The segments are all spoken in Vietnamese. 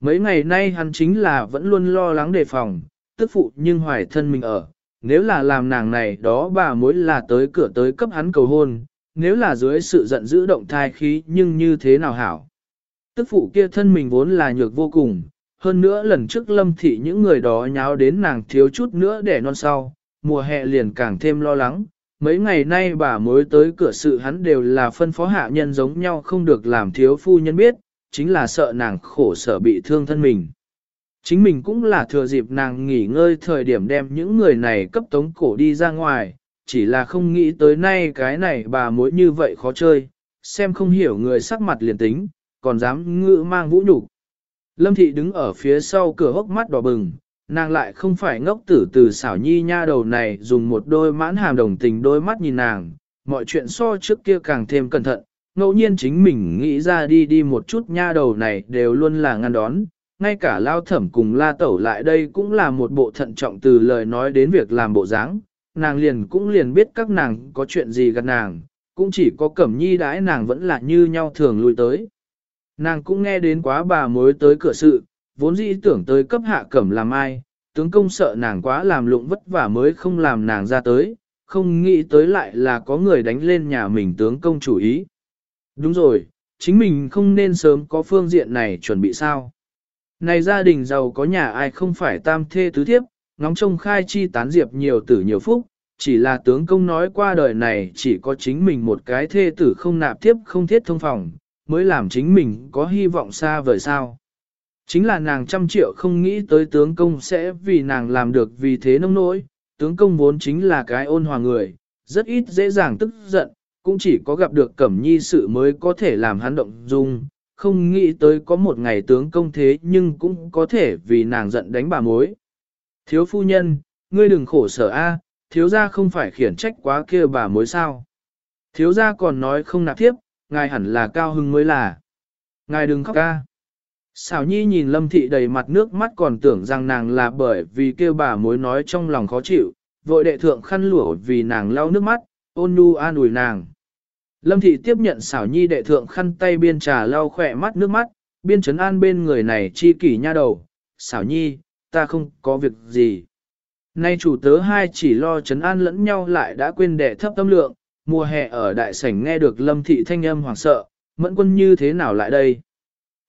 mấy ngày nay hắn chính là vẫn luôn lo lắng đề phòng, tức phụ nhưng hoài thân mình ở, nếu là làm nàng này đó bà mối là tới cửa tới cấp hắn cầu hôn, nếu là dưới sự giận dữ động thai khí nhưng như thế nào hảo. Tức phụ kia thân mình vốn là nhược vô cùng, hơn nữa lần trước lâm thị những người đó nháo đến nàng thiếu chút nữa để non sau, mùa hè liền càng thêm lo lắng. Mấy ngày nay bà mối tới cửa sự hắn đều là phân phó hạ nhân giống nhau không được làm thiếu phu nhân biết, chính là sợ nàng khổ sở bị thương thân mình. Chính mình cũng là thừa dịp nàng nghỉ ngơi thời điểm đem những người này cấp tống cổ đi ra ngoài, chỉ là không nghĩ tới nay cái này bà mối như vậy khó chơi, xem không hiểu người sắc mặt liền tính, còn dám ngữ mang vũ nhục. Lâm thị đứng ở phía sau cửa hốc mắt đỏ bừng, nàng lại không phải ngốc tử từ xảo nhi nha đầu này dùng một đôi mãn hàm đồng tình đôi mắt nhìn nàng, mọi chuyện so trước kia càng thêm cẩn thận, ngẫu nhiên chính mình nghĩ ra đi đi một chút nha đầu này đều luôn là ngăn đón, ngay cả lao thẩm cùng la tẩu lại đây cũng là một bộ thận trọng từ lời nói đến việc làm bộ dáng, nàng liền cũng liền biết các nàng có chuyện gì gần nàng, cũng chỉ có cẩm nhi đãi nàng vẫn là như nhau thường lui tới. Nàng cũng nghe đến quá bà mối tới cửa sự, vốn dĩ tưởng tới cấp hạ cẩm làm ai, tướng công sợ nàng quá làm lụng vất vả mới không làm nàng ra tới, không nghĩ tới lại là có người đánh lên nhà mình tướng công chủ ý. Đúng rồi, chính mình không nên sớm có phương diện này chuẩn bị sao. Này gia đình giàu có nhà ai không phải tam thê tứ thiếp, ngóng trông khai chi tán diệp nhiều tử nhiều phúc, chỉ là tướng công nói qua đời này chỉ có chính mình một cái thê tử không nạp thiếp không thiết thông phòng, mới làm chính mình có hy vọng xa vời sao. Chính là nàng trăm triệu không nghĩ tới tướng công sẽ vì nàng làm được vì thế nông nỗi, tướng công vốn chính là cái ôn hòa người, rất ít dễ dàng tức giận, cũng chỉ có gặp được cẩm nhi sự mới có thể làm hắn động dung, không nghĩ tới có một ngày tướng công thế nhưng cũng có thể vì nàng giận đánh bà mối. Thiếu phu nhân, ngươi đừng khổ sở a, thiếu gia không phải khiển trách quá kia bà mối sao. Thiếu gia còn nói không nạp tiếp, ngài hẳn là cao hưng mới là. Ngài đừng khóc ca. Xảo nhi nhìn lâm thị đầy mặt nước mắt còn tưởng rằng nàng là bởi vì kêu bà mối nói trong lòng khó chịu, vội đệ thượng khăn lụa vì nàng lau nước mắt, ôn nhu an ủi nàng. Lâm thị tiếp nhận xảo nhi đệ thượng khăn tay biên trà lau khỏe mắt nước mắt, biên trấn an bên người này chi kỷ nha đầu, xảo nhi, ta không có việc gì. Nay chủ tớ hai chỉ lo trấn an lẫn nhau lại đã quên đệ thấp tâm lượng, mùa hè ở đại sảnh nghe được lâm thị thanh âm hoảng sợ, mẫn quân như thế nào lại đây.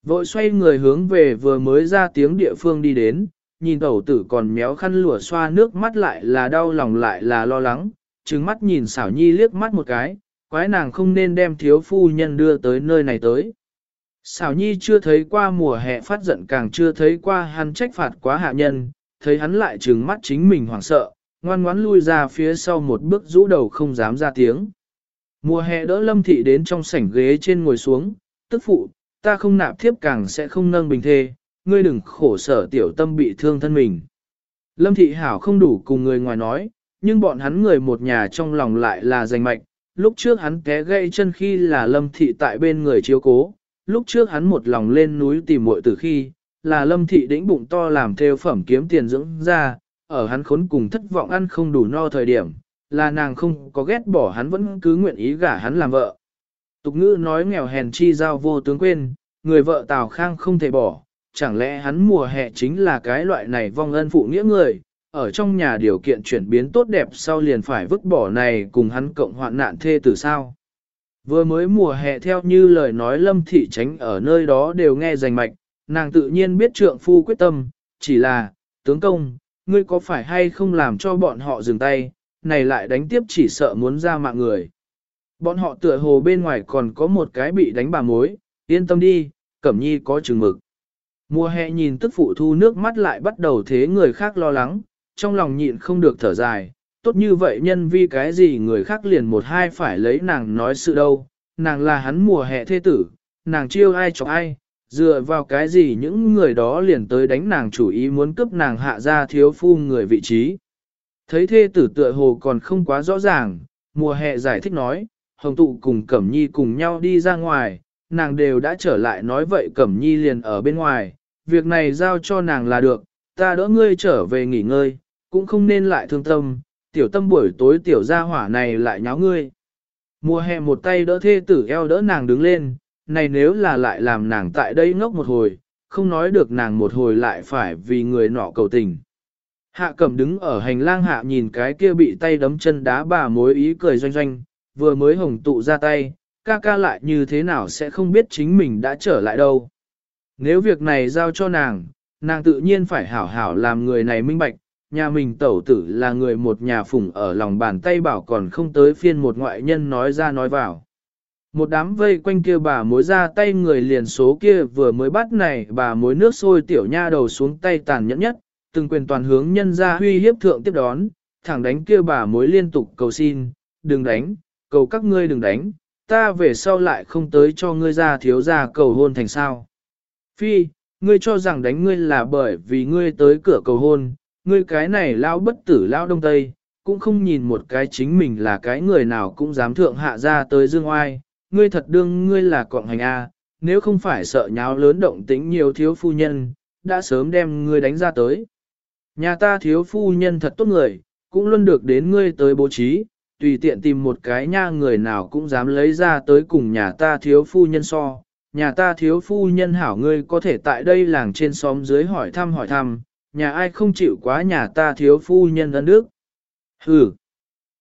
Vội xoay người hướng về vừa mới ra tiếng địa phương đi đến, nhìn tẩu tử còn méo khăn lụa xoa nước mắt lại là đau lòng lại là lo lắng, trừng mắt nhìn xảo nhi liếc mắt một cái, quái nàng không nên đem thiếu phu nhân đưa tới nơi này tới. Xảo nhi chưa thấy qua mùa hè phát giận càng chưa thấy qua hắn trách phạt quá hạ nhân, thấy hắn lại trừng mắt chính mình hoảng sợ, ngoan ngoãn lui ra phía sau một bước rũ đầu không dám ra tiếng. Mùa hè đỡ lâm thị đến trong sảnh ghế trên ngồi xuống, tức phụ, ta không nạp thiếp càng sẽ không nâng bình thê, ngươi đừng khổ sở tiểu tâm bị thương thân mình. Lâm thị hảo không đủ cùng người ngoài nói, nhưng bọn hắn người một nhà trong lòng lại là danh mạch, lúc trước hắn té gãy chân khi là lâm thị tại bên người chiếu cố, lúc trước hắn một lòng lên núi tìm muội từ khi, là lâm thị đĩnh bụng to làm theo phẩm kiếm tiền dưỡng ra, ở hắn khốn cùng thất vọng ăn không đủ no thời điểm, là nàng không có ghét bỏ hắn vẫn cứ nguyện ý gả hắn làm vợ. Tục ngữ nói nghèo hèn chi giao vô tướng quên, người vợ Tào Khang không thể bỏ, chẳng lẽ hắn mùa hè chính là cái loại này vong ân phụ nghĩa người, ở trong nhà điều kiện chuyển biến tốt đẹp sau liền phải vứt bỏ này cùng hắn cộng hoạn nạn thê từ sao. Vừa mới mùa hè theo như lời nói lâm thị tránh ở nơi đó đều nghe rành mạch, nàng tự nhiên biết trượng phu quyết tâm, chỉ là, tướng công, ngươi có phải hay không làm cho bọn họ dừng tay, này lại đánh tiếp chỉ sợ muốn ra mạng người. Bọn họ tựa hồ bên ngoài còn có một cái bị đánh bà mối, yên tâm đi, Cẩm Nhi có chừng mực. Mùa hè nhìn tức phụ thu nước mắt lại bắt đầu thế người khác lo lắng, trong lòng nhịn không được thở dài, tốt như vậy nhân vi cái gì người khác liền một hai phải lấy nàng nói sự đâu, nàng là hắn mùa hè thê tử, nàng chiêu ai chọc ai, dựa vào cái gì những người đó liền tới đánh nàng chủ ý muốn cướp nàng hạ ra thiếu phu người vị trí. Thấy thê tử tựa hồ còn không quá rõ ràng, mùa hè giải thích nói, hồng tụ cùng Cẩm Nhi cùng nhau đi ra ngoài, nàng đều đã trở lại nói vậy Cẩm Nhi liền ở bên ngoài, việc này giao cho nàng là được, ta đỡ ngươi trở về nghỉ ngơi, cũng không nên lại thương tâm, tiểu tâm buổi tối tiểu gia hỏa này lại nháo ngươi. Mùa hè một tay đỡ thê tử eo đỡ nàng đứng lên, này nếu là lại làm nàng tại đây ngốc một hồi, không nói được nàng một hồi lại phải vì người nọ cầu tình. Hạ cẩm đứng ở hành lang hạ nhìn cái kia bị tay đấm chân đá bà mối ý cười doanh doanh, vừa mới hồng tụ ra tay, ca ca lại như thế nào sẽ không biết chính mình đã trở lại đâu. Nếu việc này giao cho nàng, nàng tự nhiên phải hảo hảo làm người này minh bạch, nhà mình tẩu tử là người một nhà phủng ở lòng bàn tay bảo còn không tới phiên một ngoại nhân nói ra nói vào. Một đám vây quanh kia bà mối ra tay người liền số kia vừa mới bắt này bà mối nước sôi tiểu nha đầu xuống tay tàn nhẫn nhất, từng quyền toàn hướng nhân ra huy hiếp thượng tiếp đón, thẳng đánh kia bà mối liên tục cầu xin, đừng đánh, cầu các ngươi đừng đánh, ta về sau lại không tới cho ngươi ra thiếu ra cầu hôn thành sao. Phi, ngươi cho rằng đánh ngươi là bởi vì ngươi tới cửa cầu hôn, ngươi cái này lao bất tử lao đông tây, cũng không nhìn một cái chính mình là cái người nào cũng dám thượng hạ ra tới dương oai, ngươi thật đương ngươi là cọng hành A, nếu không phải sợ nháo lớn động tính nhiều thiếu phu nhân, đã sớm đem ngươi đánh ra tới. Nhà ta thiếu phu nhân thật tốt người, cũng luôn được đến ngươi tới bố trí, tùy tiện tìm một cái nha người nào cũng dám lấy ra tới cùng nhà ta thiếu phu nhân so. Nhà ta thiếu phu nhân hảo ngươi có thể tại đây làng trên xóm dưới hỏi thăm hỏi thăm, nhà ai không chịu quá nhà ta thiếu phu nhân ân đức. Hừ,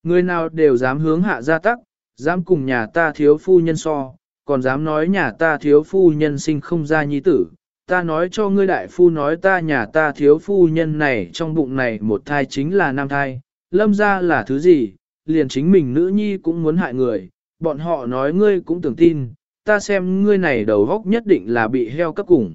người nào đều dám hướng hạ gia tắc, dám cùng nhà ta thiếu phu nhân so, còn dám nói nhà ta thiếu phu nhân sinh không ra nhi tử. Ta nói cho ngươi đại phu nói ta nhà ta thiếu phu nhân này trong bụng này một thai chính là nam thai, lâm ra là thứ gì, liền chính mình nữ nhi cũng muốn hại người, bọn họ nói ngươi cũng tưởng tin, ta xem ngươi này đầu góc nhất định là bị heo cấp cùng.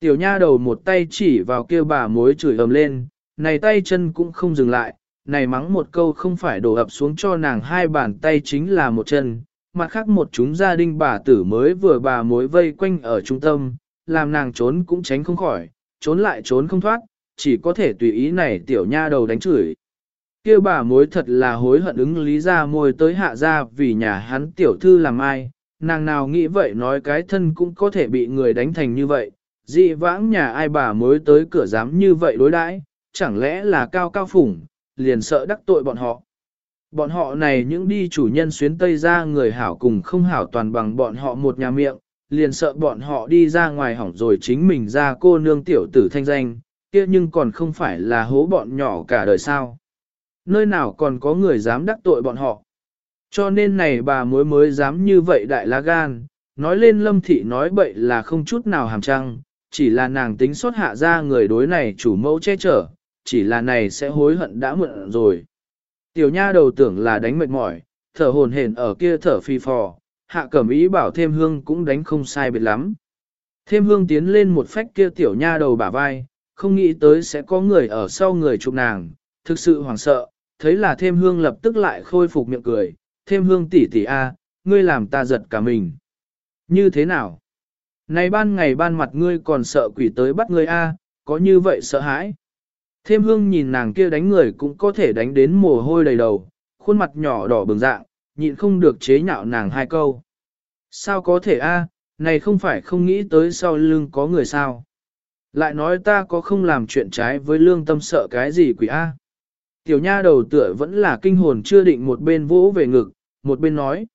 Tiểu nha đầu một tay chỉ vào kia bà mối chửi ầm lên, này tay chân cũng không dừng lại, này mắng một câu không phải đổ ập xuống cho nàng hai bàn tay chính là một chân, mặt khác một chúng gia đình bà tử mới vừa bà mối vây quanh ở trung tâm, làm nàng trốn cũng tránh không khỏi, trốn lại trốn không thoát, chỉ có thể tùy ý này tiểu nha đầu đánh chửi. kia bà mối thật là hối hận ứng lý ra môi tới hạ ra vì nhà hắn tiểu thư làm ai, nàng nào nghĩ vậy nói cái thân cũng có thể bị người đánh thành như vậy, dị vãng nhà ai bà mới tới cửa dám như vậy đối đãi, chẳng lẽ là cao cao phủng, liền sợ đắc tội bọn họ. Bọn họ này những đi chủ nhân xuyến Tây ra người hảo cùng không hảo toàn bằng bọn họ một nhà miệng, liền sợ bọn họ đi ra ngoài hỏng rồi chính mình ra cô nương tiểu tử thanh danh, kia nhưng còn không phải là hố bọn nhỏ cả đời sao. Nơi nào còn có người dám đắc tội bọn họ. Cho nên này bà mối mới dám như vậy đại lá gan, nói lên lâm thị nói bậy là không chút nào hàm trăng, chỉ là nàng tính xót hạ ra người đối này chủ mẫu che chở, chỉ là này sẽ hối hận đã muộn rồi. Tiểu nha đầu tưởng là đánh mệt mỏi, thở hồn hển ở kia thở phi phò, hạ cẩm ý bảo thêm hương cũng đánh không sai biệt lắm. Thêm hương tiến lên một phách kia tiểu nha đầu bả vai, không nghĩ tới sẽ có người ở sau người chụp nàng, thực sự hoảng sợ, thấy là thêm hương lập tức lại khôi phục miệng cười, thêm hương tỷ tỷ a, ngươi làm ta giật cả mình. Như thế nào? Này ban ngày ban mặt ngươi còn sợ quỷ tới bắt ngươi a, có như vậy sợ hãi? Thêm hương nhìn nàng kia đánh người cũng có thể đánh đến mồ hôi đầy đầu, khuôn mặt nhỏ đỏ bừng dạng, nhịn không được chế nhạo nàng hai câu. Sao có thể a? này không phải không nghĩ tới sau lưng có người sao? Lại nói ta có không làm chuyện trái với lương tâm sợ cái gì quỷ a? Tiểu nha đầu tựa vẫn là kinh hồn chưa định một bên vỗ về ngực, một bên nói.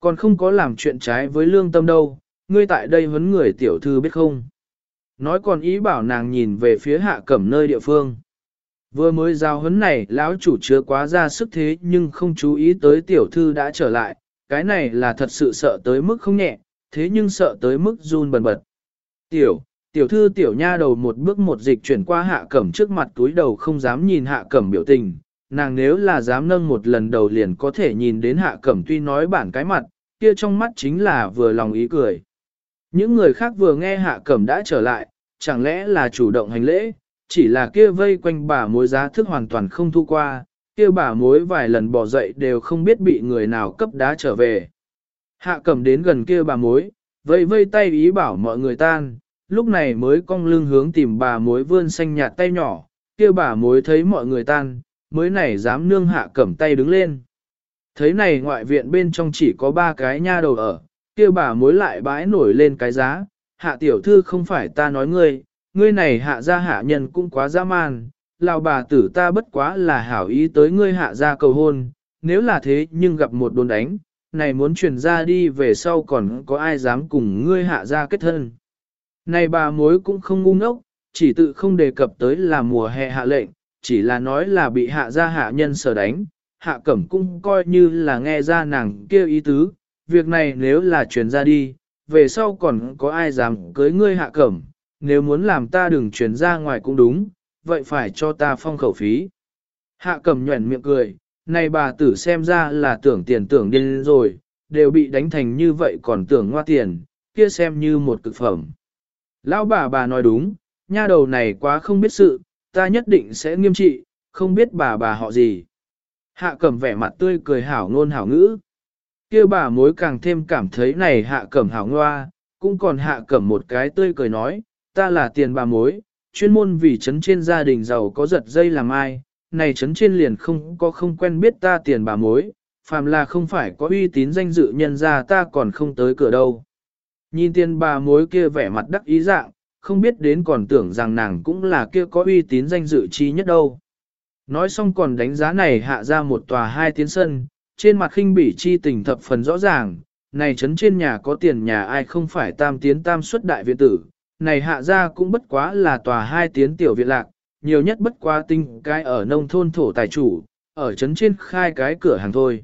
Còn không có làm chuyện trái với lương tâm đâu, ngươi tại đây huấn người tiểu thư biết không? Nói còn ý bảo nàng nhìn về phía hạ cẩm nơi địa phương. Vừa mới giao huấn này, lão chủ chứa quá ra sức thế nhưng không chú ý tới tiểu thư đã trở lại, cái này là thật sự sợ tới mức không nhẹ, thế nhưng sợ tới mức run bần bật. Tiểu, tiểu thư tiểu nha đầu một bước một dịch chuyển qua hạ cẩm trước mặt túi đầu không dám nhìn hạ cẩm biểu tình, nàng nếu là dám nâng một lần đầu liền có thể nhìn đến hạ cẩm tuy nói bản cái mặt, kia trong mắt chính là vừa lòng ý cười. Những người khác vừa nghe hạ cẩm đã trở lại, chẳng lẽ là chủ động hành lễ, chỉ là kia vây quanh bà mối giá thức hoàn toàn không thu qua, kia bà mối vài lần bỏ dậy đều không biết bị người nào cấp đá trở về. Hạ cẩm đến gần kia bà mối, vây vây tay ý bảo mọi người tan, lúc này mới cong lưng hướng tìm bà mối vươn xanh nhạt tay nhỏ, kia bà mối thấy mọi người tan, mới này dám nương hạ cẩm tay đứng lên. Thấy này ngoại viện bên trong chỉ có ba cái nha đầu ở, kia bà mối lại bãi nổi lên cái giá, hạ tiểu thư không phải ta nói ngươi, ngươi này hạ gia hạ nhân cũng quá dã man, lão bà tử ta bất quá là hảo ý tới ngươi hạ gia cầu hôn, nếu là thế nhưng gặp một đồn đánh, này muốn truyền ra đi về sau còn có ai dám cùng ngươi hạ gia kết thân. Này bà mối cũng không ngu ngốc, chỉ tự không đề cập tới là mùa hè hạ lệnh, chỉ là nói là bị hạ gia hạ nhân sở đánh, hạ cẩm cũng coi như là nghe ra nàng kêu ý tứ, việc này nếu là truyền ra đi, về sau còn có ai dám cưới ngươi hạ cẩm, nếu muốn làm ta đừng truyền ra ngoài cũng đúng, vậy phải cho ta phong khẩu phí. Hạ cẩm nhuẩn miệng cười, này bà tử xem ra là tưởng tiền tưởng điên rồi, đều bị đánh thành như vậy còn tưởng ngoa tiền, kia xem như một cực phẩm. Lão bà bà nói đúng, nha đầu này quá không biết sự, ta nhất định sẽ nghiêm trị, không biết bà bà họ gì. Hạ cẩm vẻ mặt tươi cười hảo ngôn hảo ngữ kia bà mối càng thêm cảm thấy này hạ cẩm hảo ngoa, cũng còn hạ cẩm một cái tươi cười nói, ta là tiền bà mối, chuyên môn vì chấn trên gia đình giàu có giật dây làm ai, này chấn trên liền không có không quen biết ta tiền bà mối, phàm là không phải có uy tín danh dự nhân ra ta còn không tới cửa đâu. Nhìn tiền bà mối kia vẻ mặt đắc ý dạng, không biết đến còn tưởng rằng nàng cũng là kia có uy tín danh dự chi nhất đâu. Nói xong còn đánh giá này hạ ra một tòa hai tiến sân, trên mặt khinh bỉ chi tình thập phần rõ ràng, này chấn trên nhà có tiền nhà ai không phải tam tiến tam xuất đại viện tử, này hạ ra cũng bất quá là tòa hai tiến tiểu viện lạc, nhiều nhất bất quá tinh cái ở nông thôn thổ tài chủ, ở chấn trên khai cái cửa hàng thôi.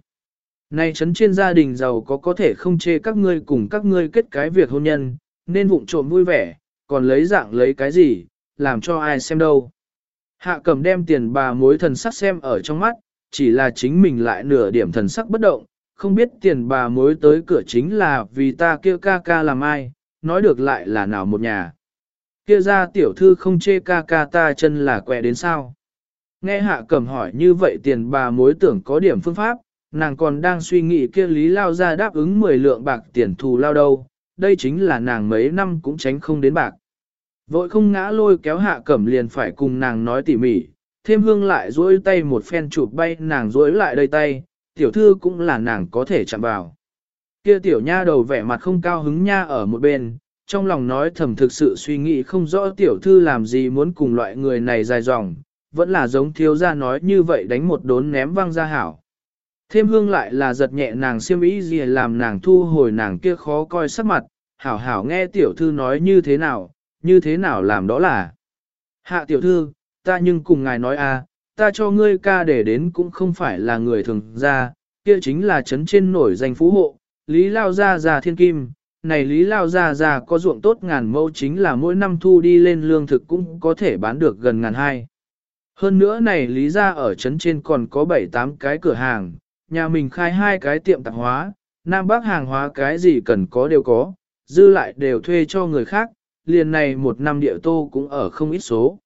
Này chấn trên gia đình giàu có có thể không chê các ngươi cùng các ngươi kết cái việc hôn nhân, nên vụng trộm vui vẻ, còn lấy dạng lấy cái gì, làm cho ai xem đâu. Hạ cầm đem tiền bà mối thần sắc xem ở trong mắt, chỉ là chính mình lại nửa điểm thần sắc bất động, không biết tiền bà mối tới cửa chính là vì ta kêu ca ca làm ai, nói được lại là nào một nhà. Kia ra tiểu thư không chê ca ca ta chân là quẹ đến sao. Nghe hạ cầm hỏi như vậy tiền bà mối tưởng có điểm phương pháp, nàng còn đang suy nghĩ kia lý lao ra đáp ứng 10 lượng bạc tiền thù lao đâu, đây chính là nàng mấy năm cũng tránh không đến bạc. Vội không ngã lôi kéo hạ cẩm liền phải cùng nàng nói tỉ mỉ, thêm hương lại duỗi tay một phen chụp bay nàng duỗi lại đây tay, tiểu thư cũng là nàng có thể chạm vào. Kia tiểu nha đầu vẻ mặt không cao hứng nha ở một bên, trong lòng nói thầm thực sự suy nghĩ không rõ tiểu thư làm gì muốn cùng loại người này dài dòng, vẫn là giống thiếu gia nói như vậy đánh một đốn ném văng ra hảo. Thêm hương lại là giật nhẹ nàng siêm ý gì làm nàng thu hồi nàng kia khó coi sắc mặt, hảo hảo nghe tiểu thư nói như thế nào, như thế nào làm đó là. Hạ tiểu thư, ta nhưng cùng ngài nói a, ta cho ngươi ca để đến cũng không phải là người thường ra, kia chính là chấn trên nổi danh phú hộ, Lý Lao Gia Gia Thiên Kim. Này Lý Lao Gia Gia có ruộng tốt ngàn mẫu chính là mỗi năm thu đi lên lương thực cũng có thể bán được gần ngàn hai. Hơn nữa này Lý Gia ở chấn trên còn có 7-8 cái cửa hàng, nhà mình khai hai cái tiệm tạp hóa, Nam Bắc hàng hóa cái gì cần có đều có, dư lại đều thuê cho người khác, liền này một năm địa tô cũng ở không ít số.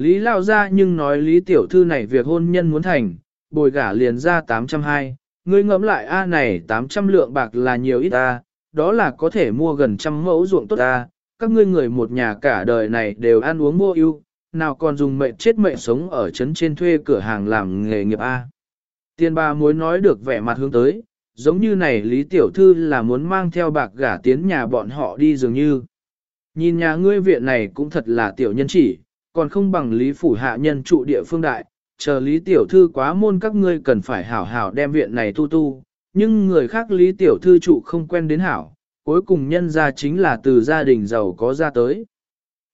Lý lao ra nhưng nói Lý tiểu thư này việc hôn nhân muốn thành, bồi gả liền ra 820, ngươi ngẫm lại A này 800 lượng bạc là nhiều ít ta, đó là có thể mua gần trăm mẫu ruộng tốt ta, các ngươi người một nhà cả đời này đều ăn uống mua ưu, nào còn dùng mệnh chết mệnh sống ở trấn trên thuê cửa hàng làm nghề nghiệp A. Tiên ba mối nói được vẻ mặt hướng tới, giống như này Lý Tiểu Thư là muốn mang theo bạc gả tiến nhà bọn họ đi dường như. Nhìn nhà ngươi viện này cũng thật là tiểu nhân chỉ, còn không bằng lý phủ hạ nhân trụ địa phương đại, chờ lý tiểu thư quá môn các ngươi cần phải hảo hảo đem viện này tu tu, nhưng người khác lý tiểu thư trụ không quen đến hảo, cuối cùng nhân ra chính là từ gia đình giàu có ra tới.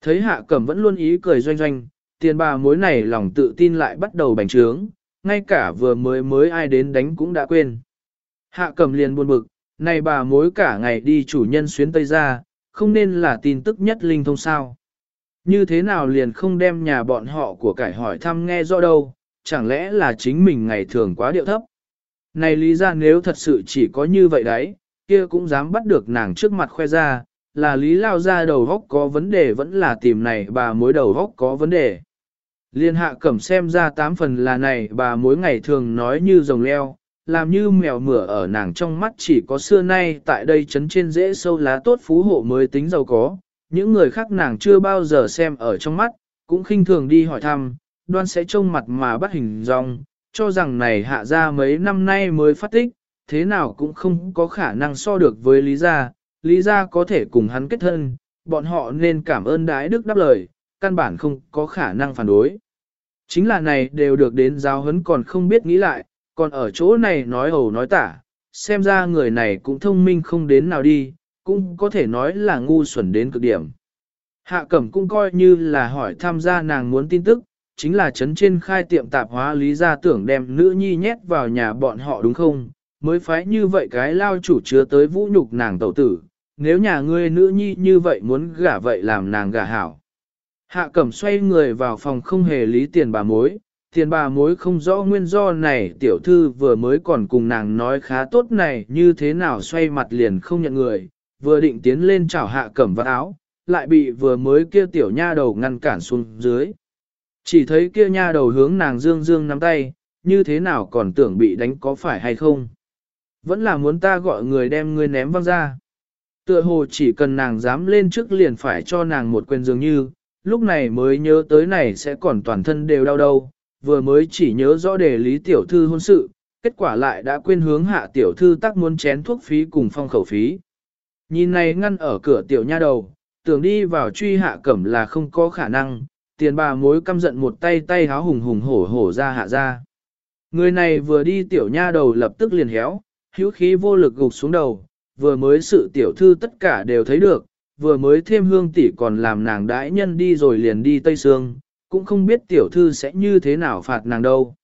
Thấy hạ cẩm vẫn luôn ý cười doanh doanh, tiền bà mối này lòng tự tin lại bắt đầu bành trướng, ngay cả vừa mới mới ai đến đánh cũng đã quên. Hạ cẩm liền buồn bực, này bà mối cả ngày đi chủ nhân xuyến tây ra, không nên là tin tức nhất linh thông sao. Như thế nào liền không đem nhà bọn họ của cải hỏi thăm nghe rõ đâu, chẳng lẽ là chính mình ngày thường quá điệu thấp. Này lý ra nếu thật sự chỉ có như vậy đấy, kia cũng dám bắt được nàng trước mặt khoe ra, là lý lao ra đầu góc có vấn đề vẫn là tìm này bà mối đầu góc có vấn đề. Liên hạ cẩm xem ra tám phần là này bà mối ngày thường nói như rồng leo, làm như mèo mửa ở nàng trong mắt chỉ có xưa nay tại đây chấn trên dễ sâu lá tốt phú hộ mới tính giàu có, những người khác nàng chưa bao giờ xem ở trong mắt, cũng khinh thường đi hỏi thăm, đoan sẽ trông mặt mà bắt hình dong, cho rằng này hạ ra mấy năm nay mới phát tích, thế nào cũng không có khả năng so được với Lý Gia, Lý Gia có thể cùng hắn kết thân, bọn họ nên cảm ơn đái đức đáp lời, căn bản không có khả năng phản đối. Chính là này đều được đến giáo huấn còn không biết nghĩ lại, còn ở chỗ này nói ẩu nói tả, xem ra người này cũng thông minh không đến nào đi, cũng có thể nói là ngu xuẩn đến cực điểm. Hạ cẩm cũng coi như là hỏi tham gia nàng muốn tin tức, chính là chấn trên khai tiệm tạp hóa lý gia tưởng đem nữ nhi nhét vào nhà bọn họ đúng không, mới phái như vậy cái lao chủ chứa tới vũ nhục nàng tẩu tử, nếu nhà ngươi nữ nhi như vậy muốn gả vậy làm nàng gả hảo. Hạ cẩm xoay người vào phòng không hề lý tiền bà mối, tiền bà mối không rõ nguyên do này tiểu thư vừa mới còn cùng nàng nói khá tốt này như thế nào xoay mặt liền không nhận người, vừa định tiến lên chảo hạ cẩm vạt áo, lại bị vừa mới kia tiểu nha đầu ngăn cản xuống dưới. Chỉ thấy kia nha đầu hướng nàng dương dương nắm tay, như thế nào còn tưởng bị đánh có phải hay không. Vẫn là muốn ta gọi người đem ngươi ném văng ra. Tựa hồ chỉ cần nàng dám lên trước liền phải cho nàng một quyền dường như, lúc này mới nhớ tới này sẽ còn toàn thân đều đau đâu, vừa mới chỉ nhớ rõ đề lý tiểu thư hôn sự, kết quả lại đã quên hướng hạ tiểu thư tắc muốn chén thuốc phí cùng phong khẩu phí. Nhìn này ngăn ở cửa tiểu nha đầu, tưởng đi vào truy hạ cẩm là không có khả năng, tiền bà mối căm giận một tay tay háo hùng hùng hổ hổ ra hạ ra. Người này vừa đi tiểu nha đầu lập tức liền héo, hữu khí vô lực gục xuống đầu, vừa mới sự tiểu thư tất cả đều thấy được, vừa mới thêm hương tỷ còn làm nàng đãi nhân đi rồi liền đi Tây Sương, cũng không biết tiểu thư sẽ như thế nào phạt nàng đâu.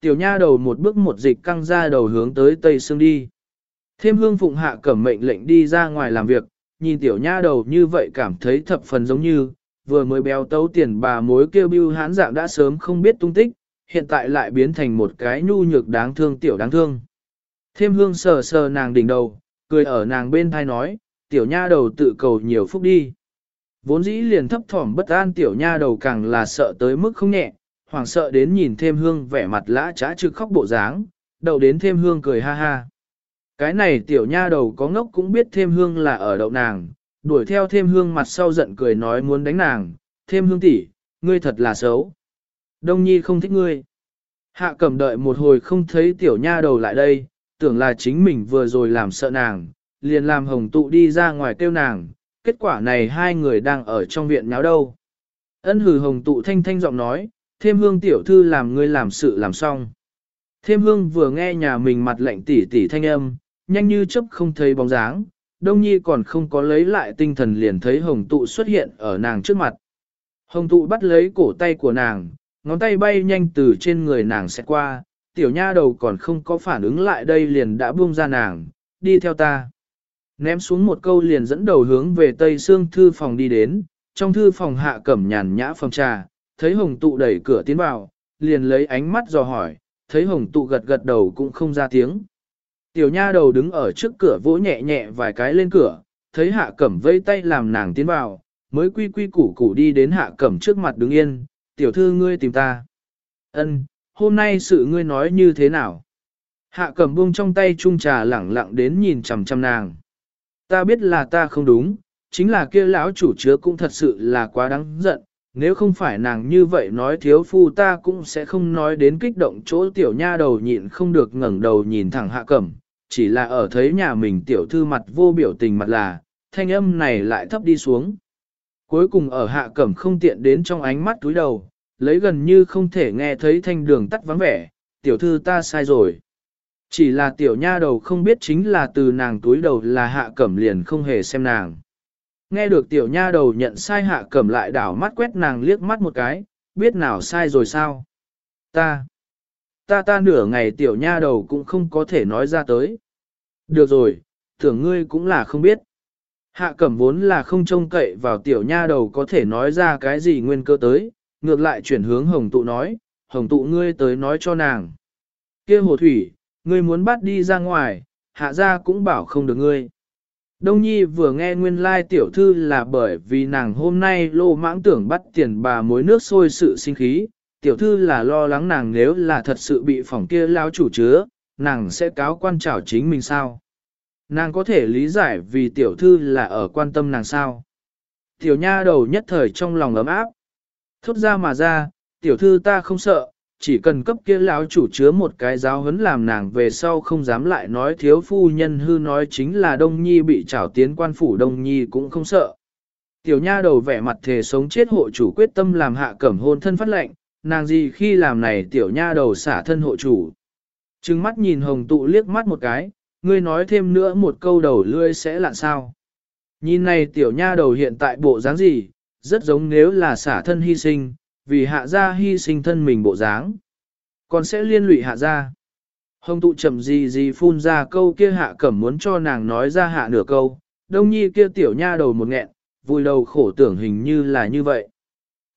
Tiểu nha đầu một bước một dịch căng ra đầu hướng tới Tây Sương đi. Thêm hương phụng hạ cẩm mệnh lệnh đi ra ngoài làm việc, nhìn tiểu nha đầu như vậy cảm thấy thập phần giống như, vừa mới béo tấu tiền bà mối kêu bưu hán dạng đã sớm không biết tung tích, hiện tại lại biến thành một cái nhu nhược đáng thương tiểu đáng thương. Thêm hương sờ sờ nàng đỉnh đầu, cười ở nàng bên thai nói, tiểu nha đầu tự cầu nhiều phúc đi. Vốn dĩ liền thấp thỏm bất an tiểu nha đầu càng là sợ tới mức không nhẹ, hoảng sợ đến nhìn thêm hương vẻ mặt lã trá trực khóc bộ dáng, đầu đến thêm hương cười ha ha. Cái này tiểu nha đầu có ngốc cũng biết thêm hương là ở đậu nàng, đuổi theo thêm hương mặt sau giận cười nói muốn đánh nàng, thêm hương tỷ, ngươi thật là xấu. Đông nhi không thích ngươi. Hạ cầm đợi một hồi không thấy tiểu nha đầu lại đây, tưởng là chính mình vừa rồi làm sợ nàng, liền làm hồng tụ đi ra ngoài kêu nàng, kết quả này hai người đang ở trong viện nháo đâu. Ân hử hồng tụ thanh thanh giọng nói, thêm hương tiểu thư làm ngươi làm sự làm xong. Thêm hương vừa nghe nhà mình mặt lạnh tỉ tỉ thanh âm, nhanh như chớp không thấy bóng dáng, đông nhi còn không có lấy lại tinh thần liền thấy hồng tụ xuất hiện ở nàng trước mặt. Hồng tụ bắt lấy cổ tay của nàng, ngón tay bay nhanh từ trên người nàng sẽ qua, tiểu nha đầu còn không có phản ứng lại đây liền đã buông ra nàng, đi theo ta. Ném xuống một câu liền dẫn đầu hướng về tây xương thư phòng đi đến, trong thư phòng hạ cẩm nhàn nhã phòng trà, thấy hồng tụ đẩy cửa tiến vào, liền lấy ánh mắt dò hỏi, thấy hồng tụ gật gật đầu cũng không ra tiếng. Tiểu nha đầu đứng ở trước cửa vỗ nhẹ nhẹ vài cái lên cửa, thấy hạ cẩm vây tay làm nàng tiến vào, mới quy quy củ củ đi đến hạ cẩm trước mặt đứng yên, tiểu thư ngươi tìm ta. Ân, hôm nay sự ngươi nói như thế nào? Hạ cẩm buông trong tay chung trà lẳng lặng đến nhìn chằm chằm nàng. Ta biết là ta không đúng, chính là kia lão chủ chứa cũng thật sự là quá đáng giận, nếu không phải nàng như vậy nói thiếu phu ta cũng sẽ không nói đến kích động chỗ tiểu nha đầu nhịn không được ngẩng đầu nhìn thẳng hạ cẩm, chỉ là ở thấy nhà mình tiểu thư mặt vô biểu tình mặt là, thanh âm này lại thấp đi xuống. Cuối cùng ở hạ cẩm không tiện đến trong ánh mắt túi đầu, lấy gần như không thể nghe thấy thanh đường tắt vắng vẻ, tiểu thư ta sai rồi. Chỉ là tiểu nha đầu không biết chính là từ nàng túi đầu là hạ cẩm liền không hề xem nàng. Nghe được tiểu nha đầu nhận sai hạ cẩm lại đảo mắt quét nàng liếc mắt một cái, biết nào sai rồi sao? Ta, ta ta nửa ngày tiểu nha đầu cũng không có thể nói ra tới. Được rồi, tưởng ngươi cũng là không biết. Hạ cẩm vốn là không trông cậy vào tiểu nha đầu có thể nói ra cái gì nguyên cơ tới, ngược lại chuyển hướng hồng tụ nói, hồng tụ ngươi tới nói cho nàng. kia hồ thủy, ngươi muốn bắt đi ra ngoài, hạ gia cũng bảo không được ngươi. Đông Nhi vừa nghe nguyên lai tiểu thư là bởi vì nàng hôm nay lô mãng tưởng bắt tiền bà mối nước sôi sự sinh khí, tiểu thư là lo lắng nàng nếu là thật sự bị phòng kia lao chủ chứa, nàng sẽ cáo quan trảo chính mình sao. Nàng có thể lý giải vì tiểu thư là ở quan tâm nàng sao. Tiểu nha đầu nhất thời trong lòng ấm áp. Thốt ra mà ra, tiểu thư ta không sợ, chỉ cần cấp kia lão chủ chứa một cái giáo huấn làm nàng về sau không dám lại nói thiếu phu nhân hư nói chính là Đông Nhi bị trảo tiến quan phủ Đông Nhi cũng không sợ. Tiểu nha đầu vẻ mặt thề sống chết hộ chủ quyết tâm làm hạ cẩm hôn thân phát lệnh, nàng gì khi làm này tiểu nha đầu xả thân hộ chủ. Trừng mắt nhìn hồng tụ liếc mắt một cái, ngươi nói thêm nữa một câu đầu lươi sẽ lạn sao. Nhìn này tiểu nha đầu hiện tại bộ dáng gì, rất giống nếu là xả thân hy sinh, vì hạ gia hy sinh thân mình bộ dáng. Còn sẽ liên lụy hạ gia. Hồng tụ chậm gì gì phun ra câu kia hạ cẩm muốn cho nàng nói ra hạ nửa câu, đông nhi kia tiểu nha đầu một nghẹn, vui đầu khổ tưởng hình như là như vậy.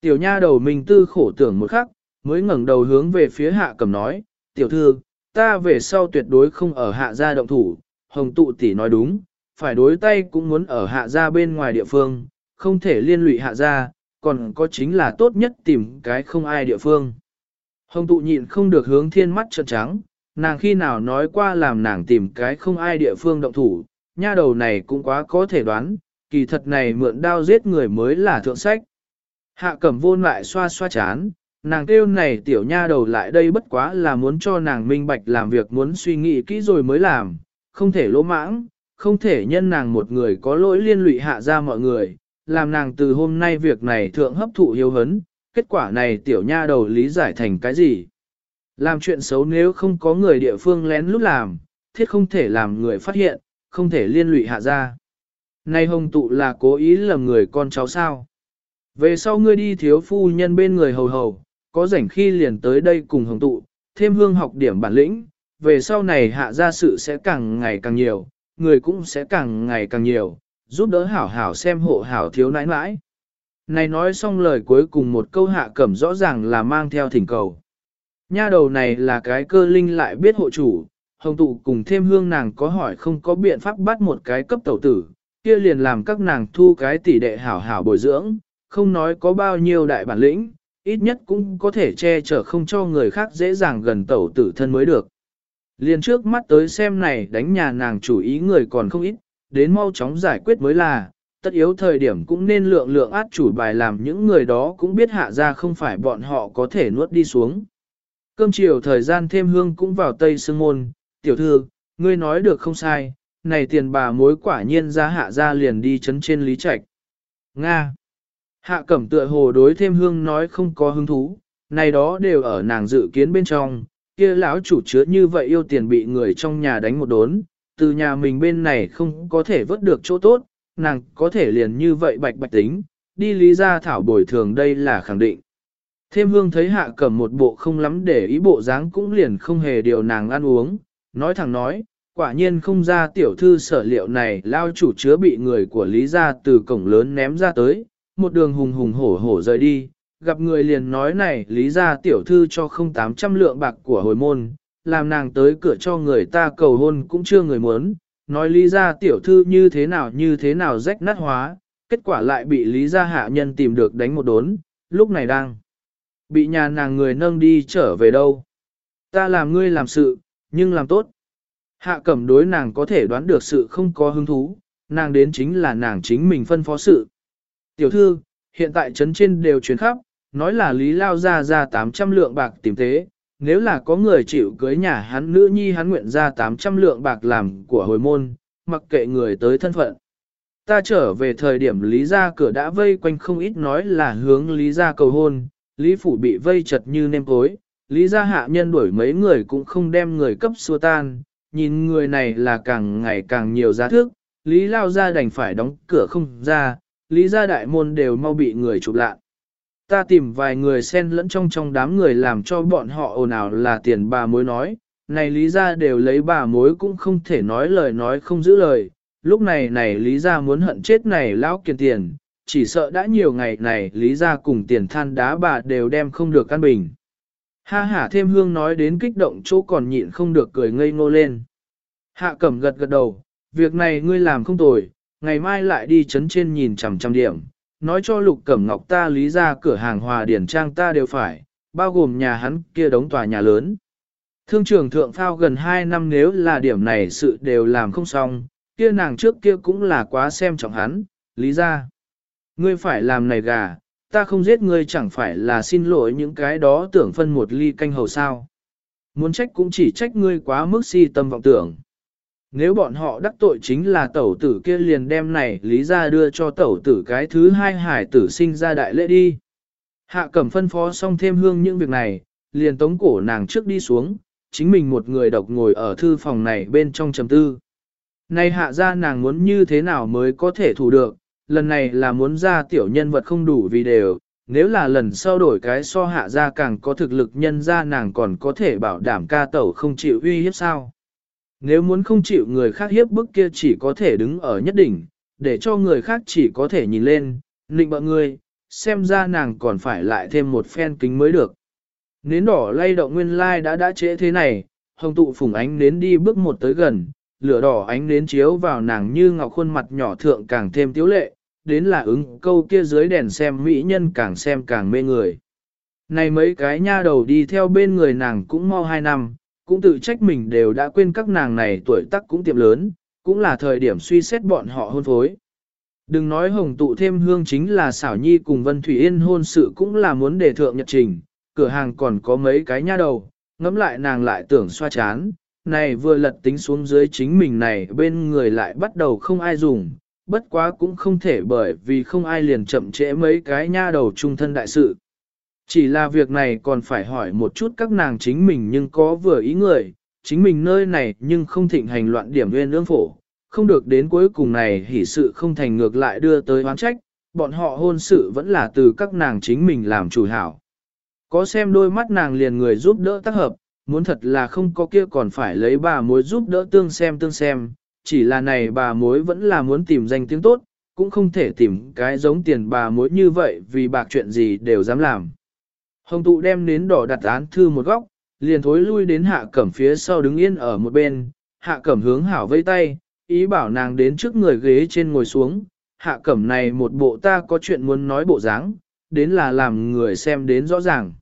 Tiểu nha đầu mình tư khổ tưởng một khắc, mới ngẩng đầu hướng về phía hạ cẩm nói, tiểu thư, ta về sau tuyệt đối không ở hạ gia động thủ, hồng tụ tỷ nói đúng, phải đối tay cũng muốn ở hạ gia bên ngoài địa phương, không thể liên lụy hạ gia, còn có chính là tốt nhất tìm cái không ai địa phương. Hồng tụ nhịn không được hướng thiên mắt trợn trắng, nàng khi nào nói qua làm nàng tìm cái không ai địa phương động thủ, nha đầu này cũng quá có thể đoán, kỳ thật này mượn đao giết người mới là thượng sách. Hạ cẩm vôn lại xoa xoa chán, nàng kêu này tiểu nha đầu lại đây bất quá là muốn cho nàng minh bạch làm việc muốn suy nghĩ kỹ rồi mới làm, không thể lỗ mãng, không thể nhân nàng một người có lỗi liên lụy hạ ra mọi người, làm nàng từ hôm nay việc này thượng hấp thụ hiếu hấn, kết quả này tiểu nha đầu lý giải thành cái gì. Làm chuyện xấu nếu không có người địa phương lén lút làm, thiết không thể làm người phát hiện, không thể liên lụy hạ ra. nay hồng tụ là cố ý lầm người con cháu sao. Về sau ngươi đi thiếu phu nhân bên người hầu hầu, có rảnh khi liền tới đây cùng hồng tụ, thêm hương học điểm bản lĩnh, về sau này hạ ra sự sẽ càng ngày càng nhiều, người cũng sẽ càng ngày càng nhiều, giúp đỡ hảo hảo xem hộ hảo thiếu nãi nãi. Này nói xong lời cuối cùng một câu hạ cẩm rõ ràng là mang theo thỉnh cầu. Nha đầu này là cái cơ linh lại biết hộ chủ, hồng tụ cùng thêm hương nàng có hỏi không có biện pháp bắt một cái cấp tẩu tử, kia liền làm các nàng thu cái tỷ đệ hảo hảo bồi dưỡng, không nói có bao nhiêu đại bản lĩnh, ít nhất cũng có thể che chở không cho người khác dễ dàng gần tẩu tử thân mới được. Liền trước mắt tới xem này đánh nhà nàng chủ ý người còn không ít, đến mau chóng giải quyết mới là, tất yếu thời điểm cũng nên lượng lượng át chủ bài làm những người đó cũng biết hạ ra không phải bọn họ có thể nuốt đi xuống. Cơm chiều thời gian thêm hương cũng vào tây sương môn, tiểu thư, ngươi nói được không sai, này tiền bà mối quả nhiên ra hạ ra liền đi chấn trên lý trạch. Nga. Hạ cẩm tựa hồ đối thêm hương nói không có hứng thú, này đó đều ở nàng dự kiến bên trong, kia lão chủ chứa như vậy yêu tiền bị người trong nhà đánh một đốn, từ nhà mình bên này không có thể vớt được chỗ tốt, nàng có thể liền như vậy bạch bạch tính, đi lý ra thảo bồi thường đây là khẳng định. Thêm hương thấy hạ cẩm một bộ không lắm để ý bộ dáng cũng liền không hề điều nàng ăn uống, nói thẳng nói, quả nhiên không ra tiểu thư sở liệu này lao chủ chứa bị người của lý gia từ cổng lớn ném ra tới, một đường hùng hùng hổ hổ rời đi, gặp người liền nói này lý gia tiểu thư cho không tám trăm lượng bạc của hồi môn, làm nàng tới cửa cho người ta cầu hôn cũng chưa người muốn, nói lý gia tiểu thư như thế nào như thế nào rách nát hóa, kết quả lại bị lý gia hạ nhân tìm được đánh một đốn, lúc này đang bị nhà nàng người nâng đi trở về đâu. Ta làm ngươi làm sự, nhưng làm tốt. Hạ cẩm đối nàng có thể đoán được sự không có hứng thú, nàng đến chính là nàng chính mình phân phó sự. Tiểu thư, hiện tại trấn trên đều chuyển khắp, nói là Lý Lao ra ra 800 lượng bạc tìm thế, nếu là có người chịu cưới nhà hắn nữ nhi hắn nguyện ra 800 lượng bạc làm của hồi môn, mặc kệ người tới thân phận. Ta trở về thời điểm Lý ra cửa đã vây quanh không ít nói là hướng Lý ra cầu hôn, Lý phủ bị vây chật như nêm cối, Lý ra hạ nhân đuổi mấy người cũng không đem người cấp xua tan, nhìn người này là càng ngày càng nhiều giá thước, Lý Lao ra đành phải đóng cửa không ra, Lý gia đại môn đều mau bị người chụp lạ. Ta tìm vài người xen lẫn trong trong đám người làm cho bọn họ ồn ào là tiền bà mối nói, này Lý gia đều lấy bà mối cũng không thể nói lời nói không giữ lời, lúc này này Lý gia muốn hận chết này lão kiền tiền, chỉ sợ đã nhiều ngày này Lý gia cùng tiền than đá bà đều đem không được căn bình. Ha hả thêm hương nói đến kích động chỗ còn nhịn không được cười ngây ngô lên. Hạ cẩm gật gật đầu, việc này ngươi làm không tồi, ngày mai lại đi chấn trên nhìn chằm chằm điểm, nói cho lục cẩm ngọc ta lý ra cửa hàng hòa điển trang ta đều phải, bao gồm nhà hắn kia đóng tòa nhà lớn. Thương trưởng thượng phao gần 2 năm nếu là điểm này sự đều làm không xong, kia nàng trước kia cũng là quá xem trọng hắn, lý ra. Ngươi phải làm này gà, ta không giết ngươi chẳng phải là xin lỗi những cái đó tưởng phân một ly canh hầu sao. Muốn trách cũng chỉ trách ngươi quá mức si tâm vọng tưởng. Nếu bọn họ đắc tội chính là tẩu tử kia liền đem này lý ra đưa cho tẩu tử cái thứ hai hải tử sinh ra đại lễ đi. Hạ cẩm phân phó xong thêm hương những việc này, liền tống cổ nàng trước đi xuống, chính mình một người độc ngồi ở thư phòng này bên trong trầm tư. Này hạ ra nàng muốn như thế nào mới có thể thủ được, lần này là muốn ra tiểu nhân vật không đủ vì đều, nếu là lần sau đổi cái so hạ ra càng có thực lực nhân ra nàng còn có thể bảo đảm ca tẩu không chịu uy hiếp sao. Nếu muốn không chịu người khác hiếp bức kia chỉ có thể đứng ở nhất đỉnh, để cho người khác chỉ có thể nhìn lên, nịnh bợ người, xem ra nàng còn phải lại thêm một phen kính mới được. Nến đỏ lay động nguyên lai đã đã trễ thế này, hồng tụ phùng ánh nến đi bước một tới gần, lửa đỏ ánh nến chiếu vào nàng như ngọc khuôn mặt nhỏ thượng càng thêm tiếu lệ, đến là ứng câu kia dưới đèn xem mỹ nhân càng xem càng mê người. Này mấy cái nha đầu đi theo bên người nàng cũng mau hai năm, cũng tự trách mình đều đã quên các nàng này tuổi tác cũng tiệm lớn, cũng là thời điểm suy xét bọn họ hôn phối. Đừng nói hồng tụ thêm hương chính là xảo nhi cùng Vân Thủy Yên hôn sự cũng là muốn đề thượng nhật trình, cửa hàng còn có mấy cái nha đầu, ngẫm lại nàng lại tưởng xoa chán, này vừa lật tính xuống dưới chính mình này bên người lại bắt đầu không ai dùng, bất quá cũng không thể bởi vì không ai liền chậm trễ mấy cái nha đầu trung thân đại sự. Chỉ là việc này còn phải hỏi một chút các nàng chính mình nhưng có vừa ý người, chính mình nơi này nhưng không thịnh hành loạn điểm nguyên ương phổ, không được đến cuối cùng này hỉ sự không thành ngược lại đưa tới oán trách, bọn họ hôn sự vẫn là từ các nàng chính mình làm chủ hảo. Có xem đôi mắt nàng liền người giúp đỡ tác hợp, muốn thật là không có kia còn phải lấy bà mối giúp đỡ tương xem tương xem, chỉ là này bà mối vẫn là muốn tìm danh tiếng tốt, cũng không thể tìm cái giống tiền bà mối như vậy vì bạc chuyện gì đều dám làm. Hồng tụ đem nến đỏ đặt án thư một góc, liền thối lui đến hạ cẩm phía sau đứng yên ở một bên, hạ cẩm hướng hảo vây tay, ý bảo nàng đến trước người ghế trên ngồi xuống, hạ cẩm này một bộ ta có chuyện muốn nói bộ dáng, đến là làm người xem đến rõ ràng.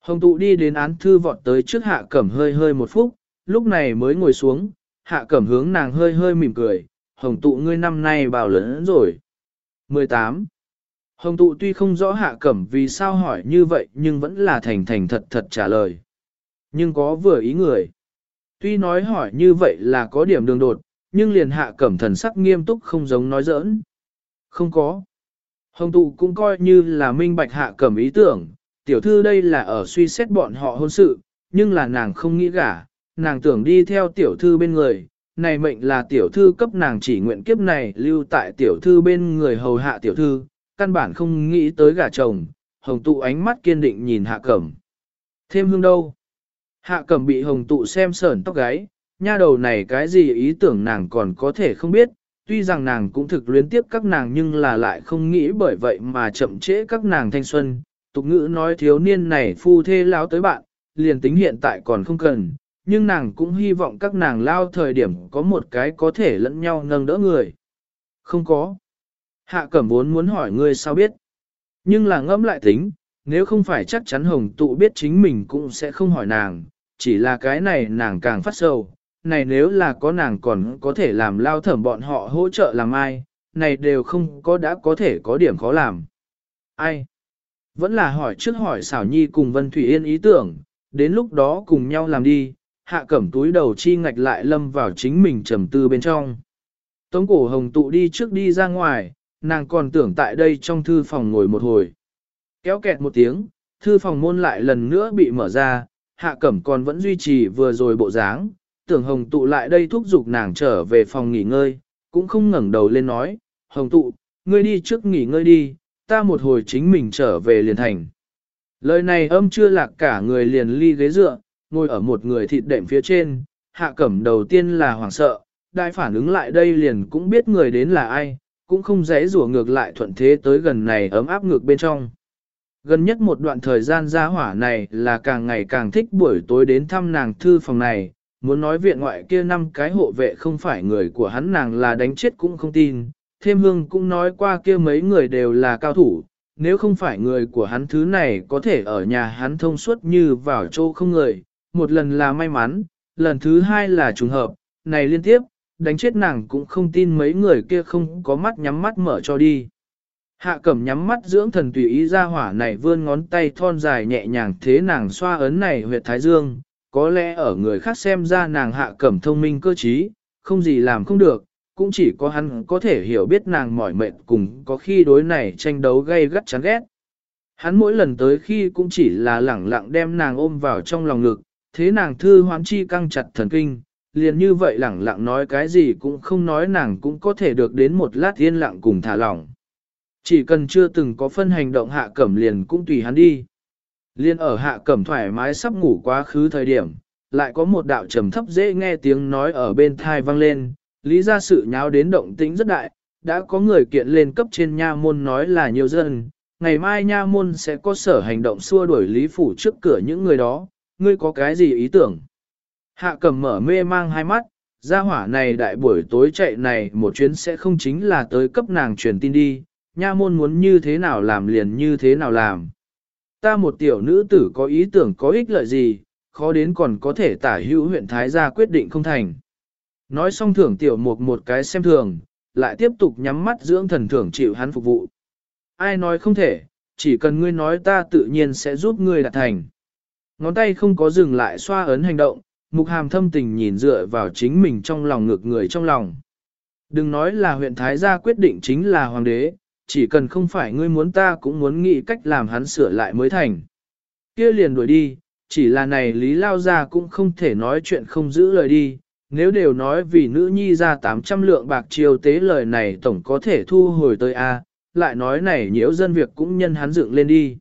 Hồng tụ đi đến án thư vọt tới trước hạ cẩm hơi hơi một phút, lúc này mới ngồi xuống, hạ cẩm hướng nàng hơi hơi mỉm cười, hồng tụ ngươi năm nay bao lớn rồi. 18. Hồng tụ tuy không rõ hạ cẩm vì sao hỏi như vậy nhưng vẫn là thành thành thật thật trả lời. Nhưng có vừa ý người. Tuy nói hỏi như vậy là có điểm đường đột, nhưng liền hạ cẩm thần sắc nghiêm túc không giống nói giỡn. Không có. Hồng tụ cũng coi như là minh bạch hạ cẩm ý tưởng, tiểu thư đây là ở suy xét bọn họ hôn sự, nhưng là nàng không nghĩ gả, nàng tưởng đi theo tiểu thư bên người, này mệnh là tiểu thư cấp nàng chỉ nguyện kiếp này lưu tại tiểu thư bên người hầu hạ tiểu thư, căn bản không nghĩ tới gả chồng, hồng tụ ánh mắt kiên định nhìn hạ cẩm. Thêm hương đâu? Hạ cẩm bị hồng tụ xem sờn tóc gáy, nha đầu này cái gì ý tưởng nàng còn có thể không biết, tuy rằng nàng cũng thực luyến tiếp các nàng nhưng là lại không nghĩ bởi vậy mà chậm trễ các nàng thanh xuân. Tục ngữ nói thiếu niên này phu thê lao tới bạn, liền tính hiện tại còn không cần, nhưng nàng cũng hy vọng các nàng lao thời điểm có một cái có thể lẫn nhau nâng đỡ người. Không có. Hạ cẩm vốn muốn hỏi ngươi sao biết. Nhưng là ngẫm lại tính, nếu không phải chắc chắn hồng tụ biết chính mình cũng sẽ không hỏi nàng, chỉ là cái này nàng càng phát sầu. Này nếu là có nàng còn có thể làm lao thẩm bọn họ hỗ trợ làm ai, này đều không có đã có thể có điểm khó làm. Ai? Vẫn là hỏi trước hỏi xảo nhi cùng Vân Thủy Yên ý tưởng, đến lúc đó cùng nhau làm đi, hạ cẩm túi đầu chi ngạch lại lâm vào chính mình trầm tư bên trong. Tống cổ hồng tụ đi trước đi ra ngoài, nàng còn tưởng tại đây trong thư phòng ngồi một hồi. Kéo kẹt một tiếng, thư phòng môn lại lần nữa bị mở ra, hạ cẩm còn vẫn duy trì vừa rồi bộ dáng, tưởng hồng tụ lại đây thúc giục nàng trở về phòng nghỉ ngơi, cũng không ngẩng đầu lên nói, hồng tụ, ngươi đi trước nghỉ ngơi đi, ta một hồi chính mình trở về liền thành. Lời này âm chưa lạc cả người liền ly ghế dựa, ngồi ở một người thịt đệm phía trên, hạ cẩm đầu tiên là hoảng sợ, đại phản ứng lại đây liền cũng biết người đến là ai, cũng không dễ rủa ngược lại thuận thế tới gần này ấm áp ngược bên trong. Gần nhất một đoạn thời gian gia hỏa này là càng ngày càng thích buổi tối đến thăm nàng thư phòng này, muốn nói viện ngoại kia năm cái hộ vệ không phải người của hắn nàng là đánh chết cũng không tin, thêm hương cũng nói qua kia mấy người đều là cao thủ, nếu không phải người của hắn thứ này có thể ở nhà hắn thông suốt như vào chỗ không người, một lần là may mắn, lần thứ hai là trùng hợp, này liên tiếp, đánh chết nàng cũng không tin mấy người kia không có mắt nhắm mắt mở cho đi. Hạ cẩm nhắm mắt dưỡng thần tùy ý ra hỏa này vươn ngón tay thon dài nhẹ nhàng thế nàng xoa ấn này huyệt thái dương, có lẽ ở người khác xem ra nàng hạ cẩm thông minh cơ trí, không gì làm không được, cũng chỉ có hắn có thể hiểu biết nàng mỏi mệt cùng có khi đối này tranh đấu gây gắt chán ghét. Hắn mỗi lần tới khi cũng chỉ là lẳng lặng đem nàng ôm vào trong lòng ngực, thế nàng thư hoán chi căng chặt thần kinh, liền như vậy lẳng lặng nói cái gì cũng không nói nàng cũng có thể được đến một lát yên lặng cùng thả lỏng. Chỉ cần chưa từng có phân hành động hạ cẩm liền cũng tùy hắn đi. Liên ở hạ cẩm thoải mái sắp ngủ quá khứ thời điểm, lại có một đạo trầm thấp dễ nghe tiếng nói ở bên thai vang lên, lý ra sự nháo đến động tĩnh rất đại, đã có người kiện lên cấp trên nha môn nói là nhiều dân, ngày mai nha môn sẽ có sở hành động xua đuổi lý phủ trước cửa những người đó, ngươi có cái gì ý tưởng? Hạ cầm mở mê mang hai mắt, gia hỏa này đại buổi tối chạy này một chuyến sẽ không chính là tới cấp nàng truyền tin đi, nha môn muốn như thế nào làm liền như thế nào làm. Ta một tiểu nữ tử có ý tưởng có ích lợi gì, khó đến còn có thể tả hữu huyện Thái gia quyết định không thành. Nói xong thưởng tiểu mục một cái xem thường, lại tiếp tục nhắm mắt dưỡng thần thưởng chịu hắn phục vụ. Ai nói không thể, chỉ cần ngươi nói ta tự nhiên sẽ giúp ngươi đạt thành. Ngón tay không có dừng lại xoa ấn hành động, mục hàm thâm tình nhìn dựa vào chính mình trong lòng ngược người trong lòng. Đừng nói là huyện Thái gia quyết định chính là hoàng đế, chỉ cần không phải ngươi muốn ta cũng muốn nghĩ cách làm hắn sửa lại mới thành. kia liền đuổi đi, chỉ là này Lý Lao Gia cũng không thể nói chuyện không giữ lời đi, nếu đều nói vì nữ nhi ra 800 lượng bạc chiêu tế lời này tổng có thể thu hồi tới A, lại nói này nhiễu dân việc cũng nhân hắn dựng lên đi.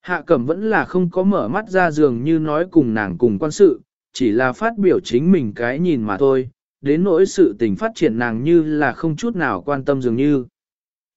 Hạ cẩm vẫn là không có mở mắt ra giường như nói cùng nàng cùng quan sự, chỉ là phát biểu chính mình cái nhìn mà thôi, đến nỗi sự tình phát triển nàng như là không chút nào quan tâm dường như.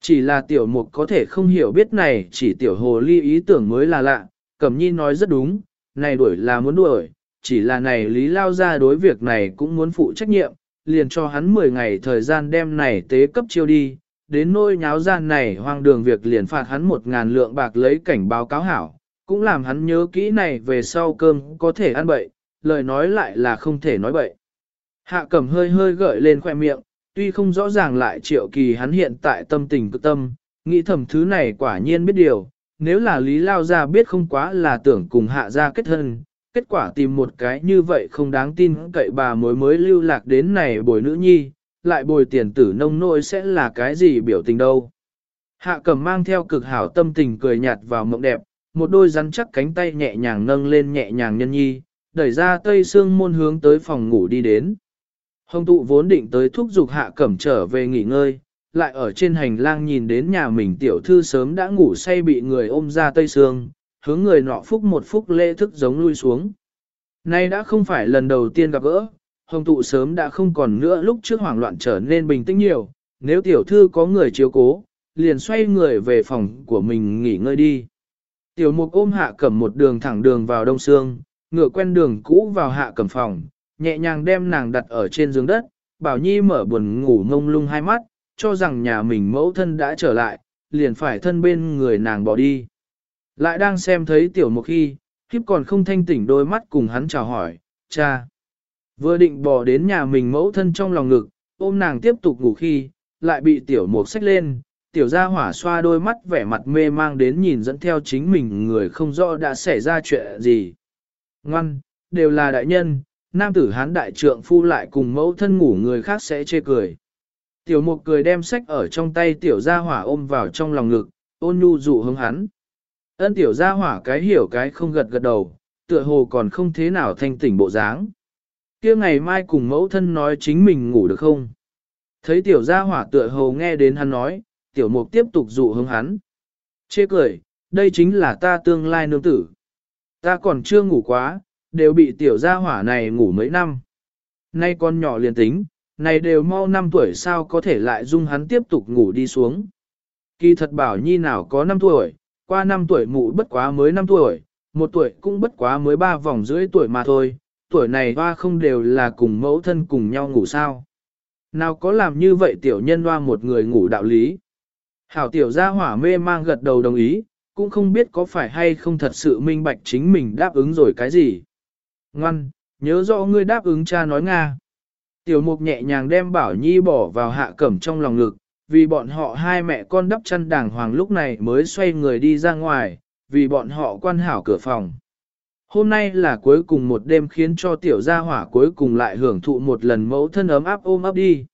Chỉ là tiểu mục có thể không hiểu biết này chỉ tiểu hồ ly ý tưởng mới là lạ, cẩm nhi nói rất đúng, này đuổi là muốn đuổi, chỉ là này lý lao ra đối việc này cũng muốn phụ trách nhiệm, liền cho hắn 10 ngày thời gian đem này tế cấp chiêu đi, đến nôi nháo gian này hoang đường việc liền phạt hắn một ngàn lượng bạc lấy cảnh báo cáo hảo, cũng làm hắn nhớ kỹ này về sau cơm có thể ăn bậy, lời nói lại là không thể nói bậy. Hạ cẩm hơi hơi gợi lên khoe miệng, tuy không rõ ràng lại triệu kỳ hắn hiện tại tâm tình cực tâm, nghĩ thầm thứ này quả nhiên biết điều, nếu là Lý Lao ra biết không quá là tưởng cùng hạ ra kết thân, kết quả tìm một cái như vậy không đáng tin cậy bà mối mới lưu lạc đến này bồi nữ nhi, lại bồi tiền tử nông nỗi sẽ là cái gì biểu tình đâu. Hạ cầm mang theo cực hảo tâm tình cười nhạt vào mộng đẹp, một đôi rắn chắc cánh tay nhẹ nhàng nâng lên nhẹ nhàng nhân nhi, đẩy ra tây xương môn hướng tới phòng ngủ đi đến. Hồng tụ vốn định tới thúc giục hạ cẩm trở về nghỉ ngơi, lại ở trên hành lang nhìn đến nhà mình tiểu thư sớm đã ngủ say bị người ôm ra tây xương, hướng người nọ phúc một phúc lễ thức giống lui xuống. Nay đã không phải lần đầu tiên gặp gỡ, hồng tụ sớm đã không còn nữa lúc trước hoảng loạn trở nên bình tĩnh nhiều, nếu tiểu thư có người chiếu cố, liền xoay người về phòng của mình nghỉ ngơi đi. Tiểu mục ôm hạ cẩm một đường thẳng đường vào đông sương, ngựa quen đường cũ vào hạ cẩm phòng, nhẹ nhàng đem nàng đặt ở trên giường đất, bảo nhi mở buồn ngủ ngông lung hai mắt, cho rằng nhà mình mẫu thân đã trở lại, liền phải thân bên người nàng bỏ đi. Lại đang xem thấy tiểu một khi, khiếp còn không thanh tỉnh đôi mắt cùng hắn chào hỏi, cha. Vừa định bỏ đến nhà mình mẫu thân trong lòng ngực, ôm nàng tiếp tục ngủ khi, lại bị tiểu mục xách lên, tiểu gia hỏa xoa đôi mắt vẻ mặt mê mang đến nhìn dẫn theo chính mình người không rõ đã xảy ra chuyện gì. Ngoan, đều là đại nhân, nam tử hán đại trượng phu lại cùng mẫu thân ngủ người khác sẽ chê cười. Tiểu mục cười đem sách ở trong tay tiểu gia hỏa ôm vào trong lòng ngực, ôn nhu dụ hướng hắn. Ân tiểu gia hỏa cái hiểu cái không gật gật đầu, tựa hồ còn không thế nào thanh tỉnh bộ dáng. kia ngày mai cùng mẫu thân nói chính mình ngủ được không? Thấy tiểu gia hỏa tựa hồ nghe đến hắn nói, tiểu mục tiếp tục dụ hướng hắn. Chê cười, đây chính là ta tương lai nương tử. Ta còn chưa ngủ quá, đều bị tiểu gia hỏa này ngủ mấy năm. Nay con nhỏ liền tính, này đều mau năm tuổi sao có thể lại dung hắn tiếp tục ngủ đi xuống. Kỳ thật bảo nhi nào có năm tuổi, qua năm tuổi mụ bất quá mới năm tuổi, một tuổi cũng bất quá mới ba vòng rưỡi tuổi mà thôi, tuổi này hoa không đều là cùng mẫu thân cùng nhau ngủ sao. Nào có làm như vậy tiểu nhân hoa một người ngủ đạo lý. Hảo tiểu gia hỏa mê mang gật đầu đồng ý, cũng không biết có phải hay không thật sự minh bạch chính mình đáp ứng rồi cái gì. Ngoan, nhớ rõ ngươi đáp ứng cha nói Nga. Tiểu mục nhẹ nhàng đem Bảo Nhi bỏ vào hạ cẩm trong lòng ngực, vì bọn họ hai mẹ con đắp chăn đàng hoàng lúc này mới xoay người đi ra ngoài, vì bọn họ quan hảo cửa phòng. Hôm nay là cuối cùng một đêm khiến cho tiểu gia hỏa cuối cùng lại hưởng thụ một lần mẫu thân ấm áp ôm ấp đi.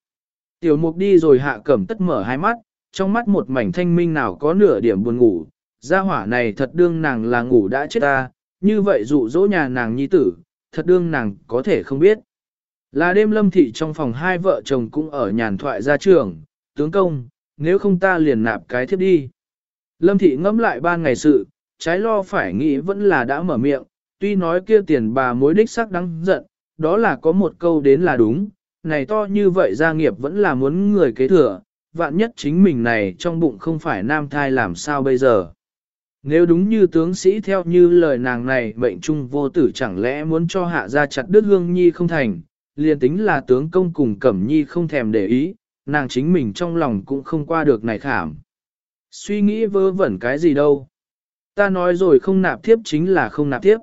Tiểu mục đi rồi hạ cẩm tất mở hai mắt, trong mắt một mảnh thanh minh nào có nửa điểm buồn ngủ, gia hỏa này thật đương nàng là ngủ đã chết ta, như vậy dụ dỗ nhà nàng nhi tử, thật đương nàng có thể không biết. Là đêm lâm thị trong phòng hai vợ chồng cũng ở nhàn thoại ra trường, tướng công, nếu không ta liền nạp cái thiếp đi. Lâm thị ngẫm lại ba ngày sự, trái lo phải nghĩ vẫn là đã mở miệng, tuy nói kia tiền bà mối đích sắc đáng giận, đó là có một câu đến là đúng, này to như vậy gia nghiệp vẫn là muốn người kế thừa, vạn nhất chính mình này trong bụng không phải nam thai làm sao bây giờ. Nếu đúng như tướng sĩ theo như lời nàng này bệnh trung vô tử chẳng lẽ muốn cho hạ ra chặt đứt hương nhi không thành, liền tính là tướng công cùng cẩm nhi không thèm để ý, nàng chính mình trong lòng cũng không qua được này khảm. Suy nghĩ vơ vẩn cái gì đâu. Ta nói rồi không nạp tiếp chính là không nạp tiếp.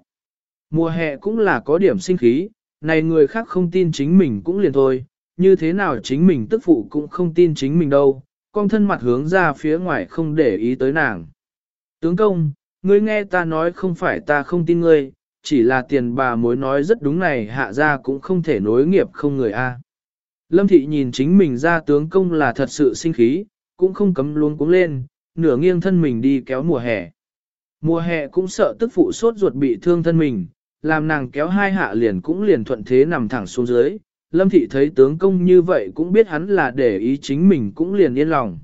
Mùa hè cũng là có điểm sinh khí, này người khác không tin chính mình cũng liền thôi, như thế nào chính mình tức phụ cũng không tin chính mình đâu, con thân mặt hướng ra phía ngoài không để ý tới nàng. Tướng công, ngươi nghe ta nói không phải ta không tin ngươi, chỉ là tiền bà mối nói rất đúng này hạ ra cũng không thể nối nghiệp không người a. À. Lâm thị nhìn chính mình ra tướng công là thật sự sinh khí, cũng không cấm luôn cuống lên, nửa nghiêng thân mình đi kéo mùa hè. Mùa hè cũng sợ tức phụ sốt ruột bị thương thân mình, làm nàng kéo hai hạ liền cũng liền thuận thế nằm thẳng xuống dưới. Lâm thị thấy tướng công như vậy cũng biết hắn là để ý chính mình cũng liền yên lòng.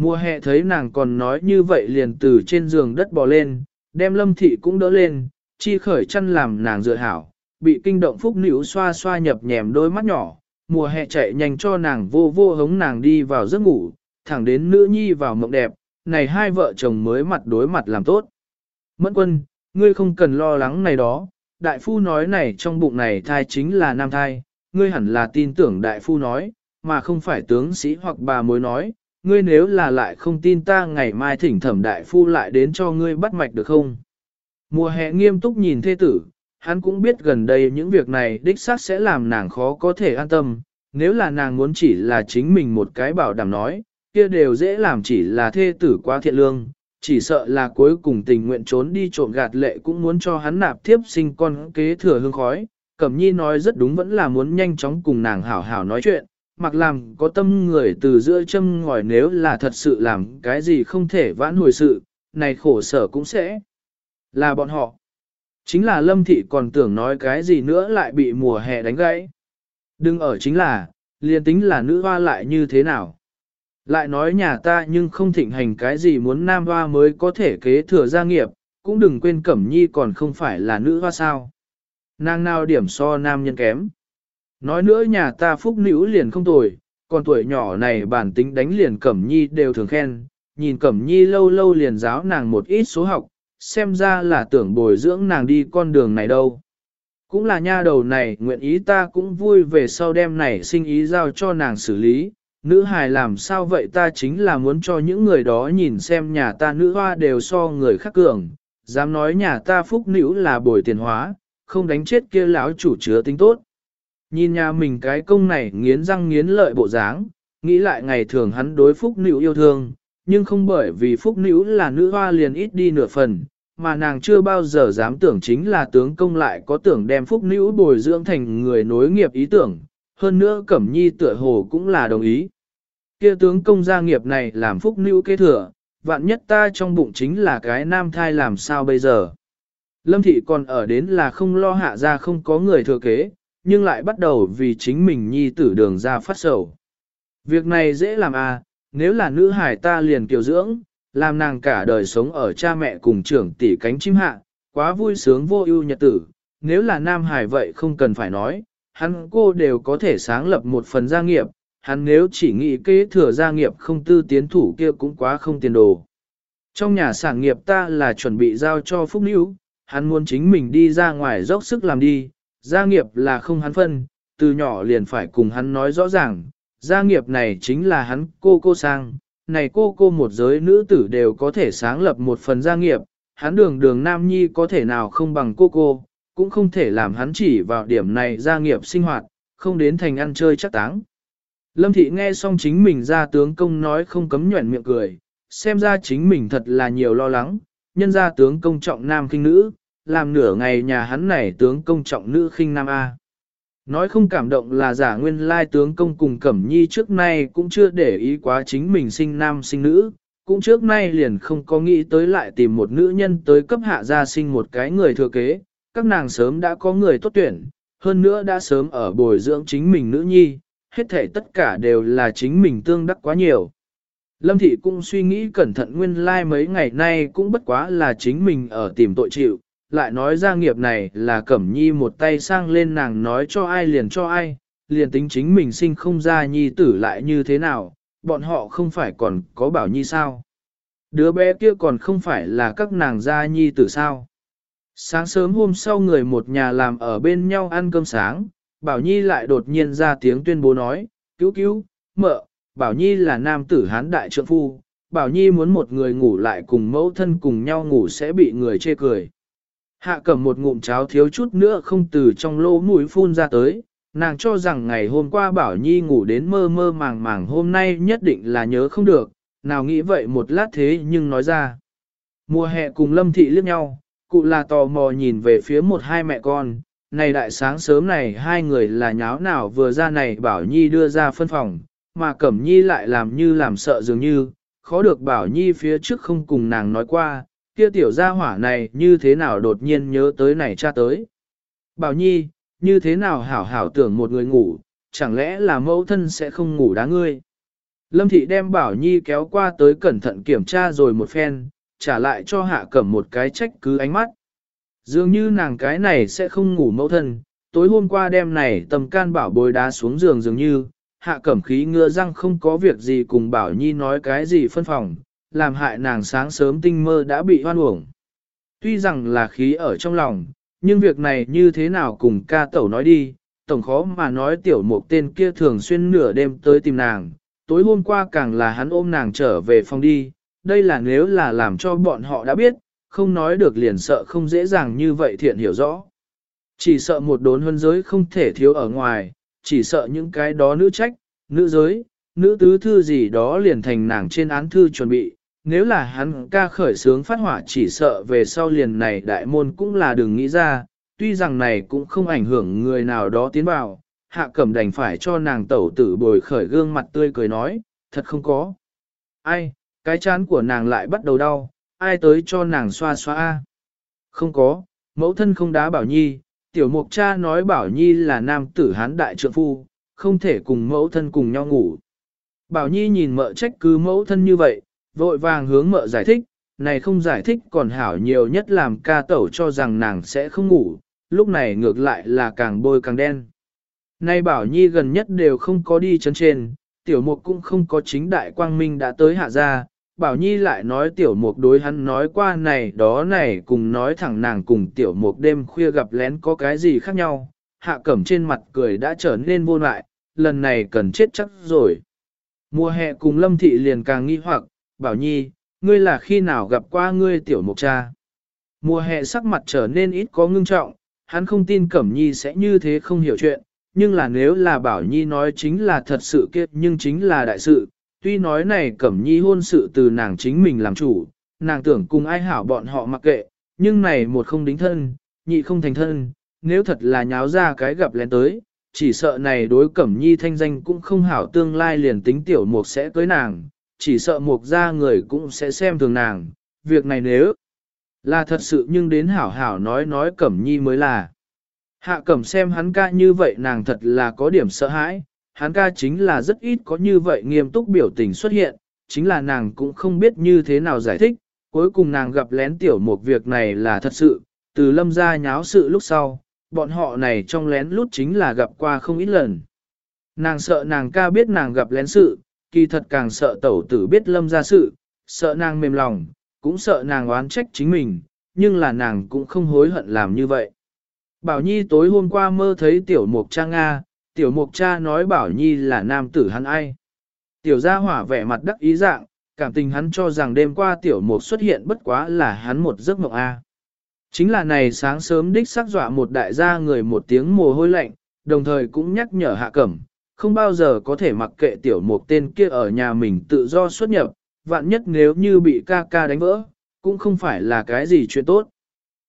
Mùa hè thấy nàng còn nói như vậy liền từ trên giường đất bò lên, đem lâm thị cũng đỡ lên, chi khởi chăn làm nàng dựa hảo, bị kinh động phúc nữ xoa xoa nhập nhèm đôi mắt nhỏ, mùa hè chạy nhanh cho nàng vô vô hống nàng đi vào giấc ngủ, thẳng đến nữ nhi vào mộng đẹp, này hai vợ chồng mới mặt đối mặt làm tốt. Mẫn quân, ngươi không cần lo lắng này đó, đại phu nói này trong bụng này thai chính là nam thai, ngươi hẳn là tin tưởng đại phu nói, mà không phải tướng sĩ hoặc bà mối nói, ngươi nếu là lại không tin ta ngày mai thỉnh thẩm đại phu lại đến cho ngươi bắt mạch được không? Mùa hè nghiêm túc nhìn thê tử, hắn cũng biết gần đây những việc này đích xác sẽ làm nàng khó có thể an tâm, nếu là nàng muốn chỉ là chính mình một cái bảo đảm nói, kia đều dễ làm chỉ là thê tử quá thiện lương, chỉ sợ là cuối cùng tình nguyện trốn đi trộm gạt lệ cũng muốn cho hắn nạp tiếp sinh con kế thừa hương khói. Cẩm nhi nói rất đúng vẫn là muốn nhanh chóng cùng nàng hảo hảo nói chuyện, mặc làm có tâm người từ giữa châm ngòi nếu là thật sự làm cái gì không thể vãn hồi sự, này khổ sở cũng sẽ là bọn họ. Chính là lâm thị còn tưởng nói cái gì nữa lại bị mùa hè đánh gãy. Đừng ở chính là, liền tính là nữ hoa lại như thế nào. Lại nói nhà ta nhưng không thịnh hành cái gì muốn nam hoa mới có thể kế thừa gia nghiệp, cũng đừng quên cẩm nhi còn không phải là nữ hoa sao. Nàng nào điểm so nam nhân kém. Nói nữa nhà ta phúc nữ liền không tồi, còn tuổi nhỏ này bản tính đánh liền cẩm nhi đều thường khen, nhìn cẩm nhi lâu lâu liền giáo nàng một ít số học, xem ra là tưởng bồi dưỡng nàng đi con đường này đâu. Cũng là nha đầu này, nguyện ý ta cũng vui về sau đêm này sinh ý giao cho nàng xử lý. Nữ hài làm sao vậy ta chính là muốn cho những người đó nhìn xem nhà ta nữ hoa đều so người khác cường, dám nói nhà ta phúc nữ là bồi tiền hóa, không đánh chết kia lão chủ chứa tính tốt. Nhìn nhà mình cái công này nghiến răng nghiến lợi bộ dáng, nghĩ lại ngày thường hắn đối phúc nữ yêu thương, nhưng không bởi vì phúc nữ là nữ hoa liền ít đi nửa phần, mà nàng chưa bao giờ dám tưởng chính là tướng công lại có tưởng đem phúc nữ bồi dưỡng thành người nối nghiệp ý tưởng, hơn nữa Cẩm Nhi tựa hồ cũng là đồng ý. Kia tướng công gia nghiệp này làm phúc nữ kế thừa, vạn nhất ta trong bụng chính là cái nam thai làm sao bây giờ. Lâm thị còn ở đến là không lo hạ ra không có người thừa kế, nhưng lại bắt đầu vì chính mình nhi tử đường ra phát sầu. Việc này dễ làm à, nếu là nữ hải ta liền kiều dưỡng, làm nàng cả đời sống ở cha mẹ cùng trưởng tỷ cánh chim hạ, quá vui sướng vô ưu nhật tử, nếu là nam hải vậy không cần phải nói, hắn cô đều có thể sáng lập một phần gia nghiệp, hắn nếu chỉ nghĩ kế thừa gia nghiệp không tư tiến thủ kia cũng quá không tiền đồ. Trong nhà sản nghiệp ta là chuẩn bị giao cho Phúc Níu, hắn muốn chính mình đi ra ngoài dốc sức làm đi, gia nghiệp là không hắn phân, từ nhỏ liền phải cùng hắn nói rõ ràng, gia nghiệp này chính là hắn cô cô sang, này cô cô một giới nữ tử đều có thể sáng lập một phần gia nghiệp, hắn đường đường nam nhi có thể nào không bằng cô cô, cũng không thể làm hắn chỉ vào điểm này gia nghiệp sinh hoạt, không đến thành ăn chơi chắc táng. Lâm thị nghe xong chính mình ra tướng công nói không cấm nhuẩn miệng cười, xem ra chính mình thật là nhiều lo lắng, nhân ra tướng công trọng nam kinh nữ, làm nửa ngày nhà hắn này tướng công trọng nữ khinh nam A. Nói không cảm động là giả nguyên lai tướng công cùng Cẩm Nhi trước nay cũng chưa để ý quá chính mình sinh nam sinh nữ, cũng trước nay liền không có nghĩ tới lại tìm một nữ nhân tới cấp hạ gia sinh một cái người thừa kế, các nàng sớm đã có người tốt tuyển, hơn nữa đã sớm ở bồi dưỡng chính mình nữ nhi, hết thể tất cả đều là chính mình tương đắc quá nhiều. Lâm Thị cũng suy nghĩ cẩn thận nguyên lai like mấy ngày nay cũng bất quá là chính mình ở tìm tội chịu, lại nói ra nghiệp này là Cẩm Nhi một tay sang lên nàng nói cho ai liền cho ai, liền tính chính mình sinh không ra nhi tử lại như thế nào, bọn họ không phải còn có bảo nhi sao. Đứa bé kia còn không phải là các nàng gia nhi tử sao. Sáng sớm hôm sau người một nhà làm ở bên nhau ăn cơm sáng, Bảo Nhi lại đột nhiên ra tiếng tuyên bố nói, cứu cứu, mợ, Bảo Nhi là nam tử hán đại trượng phu, Bảo Nhi muốn một người ngủ lại cùng mẫu thân cùng nhau ngủ sẽ bị người chê cười. Hạ cầm một ngụm cháo thiếu chút nữa không từ trong lỗ mũi phun ra tới, nàng cho rằng ngày hôm qua Bảo Nhi ngủ đến mơ mơ màng màng hôm nay nhất định là nhớ không được, nào nghĩ vậy một lát thế nhưng nói ra. Mùa hè cùng Lâm Thị liếc nhau, cụ là tò mò nhìn về phía một hai mẹ con, này đại sáng sớm này hai người là nháo nào vừa ra này Bảo Nhi đưa ra phân phòng, mà Cẩm Nhi lại làm như làm sợ dường như, khó được Bảo Nhi phía trước không cùng nàng nói qua, kia tiểu gia hỏa này như thế nào đột nhiên nhớ tới này cha tới. Bảo Nhi, như thế nào hảo hảo tưởng một người ngủ, chẳng lẽ là mẫu thân sẽ không ngủ đá ngươi. Lâm Thị đem Bảo Nhi kéo qua tới cẩn thận kiểm tra rồi một phen, trả lại cho Hạ Cẩm một cái trách cứ ánh mắt. Dường như nàng cái này sẽ không ngủ mẫu thân, tối hôm qua đêm này tầm can bảo bồi đá xuống giường dường như, Hạ Cẩm khí ngựa răng không có việc gì cùng Bảo Nhi nói cái gì phân phòng, làm hại nàng sáng sớm tinh mơ đã bị hoan uổng. Tuy rằng là khí ở trong lòng, nhưng việc này như thế nào cùng ca tẩu nói đi, tổng khó mà nói tiểu mục tên kia thường xuyên nửa đêm tới tìm nàng, tối hôm qua càng là hắn ôm nàng trở về phòng đi, đây là nếu là làm cho bọn họ đã biết, không nói được liền sợ không dễ dàng như vậy thiện hiểu rõ. Chỉ sợ một đốn huân giới không thể thiếu ở ngoài, chỉ sợ những cái đó nữ trách, nữ giới, nữ tứ thư gì đó liền thành nàng trên án thư chuẩn bị. Nếu là hắn ca khởi sướng phát hỏa chỉ sợ về sau liền này đại môn cũng là đừng nghĩ ra, tuy rằng này cũng không ảnh hưởng người nào đó tiến vào, hạ cẩm đành phải cho nàng tẩu tử bồi khởi gương mặt tươi cười nói, thật không có. Ai, cái chán của nàng lại bắt đầu đau, ai tới cho nàng xoa xoa. Không có, mẫu thân không đá bảo nhi, tiểu mục cha nói bảo nhi là nam tử hán đại trượng phu, không thể cùng mẫu thân cùng nhau ngủ. Bảo nhi nhìn mợ trách cứ mẫu thân như vậy, vội vàng hướng mợ giải thích, này không giải thích còn hảo nhiều nhất làm ca tẩu cho rằng nàng sẽ không ngủ, lúc này ngược lại là càng bôi càng đen. Nay bảo nhi gần nhất đều không có đi chân trên, tiểu mục cũng không có chính đại quang minh đã tới hạ gia, bảo nhi lại nói tiểu mục đối hắn nói qua này đó này cùng nói thẳng nàng cùng tiểu mục đêm khuya gặp lén có cái gì khác nhau, hạ cẩm trên mặt cười đã trở nên vô lại, lần này cần chết chắc rồi. Mùa hè cùng lâm thị liền càng nghi hoặc, bảo nhi, ngươi là khi nào gặp qua ngươi tiểu mục cha. Mùa hè sắc mặt trở nên ít có ngưng trọng, hắn không tin cẩm nhi sẽ như thế không hiểu chuyện, nhưng là nếu là bảo nhi nói chính là thật sự kia nhưng chính là đại sự, tuy nói này cẩm nhi hôn sự từ nàng chính mình làm chủ, nàng tưởng cùng ai hảo bọn họ mặc kệ, nhưng này một không đính thân, nhị không thành thân, nếu thật là nháo ra cái gặp lén tới, chỉ sợ này đối cẩm nhi thanh danh cũng không hảo tương lai liền tính tiểu mục sẽ cưới nàng, chỉ sợ mục ra người cũng sẽ xem thường nàng, việc này nếu là thật sự nhưng đến hảo hảo nói nói cẩm nhi mới là. Hạ cẩm xem hắn ca như vậy nàng thật là có điểm sợ hãi, hắn ca chính là rất ít có như vậy nghiêm túc biểu tình xuất hiện, chính là nàng cũng không biết như thế nào giải thích, cuối cùng nàng gặp lén tiểu một việc này là thật sự, từ lâm ra nháo sự lúc sau, bọn họ này trong lén lút chính là gặp qua không ít lần. Nàng sợ nàng ca biết nàng gặp lén sự, kỳ thật càng sợ tẩu tử biết lâm ra sự, sợ nàng mềm lòng, cũng sợ nàng oán trách chính mình, nhưng là nàng cũng không hối hận làm như vậy. Bảo Nhi tối hôm qua mơ thấy tiểu mục cha Nga, tiểu mục cha nói Bảo Nhi là nam tử hắn ai. Tiểu gia hỏa vẻ mặt đắc ý dạng, cảm tình hắn cho rằng đêm qua tiểu mục xuất hiện bất quá là hắn một giấc mộng A. Chính là này sáng sớm đích xác dọa một đại gia người một tiếng mồ hôi lạnh, đồng thời cũng nhắc nhở hạ cẩm, không bao giờ có thể mặc kệ tiểu mục tên kia ở nhà mình tự do xuất nhập, vạn nhất nếu như bị ca ca đánh vỡ, cũng không phải là cái gì chuyện tốt.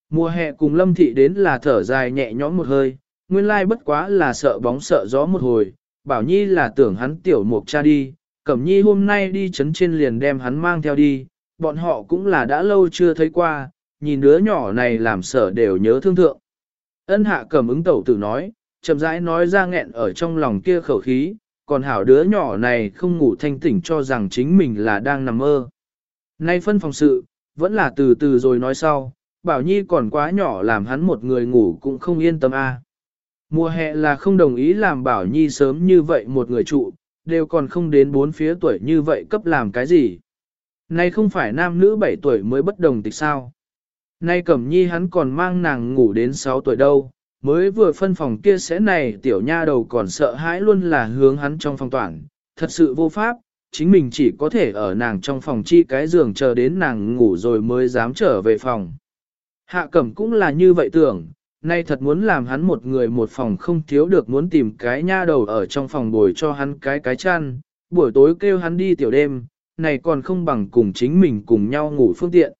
Mùa hè cùng lâm thị đến là thở dài nhẹ nhõm một hơi, nguyên lai bất quá là sợ bóng sợ gió một hồi, bảo nhi là tưởng hắn tiểu mục cha đi, cẩm nhi hôm nay đi chấn trên liền đem hắn mang theo đi, bọn họ cũng là đã lâu chưa thấy qua, nhìn đứa nhỏ này làm sợ đều nhớ thương thượng. Ân hạ cẩm ứng tẩu tử nói, chậm rãi nói ra nghẹn ở trong lòng kia khẩu khí, còn hảo đứa nhỏ này không ngủ thanh tỉnh cho rằng chính mình là đang nằm mơ. Nay phân phòng sự, vẫn là từ từ rồi nói sau, Bảo Nhi còn quá nhỏ làm hắn một người ngủ cũng không yên tâm a. Mùa hè là không đồng ý làm Bảo Nhi sớm như vậy một người trụ, đều còn không đến bốn phía tuổi như vậy cấp làm cái gì. Nay không phải nam nữ 7 tuổi mới bất đồng tịch sao. Nay Cẩm Nhi hắn còn mang nàng ngủ đến 6 tuổi đâu, mới vừa phân phòng kia sẽ này tiểu nha đầu còn sợ hãi luôn là hướng hắn trong phòng toàn, thật sự vô pháp, chính mình chỉ có thể ở nàng trong phòng chi cái giường chờ đến nàng ngủ rồi mới dám trở về phòng. Hạ cẩm cũng là như vậy tưởng, nay thật muốn làm hắn một người một phòng không thiếu được muốn tìm cái nha đầu ở trong phòng bồi cho hắn cái cái chăn, buổi tối kêu hắn đi tiểu đêm, này còn không bằng cùng chính mình cùng nhau ngủ phương tiện.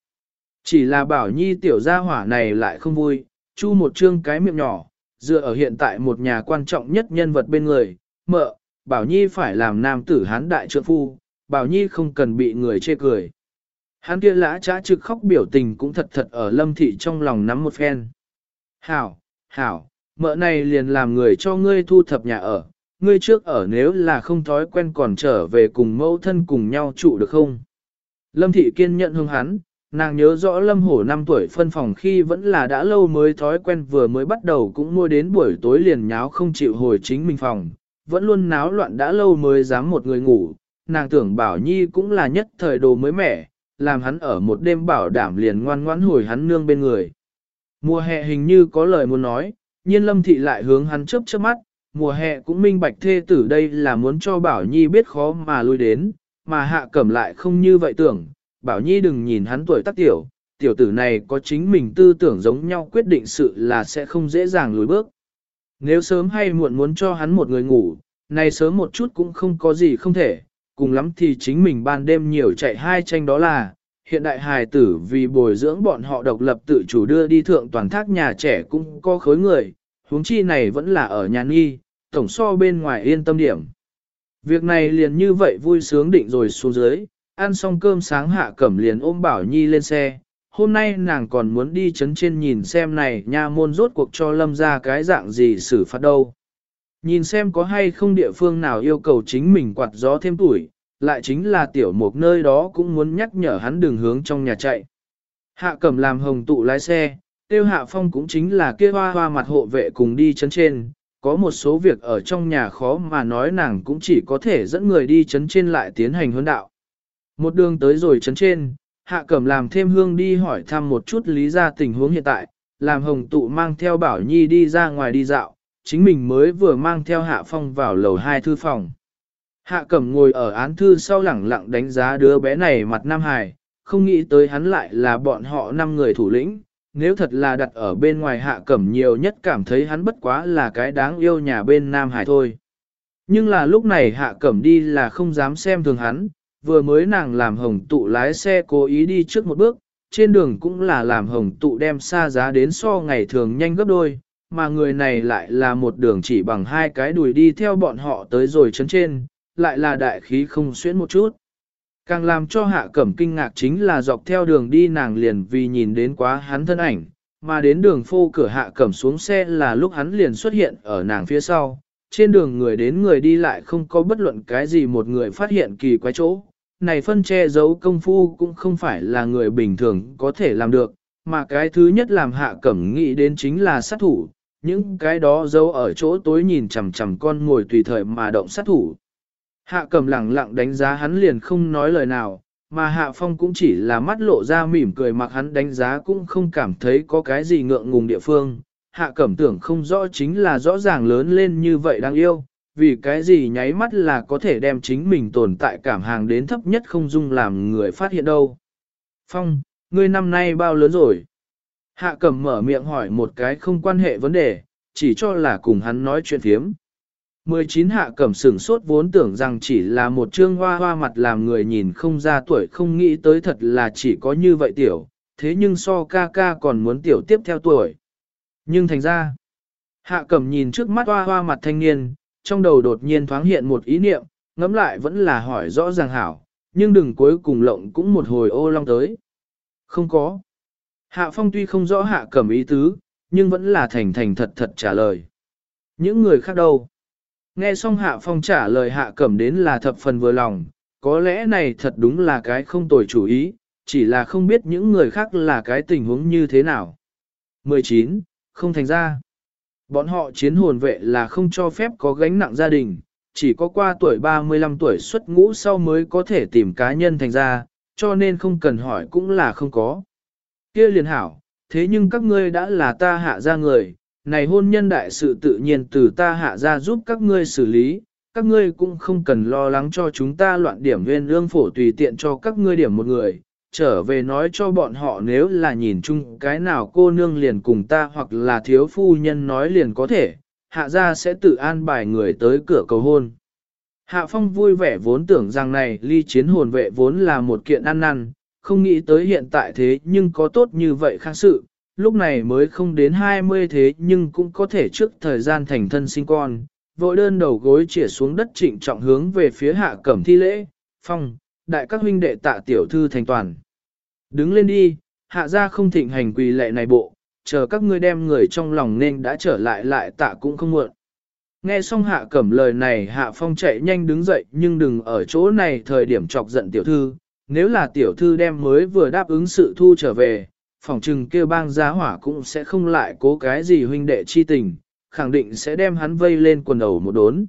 Chỉ là bảo nhi tiểu gia hỏa này lại không vui, chu một chương cái miệng nhỏ, dựa ở hiện tại một nhà quan trọng nhất nhân vật bên người, mợ, bảo nhi phải làm nam tử hán đại trượng phu, bảo nhi không cần bị người chê cười. Hán kia lã trá trực khóc biểu tình cũng thật thật ở lâm thị trong lòng nắm một phen. Hảo, hảo, mợ này liền làm người cho ngươi thu thập nhà ở, ngươi trước ở nếu là không thói quen còn trở về cùng mẫu thân cùng nhau trụ được không? Lâm thị kiên nhận hương hắn, nàng nhớ rõ lâm hổ 5 tuổi phân phòng khi vẫn là đã lâu mới thói quen vừa mới bắt đầu cũng mua đến buổi tối liền nháo không chịu hồi chính mình phòng, vẫn luôn náo loạn đã lâu mới dám một người ngủ, nàng tưởng bảo nhi cũng là nhất thời đồ mới mẻ, làm hắn ở một đêm bảo đảm liền ngoan ngoãn hồi hắn nương bên người. Mùa hè hình như có lời muốn nói, nhiên lâm thị lại hướng hắn chớp chớp mắt, mùa hè cũng minh bạch thê tử đây là muốn cho Bảo Nhi biết khó mà lui đến, mà hạ cẩm lại không như vậy tưởng, Bảo Nhi đừng nhìn hắn tuổi tác tiểu, tiểu tử này có chính mình tư tưởng giống nhau quyết định sự là sẽ không dễ dàng lùi bước. Nếu sớm hay muộn muốn cho hắn một người ngủ, này sớm một chút cũng không có gì không thể, cùng lắm thì chính mình ban đêm nhiều chạy hai tranh đó là, hiện đại hài tử vì bồi dưỡng bọn họ độc lập tự chủ đưa đi thượng toàn thác nhà trẻ cũng có khối người, huống chi này vẫn là ở nhà nghi, tổng so bên ngoài yên tâm điểm. Việc này liền như vậy vui sướng định rồi xuống dưới, ăn xong cơm sáng hạ cẩm liền ôm Bảo Nhi lên xe. Hôm nay nàng còn muốn đi chấn trên nhìn xem này nha môn rốt cuộc cho lâm ra cái dạng gì xử phạt đâu. Nhìn xem có hay không địa phương nào yêu cầu chính mình quạt gió thêm tuổi, lại chính là tiểu mục nơi đó cũng muốn nhắc nhở hắn đường hướng trong nhà chạy. Hạ cẩm làm hồng tụ lái xe, tiêu hạ phong cũng chính là kia hoa hoa mặt hộ vệ cùng đi chấn trên, có một số việc ở trong nhà khó mà nói nàng cũng chỉ có thể dẫn người đi chấn trên lại tiến hành huấn đạo. Một đường tới rồi chấn trên, hạ cẩm làm thêm hương đi hỏi thăm một chút lý ra tình huống hiện tại, làm hồng tụ mang theo bảo nhi đi ra ngoài đi dạo, chính mình mới vừa mang theo hạ phong vào lầu hai thư phòng. Hạ cẩm ngồi ở án thư sau lẳng lặng đánh giá đứa bé này mặt Nam Hải, không nghĩ tới hắn lại là bọn họ năm người thủ lĩnh, nếu thật là đặt ở bên ngoài hạ cẩm nhiều nhất cảm thấy hắn bất quá là cái đáng yêu nhà bên Nam Hải thôi. Nhưng là lúc này hạ cẩm đi là không dám xem thường hắn, vừa mới nàng làm hồng tụ lái xe cố ý đi trước một bước, trên đường cũng là làm hồng tụ đem xa giá đến so ngày thường nhanh gấp đôi, mà người này lại là một đường chỉ bằng hai cái đùi đi theo bọn họ tới rồi chấn trên, lại là đại khí không xuyến một chút. Càng làm cho hạ cẩm kinh ngạc chính là dọc theo đường đi nàng liền vì nhìn đến quá hắn thân ảnh, mà đến đường phô cửa hạ cẩm xuống xe là lúc hắn liền xuất hiện ở nàng phía sau. Trên đường người đến người đi lại không có bất luận cái gì một người phát hiện kỳ quái chỗ. Này phân che giấu công phu cũng không phải là người bình thường có thể làm được, mà cái thứ nhất làm hạ cẩm nghĩ đến chính là sát thủ, những cái đó giấu ở chỗ tối nhìn chằm chằm con ngồi tùy thời mà động sát thủ. Hạ cẩm lặng lặng đánh giá hắn liền không nói lời nào, mà Hạ Phong cũng chỉ là mắt lộ ra mỉm cười mặc hắn đánh giá cũng không cảm thấy có cái gì ngượng ngùng địa phương. Hạ cẩm tưởng không rõ chính là rõ ràng lớn lên như vậy đáng yêu, vì cái gì nháy mắt là có thể đem chính mình tồn tại cảm hàng đến thấp nhất không dung làm người phát hiện đâu. Phong, ngươi năm nay bao lớn rồi? Hạ cẩm mở miệng hỏi một cái không quan hệ vấn đề, chỉ cho là cùng hắn nói chuyện thiếm. 19 hạ cẩm sửng sốt vốn tưởng rằng chỉ là một trương hoa hoa mặt làm người nhìn không ra tuổi không nghĩ tới thật là chỉ có như vậy tiểu, thế nhưng so ca ca còn muốn tiểu tiếp theo tuổi. Nhưng thành ra, hạ cẩm nhìn trước mắt hoa hoa mặt thanh niên, trong đầu đột nhiên thoáng hiện một ý niệm, ngẫm lại vẫn là hỏi rõ ràng hảo, nhưng đừng cuối cùng lộng cũng một hồi ô long tới. Không có. Hạ phong tuy không rõ hạ cẩm ý tứ, nhưng vẫn là thành thành thật thật trả lời. Những người khác đâu? Nghe xong Hạ Phong trả lời Hạ Cẩm đến là thập phần vừa lòng, có lẽ này thật đúng là cái không tồi chủ ý, chỉ là không biết những người khác là cái tình huống như thế nào. 19. Không thành ra. Bọn họ chiến hồn vệ là không cho phép có gánh nặng gia đình, chỉ có qua tuổi 35 tuổi xuất ngũ sau mới có thể tìm cá nhân thành ra, cho nên không cần hỏi cũng là không có. kia liền hảo, thế nhưng các ngươi đã là ta hạ ra người, này hôn nhân đại sự tự nhiên từ ta hạ ra giúp các ngươi xử lý, các ngươi cũng không cần lo lắng cho chúng ta loạn điểm nguyên lương phổ tùy tiện cho các ngươi điểm một người, trở về nói cho bọn họ nếu là nhìn chung cái nào cô nương liền cùng ta hoặc là thiếu phu nhân nói liền có thể, hạ gia sẽ tự an bài người tới cửa cầu hôn. Hạ Phong vui vẻ vốn tưởng rằng này ly chiến hồn vệ vốn là một kiện ăn năn, không nghĩ tới hiện tại thế nhưng có tốt như vậy khang sự, lúc này mới không đến 20 thế nhưng cũng có thể trước thời gian thành thân sinh con, vội đơn đầu gối chỉa xuống đất trịnh trọng hướng về phía hạ cẩm thi lễ, phong, đại các huynh đệ tạ tiểu thư thành toàn. Đứng lên đi, hạ ra không thịnh hành quỳ lệ này bộ, chờ các ngươi đem người trong lòng nên đã trở lại lại tạ cũng không muộn. Nghe xong hạ cẩm lời này hạ phong chạy nhanh đứng dậy nhưng đừng ở chỗ này thời điểm chọc giận tiểu thư, nếu là tiểu thư đem mới vừa đáp ứng sự thu trở về, phòng trừng kêu bang giá hỏa cũng sẽ không lại cố cái gì huynh đệ chi tình, khẳng định sẽ đem hắn vây lên quần đầu một đốn.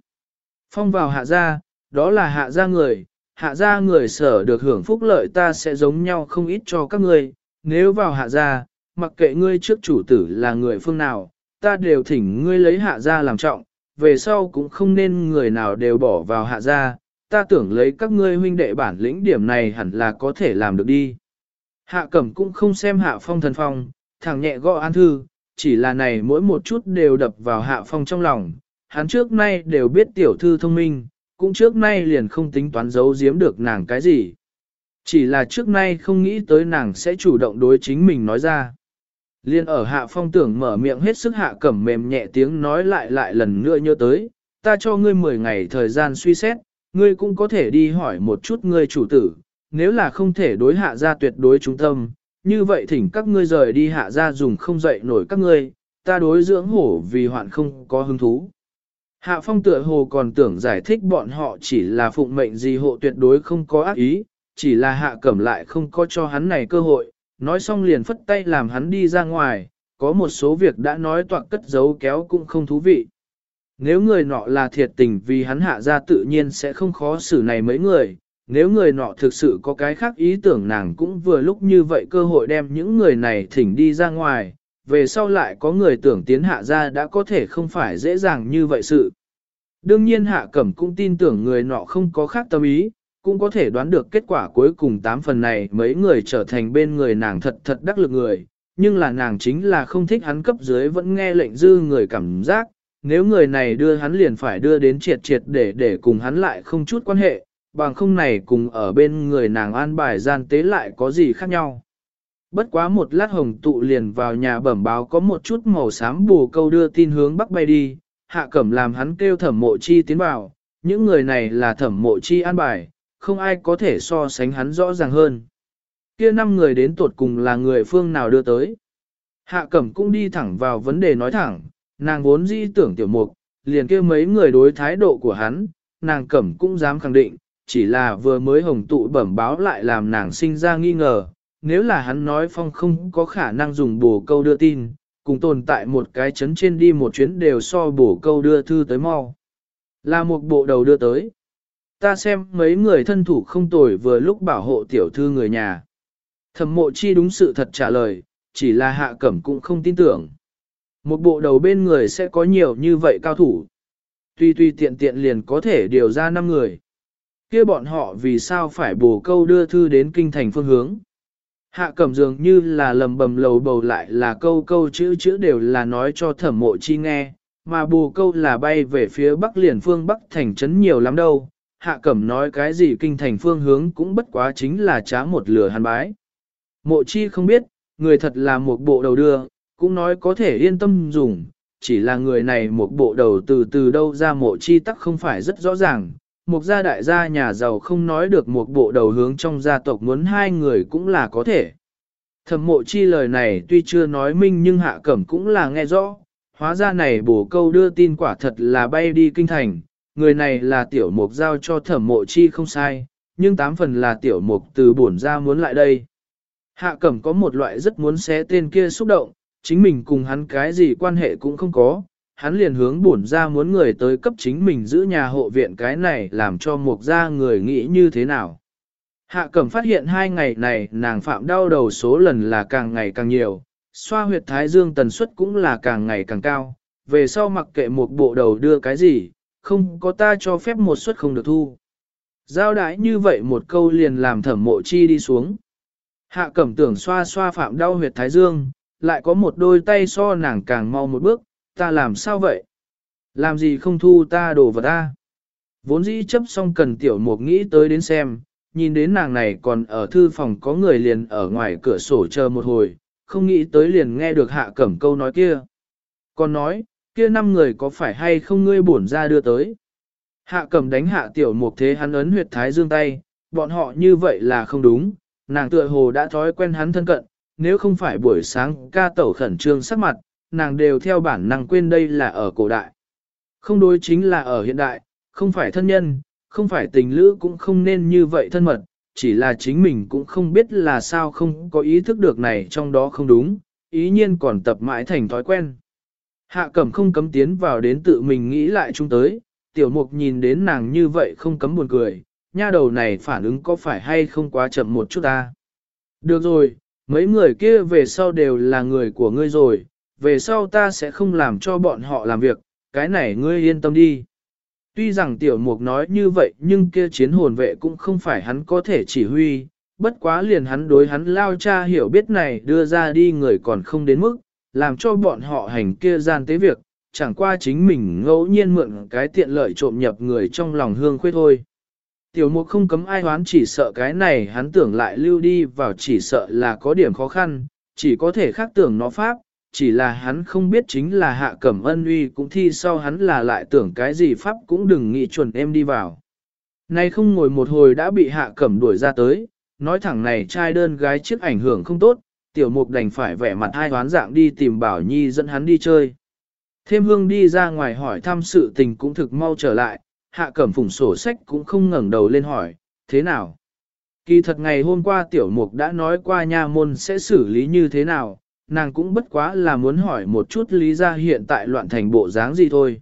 Phong vào hạ gia, đó là hạ gia người, hạ gia người sở được hưởng phúc lợi ta sẽ giống nhau không ít cho các ngươi, nếu vào hạ gia, mặc kệ ngươi trước chủ tử là người phương nào, ta đều thỉnh ngươi lấy hạ gia làm trọng, về sau cũng không nên người nào đều bỏ vào hạ gia, ta tưởng lấy các ngươi huynh đệ bản lĩnh điểm này hẳn là có thể làm được đi. Hạ cẩm cũng không xem hạ phong thần phong, thẳng nhẹ gõ an thư, chỉ là này mỗi một chút đều đập vào hạ phong trong lòng, hắn trước nay đều biết tiểu thư thông minh, cũng trước nay liền không tính toán giấu giếm được nàng cái gì. Chỉ là trước nay không nghĩ tới nàng sẽ chủ động đối chính mình nói ra. Liên ở hạ phong tưởng mở miệng hết sức hạ cẩm mềm nhẹ tiếng nói lại lại lần nữa nhớ tới, ta cho ngươi 10 ngày thời gian suy xét, ngươi cũng có thể đi hỏi một chút ngươi chủ tử, nếu là không thể đối hạ ra tuyệt đối trung tâm, như vậy thỉnh các ngươi rời đi hạ ra dùng không dậy nổi các ngươi, ta đối dưỡng hổ vì hoạn không có hứng thú. Hạ phong tựa hồ còn tưởng giải thích bọn họ chỉ là phụng mệnh gì hộ tuyệt đối không có ác ý, chỉ là hạ cẩm lại không có cho hắn này cơ hội, nói xong liền phất tay làm hắn đi ra ngoài, có một số việc đã nói toạc cất giấu kéo cũng không thú vị. Nếu người nọ là thiệt tình vì hắn hạ ra tự nhiên sẽ không khó xử này mấy người, nếu người nọ thực sự có cái khác ý tưởng nàng cũng vừa lúc như vậy cơ hội đem những người này thỉnh đi ra ngoài, về sau lại có người tưởng tiến hạ ra đã có thể không phải dễ dàng như vậy sự. Đương nhiên hạ cẩm cũng tin tưởng người nọ không có khác tâm ý, cũng có thể đoán được kết quả cuối cùng tám phần này mấy người trở thành bên người nàng thật thật đắc lực người, nhưng là nàng chính là không thích hắn cấp dưới vẫn nghe lệnh dư người cảm giác, nếu người này đưa hắn liền phải đưa đến triệt triệt để để cùng hắn lại không chút quan hệ, bằng không này cùng ở bên người nàng an bài gian tế lại có gì khác nhau. Bất quá một lát hồng tụ liền vào nhà bẩm báo có một chút màu xám bù câu đưa tin hướng bắc bay đi, hạ cẩm làm hắn kêu thẩm mộ chi tiến vào, những người này là thẩm mộ chi an bài, không ai có thể so sánh hắn rõ ràng hơn. Kia năm người đến tuột cùng là người phương nào đưa tới. Hạ cẩm cũng đi thẳng vào vấn đề nói thẳng, nàng vốn di tưởng tiểu mục, liền kêu mấy người đối thái độ của hắn, nàng cẩm cũng dám khẳng định, chỉ là vừa mới hồng tụ bẩm báo lại làm nàng sinh ra nghi ngờ, nếu là hắn nói phong không có khả năng dùng bổ câu đưa tin, cùng tồn tại một cái chấn trên đi một chuyến đều so bổ câu đưa thư tới mau. Là một bộ đầu đưa tới. Ta xem mấy người thân thủ không tồi vừa lúc bảo hộ tiểu thư người nhà. Thẩm mộ chi đúng sự thật trả lời, chỉ là hạ cẩm cũng không tin tưởng. Một bộ đầu bên người sẽ có nhiều như vậy cao thủ. Tuy tuy tiện tiện liền có thể điều ra 5 người kia bọn họ vì sao phải bổ câu đưa thư đến kinh thành phương hướng. Hạ cẩm dường như là lầm bầm lầu bầu lại là câu câu chữ chữ đều là nói cho thẩm mộ chi nghe, mà bù câu là bay về phía bắc liền phương bắc thành trấn nhiều lắm đâu. Hạ cẩm nói cái gì kinh thành phương hướng cũng bất quá chính là trá một lửa hàn bái. Mộ chi không biết, người thật là một bộ đầu đưa, cũng nói có thể yên tâm dùng, chỉ là người này một bộ đầu từ từ đâu ra mộ chi tắc không phải rất rõ ràng, một gia đại gia nhà giàu không nói được một bộ đầu hướng trong gia tộc muốn hai người cũng là có thể. Thẩm mộ chi lời này tuy chưa nói minh nhưng hạ cẩm cũng là nghe rõ, hóa ra này bổ câu đưa tin quả thật là bay đi kinh thành, người này là tiểu mục giao cho thẩm mộ chi không sai, nhưng tám phần là tiểu mục từ bổn ra muốn lại đây. Hạ cẩm có một loại rất muốn xé tên kia xúc động, chính mình cùng hắn cái gì quan hệ cũng không có, hắn liền hướng bổn ra muốn người tới cấp chính mình giữ nhà hộ viện cái này làm cho mục ra người nghĩ như thế nào. Hạ cẩm phát hiện hai ngày này nàng phạm đau đầu số lần là càng ngày càng nhiều, xoa huyệt thái dương tần suất cũng là càng ngày càng cao, về sau mặc kệ một bộ đầu đưa cái gì, không có ta cho phép một suất không được thu. Giao đãi như vậy một câu liền làm thẩm mộ chi đi xuống. Hạ cẩm tưởng xoa xoa phạm đau huyệt thái dương, lại có một đôi tay so nàng càng mau một bước, ta làm sao vậy? Làm gì không thu ta đồ vật ta? Vốn dĩ chấp xong cần tiểu mục nghĩ tới đến xem, nhìn đến nàng này còn ở thư phòng có người liền ở ngoài cửa sổ chờ một hồi, không nghĩ tới liền nghe được hạ cẩm câu nói kia. Còn nói, kia năm người có phải hay không ngươi bổn ra đưa tới? Hạ cẩm đánh hạ tiểu mục thế hắn ấn huyệt thái dương tay, bọn họ như vậy là không đúng, nàng tựa hồ đã thói quen hắn thân cận, nếu không phải buổi sáng ca tẩu khẩn trương sắc mặt, nàng đều theo bản năng quên đây là ở cổ đại. Không đối chính là ở hiện đại, không phải thân nhân, không phải tình lữ cũng không nên như vậy thân mật, chỉ là chính mình cũng không biết là sao không có ý thức được này trong đó không đúng, ý nhiên còn tập mãi thành thói quen. Hạ cẩm không cấm tiến vào đến tự mình nghĩ lại chúng tới, tiểu mục nhìn đến nàng như vậy không cấm buồn cười, nha đầu này phản ứng có phải hay không quá chậm một chút ta. Được rồi, mấy người kia về sau đều là người của ngươi rồi, về sau ta sẽ không làm cho bọn họ làm việc, cái này ngươi yên tâm đi. Tuy rằng tiểu mục nói như vậy nhưng kia chiến hồn vệ cũng không phải hắn có thể chỉ huy, bất quá liền hắn đối hắn lao cha hiểu biết này đưa ra đi người còn không đến mức, làm cho bọn họ hành kia gian tế việc, chẳng qua chính mình ngẫu nhiên mượn cái tiện lợi trộm nhập người trong lòng hương khuê thôi. Tiểu mục không cấm ai hoán chỉ sợ cái này hắn tưởng lại lưu đi vào chỉ sợ là có điểm khó khăn, chỉ có thể khác tưởng nó pháp, chỉ là hắn không biết chính là hạ cẩm ân uy cũng thi sau hắn là lại tưởng cái gì pháp cũng đừng nghĩ chuẩn em đi vào. Nay không ngồi một hồi đã bị hạ cẩm đuổi ra tới, nói thẳng này trai đơn gái trước ảnh hưởng không tốt, tiểu mục đành phải vẻ mặt hai hoán dạng đi tìm bảo nhi dẫn hắn đi chơi. Thêm hương đi ra ngoài hỏi thăm sự tình cũng thực mau trở lại, hạ cẩm phủng sổ sách cũng không ngẩng đầu lên hỏi, thế nào? Kỳ thật ngày hôm qua tiểu mục đã nói qua nha môn sẽ xử lý như thế nào, nàng cũng bất quá là muốn hỏi một chút lý gia hiện tại loạn thành bộ dáng gì thôi.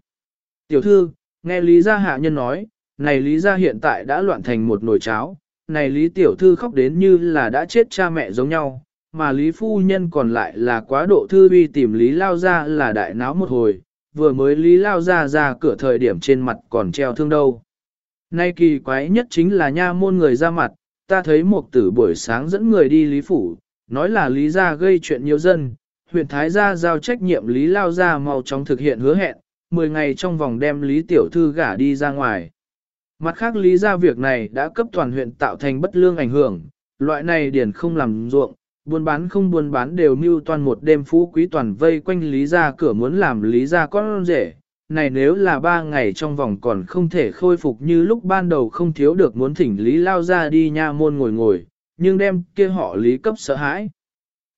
Tiểu thư, nghe lý gia hạ nhân nói, này lý gia hiện tại đã loạn thành một nồi cháo, này lý tiểu thư khóc đến như là đã chết cha mẹ giống nhau, mà lý phu nhân còn lại là quá độ thư uy tìm lý lao gia là đại náo một hồi, vừa mới lý lao gia ra cửa thời điểm trên mặt còn treo thương đâu. Nay kỳ quái nhất chính là nha môn người ra mặt, ta thấy một tử buổi sáng dẫn người đi lý phủ, nói là lý gia gây chuyện nhiều dân, huyện Thái gia giao trách nhiệm lý lao Gia mau chóng thực hiện hứa hẹn, 10 ngày trong vòng đem lý tiểu thư gả đi ra ngoài. Mặt khác lý gia việc này đã cấp toàn huyện tạo thành bất lương ảnh hưởng, loại này điển không làm ruộng, buôn bán không buôn bán đều mưu toàn một đêm phú quý toàn vây quanh lý gia cửa muốn làm lý gia con rể. Này nếu là ba ngày trong vòng còn không thể khôi phục như lúc ban đầu không thiếu được muốn thỉnh lý lao ra đi nha môn ngồi ngồi, nhưng đem kia họ lý cấp sợ hãi.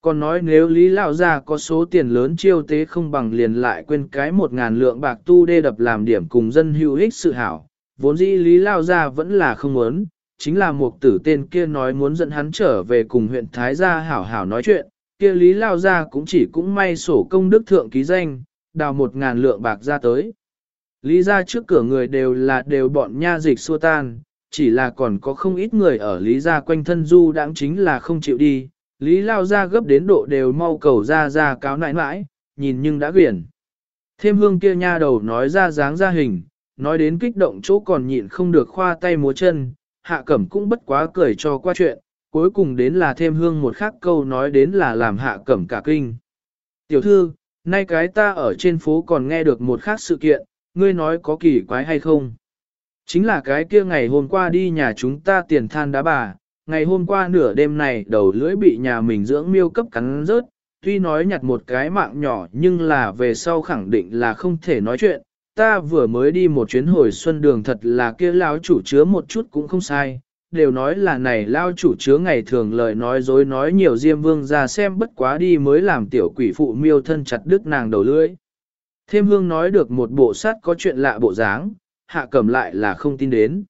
Còn nói nếu lý lao ra có số tiền lớn chiêu tế không bằng liền lại quên cái một ngàn lượng bạc tu đê đập làm điểm cùng dân hữu ích sự hảo, vốn dĩ lý lao ra vẫn là không muốn, chính là một tử tên kia nói muốn dẫn hắn trở về cùng huyện Thái gia hảo hảo nói chuyện, kia lý lao ra cũng chỉ cũng may sổ công đức thượng ký danh, đào một ngàn lượng bạc ra tới. Lý ra trước cửa người đều là đều bọn nha dịch xua tan, chỉ là còn có không ít người ở Lý gia quanh thân du đáng chính là không chịu đi, Lý lao ra gấp đến độ đều mau cầu ra ra cáo nãi nãi, nhìn nhưng đã quyển. Thêm hương kia nha đầu nói ra dáng ra hình, nói đến kích động chỗ còn nhịn không được khoa tay múa chân, hạ cẩm cũng bất quá cười cho qua chuyện, cuối cùng đến là thêm hương một khác câu nói đến là làm hạ cẩm cả kinh. Tiểu thư, nay cái ta ở trên phố còn nghe được một khác sự kiện, ngươi nói có kỳ quái hay không? Chính là cái kia ngày hôm qua đi nhà chúng ta tiền than đá bà, ngày hôm qua nửa đêm này đầu lưỡi bị nhà mình dưỡng miêu cấp cắn rớt, tuy nói nhặt một cái mạng nhỏ nhưng là về sau khẳng định là không thể nói chuyện. Ta vừa mới đi một chuyến hồi xuân đường thật là kia lao chủ chứa một chút cũng không sai, đều nói là này lao chủ chứa ngày thường lời nói dối nói nhiều diêm vương ra xem bất quá đi mới làm tiểu quỷ phụ miêu thân chặt đứt nàng đầu lưỡi. Thêm hương nói được một bộ sát có chuyện lạ bộ dáng, hạ cẩm lại là không tin đến.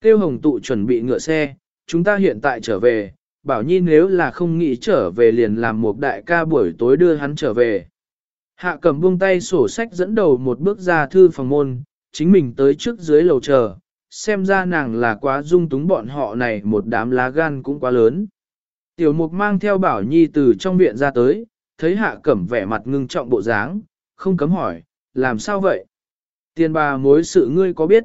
Tiêu hồng tụ chuẩn bị ngựa xe, chúng ta hiện tại trở về, bảo nhi nếu là không nghĩ trở về liền làm một đại ca buổi tối đưa hắn trở về. Hạ cẩm buông tay sổ sách dẫn đầu một bước ra thư phòng môn, chính mình tới trước dưới lầu chờ, xem ra nàng là quá dung túng bọn họ này một đám lá gan cũng quá lớn. Tiểu mục mang theo bảo nhi từ trong viện ra tới, thấy hạ cẩm vẻ mặt ngưng trọng bộ dáng, không cấm hỏi, làm sao vậy? Tiền bà mối sự ngươi có biết?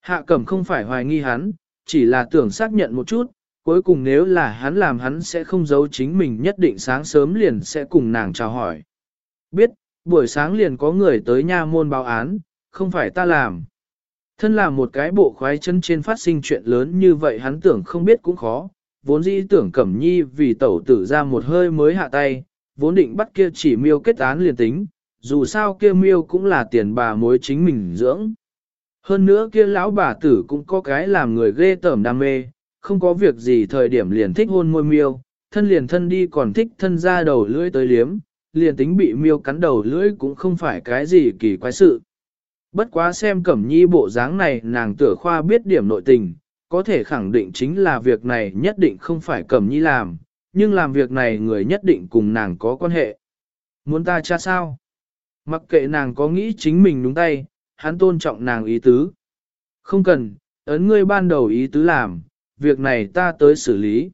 Hạ cẩm không phải hoài nghi hắn, chỉ là tưởng xác nhận một chút, cuối cùng nếu là hắn làm hắn sẽ không giấu chính mình nhất định sáng sớm liền sẽ cùng nàng chào hỏi. Biết, buổi sáng liền có người tới nha môn báo án, không phải ta làm. Thân là một cái bộ khoái chân trên phát sinh chuyện lớn như vậy hắn tưởng không biết cũng khó, vốn dĩ tưởng cẩm nhi vì tẩu tử ra một hơi mới hạ tay, vốn định bắt kia chỉ miêu kết án liền tính, dù sao kia miêu cũng là tiền bà mối chính mình dưỡng. Hơn nữa kia lão bà tử cũng có cái làm người ghê tởm đam mê, không có việc gì thời điểm liền thích hôn môi miêu, thân liền thân đi còn thích thân ra đầu lưỡi tới liếm, liền tính bị miêu cắn đầu lưỡi cũng không phải cái gì kỳ quái sự. Bất quá xem cẩm nhi bộ dáng này nàng tựa khoa biết điểm nội tình, có thể khẳng định chính là việc này nhất định không phải cẩm nhi làm, nhưng làm việc này người nhất định cùng nàng có quan hệ. Muốn ta cha sao? Mặc kệ nàng có nghĩ chính mình đúng tay, hắn tôn trọng nàng ý tứ. Không cần, ấn ngươi ban đầu ý tứ làm, việc này ta tới xử lý.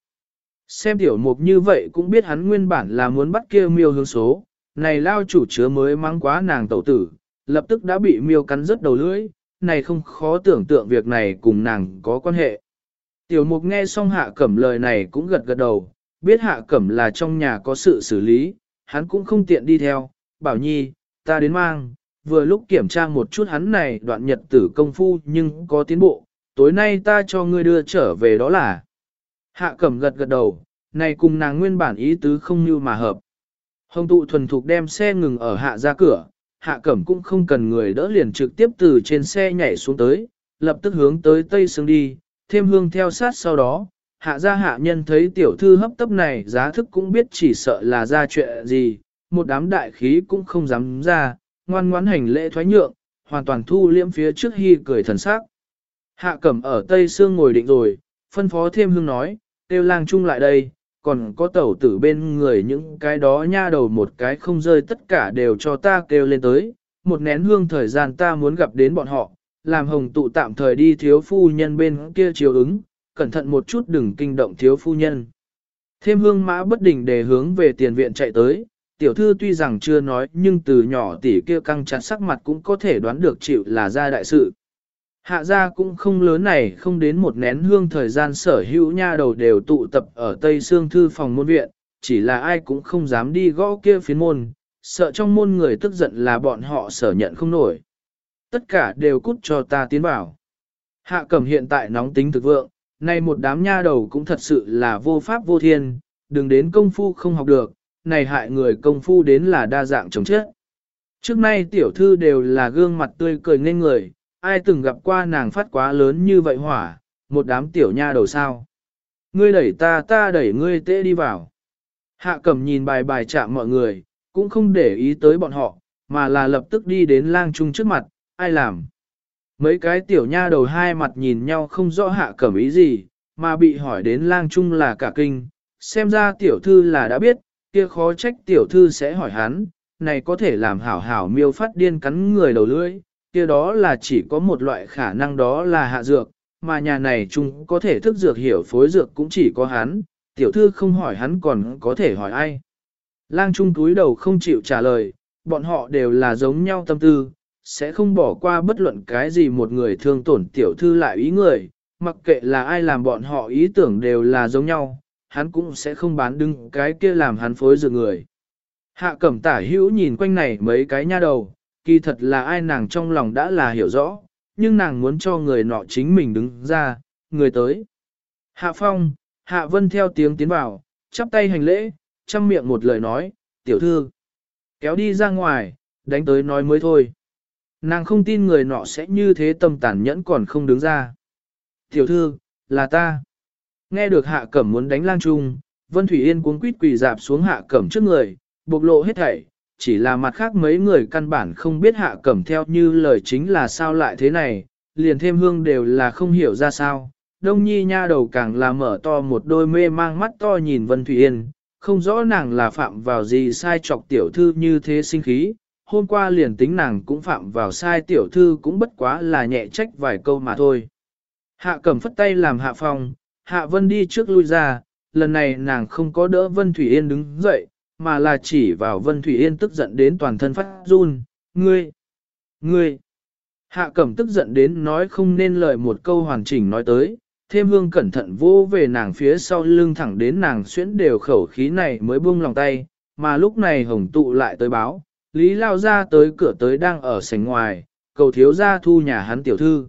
Xem tiểu mục như vậy cũng biết hắn nguyên bản là muốn bắt kia miêu hướng số, này lao chủ chứa mới mang quá nàng tẩu tử, lập tức đã bị miêu cắn rớt đầu lưỡi, này không khó tưởng tượng việc này cùng nàng có quan hệ. Tiểu mục nghe xong hạ cẩm lời này cũng gật gật đầu, biết hạ cẩm là trong nhà có sự xử lý, hắn cũng không tiện đi theo, bảo nhi, ta đến mang, vừa lúc kiểm tra một chút hắn này đoạn nhật tử công phu nhưng có tiến bộ, tối nay ta cho ngươi đưa trở về đó là. Hạ cẩm gật gật đầu, này cùng nàng nguyên bản ý tứ không như mà hợp. Hồng tụ thuần thục đem xe ngừng ở hạ ra cửa, hạ cẩm cũng không cần người đỡ liền trực tiếp từ trên xe nhảy xuống tới, lập tức hướng tới tây sương đi, thêm hương theo sát sau đó. Hạ gia hạ nhân thấy tiểu thư hấp tấp này giá thức cũng biết chỉ sợ là ra chuyện gì, một đám đại khí cũng không dám ra, ngoan ngoãn hành lễ thoái nhượng, hoàn toàn thu liễm phía trước hy cười thần sắc. Hạ cẩm ở Tây Sương ngồi định rồi, phân phó thêm hương nói, tiêu lang chung lại đây, còn có tẩu tử bên người những cái đó nha đầu một cái không rơi tất cả đều cho ta kêu lên tới, một nén hương thời gian ta muốn gặp đến bọn họ, làm hồng tụ tạm thời đi thiếu phu nhân bên kia chiều ứng, cẩn thận một chút đừng kinh động thiếu phu nhân. Thêm hương mã bất định để hướng về tiền viện chạy tới, tiểu thư tuy rằng chưa nói nhưng từ nhỏ tỷ kia căng chặt sắc mặt cũng có thể đoán được chịu là gia đại sự. Hạ gia cũng không lớn này không đến một nén hương thời gian sở hữu nha đầu đều tụ tập ở Tây Sương Thư phòng môn viện, chỉ là ai cũng không dám đi gõ kia phiến môn, sợ trong môn người tức giận là bọn họ sở nhận không nổi. Tất cả đều cút cho ta tiến bảo. Hạ cẩm hiện tại nóng tính thực vượng, nay một đám nha đầu cũng thật sự là vô pháp vô thiên, đừng đến công phu không học được, này hại người công phu đến là đa dạng chống chết. Trước nay tiểu thư đều là gương mặt tươi cười nên người, ai từng gặp qua nàng phát quá lớn như vậy hỏa, một đám tiểu nha đầu sao. Ngươi đẩy ta ta đẩy ngươi tê đi vào. Hạ cẩm nhìn bài bài chạm mọi người, cũng không để ý tới bọn họ, mà là lập tức đi đến lang trung trước mặt, ai làm. Mấy cái tiểu nha đầu hai mặt nhìn nhau không rõ hạ cẩm ý gì, mà bị hỏi đến lang trung là cả kinh, xem ra tiểu thư là đã biết, kia khó trách tiểu thư sẽ hỏi hắn, này có thể làm hảo hảo miêu phát điên cắn người đầu lưỡi, kia đó là chỉ có một loại khả năng đó là hạ dược, mà nhà này chung có thể thức dược hiểu phối dược cũng chỉ có hắn, tiểu thư không hỏi hắn còn có thể hỏi ai. Lang trung túi đầu không chịu trả lời, bọn họ đều là giống nhau tâm tư, sẽ không bỏ qua bất luận cái gì một người thương tổn tiểu thư lại ý người, mặc kệ là ai làm bọn họ ý tưởng đều là giống nhau, hắn cũng sẽ không bán đứng cái kia làm hắn phối dược người. Hạ cẩm tả hữu nhìn quanh này mấy cái nha đầu, kỳ thật là ai nàng trong lòng đã là hiểu rõ, nhưng nàng muốn cho người nọ chính mình đứng ra, người tới. Hạ phong, hạ vân theo tiếng tiến vào, chắp tay hành lễ, chăm miệng một lời nói, tiểu thư. Kéo đi ra ngoài, đánh tới nói mới thôi. Nàng không tin người nọ sẽ như thế tâm tàn nhẫn còn không đứng ra. Tiểu thư, là ta. Nghe được hạ cẩm muốn đánh lang trung, Vân Thủy Yên cuống quýt quỳ dạp xuống hạ cẩm trước người, bộc lộ hết thảy, chỉ là mặt khác mấy người căn bản không biết hạ cẩm theo như lời chính là sao lại thế này, liền thêm hương đều là không hiểu ra sao. Đông nhi nha đầu càng là mở to một đôi mê mang mắt to nhìn Vân Thủy Yên, không rõ nàng là phạm vào gì sai chọc tiểu thư như thế sinh khí, hôm qua liền tính nàng cũng phạm vào sai tiểu thư cũng bất quá là nhẹ trách vài câu mà thôi. Hạ cẩm phất tay làm hạ phong, hạ vân đi trước lui ra, lần này nàng không có đỡ Vân Thủy Yên đứng dậy, mà là chỉ vào Vân Thủy Yên tức giận đến toàn thân phát run, ngươi, ngươi. Hạ cẩm tức giận đến nói không nên lời một câu hoàn chỉnh nói tới, thêm hương cẩn thận vô về nàng phía sau lưng thẳng đến nàng xuyễn đều khẩu khí này mới buông lòng tay, mà lúc này hồng tụ lại tới báo, Lý lao ra tới cửa tới đang ở sảnh ngoài, cầu thiếu ra thu nhà hắn tiểu thư.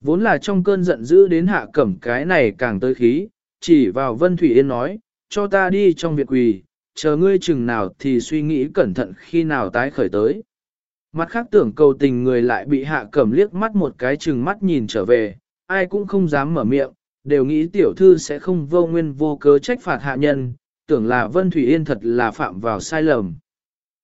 Vốn là trong cơn giận dữ đến hạ cẩm cái này càng tới khí, chỉ vào Vân Thủy Yên nói, cho ta đi trong việc quỳ, chờ ngươi chừng nào thì suy nghĩ cẩn thận khi nào tái khởi tới. Mặt khác tưởng cầu tình người lại bị hạ cẩm liếc mắt một cái chừng mắt nhìn trở về, ai cũng không dám mở miệng, đều nghĩ tiểu thư sẽ không vô nguyên vô cớ trách phạt hạ nhân, tưởng là Vân Thủy Yên thật là phạm vào sai lầm.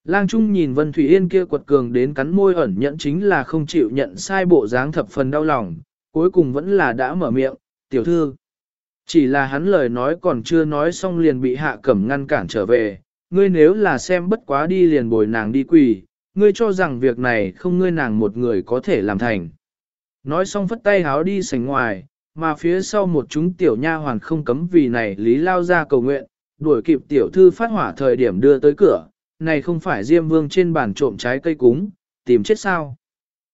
Lang Trung nhìn Vân Thủy Yên kia quật cường đến cắn môi ẩn nhận chính là không chịu nhận sai bộ dáng thập phần đau lòng, cuối cùng vẫn là đã mở miệng, tiểu thư. Chỉ là hắn lời nói còn chưa nói xong liền bị hạ cẩm ngăn cản trở về, ngươi nếu là xem bất quá đi liền bồi nàng đi quỳ, ngươi cho rằng việc này không ngươi nàng một người có thể làm thành. Nói xong phất tay háo đi sánh ngoài, mà phía sau một chúng tiểu nha hoàn không cấm vì này lý lao ra cầu nguyện, đuổi kịp tiểu thư phát hỏa thời điểm đưa tới cửa, này không phải Diêm Vương trên bàn trộm trái cây cúng, tìm chết sao.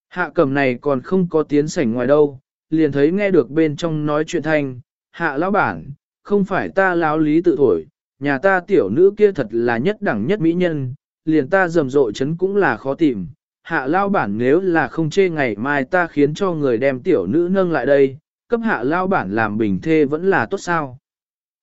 Hạ cẩm này còn không có tiến sảnh ngoài đâu, liền thấy nghe được bên trong nói chuyện thanh, hạ lão bản, không phải ta lão lý tự thổi, nhà ta tiểu nữ kia thật là nhất đẳng nhất mỹ nhân, liền ta rầm rộ chấn cũng là khó tìm. Hạ lao bản nếu là không chê ngày mai ta khiến cho người đem tiểu nữ nâng lại đây, cấp hạ lao bản làm bình thê vẫn là tốt sao.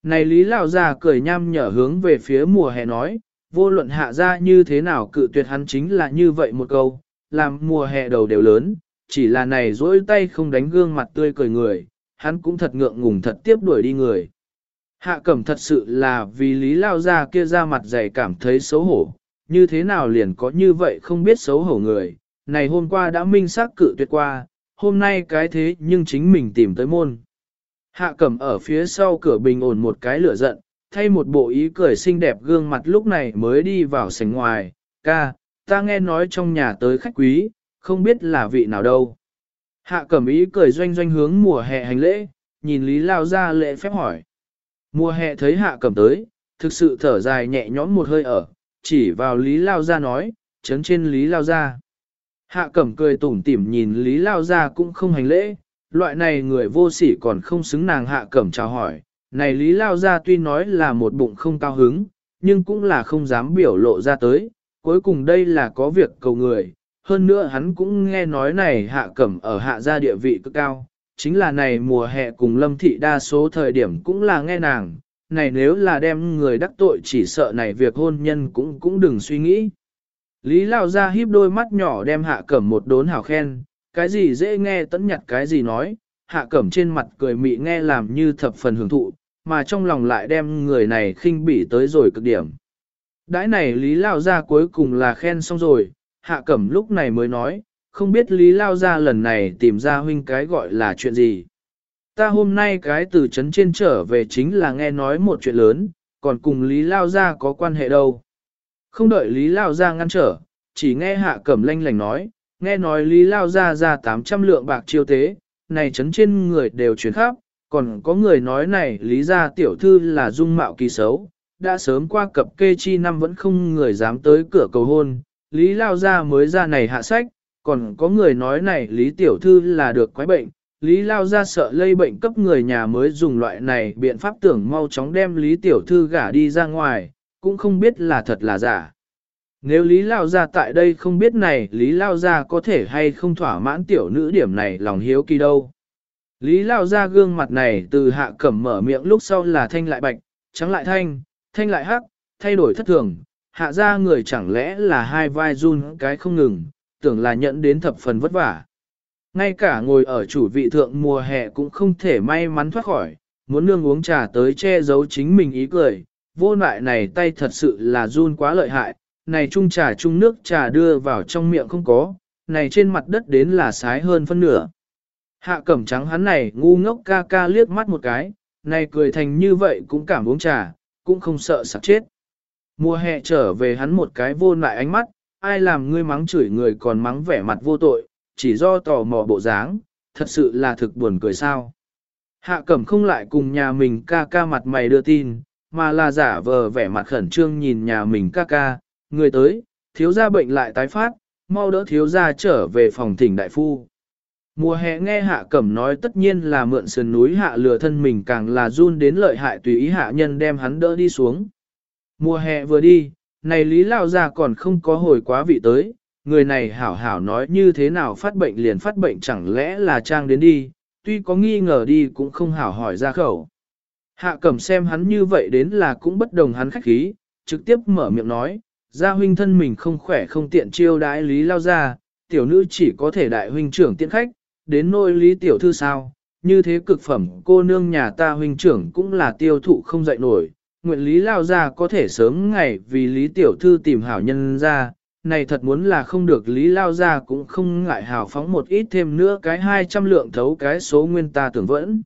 Này lý lao già cười nham nhở hướng về phía mùa hè nói, vô luận hạ ra như thế nào cự tuyệt hắn chính là như vậy một câu, làm mùa hè đầu đều lớn, chỉ là này dỗi tay không đánh gương mặt tươi cười người, hắn cũng thật ngượng ngùng thật tiếp đuổi đi người. Hạ cẩm thật sự là vì lý lao ra kia ra mặt dày cảm thấy xấu hổ, như thế nào liền có như vậy không biết xấu hổ người, này hôm qua đã minh xác cự tuyệt qua, hôm nay cái thế nhưng chính mình tìm tới môn. Hạ cẩm ở phía sau cửa bình ổn một cái lửa giận, thay một bộ ý cười xinh đẹp gương mặt lúc này mới đi vào sảnh ngoài, ca, ta nghe nói trong nhà tới khách quý, không biết là vị nào đâu. Hạ cẩm ý cười doanh doanh hướng mùa hè hành lễ, nhìn Lý Lao ra lễ phép hỏi. Mùa hè thấy hạ cẩm tới, thực sự thở dài nhẹ nhõm một hơi ở, chỉ vào Lý Lao ra nói, chấn trên Lý Lao ra. Hạ cẩm cười tủm tỉm nhìn Lý Lao ra cũng không hành lễ, loại này người vô sỉ còn không xứng nàng hạ cẩm chào hỏi. Này Lý Lao ra tuy nói là một bụng không cao hứng, nhưng cũng là không dám biểu lộ ra tới, cuối cùng đây là có việc cầu người, hơn nữa hắn cũng nghe nói này hạ cẩm ở hạ gia địa vị cực cao, chính là này mùa hè cùng lâm thị đa số thời điểm cũng là nghe nàng, này nếu là đem người đắc tội chỉ sợ này việc hôn nhân cũng cũng đừng suy nghĩ. Lý Lao ra híp đôi mắt nhỏ đem hạ cẩm một đốn hào khen, cái gì dễ nghe tẫn nhặt cái gì nói, hạ cẩm trên mặt cười mị nghe làm như thập phần hưởng thụ, mà trong lòng lại đem người này khinh bỉ tới rồi cực điểm. Đãi này Lý Lao gia cuối cùng là khen xong rồi, hạ cẩm lúc này mới nói, không biết Lý Lao gia lần này tìm ra huynh cái gọi là chuyện gì. Ta hôm nay cái từ chấn trên trở về chính là nghe nói một chuyện lớn, còn cùng Lý Lao gia có quan hệ đâu. Không đợi Lý Lao gia ngăn trở, chỉ nghe hạ cẩm lanh lành nói, nghe nói Lý Lao ra ra 800 lượng bạc chiêu tế, này chấn trên người đều chuyển khắp, còn có người nói này Lý gia tiểu thư là dung mạo kỳ xấu, đã sớm qua cập kê chi năm vẫn không người dám tới cửa cầu hôn, Lý Lao Gia mới ra này hạ sách, còn có người nói này Lý Tiểu Thư là được quái bệnh, Lý Lao Gia sợ lây bệnh cấp người nhà mới dùng loại này biện pháp tưởng mau chóng đem Lý Tiểu Thư gả đi ra ngoài, cũng không biết là thật là giả. Nếu Lý Lao Gia tại đây không biết này Lý Lao Gia có thể hay không thỏa mãn tiểu nữ điểm này lòng hiếu kỳ đâu. Lý Lao ra gương mặt này từ hạ cẩm mở miệng lúc sau là thanh lại bạch, trắng lại thanh, thanh lại hắc, thay đổi thất thường, hạ ra người chẳng lẽ là hai vai run cái không ngừng, tưởng là nhận đến thập phần vất vả. Ngay cả ngồi ở chủ vị thượng mùa hè cũng không thể may mắn thoát khỏi, muốn nương uống trà tới che giấu chính mình ý cười, vô lại này tay thật sự là run quá lợi hại, này chung trà chung nước trà đưa vào trong miệng không có, này trên mặt đất đến là sái hơn phân nửa. Hạ cẩm trắng hắn này ngu ngốc ca ca liếc mắt một cái, này cười thành như vậy cũng cảm uống trà, cũng không sợ sặc chết. Mùa hè trở về hắn một cái vô lại ánh mắt, ai làm ngươi mắng chửi người còn mắng vẻ mặt vô tội, chỉ do tò mò bộ dáng, thật sự là thực buồn cười sao. Hạ cẩm không lại cùng nhà mình ca ca mặt mày đưa tin, mà là giả vờ vẻ mặt khẩn trương nhìn nhà mình ca ca, người tới, thiếu gia bệnh lại tái phát, mau đỡ thiếu gia trở về phòng thỉnh đại phu. Mùa hè nghe hạ cẩm nói tất nhiên là mượn sườn núi hạ lừa thân mình càng là run đến lợi hại tùy ý hạ nhân đem hắn đỡ đi xuống. Mùa hè vừa đi, này lý lao ra còn không có hồi quá vị tới, người này hảo hảo nói như thế nào phát bệnh liền phát bệnh chẳng lẽ là trang đến đi, tuy có nghi ngờ đi cũng không hảo hỏi ra khẩu. Hạ cẩm xem hắn như vậy đến là cũng bất đồng hắn khách khí, trực tiếp mở miệng nói, gia huynh thân mình không khỏe không tiện chiêu đãi lý lao ra, tiểu nữ chỉ có thể đại huynh trưởng tiện khách, đến nôi lý tiểu thư sao, như thế cực phẩm cô nương nhà ta huynh trưởng cũng là tiêu thụ không dậy nổi, nguyện lý lao ra có thể sớm ngày vì lý tiểu thư tìm hảo nhân ra, này thật muốn là không được lý lao ra cũng không ngại hào phóng một ít thêm nữa cái 200 lượng thấu cái số nguyên ta tưởng vẫn.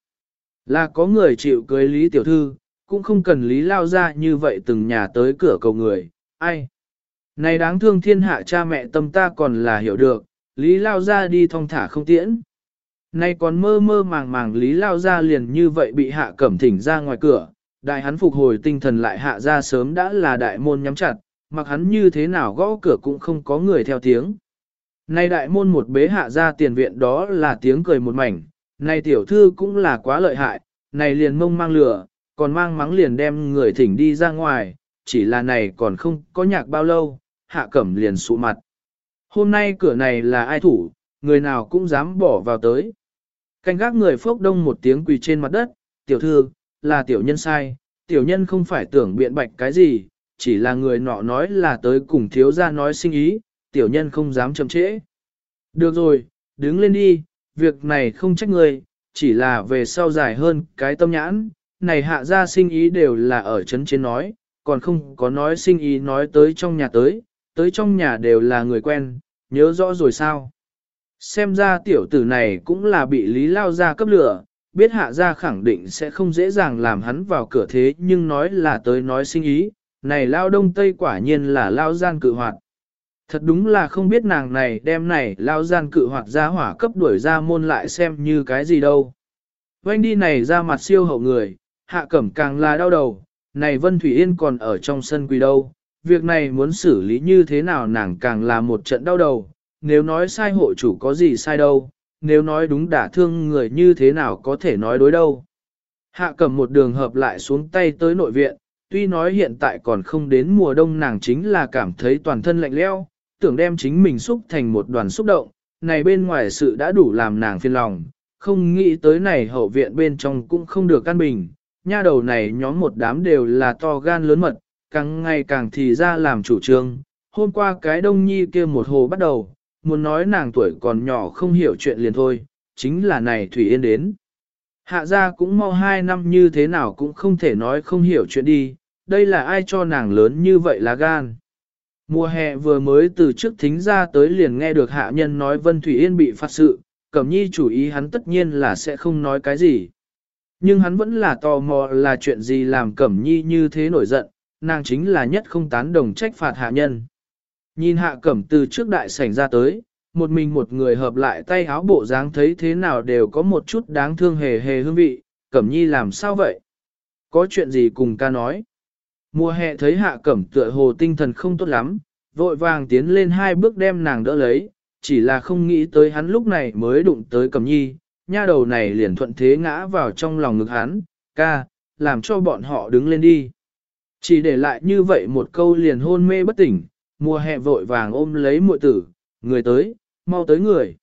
Là có người chịu cưới lý tiểu thư, cũng không cần lý lao ra như vậy từng nhà tới cửa cầu người, ai. Này đáng thương thiên hạ cha mẹ tâm ta còn là hiểu được, lý lao ra đi thong thả không tiễn. Nay còn mơ mơ màng màng lý lao ra liền như vậy bị hạ cẩm thỉnh ra ngoài cửa, đại hắn phục hồi tinh thần lại hạ ra sớm đã là đại môn nhắm chặt, mặc hắn như thế nào gõ cửa cũng không có người theo tiếng. Nay đại môn một bế hạ ra tiền viện đó là tiếng cười một mảnh, nay tiểu thư cũng là quá lợi hại, này liền mông mang lửa, còn mang mắng liền đem người thỉnh đi ra ngoài, chỉ là này còn không có nhạc bao lâu, hạ cẩm liền sụ mặt. Hôm nay cửa này là ai thủ, người nào cũng dám bỏ vào tới. Canh gác người phốc đông một tiếng quỳ trên mặt đất, tiểu thư, là tiểu nhân sai, tiểu nhân không phải tưởng biện bạch cái gì, chỉ là người nọ nói là tới cùng thiếu gia nói sinh ý, tiểu nhân không dám chậm trễ. Được rồi, đứng lên đi, việc này không trách người, chỉ là về sau dài hơn cái tâm nhãn, này hạ gia sinh ý đều là ở chấn trên nói, còn không có nói sinh ý nói tới trong nhà tới, tới trong nhà đều là người quen, nhớ rõ rồi sao. Xem ra tiểu tử này cũng là bị lý lao ra cấp lửa, biết hạ gia khẳng định sẽ không dễ dàng làm hắn vào cửa thế nhưng nói là tới nói sinh ý, này lao đông tây quả nhiên là lao gian cự hoạt. Thật đúng là không biết nàng này đem này lao gian cự hoạt ra hỏa cấp đuổi ra môn lại xem như cái gì đâu. Quanh đi này ra mặt siêu hậu người, hạ cẩm càng là đau đầu, này Vân Thủy Yên còn ở trong sân quỳ đâu, việc này muốn xử lý như thế nào nàng càng là một trận đau đầu, nếu nói sai hộ chủ có gì sai đâu, nếu nói đúng đả thương người như thế nào có thể nói đối đâu. Hạ cầm một đường hợp lại xuống tay tới nội viện, tuy nói hiện tại còn không đến mùa đông nàng chính là cảm thấy toàn thân lạnh leo, tưởng đem chính mình xúc thành một đoàn xúc động, này bên ngoài sự đã đủ làm nàng phiền lòng, không nghĩ tới này hậu viện bên trong cũng không được căn bình, nha đầu này nhóm một đám đều là to gan lớn mật, càng ngày càng thì ra làm chủ trương, hôm qua cái đông nhi kia một hồ bắt đầu, muốn nói nàng tuổi còn nhỏ không hiểu chuyện liền thôi, chính là này Thủy Yên đến. Hạ gia cũng mau hai năm như thế nào cũng không thể nói không hiểu chuyện đi, đây là ai cho nàng lớn như vậy là gan. Mùa hè vừa mới từ trước thính ra tới liền nghe được hạ nhân nói Vân Thủy Yên bị phạt sự, Cẩm Nhi chủ ý hắn tất nhiên là sẽ không nói cái gì. Nhưng hắn vẫn là tò mò là chuyện gì làm Cẩm Nhi như thế nổi giận, nàng chính là nhất không tán đồng trách phạt hạ nhân. Nhìn hạ cẩm từ trước đại sảnh ra tới, một mình một người hợp lại tay áo bộ dáng thấy thế nào đều có một chút đáng thương hề hề hương vị, cẩm nhi làm sao vậy? Có chuyện gì cùng ca nói? Mùa hè thấy hạ cẩm tựa hồ tinh thần không tốt lắm, vội vàng tiến lên hai bước đem nàng đỡ lấy, chỉ là không nghĩ tới hắn lúc này mới đụng tới cẩm nhi, nha đầu này liền thuận thế ngã vào trong lòng ngực hắn, ca, làm cho bọn họ đứng lên đi. Chỉ để lại như vậy một câu liền hôn mê bất tỉnh, mùa hè vội vàng ôm lấy muội tử, người tới, mau tới người.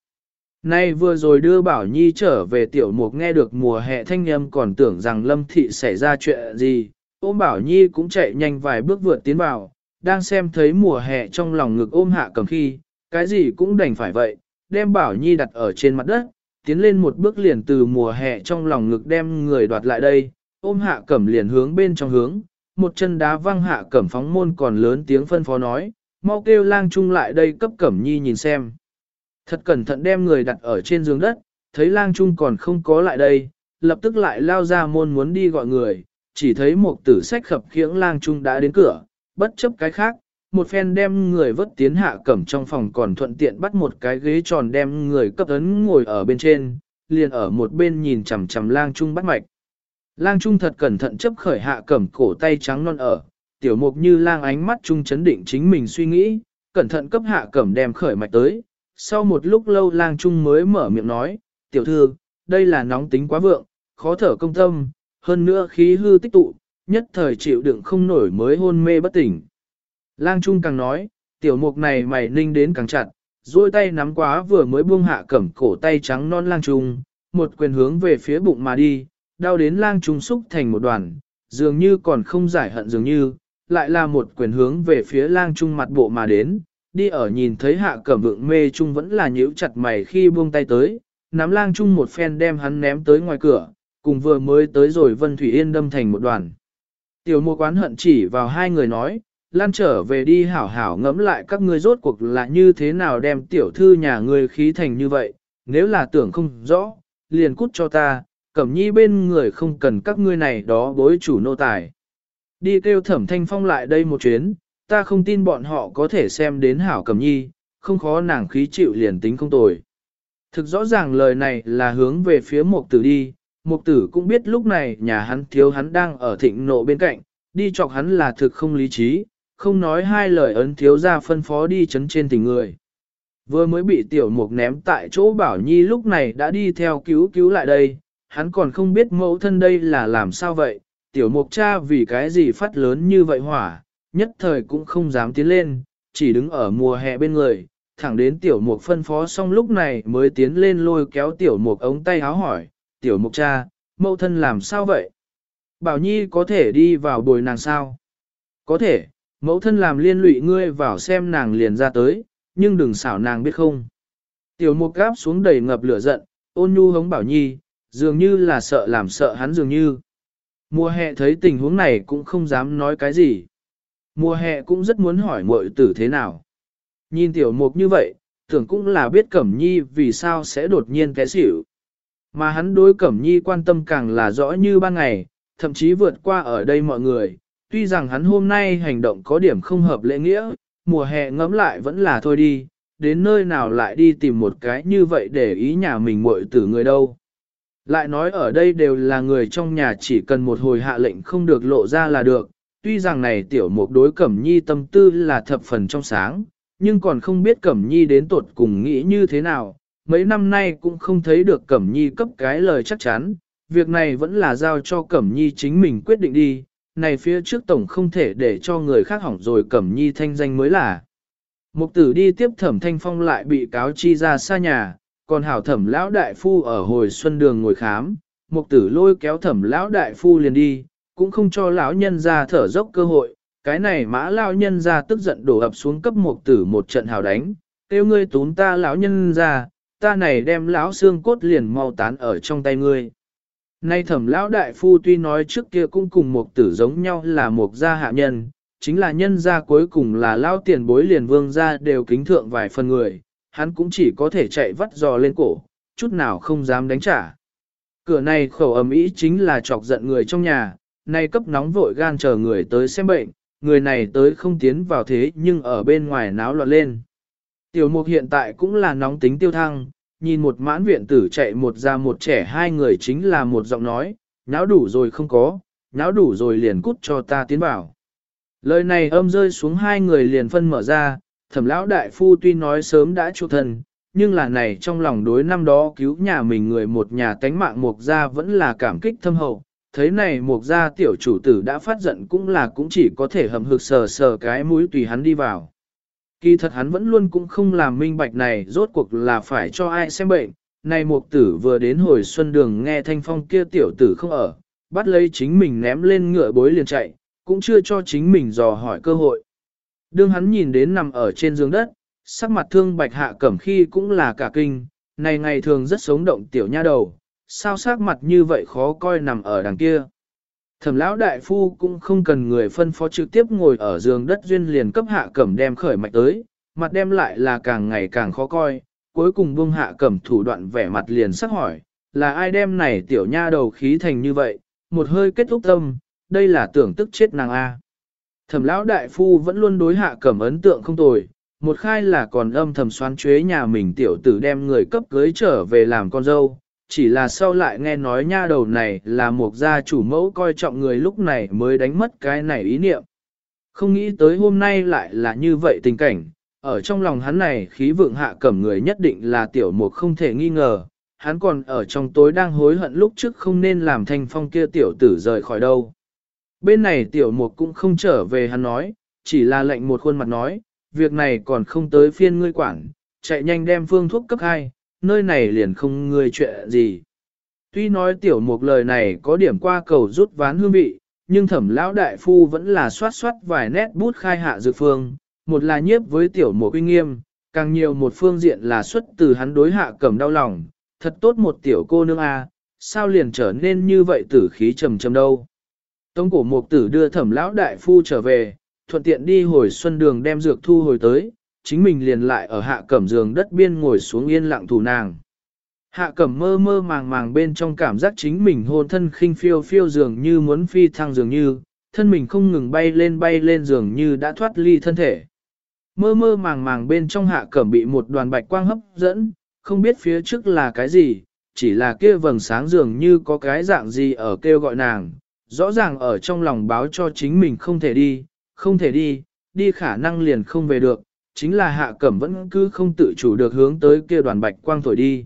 Nay vừa rồi đưa Bảo Nhi trở về tiểu mục nghe được mùa hè thanh âm còn tưởng rằng Lâm Thị xảy ra chuyện gì, ôm Bảo Nhi cũng chạy nhanh vài bước vượt tiến vào, đang xem thấy mùa hè trong lòng ngực ôm hạ cầm khi, cái gì cũng đành phải vậy, đem Bảo Nhi đặt ở trên mặt đất, tiến lên một bước liền từ mùa hè trong lòng ngực đem người đoạt lại đây, ôm hạ cẩm liền hướng bên trong hướng, một chân đá văng hạ cẩm phóng môn còn lớn tiếng phân phó nói, mau kêu lang trung lại đây cấp cẩm nhi nhìn xem. Thật cẩn thận đem người đặt ở trên giường đất, thấy lang trung còn không có lại đây, lập tức lại lao ra môn muốn đi gọi người, chỉ thấy một tử sách khập khiễng lang trung đã đến cửa, bất chấp cái khác, một phen đem người vớt tiến hạ cẩm trong phòng còn thuận tiện bắt một cái ghế tròn đem người cấp ấn ngồi ở bên trên, liền ở một bên nhìn chằm chằm lang trung bắt mạch. Lang trung thật cẩn thận chấp khởi hạ cẩm cổ tay trắng non ở, tiểu mục như lang ánh mắt trung chấn định chính mình suy nghĩ, cẩn thận cấp hạ cẩm đem khởi mạch tới. Sau một lúc lâu lang trung mới mở miệng nói, tiểu thư, đây là nóng tính quá vượng, khó thở công tâm, hơn nữa khí hư tích tụ, nhất thời chịu đựng không nổi mới hôn mê bất tỉnh. Lang Trung càng nói, tiểu mục này mày ninh đến càng chặt, duỗi tay nắm quá vừa mới buông hạ cẩm cổ tay trắng non Lang Trung, một quyền hướng về phía bụng mà đi, đau đến Lang Trung xúc thành một đoàn, dường như còn không giải hận dường như, lại là một quyền hướng về phía Lang Trung mặt bộ mà đến, đi ở nhìn thấy hạ cẩm vượng mê Trung vẫn là nhíu chặt mày khi buông tay tới, nắm Lang Trung một phen đem hắn ném tới ngoài cửa, cùng vừa mới tới rồi Vân Thủy Yên đâm thành một đoàn. Tiểu Mô quán hận chỉ vào hai người nói, lan trở về đi hảo hảo ngẫm lại các ngươi rốt cuộc là như thế nào đem tiểu thư nhà ngươi khí thành như vậy, nếu là tưởng không rõ, liền cút cho ta, cẩm nhi bên người không cần các ngươi này đó bối chủ nô tài. Đi kêu thẩm thanh phong lại đây một chuyến, ta không tin bọn họ có thể xem đến hảo Cầm nhi, không khó nàng khí chịu liền tính không tồi. Thực rõ ràng lời này là hướng về phía mục tử đi, mục tử cũng biết lúc này nhà hắn thiếu hắn đang ở thịnh nộ bên cạnh, đi chọc hắn là thực không lý trí, không nói hai lời ấn thiếu ra phân phó đi chấn trên tình người. Vừa mới bị tiểu mục ném tại chỗ bảo nhi lúc này đã đi theo cứu cứu lại đây, hắn còn không biết mẫu thân đây là làm sao vậy, tiểu mục cha vì cái gì phát lớn như vậy hỏa, nhất thời cũng không dám tiến lên, chỉ đứng ở mùa hè bên người, thẳng đến tiểu mục phân phó xong lúc này mới tiến lên lôi kéo tiểu mục ống tay háo hỏi, tiểu mục cha, mẫu thân làm sao vậy? Bảo Nhi có thể đi vào bồi nàng sao? Có thể, mẫu thân làm liên lụy ngươi vào xem nàng liền ra tới, nhưng đừng xảo nàng biết không. Tiểu mục gáp xuống đầy ngập lửa giận, ôn nhu hống Bảo Nhi, dường như là sợ làm sợ hắn dường như. Mùa hè thấy tình huống này cũng không dám nói cái gì. Mùa hè cũng rất muốn hỏi muội tử thế nào. Nhìn tiểu mục như vậy, tưởng cũng là biết Cẩm Nhi vì sao sẽ đột nhiên té xỉu. Mà hắn đối Cẩm Nhi quan tâm càng là rõ như ban ngày, thậm chí vượt qua ở đây mọi người. Tuy rằng hắn hôm nay hành động có điểm không hợp lễ nghĩa, mùa hè ngẫm lại vẫn là thôi đi, đến nơi nào lại đi tìm một cái như vậy để ý nhà mình muội tử người đâu. Lại nói ở đây đều là người trong nhà chỉ cần một hồi hạ lệnh không được lộ ra là được, tuy rằng này tiểu mục đối Cẩm Nhi tâm tư là thập phần trong sáng, nhưng còn không biết Cẩm Nhi đến tột cùng nghĩ như thế nào, mấy năm nay cũng không thấy được Cẩm Nhi cấp cái lời chắc chắn, việc này vẫn là giao cho Cẩm Nhi chính mình quyết định đi, này phía trước tổng không thể để cho người khác hỏng rồi Cẩm Nhi thanh danh mới là. Mục tử đi tiếp thẩm thanh phong lại bị cáo chi ra xa nhà, còn hảo thẩm lão đại phu ở hồi xuân đường ngồi khám, mục tử lôi kéo thẩm lão đại phu liền đi, cũng không cho lão nhân ra thở dốc cơ hội, cái này mã lão nhân ra tức giận đổ ập xuống cấp mục tử một trận hào đánh, kêu ngươi tún ta lão nhân ra, ta này đem lão xương cốt liền mau tán ở trong tay ngươi. Nay thẩm lão đại phu tuy nói trước kia cũng cùng mục tử giống nhau là mục gia hạ nhân, chính là nhân gia cuối cùng là lão tiền bối liền vương gia đều kính thượng vài phần người, hắn cũng chỉ có thể chạy vắt giò lên cổ, chút nào không dám đánh trả. Cửa này khẩu ầm ý chính là chọc giận người trong nhà, nay cấp nóng vội gan chờ người tới xem bệnh, người này tới không tiến vào thế nhưng ở bên ngoài náo loạn lên. Tiểu mục hiện tại cũng là nóng tính tiêu thăng, nhìn một mãn viện tử chạy một ra một trẻ hai người chính là một giọng nói, náo đủ rồi không có, náo đủ rồi liền cút cho ta tiến vào. Lời này âm rơi xuống hai người liền phân mở ra, thẩm lão đại phu tuy nói sớm đã chu thân, nhưng là này trong lòng đối năm đó cứu nhà mình người một nhà tánh mạng mục gia vẫn là cảm kích thâm hậu. Thấy này mục gia tiểu chủ tử đã phát giận cũng là cũng chỉ có thể hầm hực sờ sờ cái mũi tùy hắn đi vào. Kỳ thật hắn vẫn luôn cũng không làm minh bạch này rốt cuộc là phải cho ai xem bệnh. Này mục tử vừa đến hồi xuân đường nghe thanh phong kia tiểu tử không ở, bắt lấy chính mình ném lên ngựa bối liền chạy, cũng chưa cho chính mình dò hỏi cơ hội. Đương hắn nhìn đến nằm ở trên giường đất, sắc mặt thương bạch hạ cẩm khi cũng là cả kinh, này ngày thường rất sống động tiểu nha đầu, sao sắc mặt như vậy khó coi nằm ở đằng kia. Thẩm lão đại phu cũng không cần người phân phó trực tiếp ngồi ở giường đất duyên liền cấp hạ cẩm đem khởi mạch tới, mặt đem lại là càng ngày càng khó coi, cuối cùng buông hạ cẩm thủ đoạn vẻ mặt liền sắc hỏi, là ai đem này tiểu nha đầu khí thành như vậy, một hơi kết thúc tâm, đây là tưởng tức chết nàng A. Thẩm lão đại phu vẫn luôn đối hạ cẩm ấn tượng không tồi, một khai là còn âm thầm xoan chuế nhà mình tiểu tử đem người cấp cưới trở về làm con dâu, chỉ là sau lại nghe nói nha đầu này là một gia chủ mẫu coi trọng người lúc này mới đánh mất cái này ý niệm. Không nghĩ tới hôm nay lại là như vậy tình cảnh, ở trong lòng hắn này khí vượng hạ cẩm người nhất định là tiểu mục không thể nghi ngờ, hắn còn ở trong tối đang hối hận lúc trước không nên làm thanh phong kia tiểu tử rời khỏi đâu. Bên này tiểu mục cũng không trở về hắn nói, chỉ là lệnh một khuôn mặt nói, việc này còn không tới phiên ngươi quản, chạy nhanh đem phương thuốc cấp 2, nơi này liền không ngươi chuyện gì. Tuy nói tiểu mục lời này có điểm qua cầu rút ván hương vị, nhưng thẩm lão đại phu vẫn là soát soát vài nét bút khai hạ dược phương, một là nhiếp với tiểu mục uy nghiêm, càng nhiều một phương diện là xuất từ hắn đối hạ cầm đau lòng, thật tốt một tiểu cô nương a, sao liền trở nên như vậy tử khí trầm trầm đâu. Tống cổ mục tử đưa thẩm lão đại phu trở về, thuận tiện đi hồi xuân đường đem dược thu hồi tới, chính mình liền lại ở hạ cẩm giường đất biên ngồi xuống yên lặng thủ nàng. Hạ cẩm mơ mơ màng màng bên trong cảm giác chính mình hôn thân khinh phiêu phiêu dường như muốn phi thăng dường như, thân mình không ngừng bay lên bay lên dường như đã thoát ly thân thể. Mơ mơ màng màng bên trong hạ cẩm bị một đoàn bạch quang hấp dẫn, không biết phía trước là cái gì, chỉ là kia vầng sáng dường như có cái dạng gì ở kêu gọi nàng, rõ ràng ở trong lòng báo cho chính mình không thể đi, không thể đi, đi khả năng liền không về được, chính là hạ cẩm vẫn cứ không tự chủ được hướng tới kia đoàn bạch quang thổi đi.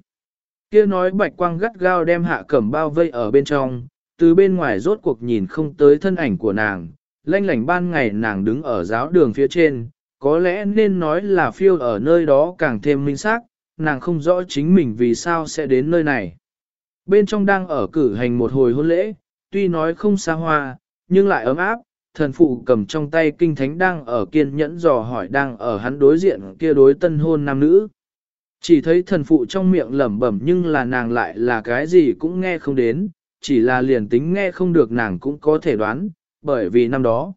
Kia nói bạch quang gắt gao đem hạ cẩm bao vây ở bên trong, từ bên ngoài rốt cuộc nhìn không tới thân ảnh của nàng, lanh lảnh ban ngày nàng đứng ở giáo đường phía trên, có lẽ nên nói là phiêu ở nơi đó càng thêm minh xác, nàng không rõ chính mình vì sao sẽ đến nơi này. Bên trong đang ở cử hành một hồi hôn lễ, tuy nói không xa hoa, nhưng lại ấm áp, thần phụ cầm trong tay kinh thánh đang ở kiên nhẫn dò hỏi đang ở hắn đối diện kia đối tân hôn nam nữ. Chỉ thấy thần phụ trong miệng lẩm bẩm nhưng là nàng lại là cái gì cũng nghe không đến, chỉ là liền tính nghe không được nàng cũng có thể đoán, bởi vì năm đó.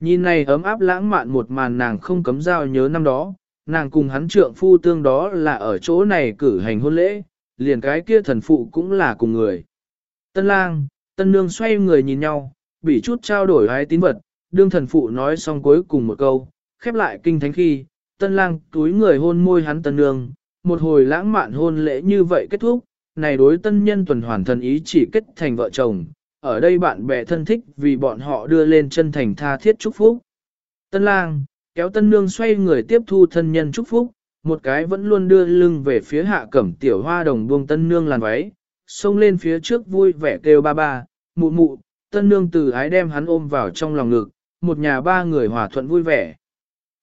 Nhìn này ấm áp lãng mạn một màn nàng không cấm giao nhớ năm đó, nàng cùng hắn trượng phu tương đó là ở chỗ này cử hành hôn lễ, liền cái kia thần phụ cũng là cùng người. Tân lang, tân nương xoay người nhìn nhau, bị chút trao đổi hai tín vật, đương thần phụ nói xong cuối cùng một câu, khép lại kinh thánh khi, tân lang túi người hôn môi hắn tân nương, một hồi lãng mạn hôn lễ như vậy kết thúc, này đối tân nhân tuần hoàn thần ý chỉ kết thành vợ chồng, ở đây bạn bè thân thích vì bọn họ đưa lên chân thành tha thiết chúc phúc. Tân lang, kéo tân nương xoay người tiếp thu thân nhân chúc phúc, một cái vẫn luôn đưa lưng về phía hạ cẩm tiểu hoa đồng buông tân nương làn váy, xông lên phía trước vui vẻ kêu ba ba, mụ mụ, tân nương từ ái đem hắn ôm vào trong lòng ngực, một nhà ba người hòa thuận vui vẻ.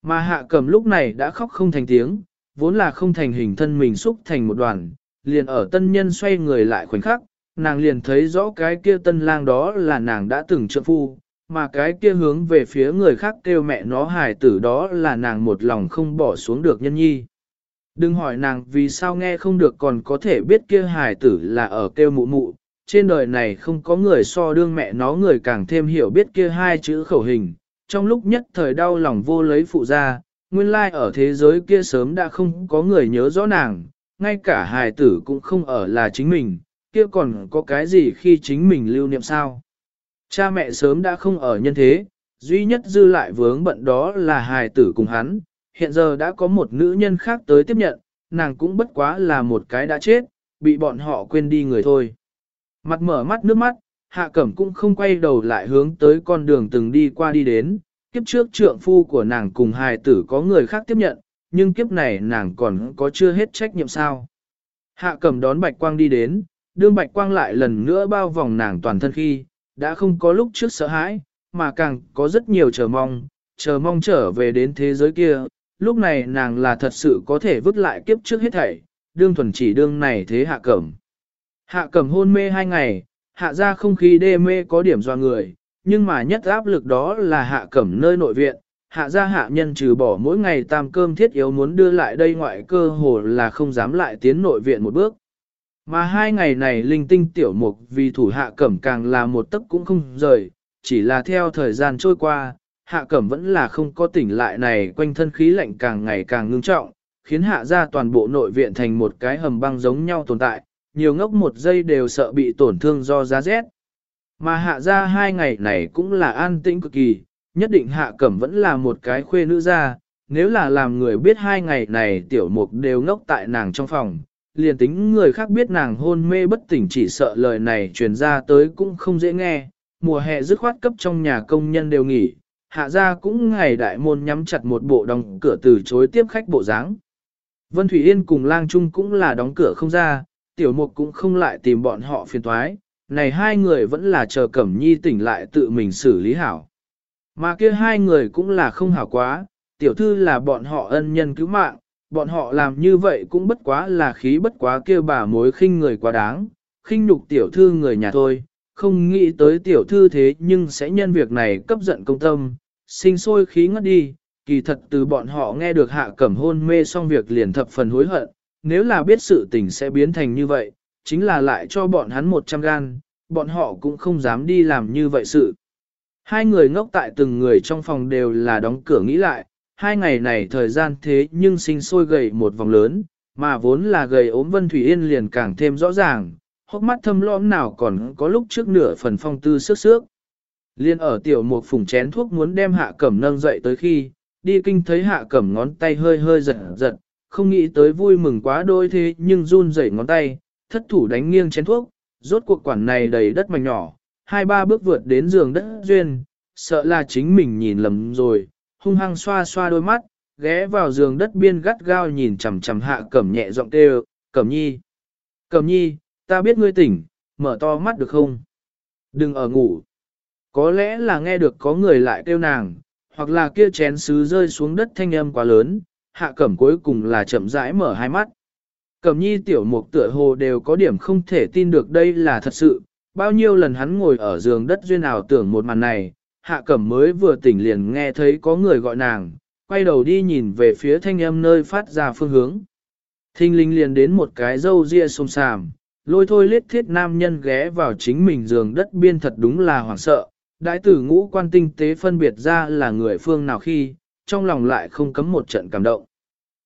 Mà hạ cẩm lúc này đã khóc không thành tiếng, vốn là không thành hình thân mình xúc thành một đoàn, liền ở tân nhân xoay người lại khoảnh khắc, nàng liền thấy rõ cái kia tân lang đó là nàng đã từng trợ phu, mà cái kia hướng về phía người khác kêu mẹ nó hài tử đó là nàng một lòng không bỏ xuống được nhân nhi. Đừng hỏi nàng vì sao nghe không được còn có thể biết kia hài tử là ở kêu mụ mụ, trên đời này không có người so đương mẹ nó người càng thêm hiểu biết kia hai chữ khẩu hình, trong lúc nhất thời đau lòng vô lấy phụ ra, nguyên lai like ở thế giới kia sớm đã không có người nhớ rõ nàng, ngay cả hài tử cũng không ở là chính mình, kia còn có cái gì khi chính mình lưu niệm sao. Cha mẹ sớm đã không ở nhân thế, duy nhất dư lại vướng bận đó là hài tử cùng hắn, hiện giờ đã có một nữ nhân khác tới tiếp nhận, nàng cũng bất quá là một cái đã chết, bị bọn họ quên đi người thôi. Mặt mở mắt nước mắt, hạ cẩm cũng không quay đầu lại hướng tới con đường từng đi qua đi đến, kiếp trước trượng phu của nàng cùng hài tử có người khác tiếp nhận, nhưng kiếp này nàng còn có chưa hết trách nhiệm sao. Hạ cẩm đón bạch quang đi đến, đương bạch quang lại lần nữa bao vòng nàng toàn thân khi, đã không có lúc trước sợ hãi, mà càng có rất nhiều chờ mong, chờ mong trở về đến thế giới kia, lúc này nàng là thật sự có thể vứt lại kiếp trước hết thảy, đương thuần chỉ đương này thế hạ cẩm. Hạ cẩm hôn mê hai ngày, hạ ra không khí đê mê có điểm do người, nhưng mà nhất áp lực đó là hạ cẩm nơi nội viện, hạ ra hạ nhân trừ bỏ mỗi ngày tam cơm thiết yếu muốn đưa lại đây ngoại cơ hồ là không dám lại tiến nội viện một bước. Mà hai ngày này linh tinh tiểu mục vì thủ hạ cẩm càng là một tấc cũng không rời, chỉ là theo thời gian trôi qua, hạ cẩm vẫn là không có tỉnh lại này quanh thân khí lạnh càng ngày càng ngưng trọng, khiến hạ ra toàn bộ nội viện thành một cái hầm băng giống nhau tồn tại, nhiều ngốc một giây đều sợ bị tổn thương do giá rét. Mà hạ ra hai ngày này cũng là an tĩnh cực kỳ, nhất định hạ cẩm vẫn là một cái khuê nữ ra, nếu là làm người biết hai ngày này tiểu mục đều ngốc tại nàng trong phòng, liền tính người khác biết nàng hôn mê bất tỉnh chỉ sợ lời này truyền ra tới cũng không dễ nghe, mùa hè dứt khoát cấp trong nhà công nhân đều nghỉ, hạ ra cũng ngày đại môn nhắm chặt một bộ đóng cửa từ chối tiếp khách bộ dáng. Vân Thủy Yên cùng lang trung cũng là đóng cửa không ra, tiểu mục cũng không lại tìm bọn họ phiền toái, này hai người vẫn là chờ Cẩm Nhi tỉnh lại tự mình xử lý hảo. Mà kia hai người cũng là không hảo quá, tiểu thư là bọn họ ân nhân cứu mạng, bọn họ làm như vậy cũng bất quá là khí bất quá kia bà mối khinh người quá đáng, khinh nhục tiểu thư người nhà thôi, không nghĩ tới tiểu thư thế nhưng sẽ nhân việc này cấp giận công tâm, sinh sôi khí ngất đi, kỳ thật từ bọn họ nghe được hạ cẩm hôn mê xong việc liền thập phần hối hận, nếu là biết sự tình sẽ biến thành như vậy, chính là lại cho bọn hắn một trăm gan, bọn họ cũng không dám đi làm như vậy sự. Hai người ngốc tại từng người trong phòng đều là đóng cửa nghĩ lại, hai ngày này thời gian thế nhưng sinh sôi gầy một vòng lớn, mà vốn là gầy ốm Vân Thủy Yên liền càng thêm rõ ràng, hốc mắt thâm lõm nào còn có lúc trước nửa phần phong tư sức sước. Liên ở tiểu một phùng chén thuốc muốn đem hạ cẩm nâng dậy tới khi, đi kinh thấy hạ cẩm ngón tay hơi hơi giật giật, không nghĩ tới vui mừng quá đôi thế nhưng run rẩy ngón tay, thất thủ đánh nghiêng chén thuốc, rốt cuộc quản này đầy đất mảnh nhỏ, hai ba bước vượt đến giường đất duyên, sợ là chính mình nhìn lầm rồi, hung hăng xoa xoa đôi mắt, ghé vào giường đất biên gắt gao nhìn chằm chằm hạ cẩm nhẹ giọng kêu, cẩm nhi. Cẩm nhi, ta biết ngươi tỉnh, mở to mắt được không? Đừng ở ngủ. Có lẽ là nghe được có người lại kêu nàng, hoặc là kia chén sứ rơi xuống đất thanh âm quá lớn, hạ cẩm cuối cùng là chậm rãi mở hai mắt. Cẩm nhi tiểu mục tựa hồ đều có điểm không thể tin được đây là thật sự, bao nhiêu lần hắn ngồi ở giường đất duyên ảo tưởng một màn này, hạ cẩm mới vừa tỉnh liền nghe thấy có người gọi nàng, quay đầu đi nhìn về phía thanh âm nơi phát ra phương hướng. Thinh linh liền đến một cái dâu ria sông xàm, lôi thôi liết thiết nam nhân ghé vào chính mình giường đất biên thật đúng là hoảng sợ, đại tử ngũ quan tinh tế phân biệt ra là người phương nào khi, trong lòng lại không cấm một trận cảm động.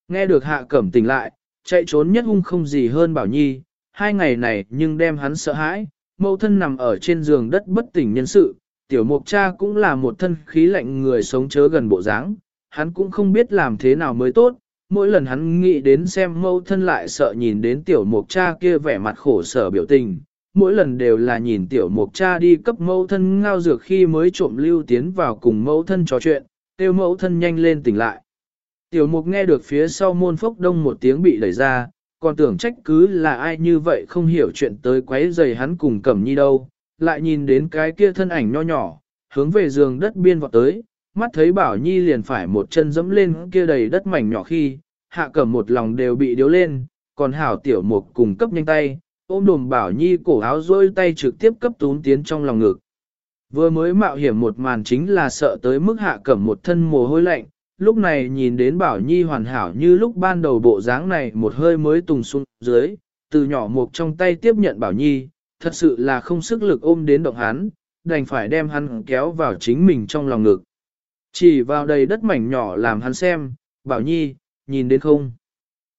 Nghe được hạ cẩm tỉnh lại, chạy trốn nhất hung không gì hơn bảo nhi, hai ngày này nhưng đem hắn sợ hãi, mẫu thân nằm ở trên giường đất bất tỉnh nhân sự, tiểu mục cha cũng là một thân khí lạnh người sống chớ gần bộ dáng, hắn cũng không biết làm thế nào mới tốt, mỗi lần hắn nghĩ đến xem mẫu thân lại sợ nhìn đến tiểu mục cha kia vẻ mặt khổ sở biểu tình, mỗi lần đều là nhìn tiểu mục cha đi cấp mẫu thân ngao dược khi mới trộm lưu tiến vào cùng mẫu thân trò chuyện, tiêu mẫu thân nhanh lên tỉnh lại. Tiểu mục nghe được phía sau môn phốc đông một tiếng bị đẩy ra, còn tưởng trách cứ là ai như vậy không hiểu chuyện tới quấy giày hắn cùng cẩm nhi đâu, lại nhìn đến cái kia thân ảnh nho nhỏ, hướng về giường đất biên vọt tới, mắt thấy bảo nhi liền phải một chân dẫm lên kia đầy đất mảnh nhỏ khi, hạ cẩm một lòng đều bị điếu lên, còn hảo tiểu mục cùng cấp nhanh tay, ôm đùm bảo nhi cổ áo rôi tay trực tiếp cấp tún tiến trong lòng ngực. Vừa mới mạo hiểm một màn chính là sợ tới mức hạ cẩm một thân mồ hôi lạnh, lúc này nhìn đến bảo nhi hoàn hảo như lúc ban đầu bộ dáng này một hơi mới tùng xuống dưới, từ nhỏ mục trong tay tiếp nhận bảo nhi, thật sự là không sức lực ôm đến động hắn, đành phải đem hắn kéo vào chính mình trong lòng ngực. Chỉ vào đầy đất mảnh nhỏ làm hắn xem, bảo nhi, nhìn đến không?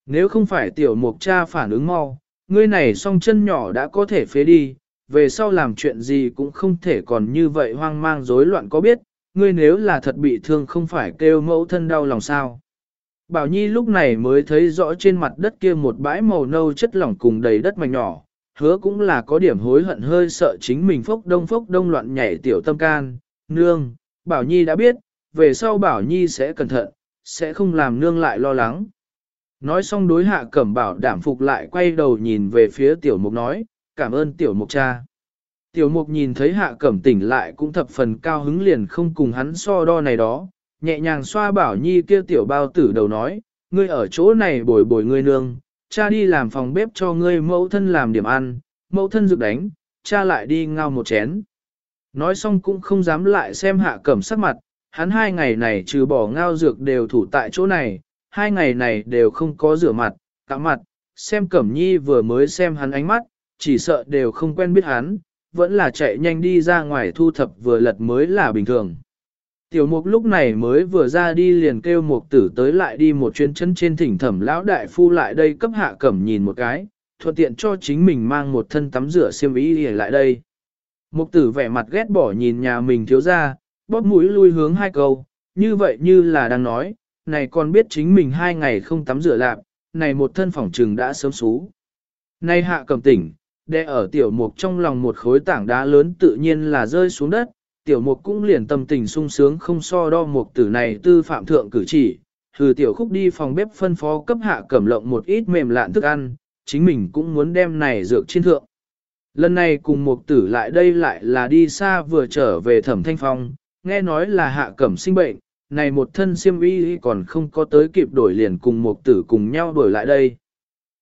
Nếu không phải tiểu mục cha phản ứng mau, ngươi này song chân nhỏ đã có thể phế đi, về sau làm chuyện gì cũng không thể còn như vậy hoang mang rối loạn có biết, ngươi nếu là thật bị thương không phải kêu mẫu thân đau lòng sao. Bảo Nhi lúc này mới thấy rõ trên mặt đất kia một bãi màu nâu chất lỏng cùng đầy đất mảnh nhỏ, hứa cũng là có điểm hối hận hơi sợ chính mình phốc đông phốc đông loạn nhảy tiểu tâm can, nương, Bảo Nhi đã biết, về sau Bảo Nhi sẽ cẩn thận, sẽ không làm nương lại lo lắng. Nói xong đối hạ cẩm bảo đảm phục lại quay đầu nhìn về phía tiểu mục nói, cảm ơn tiểu mục cha. Tiểu mục nhìn thấy hạ cẩm tỉnh lại cũng thập phần cao hứng liền không cùng hắn so đo này đó, nhẹ nhàng xoa bảo nhi kia tiểu bao tử đầu nói, ngươi ở chỗ này bồi bồi ngươi nương, cha đi làm phòng bếp cho ngươi mẫu thân làm điểm ăn, mẫu thân rực đánh, cha lại đi ngao một chén. Nói xong cũng không dám lại xem hạ cẩm sắc mặt, hắn hai ngày này trừ bỏ ngao dược đều thủ tại chỗ này, hai ngày này đều không có rửa mặt, cạo mặt, xem Cẩm Nhi vừa mới xem hắn ánh mắt, chỉ sợ đều không quen biết hắn, vẫn là chạy nhanh đi ra ngoài thu thập vừa lật mới là bình thường. Tiểu mục lúc này mới vừa ra đi liền kêu mục tử tới lại đi một chuyến chân trên thỉnh thẩm lão đại phu lại đây cấp hạ cẩm nhìn một cái, thuận tiện cho chính mình mang một thân tắm rửa xiêm y lại đây. Mục tử vẻ mặt ghét bỏ nhìn nhà mình thiếu ra, bóp mũi lui hướng hai câu, như vậy như là đang nói, này còn biết chính mình hai ngày không tắm rửa lạp, này một thân phỏng trừng đã sớm xú. Nay hạ cầm tỉnh, đe ở tiểu mục trong lòng một khối tảng đá lớn tự nhiên là rơi xuống đất, tiểu mục cũng liền tâm tình sung sướng không so đo mục tử này tư phạm thượng cử chỉ, thử tiểu khúc đi phòng bếp phân phó cấp hạ cẩm lộng một ít mềm lạn thức ăn, chính mình cũng muốn đem này dược trên thượng. Lần này cùng mục tử lại đây lại là đi xa vừa trở về thẩm thanh phong, nghe nói là hạ cẩm sinh bệnh, này một thân siêm y còn không có tới kịp đổi liền cùng một tử cùng nhau đổi lại đây.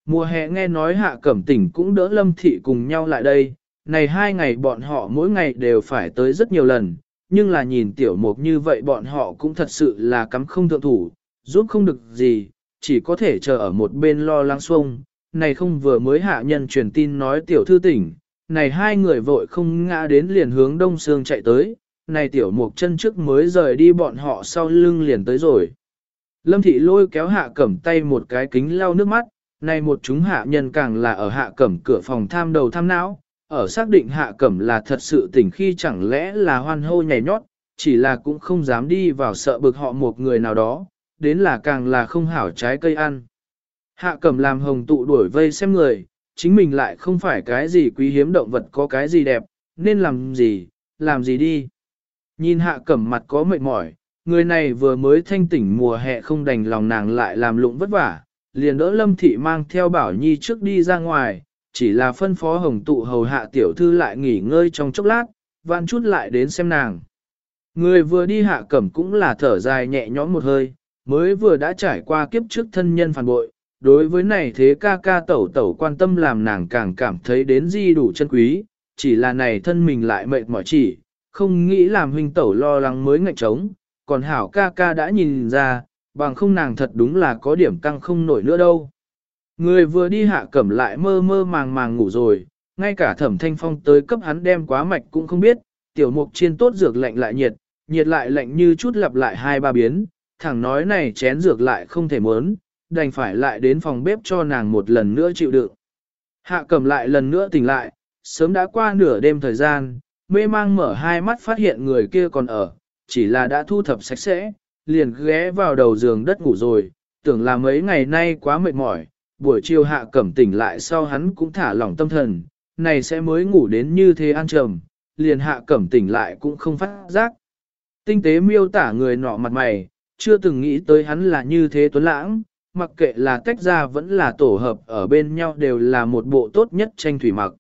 Mùa hè nghe nói hạ cẩm tỉnh cũng đỡ lâm thị cùng nhau lại đây, này hai ngày bọn họ mỗi ngày đều phải tới rất nhiều lần, nhưng là nhìn tiểu mục như vậy bọn họ cũng thật sự là cắm không thượng thủ, giúp không được gì, chỉ có thể chờ ở một bên lo lắng xuông. Này không vừa mới hạ nhân truyền tin nói tiểu thư tỉnh, này hai người vội không ngã đến liền hướng đông sương chạy tới, này tiểu mục chân trước mới rời đi bọn họ sau lưng liền tới rồi. Lâm thị lôi kéo hạ cẩm tay một cái kính lau nước mắt, này một chúng hạ nhân càng là ở hạ cẩm cửa phòng tham đầu tham não, ở xác định hạ cẩm là thật sự tỉnh khi chẳng lẽ là hoan hô nhảy nhót, chỉ là cũng không dám đi vào sợ bực họ một người nào đó, đến là càng là không hảo trái cây ăn. Hạ cẩm làm hồng tụ đuổi vây xem người, chính mình lại không phải cái gì quý hiếm động vật có cái gì đẹp, nên làm gì, làm gì đi. Nhìn hạ cẩm mặt có mệt mỏi, người này vừa mới thanh tỉnh mùa hè không đành lòng nàng lại làm lụng vất vả, liền đỡ lâm thị mang theo bảo nhi trước đi ra ngoài, chỉ là phân phó hồng tụ hầu hạ tiểu thư lại nghỉ ngơi trong chốc lát, vạn chút lại đến xem nàng. Người vừa đi hạ cẩm cũng là thở dài nhẹ nhõm một hơi, mới vừa đã trải qua kiếp trước thân nhân phản bội, đối với này thế ca ca tẩu tẩu quan tâm làm nàng càng cảm thấy đến di đủ chân quý, chỉ là này thân mình lại mệt mỏi chỉ, không nghĩ làm huynh tẩu lo lắng mới ngạnh trống, còn hảo ca ca đã nhìn ra, bằng không nàng thật đúng là có điểm căng không nổi nữa đâu. Người vừa đi hạ cẩm lại mơ mơ màng màng ngủ rồi, ngay cả thẩm thanh phong tới cấp hắn đem quá mạch cũng không biết, tiểu mục chiên tốt dược lạnh lại nhiệt, nhiệt lại lạnh như chút lặp lại hai ba biến, thẳng nói này chén dược lại không thể mớn, đành phải lại đến phòng bếp cho nàng một lần nữa chịu đựng. Hạ cẩm lại lần nữa tỉnh lại, sớm đã qua nửa đêm thời gian, mê mang mở hai mắt phát hiện người kia còn ở, chỉ là đã thu thập sạch sẽ, liền ghé vào đầu giường đất ngủ rồi, tưởng là mấy ngày nay quá mệt mỏi, buổi chiều hạ cẩm tỉnh lại sau hắn cũng thả lỏng tâm thần, này sẽ mới ngủ đến như thế an trầm, liền hạ cẩm tỉnh lại cũng không phát giác. Tinh tế miêu tả người nọ mặt mày, chưa từng nghĩ tới hắn là như thế tuấn lãng, mặc kệ là tách ra vẫn là tổ hợp ở bên nhau đều là một bộ tốt nhất tranh thủy mặc.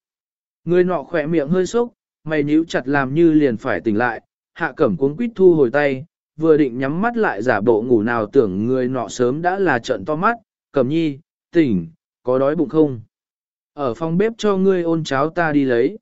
Người nọ khỏe miệng hơi sốc, mày nhíu chặt làm như liền phải tỉnh lại, hạ cẩm cuống quýt thu hồi tay, vừa định nhắm mắt lại giả bộ ngủ nào tưởng người nọ sớm đã là trận to mắt, cẩm nhi, tỉnh, có đói bụng không? Ở phòng bếp cho ngươi ôn cháo ta đi lấy.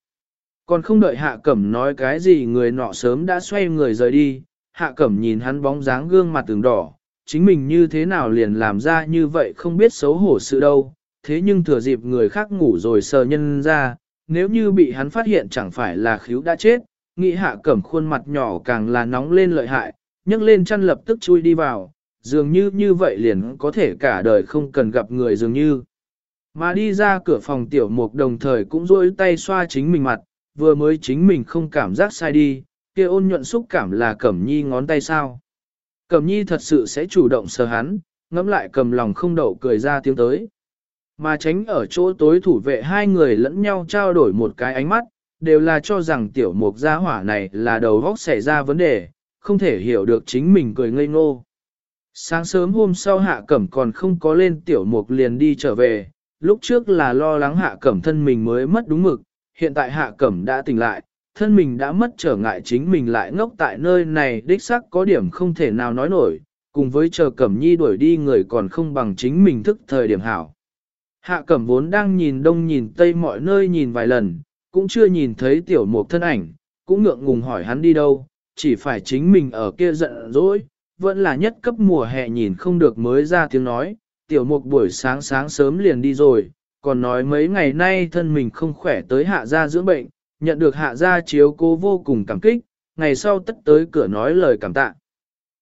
Còn không đợi hạ cẩm nói cái gì người nọ sớm đã xoay người rời đi, hạ cẩm nhìn hắn bóng dáng gương mặt từng đỏ, chính mình như thế nào liền làm ra như vậy không biết xấu hổ sự đâu, thế nhưng thừa dịp người khác ngủ rồi sờ nhân ra, nếu như bị hắn phát hiện chẳng phải là khíu đã chết, nghĩ hạ cẩm khuôn mặt nhỏ càng là nóng lên lợi hại, nhấc lên chăn lập tức chui đi vào, dường như như vậy liền có thể cả đời không cần gặp người dường như. Mà đi ra cửa phòng tiểu mục đồng thời cũng rôi tay xoa chính mình mặt, vừa mới chính mình không cảm giác sai đi, kia ôn nhuận xúc cảm là cẩm nhi ngón tay sao. Cẩm nhi thật sự sẽ chủ động sờ hắn, ngẫm lại cầm lòng không đậu cười ra tiếng tới. Mà tránh ở chỗ tối thủ vệ hai người lẫn nhau trao đổi một cái ánh mắt, đều là cho rằng tiểu mục gia hỏa này là đầu góc xảy ra vấn đề, không thể hiểu được chính mình cười ngây ngô. Sáng sớm hôm sau hạ cẩm còn không có lên tiểu mục liền đi trở về, lúc trước là lo lắng hạ cẩm thân mình mới mất đúng mực, hiện tại hạ cẩm đã tỉnh lại, thân mình đã mất trở ngại chính mình lại ngốc tại nơi này đích xác có điểm không thể nào nói nổi, cùng với chờ cẩm nhi đuổi đi người còn không bằng chính mình thức thời điểm hảo. Hạ cẩm vốn đang nhìn đông nhìn tây mọi nơi nhìn vài lần, cũng chưa nhìn thấy tiểu mục thân ảnh, cũng ngượng ngùng hỏi hắn đi đâu, chỉ phải chính mình ở kia giận dỗi, vẫn là nhất cấp mùa hè nhìn không được mới ra tiếng nói, tiểu mục buổi sáng sáng sớm liền đi rồi, còn nói mấy ngày nay thân mình không khỏe tới hạ gia dưỡng bệnh, nhận được hạ gia chiếu cố vô cùng cảm kích, ngày sau tất tới cửa nói lời cảm tạ.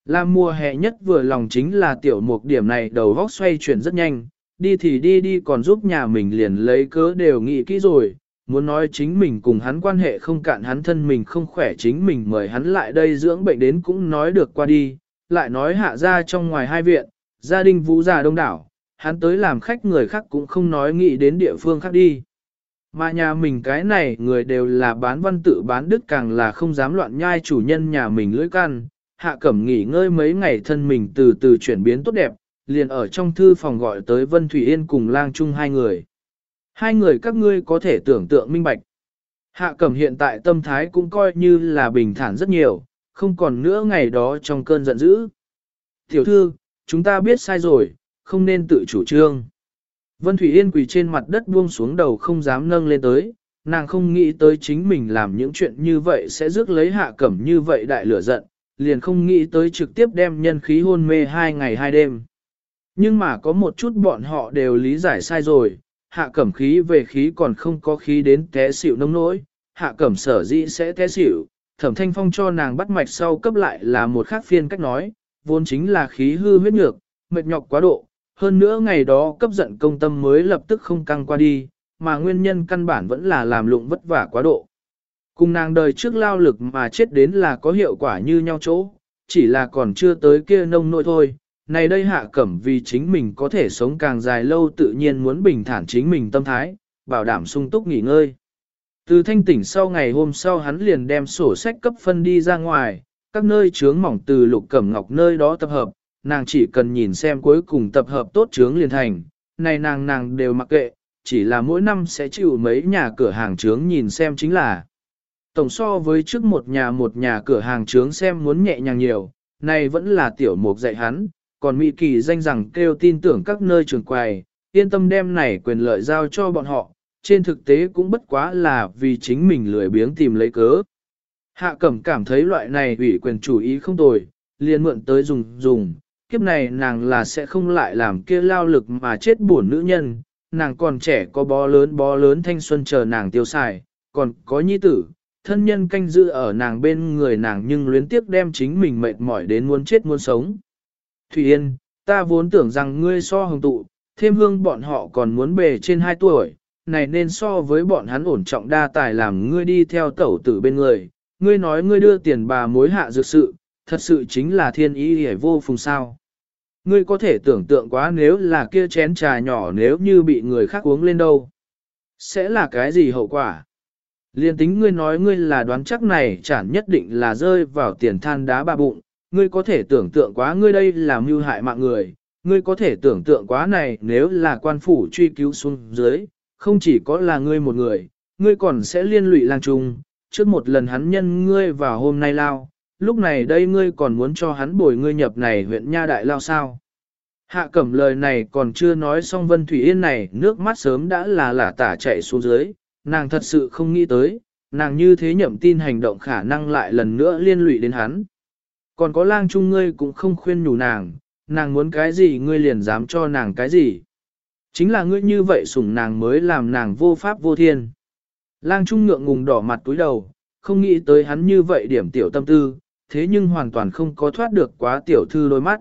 Là mùa hè nhất vừa lòng chính là tiểu mục điểm này đầu vóc xoay chuyển rất nhanh, đi thì đi đi còn giúp nhà mình liền lấy cớ đều nghĩ kỹ rồi, muốn nói chính mình cùng hắn quan hệ không cạn hắn thân mình không khỏe chính mình mời hắn lại đây dưỡng bệnh đến cũng nói được qua đi, lại nói hạ ra trong ngoài hai viện, gia đình vũ già đông đảo, hắn tới làm khách người khác cũng không nói nghĩ đến địa phương khác đi. Mà nhà mình cái này người đều là bán văn tự bán đức càng là không dám loạn nhai chủ nhân nhà mình lưỡi căn hạ cẩm nghỉ ngơi mấy ngày thân mình từ từ chuyển biến tốt đẹp, liền ở trong thư phòng gọi tới Vân Thủy Yên cùng lang chung hai người. Hai người các ngươi có thể tưởng tượng minh bạch. Hạ cẩm hiện tại tâm thái cũng coi như là bình thản rất nhiều, không còn nữa ngày đó trong cơn giận dữ. Tiểu thư, chúng ta biết sai rồi, không nên tự chủ trương. Vân Thủy Yên quỳ trên mặt đất buông xuống đầu không dám nâng lên tới, nàng không nghĩ tới chính mình làm những chuyện như vậy sẽ rước lấy hạ cẩm như vậy đại lửa giận, liền không nghĩ tới trực tiếp đem nhân khí hôn mê hai ngày hai đêm. Nhưng mà có một chút bọn họ đều lý giải sai rồi, hạ cẩm khí về khí còn không có khí đến té xỉu nông nỗi, hạ cẩm sở dĩ sẽ té xỉu, thẩm thanh phong cho nàng bắt mạch sau cấp lại là một khác phiên cách nói, vốn chính là khí hư huyết nhược, mệt nhọc quá độ, hơn nữa ngày đó cấp giận công tâm mới lập tức không căng qua đi, mà nguyên nhân căn bản vẫn là làm lụng vất vả quá độ. Cùng nàng đời trước lao lực mà chết đến là có hiệu quả như nhau chỗ, chỉ là còn chưa tới kia nông nỗi thôi. Này đây hạ cẩm vì chính mình có thể sống càng dài lâu tự nhiên muốn bình thản chính mình tâm thái, bảo đảm sung túc nghỉ ngơi. Từ thanh tỉnh sau ngày hôm sau hắn liền đem sổ sách cấp phân đi ra ngoài, các nơi chướng mỏng từ lục cẩm ngọc nơi đó tập hợp, nàng chỉ cần nhìn xem cuối cùng tập hợp tốt chướng liền thành, này nàng nàng đều mặc kệ, chỉ là mỗi năm sẽ chịu mấy nhà cửa hàng chướng nhìn xem chính là. Tổng so với trước một nhà một nhà cửa hàng chướng xem muốn nhẹ nhàng nhiều, này vẫn là tiểu mục dạy hắn, còn Mỹ Kỳ danh rằng kêu tin tưởng các nơi trường quầy, yên tâm đem này quyền lợi giao cho bọn họ, trên thực tế cũng bất quá là vì chính mình lười biếng tìm lấy cớ. Hạ cẩm cảm thấy loại này ủy quyền chủ ý không tồi, liền mượn tới dùng dùng, kiếp này nàng là sẽ không lại làm kia lao lực mà chết buồn nữ nhân, nàng còn trẻ có bó lớn bó lớn thanh xuân chờ nàng tiêu xài, còn có nhi tử, thân nhân canh giữ ở nàng bên người nàng nhưng luyến tiếc đem chính mình mệt mỏi đến muốn chết muốn sống. Thủy Yên, ta vốn tưởng rằng ngươi so hồng tụ, thêm hương bọn họ còn muốn bề trên 2 tuổi, này nên so với bọn hắn ổn trọng đa tài làm ngươi đi theo tẩu tử bên người, ngươi nói ngươi đưa tiền bà mối hạ dược sự, thật sự chính là thiên ý hề vô phùng sao. Ngươi có thể tưởng tượng quá nếu là kia chén trà nhỏ nếu như bị người khác uống lên đâu. Sẽ là cái gì hậu quả? Liên tính ngươi nói ngươi là đoán chắc này chẳng nhất định là rơi vào tiền than đá ba bụng, ngươi có thể tưởng tượng quá ngươi đây là mưu hại mạng người, ngươi có thể tưởng tượng quá này nếu là quan phủ truy cứu xuống dưới, không chỉ có là ngươi một người, ngươi còn sẽ liên lụy lang trung, trước một lần hắn nhân ngươi vào hôm nay lao, lúc này đây ngươi còn muốn cho hắn bồi ngươi nhập này huyện Nha Đại Lao sao. Hạ cẩm lời này còn chưa nói xong Vân Thủy Yên này nước mắt sớm đã là lả tả chạy xuống dưới, nàng thật sự không nghĩ tới, nàng như thế nhậm tin hành động khả năng lại lần nữa liên lụy đến hắn. Còn có lang trung ngươi cũng không khuyên nhủ nàng, nàng muốn cái gì ngươi liền dám cho nàng cái gì. Chính là ngươi như vậy sủng nàng mới làm nàng vô pháp vô thiên. Lang trung ngượng ngùng đỏ mặt túi đầu, không nghĩ tới hắn như vậy điểm tiểu tâm tư, thế nhưng hoàn toàn không có thoát được quá tiểu thư đôi mắt.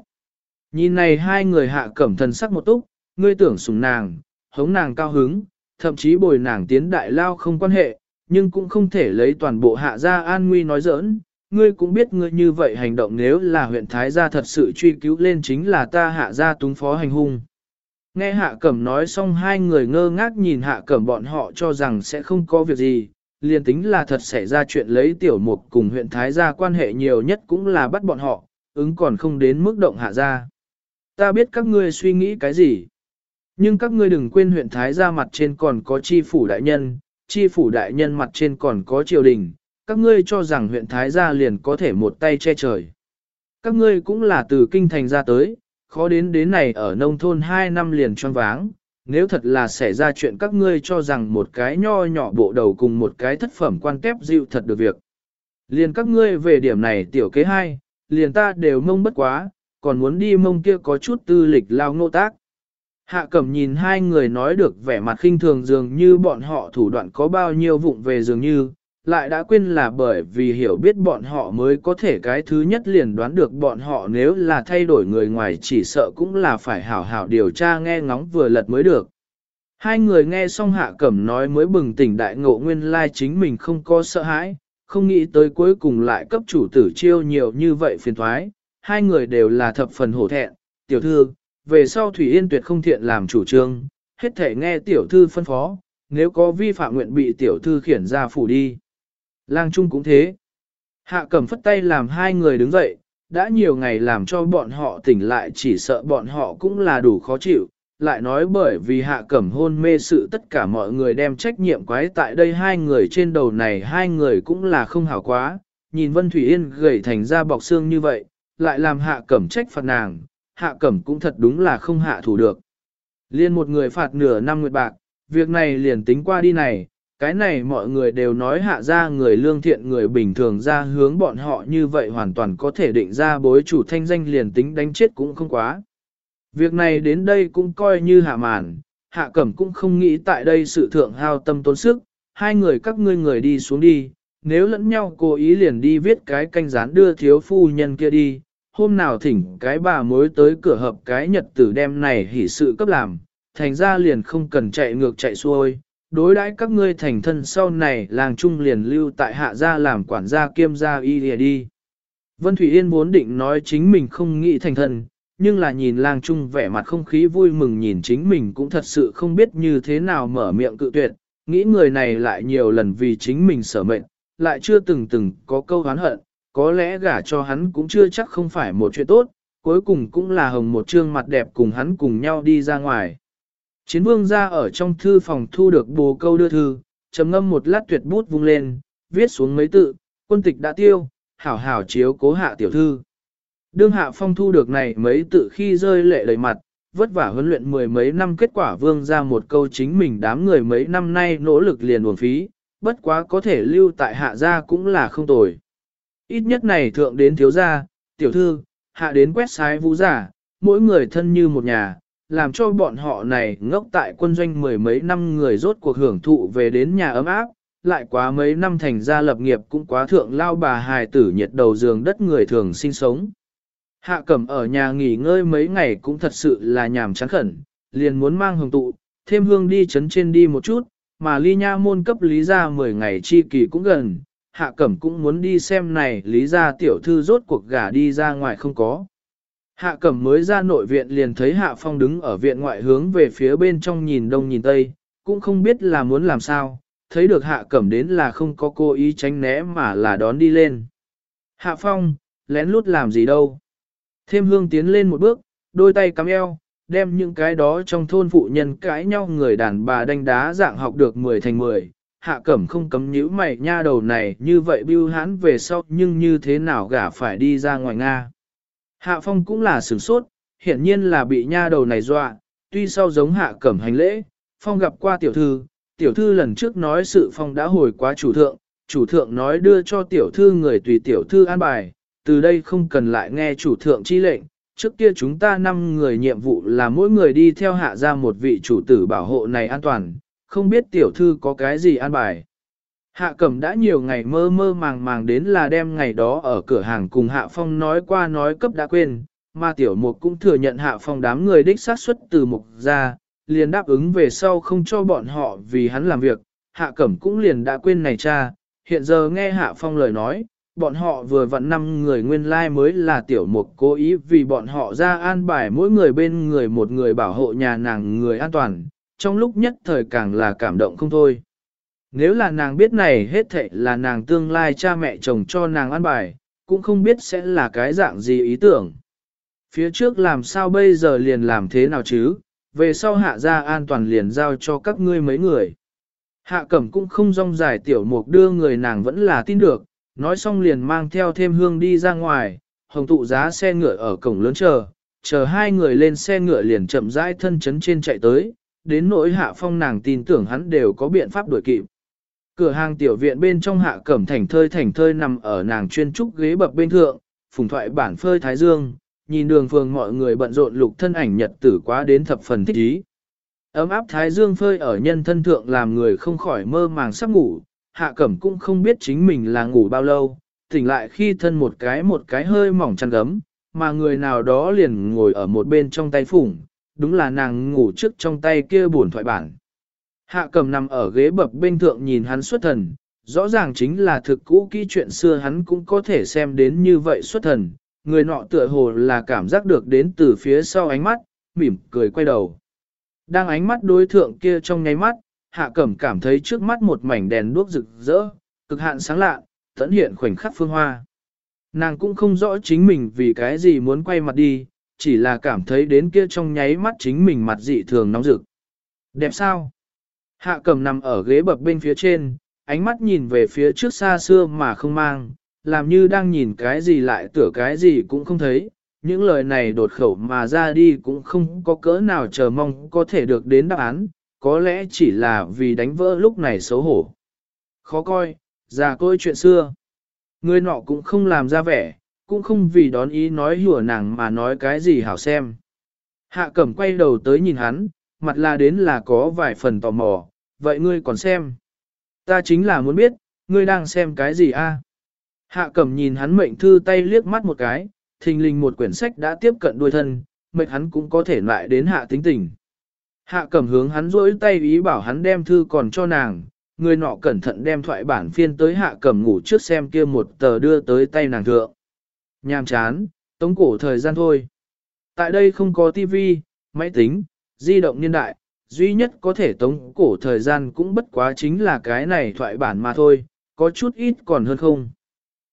Nhìn này hai người hạ cẩm thần sắc một túc, ngươi tưởng sủng nàng, hống nàng cao hứng, thậm chí bồi nàng tiến đại lao không quan hệ, nhưng cũng không thể lấy toàn bộ hạ gia an nguy nói giỡn. Ngươi cũng biết ngươi như vậy hành động nếu là huyện Thái gia thật sự truy cứu lên chính là ta hạ gia túng phó hành hung. Nghe hạ cẩm nói xong hai người ngơ ngác nhìn hạ cẩm bọn họ cho rằng sẽ không có việc gì, liền tính là thật xảy ra chuyện lấy tiểu mục cùng huyện Thái gia quan hệ nhiều nhất cũng là bắt bọn họ, ứng còn không đến mức động hạ gia. Ta biết các ngươi suy nghĩ cái gì. Nhưng các ngươi đừng quên huyện Thái gia mặt trên còn có chi phủ đại nhân, chi phủ đại nhân mặt trên còn có triều đình, các ngươi cho rằng huyện Thái gia liền có thể một tay che trời. Các ngươi cũng là từ kinh thành ra tới, khó đến đến này ở nông thôn 2 năm liền choáng váng, nếu thật là xảy ra chuyện các ngươi cho rằng một cái nho nhỏ bộ đầu cùng một cái thất phẩm quan tép dịu thật được việc. Liền các ngươi về điểm này tiểu kế hai, liền ta đều mông bất quá, còn muốn đi mông kia có chút tư lịch lao ngô tác. Hạ cẩm nhìn hai người nói được vẻ mặt khinh thường dường như bọn họ thủ đoạn có bao nhiêu vụng về dường như, lại đã quên là bởi vì hiểu biết bọn họ mới có thể cái thứ nhất liền đoán được bọn họ nếu là thay đổi người ngoài chỉ sợ cũng là phải hảo hảo điều tra nghe ngóng vừa lật mới được. Hai người nghe xong hạ cẩm nói mới bừng tỉnh đại ngộ nguyên lai chính mình không có sợ hãi, không nghĩ tới cuối cùng lại cấp chủ tử chiêu nhiều như vậy phiền thoái, hai người đều là thập phần hổ thẹn, tiểu thư, về sau Thủy Yên tuyệt không thiện làm chủ trương, hết thể nghe tiểu thư phân phó, nếu có vi phạm nguyện bị tiểu thư khiển ra phủ đi. Lang Trung cũng thế. Hạ cẩm phất tay làm hai người đứng dậy, đã nhiều ngày làm cho bọn họ tỉnh lại chỉ sợ bọn họ cũng là đủ khó chịu, lại nói bởi vì hạ cẩm hôn mê sự tất cả mọi người đem trách nhiệm quái tại đây hai người trên đầu này hai người cũng là không hảo quá, nhìn Vân Thủy Yên gầy thành ra bọc xương như vậy, lại làm hạ cẩm trách phạt nàng, hạ cẩm cũng thật đúng là không hạ thủ được. Liên một người phạt nửa năm nguyệt bạc, việc này liền tính qua đi này, cái này mọi người đều nói hạ ra người lương thiện người bình thường ra hướng bọn họ như vậy hoàn toàn có thể định ra bối chủ thanh danh liền tính đánh chết cũng không quá. Việc này đến đây cũng coi như hạ màn, hạ cẩm cũng không nghĩ tại đây sự thượng hao tâm tốn sức, hai người các ngươi người đi xuống đi, nếu lẫn nhau cố ý liền đi viết cái canh rán đưa thiếu phu nhân kia đi, hôm nào thỉnh cái bà mối tới cửa hợp cái nhật tử đem này hỉ sự cấp làm, thành ra liền không cần chạy ngược chạy xuôi, đối đãi các ngươi thành thân sau này làng trung liền lưu tại hạ gia làm quản gia kiêm gia y lìa đi. Vân Thủy Yên muốn định nói chính mình không nghĩ thành thân, nhưng là nhìn lang trung vẻ mặt không khí vui mừng nhìn chính mình cũng thật sự không biết như thế nào mở miệng cự tuyệt, nghĩ người này lại nhiều lần vì chính mình sở mệnh, lại chưa từng từng có câu hán hận, có lẽ gả cho hắn cũng chưa chắc không phải một chuyện tốt, cuối cùng cũng là hồng một trương mặt đẹp cùng hắn cùng nhau đi ra ngoài. Chiến vương ra ở trong thư phòng thu được bồ câu đưa thư, trầm ngâm một lát tuyệt bút vung lên, viết xuống mấy tự, quân tịch đã tiêu, hảo hảo chiếu cố hạ tiểu thư. Đương hạ phong thu được này mấy tự khi rơi lệ đầy mặt, vất vả huấn luyện mười mấy năm kết quả vương ra một câu chính mình đám người mấy năm nay nỗ lực liền uổng phí, bất quá có thể lưu tại hạ gia cũng là không tồi. Ít nhất này thượng đến thiếu gia, tiểu thư, hạ đến quét sái vũ giả, mỗi người thân như một nhà, làm cho bọn họ này ngốc tại quân doanh mười mấy năm người rốt cuộc hưởng thụ về đến nhà ấm áp, lại quá mấy năm thành gia lập nghiệp cũng quá thượng lao bà hài tử nhiệt đầu giường đất người thường sinh sống. Hạ cẩm ở nhà nghỉ ngơi mấy ngày cũng thật sự là nhàm chán khẩn, liền muốn mang hồng tụ, thêm hương đi chấn trên đi một chút, mà ly nha môn cấp lý ra 10 ngày chi kỳ cũng gần, hạ cẩm cũng muốn đi xem này lý ra tiểu thư rốt cuộc gả đi ra ngoài không có. Hạ cẩm mới ra nội viện liền thấy hạ phong đứng ở viện ngoại hướng về phía bên trong nhìn đông nhìn tây, cũng không biết là muốn làm sao, thấy được hạ cẩm đến là không có cố ý tránh né mà là đón đi lên. Hạ phong, lén lút làm gì đâu. Thêm hương tiến lên một bước, đôi tay cắm eo, đem những cái đó trong thôn phụ nhân cãi nhau người đàn bà đánh đá dạng học được 10 thành 10. Hạ cẩm không cấm nhữ mày nha đầu này như vậy bưu hãn về sau nhưng như thế nào gả phải đi ra ngoài Nga. Hạ phong cũng là sửng sốt, hiển nhiên là bị nha đầu này dọa, tuy sau giống hạ cẩm hành lễ, phong gặp qua tiểu thư, tiểu thư lần trước nói sự phong đã hồi quá chủ thượng, chủ thượng nói đưa cho tiểu thư người tùy tiểu thư an bài, từ đây không cần lại nghe chủ thượng chi lệnh, trước kia chúng ta năm người nhiệm vụ là mỗi người đi theo hạ ra một vị chủ tử bảo hộ này an toàn, không biết tiểu thư có cái gì an bài. Hạ cẩm đã nhiều ngày mơ mơ màng màng đến là đem ngày đó ở cửa hàng cùng hạ phong nói qua nói cấp đã quên, mà tiểu mục cũng thừa nhận hạ phong đám người đích sát xuất từ mục ra, liền đáp ứng về sau không cho bọn họ vì hắn làm việc, hạ cẩm cũng liền đã quên này cha, hiện giờ nghe hạ phong lời nói, bọn họ vừa vặn năm người nguyên lai like mới là tiểu mục cố ý vì bọn họ ra an bài mỗi người bên người một người bảo hộ nhà nàng người an toàn, trong lúc nhất thời càng là cảm động không thôi. Nếu là nàng biết này hết thệ là nàng tương lai cha mẹ chồng cho nàng ăn bài, cũng không biết sẽ là cái dạng gì ý tưởng. Phía trước làm sao bây giờ liền làm thế nào chứ, về sau hạ ra an toàn liền giao cho các ngươi mấy người. Hạ cẩm cũng không rong dài tiểu mục đưa người nàng vẫn là tin được, nói xong liền mang theo thêm hương đi ra ngoài, hồng tụ giá xe ngựa ở cổng lớn chờ, chờ hai người lên xe ngựa liền chậm rãi thân chấn trên chạy tới, đến nỗi hạ phong nàng tin tưởng hắn đều có biện pháp đuổi kịp. Cửa hàng tiểu viện bên trong hạ cẩm thành thơi thành thơi nằm ở nàng chuyên trúc ghế bập bên thượng, phùng thoại bản phơi thái dương, nhìn đường phường mọi người bận rộn lục thân ảnh nhật tử quá đến thập phần thích ý. Ấm áp thái dương phơi ở nhân thân thượng làm người không khỏi mơ màng sắp ngủ, hạ cẩm cũng không biết chính mình là ngủ bao lâu, tỉnh lại khi thân một cái một cái hơi mỏng chăn gấm, mà người nào đó liền ngồi ở một bên trong tay phủng, đúng là nàng ngủ trước trong tay kia buồn thoại bản. Hạ cầm nằm ở ghế bập bên thượng nhìn hắn xuất thần, rõ ràng chính là thực cũ kỹ chuyện xưa hắn cũng có thể xem đến như vậy xuất thần, người nọ tựa hồ là cảm giác được đến từ phía sau ánh mắt, mỉm cười quay đầu. Đang ánh mắt đối thượng kia trong nháy mắt, hạ cẩm cảm thấy trước mắt một mảnh đèn đuốc rực rỡ, cực hạn sáng lạ, tận hiện khoảnh khắc phương hoa. Nàng cũng không rõ chính mình vì cái gì muốn quay mặt đi, chỉ là cảm thấy đến kia trong nháy mắt chính mình mặt dị thường nóng rực. Đẹp sao? Hạ cầm nằm ở ghế bập bên phía trên, ánh mắt nhìn về phía trước xa xưa mà không mang, làm như đang nhìn cái gì lại tửa cái gì cũng không thấy. Những lời này đột khẩu mà ra đi cũng không có cỡ nào chờ mong có thể được đến đáp án, có lẽ chỉ là vì đánh vỡ lúc này xấu hổ. Khó coi, già tôi chuyện xưa. Người nọ cũng không làm ra vẻ, cũng không vì đón ý nói hùa nàng mà nói cái gì hảo xem. Hạ cẩm quay đầu tới nhìn hắn, mặt là đến là có vài phần tò mò, vậy ngươi còn xem. Ta chính là muốn biết, ngươi đang xem cái gì a? Hạ cẩm nhìn hắn mệnh thư tay liếc mắt một cái, thình lình một quyển sách đã tiếp cận đuôi thân, mệnh hắn cũng có thể lại đến hạ tính tình. Hạ cẩm hướng hắn rỗi tay ý bảo hắn đem thư còn cho nàng, người nọ cẩn thận đem thoại bản phiên tới hạ cẩm ngủ trước xem kia một tờ đưa tới tay nàng thượng. Nhàm chán, tống cổ thời gian thôi. Tại đây không có tivi, máy tính, di động niên đại, duy nhất có thể tống cổ thời gian cũng bất quá chính là cái này thoại bản mà thôi, có chút ít còn hơn không.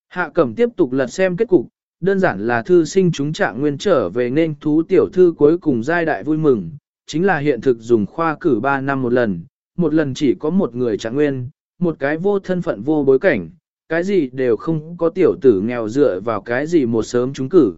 Hạ cẩm tiếp tục lật xem kết cục, đơn giản là thư sinh chúng trạng nguyên trở về nên thú tiểu thư cuối cùng giai đại vui mừng, chính là hiện thực dùng khoa cử 3 năm một lần, một lần chỉ có một người trạng nguyên, một cái vô thân phận vô bối cảnh, cái gì đều không có tiểu tử nghèo dựa vào cái gì một sớm chúng cử.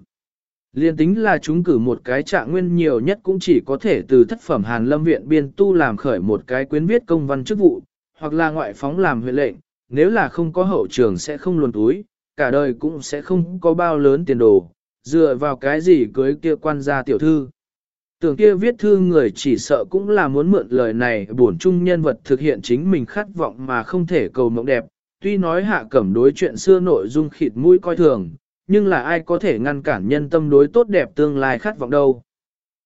Liên tính là chúng cử một cái trạng nguyên nhiều nhất cũng chỉ có thể từ thất phẩm Hàn Lâm Viện biên tu làm khởi một cái quyến viết công văn chức vụ, hoặc là ngoại phóng làm huyện lệnh, nếu là không có hậu trường sẽ không luồn túi, cả đời cũng sẽ không có bao lớn tiền đồ, dựa vào cái gì cưới kia quan gia tiểu thư. Tưởng kia viết thư người chỉ sợ cũng là muốn mượn lời này bổn chung nhân vật thực hiện chính mình khát vọng mà không thể cầu mộng đẹp, tuy nói hạ cẩm đối chuyện xưa nội dung khịt mũi coi thường, nhưng là ai có thể ngăn cản nhân tâm đối tốt đẹp tương lai khát vọng đâu.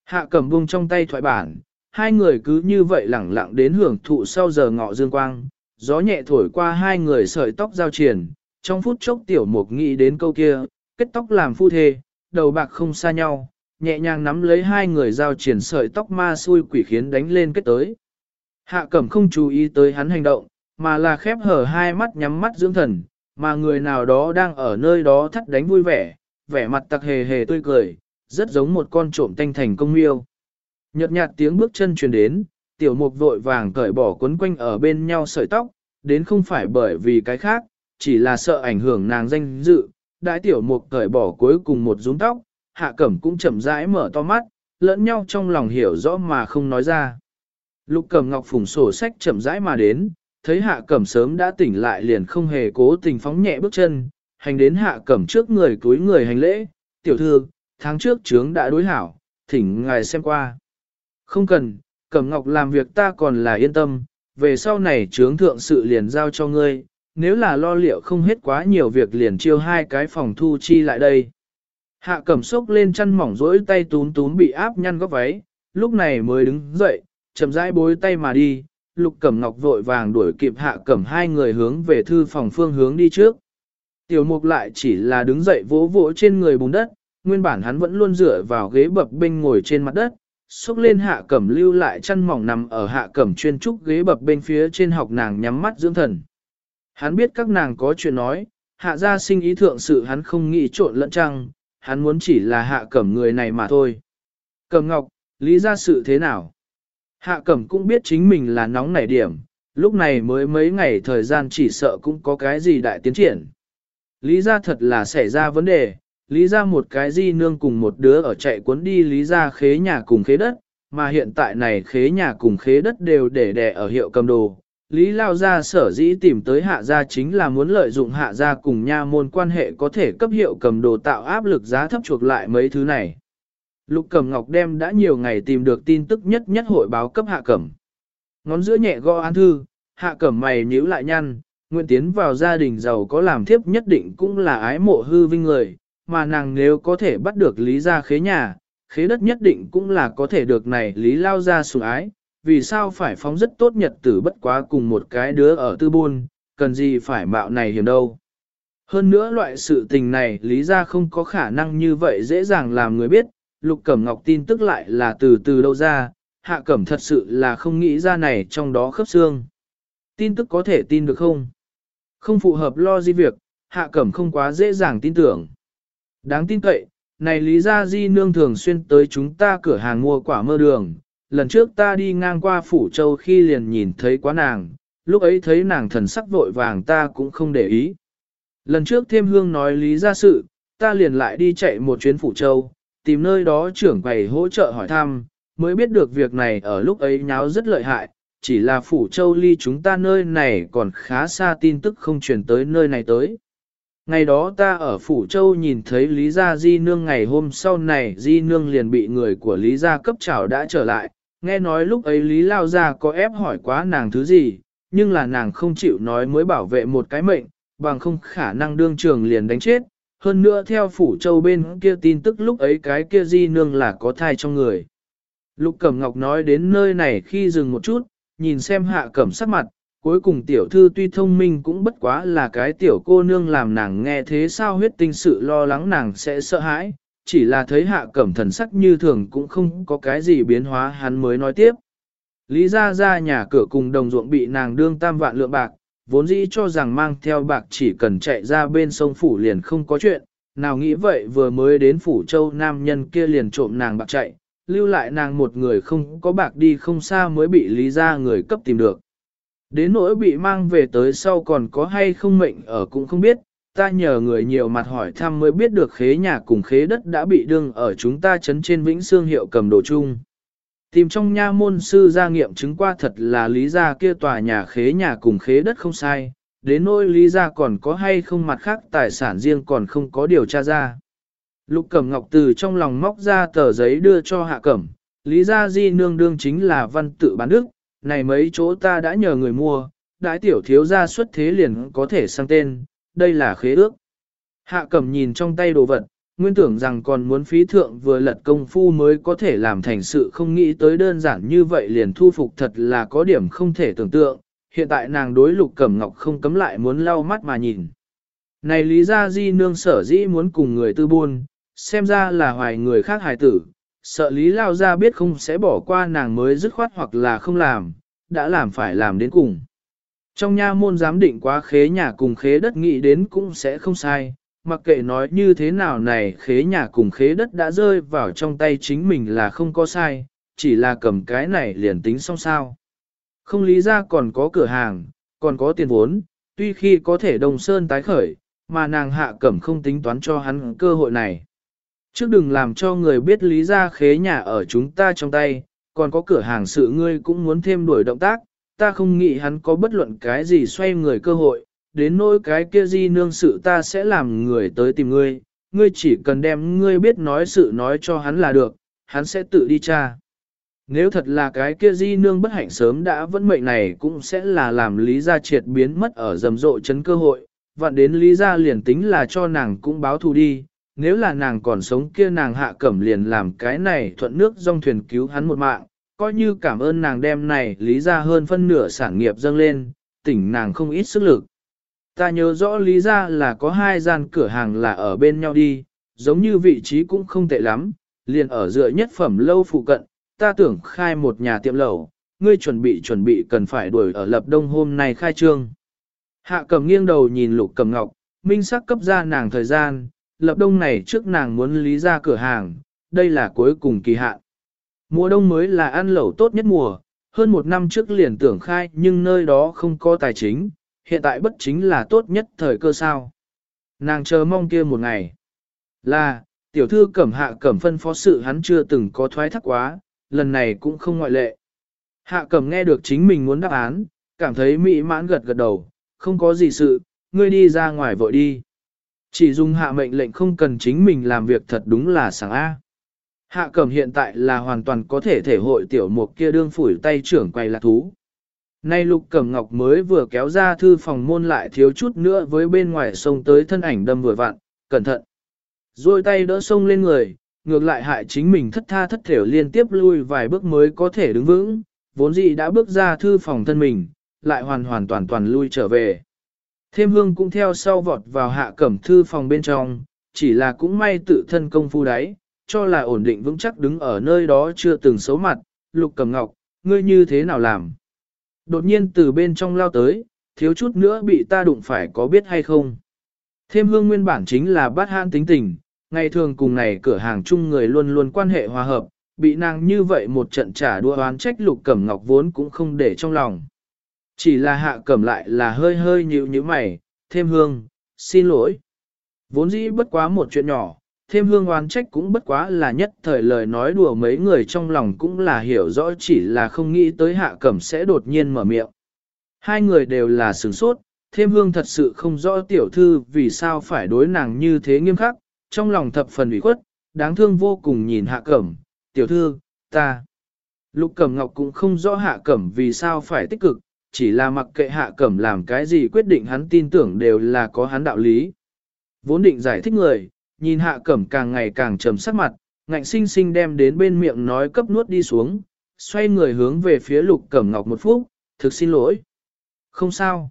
Hạ cầm buông trong tay thoại bản, hai người cứ như vậy lẳng lặng đến hưởng thụ sau giờ ngọ dương quang, gió nhẹ thổi qua hai người sợi tóc giao triển, trong phút chốc tiểu mục nghĩ đến câu kia, kết tóc làm phu thê, đầu bạc không xa nhau, nhẹ nhàng nắm lấy hai người giao triển sợi tóc ma xui quỷ khiến đánh lên kết tới. Hạ cẩm không chú ý tới hắn hành động, mà là khép hở hai mắt nhắm mắt dưỡng thần, mà người nào đó đang ở nơi đó thắt đánh vui vẻ, vẻ mặt tặc hề hề tươi cười, rất giống một con trộm tanh thành công miêu. Nhật nhạt tiếng bước chân truyền đến, tiểu mục vội vàng cởi bỏ quấn quanh ở bên nhau sợi tóc, đến không phải bởi vì cái khác, chỉ là sợ ảnh hưởng nàng danh dự. Đại tiểu mục cởi bỏ cuối cùng một rúng tóc, hạ cẩm cũng chậm rãi mở to mắt, lẫn nhau trong lòng hiểu rõ mà không nói ra. Lục cẩm ngọc phủng sổ sách chậm rãi mà đến, thấy hạ cẩm sớm đã tỉnh lại liền không hề cố tình phóng nhẹ bước chân, hành đến hạ cẩm trước người túi người hành lễ, tiểu thư, tháng trước trướng đã đối hảo, thỉnh ngài xem qua. Không cần, cẩm ngọc làm việc ta còn là yên tâm, về sau này trướng thượng sự liền giao cho ngươi, nếu là lo liệu không hết quá nhiều việc liền chiêu hai cái phòng thu chi lại đây. Hạ cẩm sốc lên chân mỏng rỗi tay tún tún bị áp nhăn góc váy, lúc này mới đứng dậy, chậm rãi bối tay mà đi, Lục Cẩm Ngọc vội vàng đuổi kịp Hạ Cẩm hai người hướng về thư phòng phương hướng đi trước. Tiểu Mục lại chỉ là đứng dậy vỗ vỗ trên người bùn đất, nguyên bản hắn vẫn luôn dựa vào ghế bập bên ngồi trên mặt đất, xúc lên Hạ Cẩm lưu lại chân mỏng nằm ở Hạ Cẩm chuyên trúc ghế bập bên phía trên học nàng nhắm mắt dưỡng thần. Hắn biết các nàng có chuyện nói, Hạ gia sinh ý thượng sự hắn không nghĩ trộn lẫn trăng, hắn muốn chỉ là Hạ Cẩm người này mà thôi. Cẩm Ngọc, lý ra sự thế nào? Hạ cẩm cũng biết chính mình là nóng nảy điểm, lúc này mới mấy ngày thời gian chỉ sợ cũng có cái gì đại tiến triển. Lý ra thật là xảy ra vấn đề, lý ra một cái di nương cùng một đứa ở chạy cuốn đi lý ra khế nhà cùng khế đất, mà hiện tại này khế nhà cùng khế đất đều để đẻ ở hiệu cầm đồ. Lý Lao Gia sở dĩ tìm tới hạ gia chính là muốn lợi dụng hạ gia cùng nha môn quan hệ có thể cấp hiệu cầm đồ tạo áp lực giá thấp chuộc lại mấy thứ này. Lục Cẩm Ngọc đem đã nhiều ngày tìm được tin tức nhất nhất hội báo cấp hạ cẩm. Ngón giữa nhẹ gõ án thư, hạ cẩm mày nhíu lại nhăn, nguyện tiến vào gia đình giàu có làm thiếp nhất định cũng là ái mộ hư vinh người, mà nàng nếu có thể bắt được lý gia khế nhà, khế đất nhất định cũng là có thể được này lý lao ra sủng ái, vì sao phải phóng rất tốt nhật tử bất quá cùng một cái đứa ở tư buôn, cần gì phải mạo này hiểm đâu. Hơn nữa loại sự tình này lý ra không có khả năng như vậy dễ dàng làm người biết, Lục Cẩm Ngọc tin tức lại là từ từ đâu ra, Hạ Cẩm thật sự là không nghĩ ra này trong đó khớp xương. Tin tức có thể tin được không? Không phù hợp lo di việc, Hạ Cẩm không quá dễ dàng tin tưởng. Đáng tin cậy, này Lý Gia Di nương thường xuyên tới chúng ta cửa hàng mua quả mơ đường. Lần trước ta đi ngang qua Phủ Châu khi liền nhìn thấy quá nàng, lúc ấy thấy nàng thần sắc vội vàng ta cũng không để ý. Lần trước thêm hương nói Lý Gia sự, ta liền lại đi chạy một chuyến Phủ Châu, tìm nơi đó trưởng quầy hỗ trợ hỏi thăm, mới biết được việc này ở lúc ấy nháo rất lợi hại, chỉ là Phủ Châu ly chúng ta nơi này còn khá xa tin tức không truyền tới nơi này tới. Ngày đó ta ở Phủ Châu nhìn thấy Lý Gia Di Nương ngày hôm sau này Di Nương liền bị người của Lý Gia cấp trảo đã trở lại, nghe nói lúc ấy Lý Lao Gia có ép hỏi quá nàng thứ gì, nhưng là nàng không chịu nói mới bảo vệ một cái mệnh, bằng không khả năng đương trường liền đánh chết. Hơn nữa theo Phủ Châu bên kia tin tức lúc ấy cái kia Di Nương là có thai trong người. Lục Cẩm Ngọc nói đến nơi này khi dừng một chút, nhìn xem hạ cẩm sắc mặt, Cuối cùng tiểu thư tuy thông minh cũng bất quá là cái tiểu cô nương làm nàng nghe thế sao huyết tinh sự lo lắng nàng sẽ sợ hãi, chỉ là thấy hạ cẩm thần sắc như thường cũng không có cái gì biến hóa hắn mới nói tiếp. Lý ra ra nhà cửa cùng đồng ruộng bị nàng đương tam vạn lượng bạc, vốn dĩ cho rằng mang theo bạc chỉ cần chạy ra bên sông phủ liền không có chuyện, nào nghĩ vậy vừa mới đến phủ châu nam nhân kia liền trộm nàng bạc chạy, lưu lại nàng một người không có bạc đi không xa mới bị lý ra người cấp tìm được. Đến nỗi bị mang về tới sau còn có hay không mệnh ở cũng không biết, ta nhờ người nhiều mặt hỏi thăm mới biết được khế nhà cùng khế đất đã bị đương ở chúng ta chấn trên Vĩnh Xương hiệu cầm đồ chung. Tìm trong nha môn sư gia nghiệm chứng qua thật là lý gia kia tòa nhà khế nhà cùng khế đất không sai, đến nỗi lý gia còn có hay không mặt khác tài sản riêng còn không có điều tra ra. Lục Cẩm Ngọc từ trong lòng móc ra tờ giấy đưa cho Hạ Cẩm, lý gia di nương đương chính là văn tự bán đức, này mấy chỗ ta đã nhờ người mua, đại tiểu thiếu gia xuất thế liền có thể sang tên, đây là khế ước. Hạ cẩm nhìn trong tay đồ vật, nguyên tưởng rằng còn muốn phí thượng vừa lật công phu mới có thể làm thành sự không nghĩ tới đơn giản như vậy liền thu phục thật là có điểm không thể tưởng tượng, hiện tại nàng đối lục cẩm ngọc không cấm lại muốn lau mắt mà nhìn. Này lý ra di nương sở dĩ muốn cùng người tư buôn, xem ra là hoài người khác hài tử, sợ lý lao ra biết không sẽ bỏ qua nàng mới dứt khoát hoặc là không làm, đã làm phải làm đến cùng. Trong nha môn giám định quá khế nhà cùng khế đất nghĩ đến cũng sẽ không sai, mặc kệ nói như thế nào này khế nhà cùng khế đất đã rơi vào trong tay chính mình là không có sai, chỉ là cầm cái này liền tính xong sao. Không lý ra còn có cửa hàng, còn có tiền vốn, tuy khi có thể đồng sơn tái khởi, mà nàng hạ cẩm không tính toán cho hắn cơ hội này. Trước đừng làm cho người biết lý ra khế nhà ở chúng ta trong tay, còn có cửa hàng sự ngươi cũng muốn thêm đuổi động tác, ta không nghĩ hắn có bất luận cái gì xoay người cơ hội, đến nỗi cái kia di nương sự ta sẽ làm người tới tìm ngươi, ngươi chỉ cần đem ngươi biết nói sự nói cho hắn là được, hắn sẽ tự đi tra. Nếu thật là cái kia di nương bất hạnh sớm đã vẫn mệnh này cũng sẽ là làm lý gia triệt biến mất ở rầm rộ chấn cơ hội, vạn đến lý gia liền tính là cho nàng cũng báo thù đi, nếu là nàng còn sống kia nàng hạ cẩm liền làm cái này thuận nước dòng thuyền cứu hắn một mạng, coi như cảm ơn nàng đem này lý ra hơn phân nửa sản nghiệp dâng lên, tỉnh nàng không ít sức lực. Ta nhớ rõ lý ra là có hai gian cửa hàng là ở bên nhau đi, giống như vị trí cũng không tệ lắm, liền ở dựa nhất phẩm lâu phụ cận, ta tưởng khai một nhà tiệm lẩu, ngươi chuẩn bị chuẩn bị cần phải đuổi ở lập đông hôm nay khai trương. Hạ cầm nghiêng đầu nhìn lục cầm ngọc, minh sắc cấp ra nàng thời gian, lập đông này trước nàng muốn lý ra cửa hàng, đây là cuối cùng kỳ hạn. Mùa đông mới là ăn lẩu tốt nhất mùa, hơn một năm trước liền tưởng khai nhưng nơi đó không có tài chính, hiện tại bất chính là tốt nhất thời cơ sao. Nàng chờ mong kia một ngày. Là, tiểu thư cẩm hạ cẩm phân phó sự hắn chưa từng có thoái thác quá, lần này cũng không ngoại lệ. Hạ cẩm nghe được chính mình muốn đáp án, cảm thấy mỹ mãn gật gật đầu, không có gì sự, ngươi đi ra ngoài vội đi. Chỉ dùng hạ mệnh lệnh không cần chính mình làm việc thật đúng là sáng A. Hạ cẩm hiện tại là hoàn toàn có thể thể hội tiểu mục kia đương phủi tay trưởng quay lạc thú. Nay lục cẩm ngọc mới vừa kéo ra thư phòng môn lại thiếu chút nữa với bên ngoài sông tới thân ảnh đâm vừa vặn, cẩn thận. Rồi tay đỡ sông lên người, ngược lại hại chính mình thất tha thất thểu liên tiếp lui vài bước mới có thể đứng vững, vốn dĩ đã bước ra thư phòng thân mình, lại hoàn hoàn toàn toàn lui trở về. Thêm hương cũng theo sau vọt vào hạ cẩm thư phòng bên trong, chỉ là cũng may tự thân công phu đáy, cho là ổn định vững chắc đứng ở nơi đó chưa từng xấu mặt, lục cẩm ngọc, ngươi như thế nào làm. Đột nhiên từ bên trong lao tới, thiếu chút nữa bị ta đụng phải có biết hay không. Thêm hương nguyên bản chính là bát hãn tính tình, ngày thường cùng này cửa hàng chung người luôn luôn quan hệ hòa hợp, bị nàng như vậy một trận trả đua oán trách lục cẩm ngọc vốn cũng không để trong lòng. Chỉ là hạ cẩm lại là hơi hơi nhịu như mày, thêm hương, xin lỗi. Vốn dĩ bất quá một chuyện nhỏ, thêm hương oán trách cũng bất quá là nhất thời lời nói đùa mấy người trong lòng cũng là hiểu rõ chỉ là không nghĩ tới hạ cẩm sẽ đột nhiên mở miệng. Hai người đều là sửng sốt, thêm hương thật sự không rõ tiểu thư vì sao phải đối nàng như thế nghiêm khắc, trong lòng thập phần ủy khuất, đáng thương vô cùng nhìn hạ cẩm, tiểu thư, ta. Lục cẩm ngọc cũng không rõ hạ cẩm vì sao phải tích cực, chỉ là mặc kệ hạ cẩm làm cái gì quyết định hắn tin tưởng đều là có hắn đạo lý. Vốn định giải thích người, nhìn hạ cẩm càng ngày càng trầm sắc mặt, ngạnh sinh sinh đem đến bên miệng nói cấp nuốt đi xuống, xoay người hướng về phía lục cẩm ngọc một phút, thực xin lỗi. Không sao.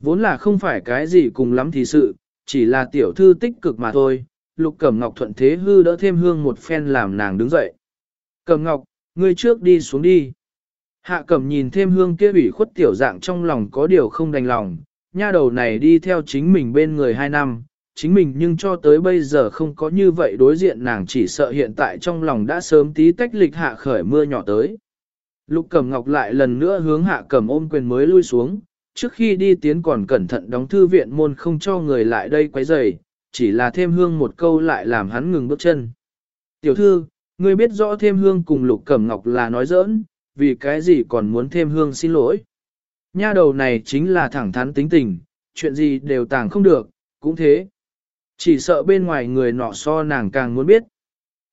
Vốn là không phải cái gì cùng lắm thì sự, chỉ là tiểu thư tích cực mà thôi. Lục Cẩm Ngọc thuận thế hư đỡ thêm hương một phen làm nàng đứng dậy. Cẩm Ngọc, ngươi trước đi xuống đi. Hạ Cẩm nhìn thêm hương kia ủy khuất tiểu dạng trong lòng có điều không đành lòng, nha đầu này đi theo chính mình bên người hai năm, chính mình nhưng cho tới bây giờ không có như vậy đối diện nàng chỉ sợ hiện tại trong lòng đã sớm tí tách lịch hạ khởi mưa nhỏ tới. Lục Cẩm Ngọc lại lần nữa hướng Hạ Cẩm ôm quyền mới lui xuống, trước khi đi tiến còn cẩn thận đóng thư viện môn không cho người lại đây quấy rầy, chỉ là thêm hương một câu lại làm hắn ngừng bước chân. Tiểu thư, ngươi biết rõ thêm hương cùng Lục Cẩm Ngọc là nói giỡn, vì cái gì còn muốn thêm hương xin lỗi. Nha đầu này chính là thẳng thắn tính tình, chuyện gì đều tàng không được, cũng thế. Chỉ sợ bên ngoài người nọ so nàng càng muốn biết.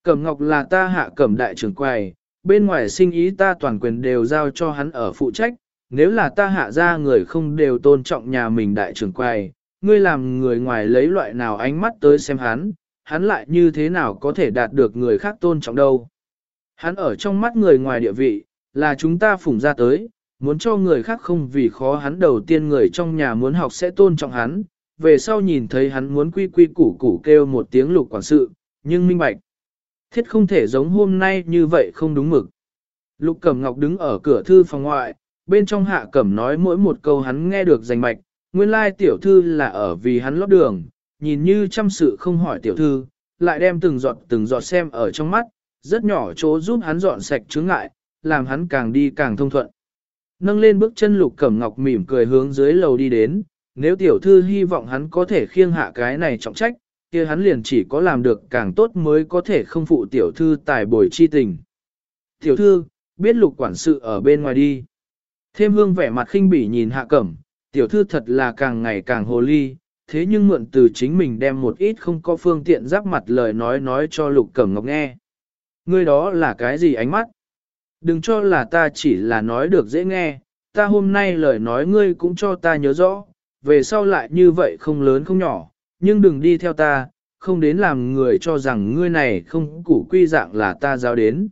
Cẩm Ngọc là ta hạ cẩm đại trưởng quầy, bên ngoài sinh ý ta toàn quyền đều giao cho hắn ở phụ trách, nếu là ta hạ ra người không đều tôn trọng nhà mình đại trưởng quầy, ngươi làm người ngoài lấy loại nào ánh mắt tới xem hắn, hắn lại như thế nào có thể đạt được người khác tôn trọng đâu. Hắn ở trong mắt người ngoài địa vị, là chúng ta phủng ra tới, muốn cho người khác không vì khó hắn đầu tiên người trong nhà muốn học sẽ tôn trọng hắn, về sau nhìn thấy hắn muốn quy quy củ củ kêu một tiếng lục quản sự, nhưng minh bạch. Thiết không thể giống hôm nay như vậy không đúng mực. Lục Cẩm Ngọc đứng ở cửa thư phòng ngoại, bên trong hạ cẩm nói mỗi một câu hắn nghe được rành mạch, nguyên lai tiểu thư là ở vì hắn lót đường, nhìn như chăm sự không hỏi tiểu thư, lại đem từng giọt từng giọt xem ở trong mắt, rất nhỏ chỗ giúp hắn dọn sạch chướng ngại, làm hắn càng đi càng thông thuận. Nâng lên bước chân lục cẩm ngọc mỉm cười hướng dưới lầu đi đến, nếu tiểu thư hy vọng hắn có thể khiêng hạ cái này trọng trách, kia hắn liền chỉ có làm được càng tốt mới có thể không phụ tiểu thư tài bồi chi tình. Tiểu thư, biết lục quản sự ở bên ngoài đi. Thêm hương vẻ mặt khinh bỉ nhìn hạ cẩm, tiểu thư thật là càng ngày càng hồ ly, thế nhưng mượn từ chính mình đem một ít không có phương tiện giáp mặt lời nói nói cho lục cẩm ngọc nghe. Ngươi đó là cái gì ánh mắt? Đừng cho là ta chỉ là nói được dễ nghe, ta hôm nay lời nói ngươi cũng cho ta nhớ rõ, về sau lại như vậy không lớn không nhỏ, nhưng đừng đi theo ta, không đến làm người cho rằng ngươi này không củ quy dạng là ta giao đến.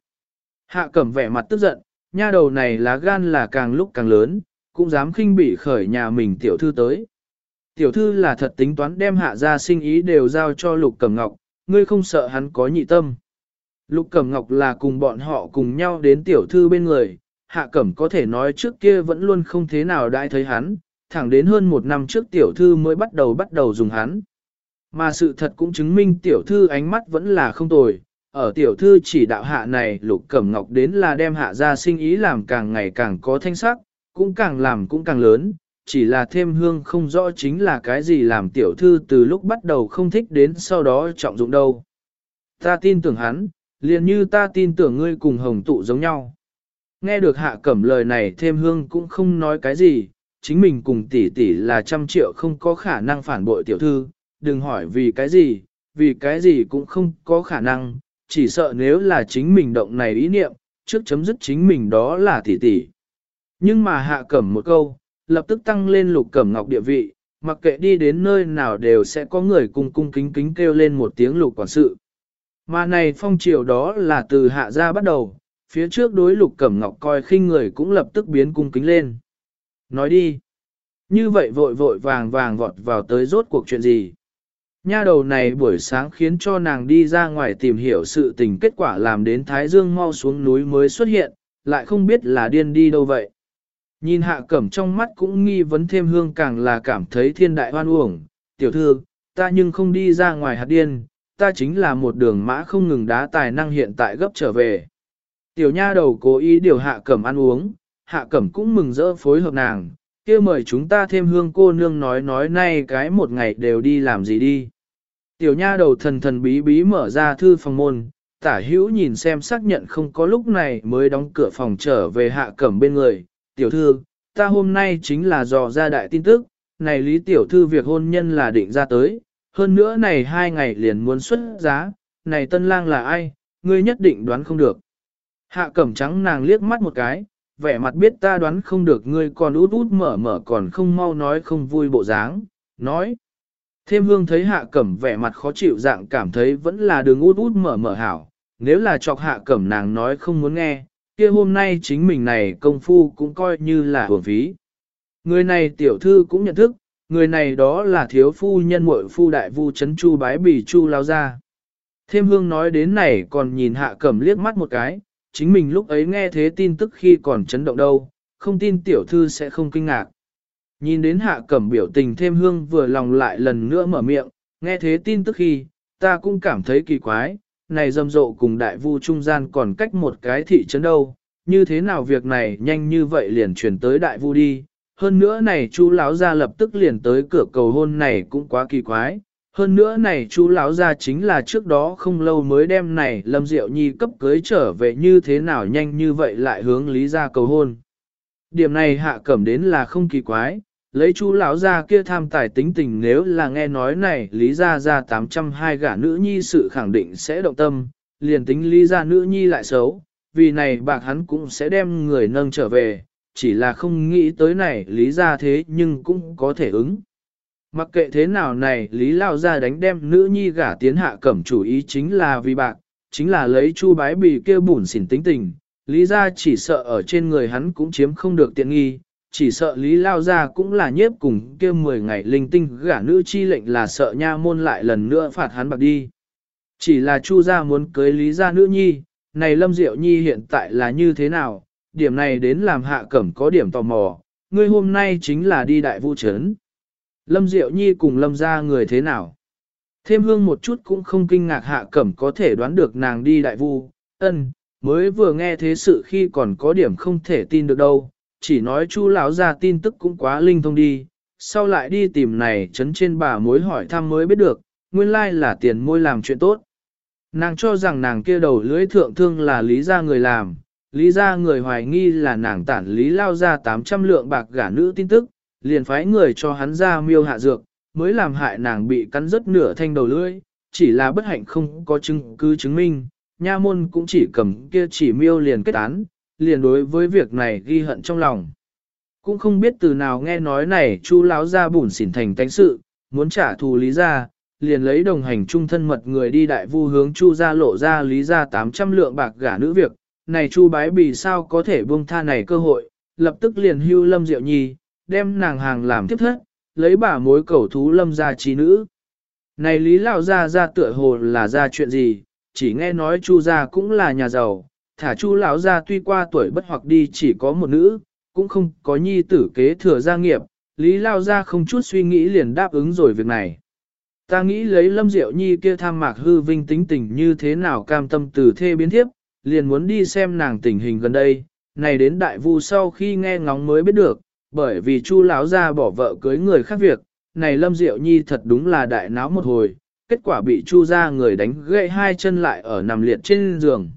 Hạ cẩm vẻ mặt tức giận, nha đầu này lá gan là càng lúc càng lớn, cũng dám khinh bỉ khởi nhà mình tiểu thư tới. Tiểu thư là thật tính toán đem hạ ra sinh ý đều giao cho lục cẩm ngọc, ngươi không sợ hắn có nhị tâm. Lục cẩm ngọc là cùng bọn họ cùng nhau đến tiểu thư bên người, hạ cẩm có thể nói trước kia vẫn luôn không thế nào đãi thấy hắn, thẳng đến hơn một năm trước tiểu thư mới bắt đầu bắt đầu dùng hắn. Mà sự thật cũng chứng minh tiểu thư ánh mắt vẫn là không tồi, ở tiểu thư chỉ đạo hạ này lục cẩm ngọc đến là đem hạ ra sinh ý làm càng ngày càng có thanh sắc, cũng càng làm cũng càng lớn, chỉ là thêm hương không rõ chính là cái gì làm tiểu thư từ lúc bắt đầu không thích đến sau đó trọng dụng đâu. Ta tin tưởng hắn, liền như ta tin tưởng ngươi cùng hồng tụ giống nhau. Nghe được hạ cẩm lời này thêm hương cũng không nói cái gì, chính mình cùng tỷ tỷ là trăm triệu không có khả năng phản bội tiểu thư, đừng hỏi vì cái gì, vì cái gì cũng không có khả năng, chỉ sợ nếu là chính mình động này ý niệm, trước chấm dứt chính mình đó là tỷ tỷ. Nhưng mà hạ cẩm một câu, lập tức tăng lên lục cẩm ngọc địa vị, mặc kệ đi đến nơi nào đều sẽ có người cung cung kính kính kêu lên một tiếng lục quản sự. Mà này phong triều đó là từ hạ gia bắt đầu, phía trước đối lục cẩm ngọc coi khinh người cũng lập tức biến cung kính lên. Nói đi. Như vậy vội vội vàng vàng vọt vào tới rốt cuộc chuyện gì. Nha đầu này buổi sáng khiến cho nàng đi ra ngoài tìm hiểu sự tình kết quả làm đến Thái Dương mau xuống núi mới xuất hiện, lại không biết là điên đi đâu vậy. Nhìn hạ cẩm trong mắt cũng nghi vấn thêm hương càng là cảm thấy thiên đại hoan uổng, tiểu thư, ta nhưng không đi ra ngoài hạt điên, ta chính là một đường mã không ngừng đá tài năng hiện tại gấp trở về. Tiểu nha đầu cố ý điều hạ cẩm ăn uống, hạ cẩm cũng mừng rỡ phối hợp nàng, kia mời chúng ta thêm hương cô nương nói nói nay cái một ngày đều đi làm gì đi. Tiểu nha đầu thần thần bí bí mở ra thư phòng môn, tả hữu nhìn xem xác nhận không có lúc này mới đóng cửa phòng trở về hạ cẩm bên người. Tiểu thư, ta hôm nay chính là dò ra đại tin tức, này lý tiểu thư việc hôn nhân là định ra tới, hơn nữa này hai ngày liền muốn xuất giá, này tân lang là ai, ngươi nhất định đoán không được. Hạ cẩm trắng nàng liếc mắt một cái, vẻ mặt biết ta đoán không được ngươi còn út út mở mở còn không mau nói không vui bộ dáng, nói. Thêm hương thấy hạ cẩm vẻ mặt khó chịu dạng cảm thấy vẫn là đường út út mở mở hảo, nếu là chọc hạ cẩm nàng nói không muốn nghe, kia hôm nay chính mình này công phu cũng coi như là hưởng phí. Người này tiểu thư cũng nhận thức, người này đó là thiếu phu nhân muội phu đại vu chấn chu bái bì chu lao ra. Thêm hương nói đến này còn nhìn hạ cẩm liếc mắt một cái, chính mình lúc ấy nghe thế tin tức khi còn chấn động đâu, không tin tiểu thư sẽ không kinh ngạc. Nhìn đến hạ cẩm biểu tình thêm hương vừa lòng lại lần nữa mở miệng, nghe thế tin tức khi, ta cũng cảm thấy kỳ quái, này rầm rộ cùng đại vu trung gian còn cách một cái thị trấn đâu, như thế nào việc này nhanh như vậy liền chuyển tới đại vu đi, hơn nữa này chú lão ra lập tức liền tới cửa cầu hôn này cũng quá kỳ quái, hơn nữa này chú lão ra chính là trước đó không lâu mới đem này Lâm Diệu Nhi cấp cưới trở về như thế nào nhanh như vậy lại hướng lý ra cầu hôn. Điểm này hạ cẩm đến là không kỳ quái, lấy chú lão ra kia tham tài tính tình nếu là nghe nói này lý ra ra 802 gả nữ nhi sự khẳng định sẽ động tâm, liền tính lý ra nữ nhi lại xấu, vì này bạc hắn cũng sẽ đem người nâng trở về, chỉ là không nghĩ tới này lý ra thế nhưng cũng có thể ứng. Mặc kệ thế nào này Lý Lao ra đánh đem nữ nhi gả tiến hạ cẩm chủ ý chính là vì bạc, chính là lấy chu bái bì kêu bùn xỉn tính tình. Lý ra chỉ sợ ở trên người hắn cũng chiếm không được tiện nghi, chỉ sợ Lý Lao ra cũng là nhiếp cùng kêu 10 ngày linh tinh gả nữ chi lệnh là sợ nha môn lại lần nữa phạt hắn bạc đi. Chỉ là chu gia muốn cưới Lý gia nữ nhi, này Lâm Diệu Nhi hiện tại là như thế nào, điểm này đến làm hạ cẩm có điểm tò mò, ngươi hôm nay chính là đi đại vũ trấn. Lâm Diệu Nhi cùng Lâm ra người thế nào? Thêm hương một chút cũng không kinh ngạc hạ cẩm có thể đoán được nàng đi đại vu, ân, mới vừa nghe thế sự khi còn có điểm không thể tin được đâu, chỉ nói chu lão ra tin tức cũng quá linh thông đi, sau lại đi tìm này chấn trên bà mối hỏi thăm mới biết được, nguyên lai là tiền môi làm chuyện tốt. Nàng cho rằng nàng kia đầu lưỡi thượng thương là lý ra người làm, lý ra người hoài nghi là nàng tản lý lao ra 800 lượng bạc gả nữ tin tức, liền phái người cho hắn ra miêu hạ dược, mới làm hại nàng bị cắn rớt nửa thanh đầu lưỡi, chỉ là bất hạnh không có chứng cứ chứng minh, nha môn cũng chỉ cầm kia chỉ miêu liền kết án, liền đối với việc này ghi hận trong lòng. Cũng không biết từ nào nghe nói này chu láo ra bùn xỉn thành tánh sự, muốn trả thù lý ra, liền lấy đồng hành chung thân mật người đi đại vu hướng chu ra lộ ra lý ra 800 lượng bạc gả nữ việc, này chu bái bì sao có thể buông tha này cơ hội, lập tức liền hưu lâm diệu nhi, đem nàng hàng làm tiếp thất, lấy bà mối cầu thú lâm gia trí nữ. Này lý lão gia ra tựa hồ là ra chuyện gì, chỉ nghe nói chu gia cũng là nhà giàu, thả chu lão gia tuy qua tuổi bất hoặc đi chỉ có một nữ, cũng không có nhi tử kế thừa gia nghiệp, lý lao gia không chút suy nghĩ liền đáp ứng rồi việc này. Ta nghĩ lấy lâm diệu nhi kia tham mạc hư vinh tính tình như thế nào cam tâm từ thê biến thiếp, liền muốn đi xem nàng tình hình gần đây, này đến đại vu sau khi nghe ngóng mới biết được, bởi vì Chu lão ra bỏ vợ cưới người khác việc, này Lâm Diệu Nhi thật đúng là đại náo một hồi, kết quả bị Chu gia người đánh gãy hai chân lại ở nằm liệt trên giường.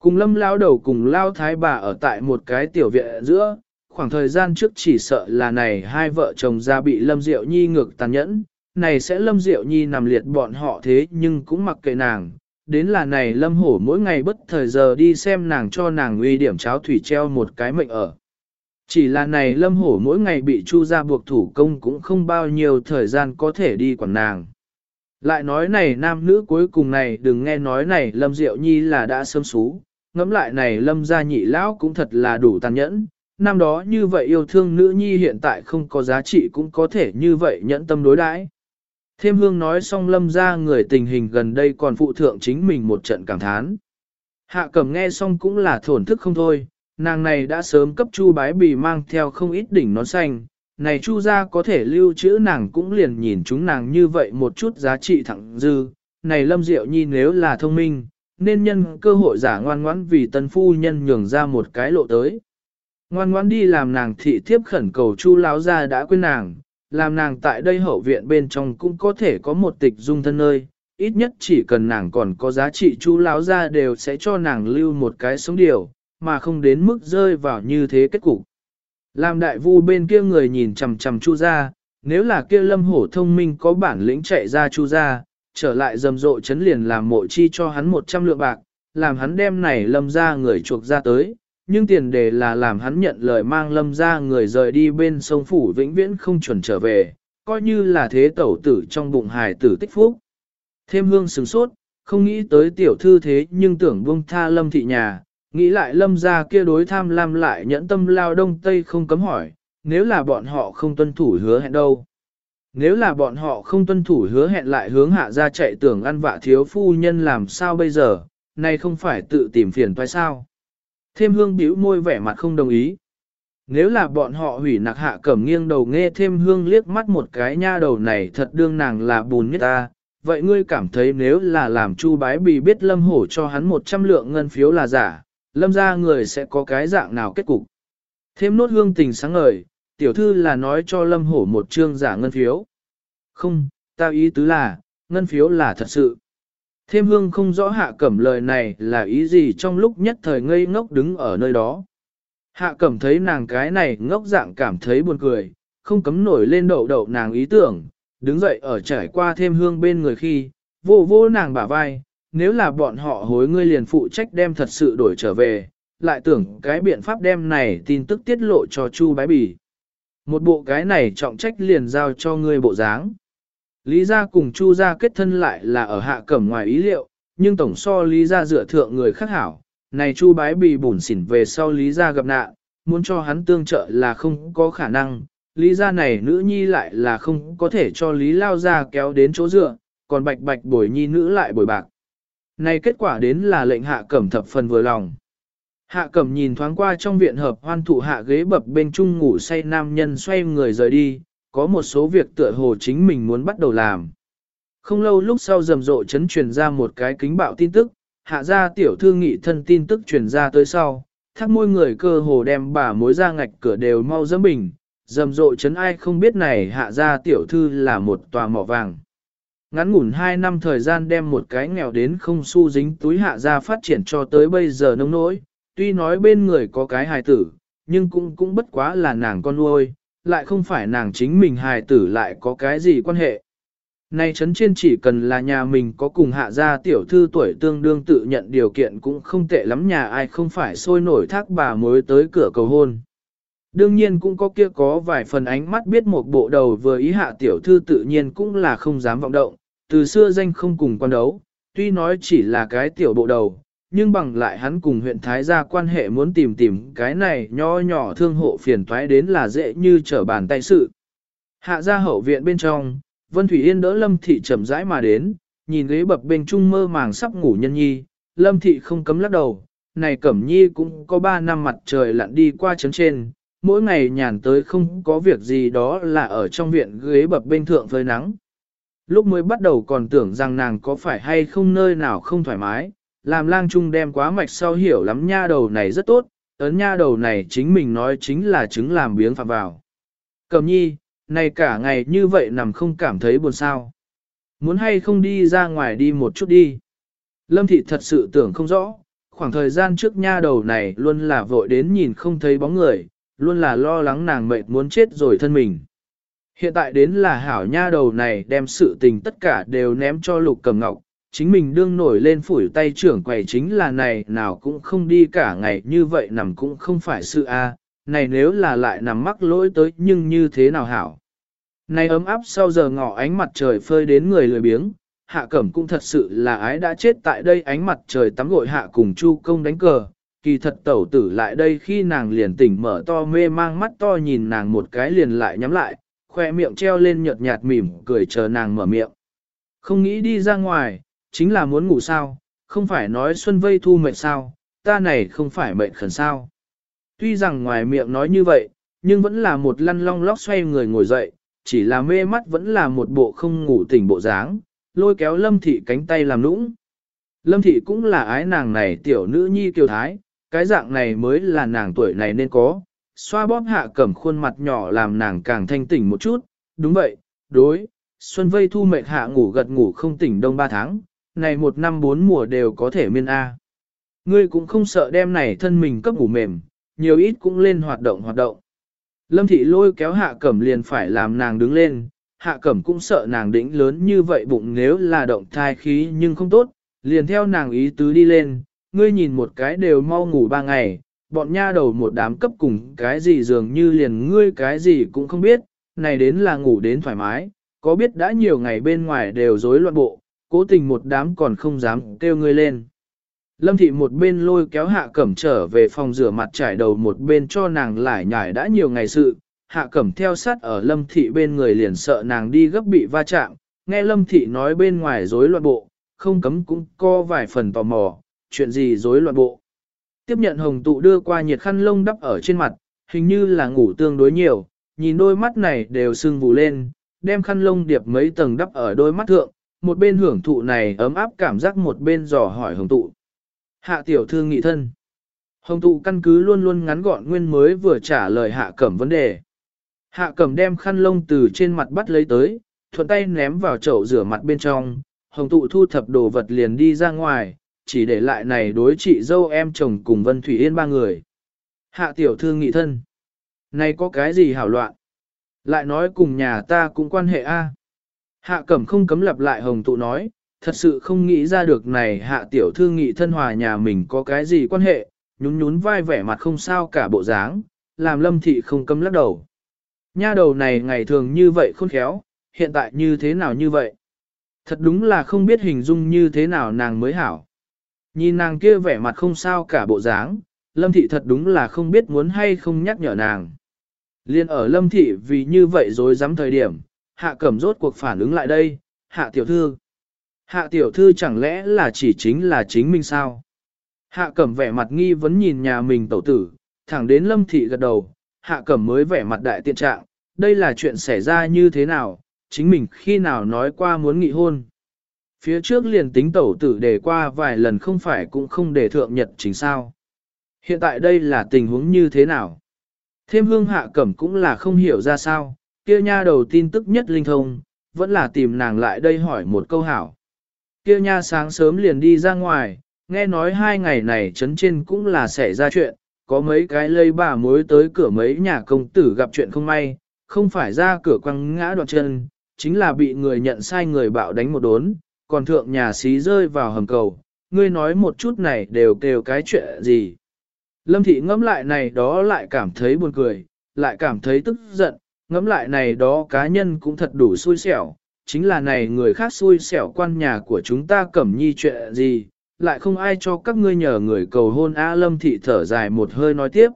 Cùng lâm lao đầu cùng lao thái bà ở tại một cái tiểu viện giữa, khoảng thời gian trước chỉ sợ là này hai vợ chồng ra bị lâm diệu nhi ngược tàn nhẫn, này sẽ lâm diệu nhi nằm liệt bọn họ thế nhưng cũng mặc kệ nàng, đến là này lâm hổ mỗi ngày bất thời giờ đi xem nàng cho nàng uy điểm cháo thủy treo một cái mệnh ở. Chỉ là này lâm hổ mỗi ngày bị chu ra buộc thủ công cũng không bao nhiêu thời gian có thể đi quản nàng. Lại nói này nam nữ cuối cùng này đừng nghe nói này lâm diệu nhi là đã sớm xú, ngẫm lại này lâm gia nhị lão cũng thật là đủ tàn nhẫn. Năm đó như vậy yêu thương nữ nhi hiện tại không có giá trị cũng có thể như vậy nhẫn tâm đối đãi. Thêm hương nói xong lâm ra người tình hình gần đây còn phụ thượng chính mình một trận cảm thán. Hạ cẩm nghe xong cũng là thổn thức không thôi, nàng này đã sớm cấp chu bái bì mang theo không ít đỉnh nón xanh, này chu ra có thể lưu trữ nàng cũng liền nhìn chúng nàng như vậy một chút giá trị thẳng dư, này lâm diệu nhi nếu là thông minh, nên nhân cơ hội giả ngoan ngoãn vì tân phu nhân nhường ra một cái lộ tới. Ngoan ngoãn đi làm nàng thị thiếp khẩn cầu chu láo ra đã quên nàng, làm nàng tại đây hậu viện bên trong cũng có thể có một tịch dung thân nơi, ít nhất chỉ cần nàng còn có giá trị chu láo ra đều sẽ cho nàng lưu một cái sống điều, mà không đến mức rơi vào như thế kết cục. Làm đại vu bên kia người nhìn chằm chằm chu ra, nếu là kia lâm hổ thông minh có bản lĩnh chạy ra chu ra, trở lại rầm rộ chấn liền làm mộ chi cho hắn 100 lượng bạc, làm hắn đem này lâm ra người chuộc ra tới, nhưng tiền đề là làm hắn nhận lời mang lâm ra người rời đi bên sông phủ vĩnh viễn không chuẩn trở về, coi như là thế tẩu tử trong bụng hài tử tích phúc. Thêm hương sừng sốt, không nghĩ tới tiểu thư thế nhưng tưởng buông tha lâm thị nhà, nghĩ lại lâm ra kia đối tham lam lại nhẫn tâm lao đông tây không cấm hỏi, nếu là bọn họ không tuân thủ hứa hẹn đâu. Nếu là bọn họ không tuân thủ hứa hẹn lại hướng hạ ra chạy tưởng ăn vạ thiếu phu nhân làm sao bây giờ, này không phải tự tìm phiền toái sao. Thêm hương bĩu môi vẻ mặt không đồng ý. Nếu là bọn họ hủy nặc hạ cẩm nghiêng đầu nghe thêm hương liếc mắt một cái nha đầu này thật đương nàng là bùn nhất ta, vậy ngươi cảm thấy nếu là làm chu bái bì biết lâm hổ cho hắn 100 lượng ngân phiếu là giả, lâm ra người sẽ có cái dạng nào kết cục. Thêm nốt hương tình sáng ngời, tiểu thư là nói cho lâm hổ một chương giả ngân phiếu. Không, tao ý tứ là, ngân phiếu là thật sự. Thêm hương không rõ hạ cẩm lời này là ý gì trong lúc nhất thời ngây ngốc đứng ở nơi đó. Hạ cẩm thấy nàng cái này ngốc dạng cảm thấy buồn cười, không cấm nổi lên đậu đậu nàng ý tưởng, đứng dậy ở trải qua thêm hương bên người khi, vô vô nàng bả vai, nếu là bọn họ hối ngươi liền phụ trách đem thật sự đổi trở về, lại tưởng cái biện pháp đem này tin tức tiết lộ cho Chu Bái Bì. Một bộ cái này trọng trách liền giao cho ngươi bộ dáng. Lý gia cùng Chu gia kết thân lại là ở hạ cẩm ngoài ý liệu, nhưng tổng so Lý gia dựa thượng người khác hảo. Này Chu bái bì bùn xỉn về sau Lý gia gặp nạn, muốn cho hắn tương trợ là không có khả năng. Lý gia này nữ nhi lại là không có thể cho Lý lao gia kéo đến chỗ dựa, còn bạch bạch bồi nhi nữ lại bồi bạc. Này kết quả đến là lệnh hạ cẩm thập phần vừa lòng. Hạ cẩm nhìn thoáng qua trong viện hợp hoan thụ hạ ghế bập bên trung ngủ say nam nhân xoay người rời đi, có một số việc tựa hồ chính mình muốn bắt đầu làm. Không lâu lúc sau rầm rộ chấn truyền ra một cái kính bạo tin tức, hạ ra tiểu thư nghị thân tin tức truyền ra tới sau, thác môi người cơ hồ đem bà mối ra ngạch cửa đều mau dẫm bình, rầm rộ chấn ai không biết này hạ ra tiểu thư là một tòa mỏ vàng. Ngắn ngủn hai năm thời gian đem một cái nghèo đến không xu dính túi hạ ra phát triển cho tới bây giờ nông nỗi, tuy nói bên người có cái hài tử, nhưng cũng cũng bất quá là nàng con nuôi, lại không phải nàng chính mình hài tử lại có cái gì quan hệ. Nay chấn trên chỉ cần là nhà mình có cùng hạ gia tiểu thư tuổi tương đương tự nhận điều kiện cũng không tệ lắm nhà ai không phải sôi nổi thác bà mới tới cửa cầu hôn. Đương nhiên cũng có kia có vài phần ánh mắt biết một bộ đầu vừa ý hạ tiểu thư tự nhiên cũng là không dám vọng động, từ xưa danh không cùng quan đấu, tuy nói chỉ là cái tiểu bộ đầu, nhưng bằng lại hắn cùng huyện Thái gia quan hệ muốn tìm tìm cái này nho nhỏ thương hộ phiền toái đến là dễ như trở bàn tay sự. Hạ ra hậu viện bên trong, Vân Thủy Yên đỡ Lâm Thị chậm rãi mà đến, nhìn ghế bập bên trung mơ màng sắp ngủ nhân nhi, Lâm Thị không cấm lắc đầu, này Cẩm Nhi cũng có 3 năm mặt trời lặn đi qua chấn trên, mỗi ngày nhàn tới không có việc gì đó là ở trong viện ghế bập bên thượng phơi nắng. Lúc mới bắt đầu còn tưởng rằng nàng có phải hay không nơi nào không thoải mái, làm lang trung đem quá mạch sau hiểu lắm nha đầu này rất tốt, ấn nha đầu này chính mình nói chính là chứng làm biếng phạm vào. Cầm nhi, này cả ngày như vậy nằm không cảm thấy buồn sao. Muốn hay không đi ra ngoài đi một chút đi. Lâm thị thật sự tưởng không rõ, khoảng thời gian trước nha đầu này luôn là vội đến nhìn không thấy bóng người, luôn là lo lắng nàng mệt muốn chết rồi thân mình. Hiện tại đến là hảo nha đầu này đem sự tình tất cả đều ném cho lục cầm ngọc, chính mình đương nổi lên phủi tay trưởng quầy chính là này nào cũng không đi cả ngày như vậy nằm cũng không phải sự a này nếu là lại nằm mắc lỗi tới nhưng như thế nào hảo. Này ấm áp sau giờ ngọ ánh mặt trời phơi đến người lười biếng, hạ cẩm cũng thật sự là ái đã chết tại đây ánh mặt trời tắm gội hạ cùng chu công đánh cờ, kỳ thật tẩu tử lại đây khi nàng liền tỉnh mở to mê mang mắt to nhìn nàng một cái liền lại nhắm lại, khoe miệng treo lên nhợt nhạt mỉm cười chờ nàng mở miệng. Không nghĩ đi ra ngoài, chính là muốn ngủ sao, không phải nói xuân vây thu mệt sao, ta này không phải mệt khẩn sao. Tuy rằng ngoài miệng nói như vậy, nhưng vẫn là một lăn long lóc xoay người ngồi dậy, chỉ là mê mắt vẫn là một bộ không ngủ tỉnh bộ dáng, lôi kéo lâm thị cánh tay làm nũng. Lâm thị cũng là ái nàng này tiểu nữ nhi kiều thái, cái dạng này mới là nàng tuổi này nên có, xoa bóp hạ cẩm khuôn mặt nhỏ làm nàng càng thanh tỉnh một chút, đúng vậy, đối, xuân vây thu mệt hạ ngủ gật ngủ không tỉnh đông ba tháng, này một năm bốn mùa đều có thể miên A. Ngươi cũng không sợ đem này thân mình cấp ngủ mềm, nhiều ít cũng lên hoạt động hoạt động. Lâm thị lôi kéo hạ cẩm liền phải làm nàng đứng lên, hạ cẩm cũng sợ nàng đỉnh lớn như vậy bụng nếu là động thai khí nhưng không tốt, liền theo nàng ý tứ đi lên, ngươi nhìn một cái đều mau ngủ ba ngày, bọn nha đầu một đám cấp cùng cái gì dường như liền ngươi cái gì cũng không biết, này đến là ngủ đến thoải mái, có biết đã nhiều ngày bên ngoài đều rối loạn bộ, cố tình một đám còn không dám kêu ngươi lên. Lâm thị một bên lôi kéo hạ cẩm trở về phòng rửa mặt trải đầu một bên cho nàng lải nhải đã nhiều ngày sự, hạ cẩm theo sát ở lâm thị bên người liền sợ nàng đi gấp bị va chạm, nghe lâm thị nói bên ngoài rối loạn bộ, không cấm cũng có vài phần tò mò, chuyện gì rối loạn bộ. Tiếp nhận hồng tụ đưa qua nhiệt khăn lông đắp ở trên mặt, hình như là ngủ tương đối nhiều, nhìn đôi mắt này đều sưng vù lên, đem khăn lông điệp mấy tầng đắp ở đôi mắt thượng, một bên hưởng thụ này ấm áp cảm giác một bên dò hỏi hồng tụ. Hạ tiểu thư nghị thân. Hồng tụ căn cứ luôn luôn ngắn gọn nguyên mới vừa trả lời hạ cẩm vấn đề. Hạ cẩm đem khăn lông từ trên mặt bắt lấy tới, thuận tay ném vào chậu rửa mặt bên trong, hồng tụ thu thập đồ vật liền đi ra ngoài, chỉ để lại này đối chị dâu em chồng cùng Vân Thủy Yên ba người. Hạ tiểu thư nghị thân. Này có cái gì hảo loạn? Lại nói cùng nhà ta cũng quan hệ a. Hạ cẩm không cấm lặp lại hồng tụ nói, thật sự không nghĩ ra được này hạ tiểu thư nghị thân hòa nhà mình có cái gì quan hệ, nhún nhún vai vẻ mặt không sao cả bộ dáng, làm lâm thị không cấm lắc đầu. Nha đầu này ngày thường như vậy khôn khéo, hiện tại như thế nào như vậy? Thật đúng là không biết hình dung như thế nào nàng mới hảo. Nhìn nàng kia vẻ mặt không sao cả bộ dáng, lâm thị thật đúng là không biết muốn hay không nhắc nhở nàng. Liên ở lâm thị vì như vậy rồi dám thời điểm, hạ cẩm rốt cuộc phản ứng lại đây, hạ tiểu thư. Hạ tiểu thư chẳng lẽ là chỉ chính là chính mình sao? Hạ cẩm vẻ mặt nghi vấn nhìn nhà mình tẩu tử, thẳng đến lâm thị gật đầu, hạ cẩm mới vẻ mặt đại tiện trạng, đây là chuyện xảy ra như thế nào, chính mình khi nào nói qua muốn nghị hôn. Phía trước liền tính tẩu tử để qua vài lần không phải cũng không để thượng nhật chính sao. Hiện tại đây là tình huống như thế nào? Thêm hương hạ cẩm cũng là không hiểu ra sao, kia nha đầu tin tức nhất linh thông, vẫn là tìm nàng lại đây hỏi một câu hảo. Kia nha sáng sớm liền đi ra ngoài, nghe nói hai ngày này chấn trên cũng là xảy ra chuyện, có mấy cái lây bà mối tới cửa mấy nhà công tử gặp chuyện không may, không phải ra cửa quăng ngã đoạn chân, chính là bị người nhận sai người bạo đánh một đốn, còn thượng nhà xí rơi vào hầm cầu, ngươi nói một chút này đều kêu cái chuyện gì. Lâm thị ngẫm lại này đó lại cảm thấy buồn cười, lại cảm thấy tức giận, ngẫm lại này đó cá nhân cũng thật đủ xui xẻo, chính là này người khác xui xẻo quan nhà của chúng ta cẩm nhi chuyện gì, lại không ai cho các ngươi nhờ người cầu hôn A Lâm thị thở dài một hơi nói tiếp.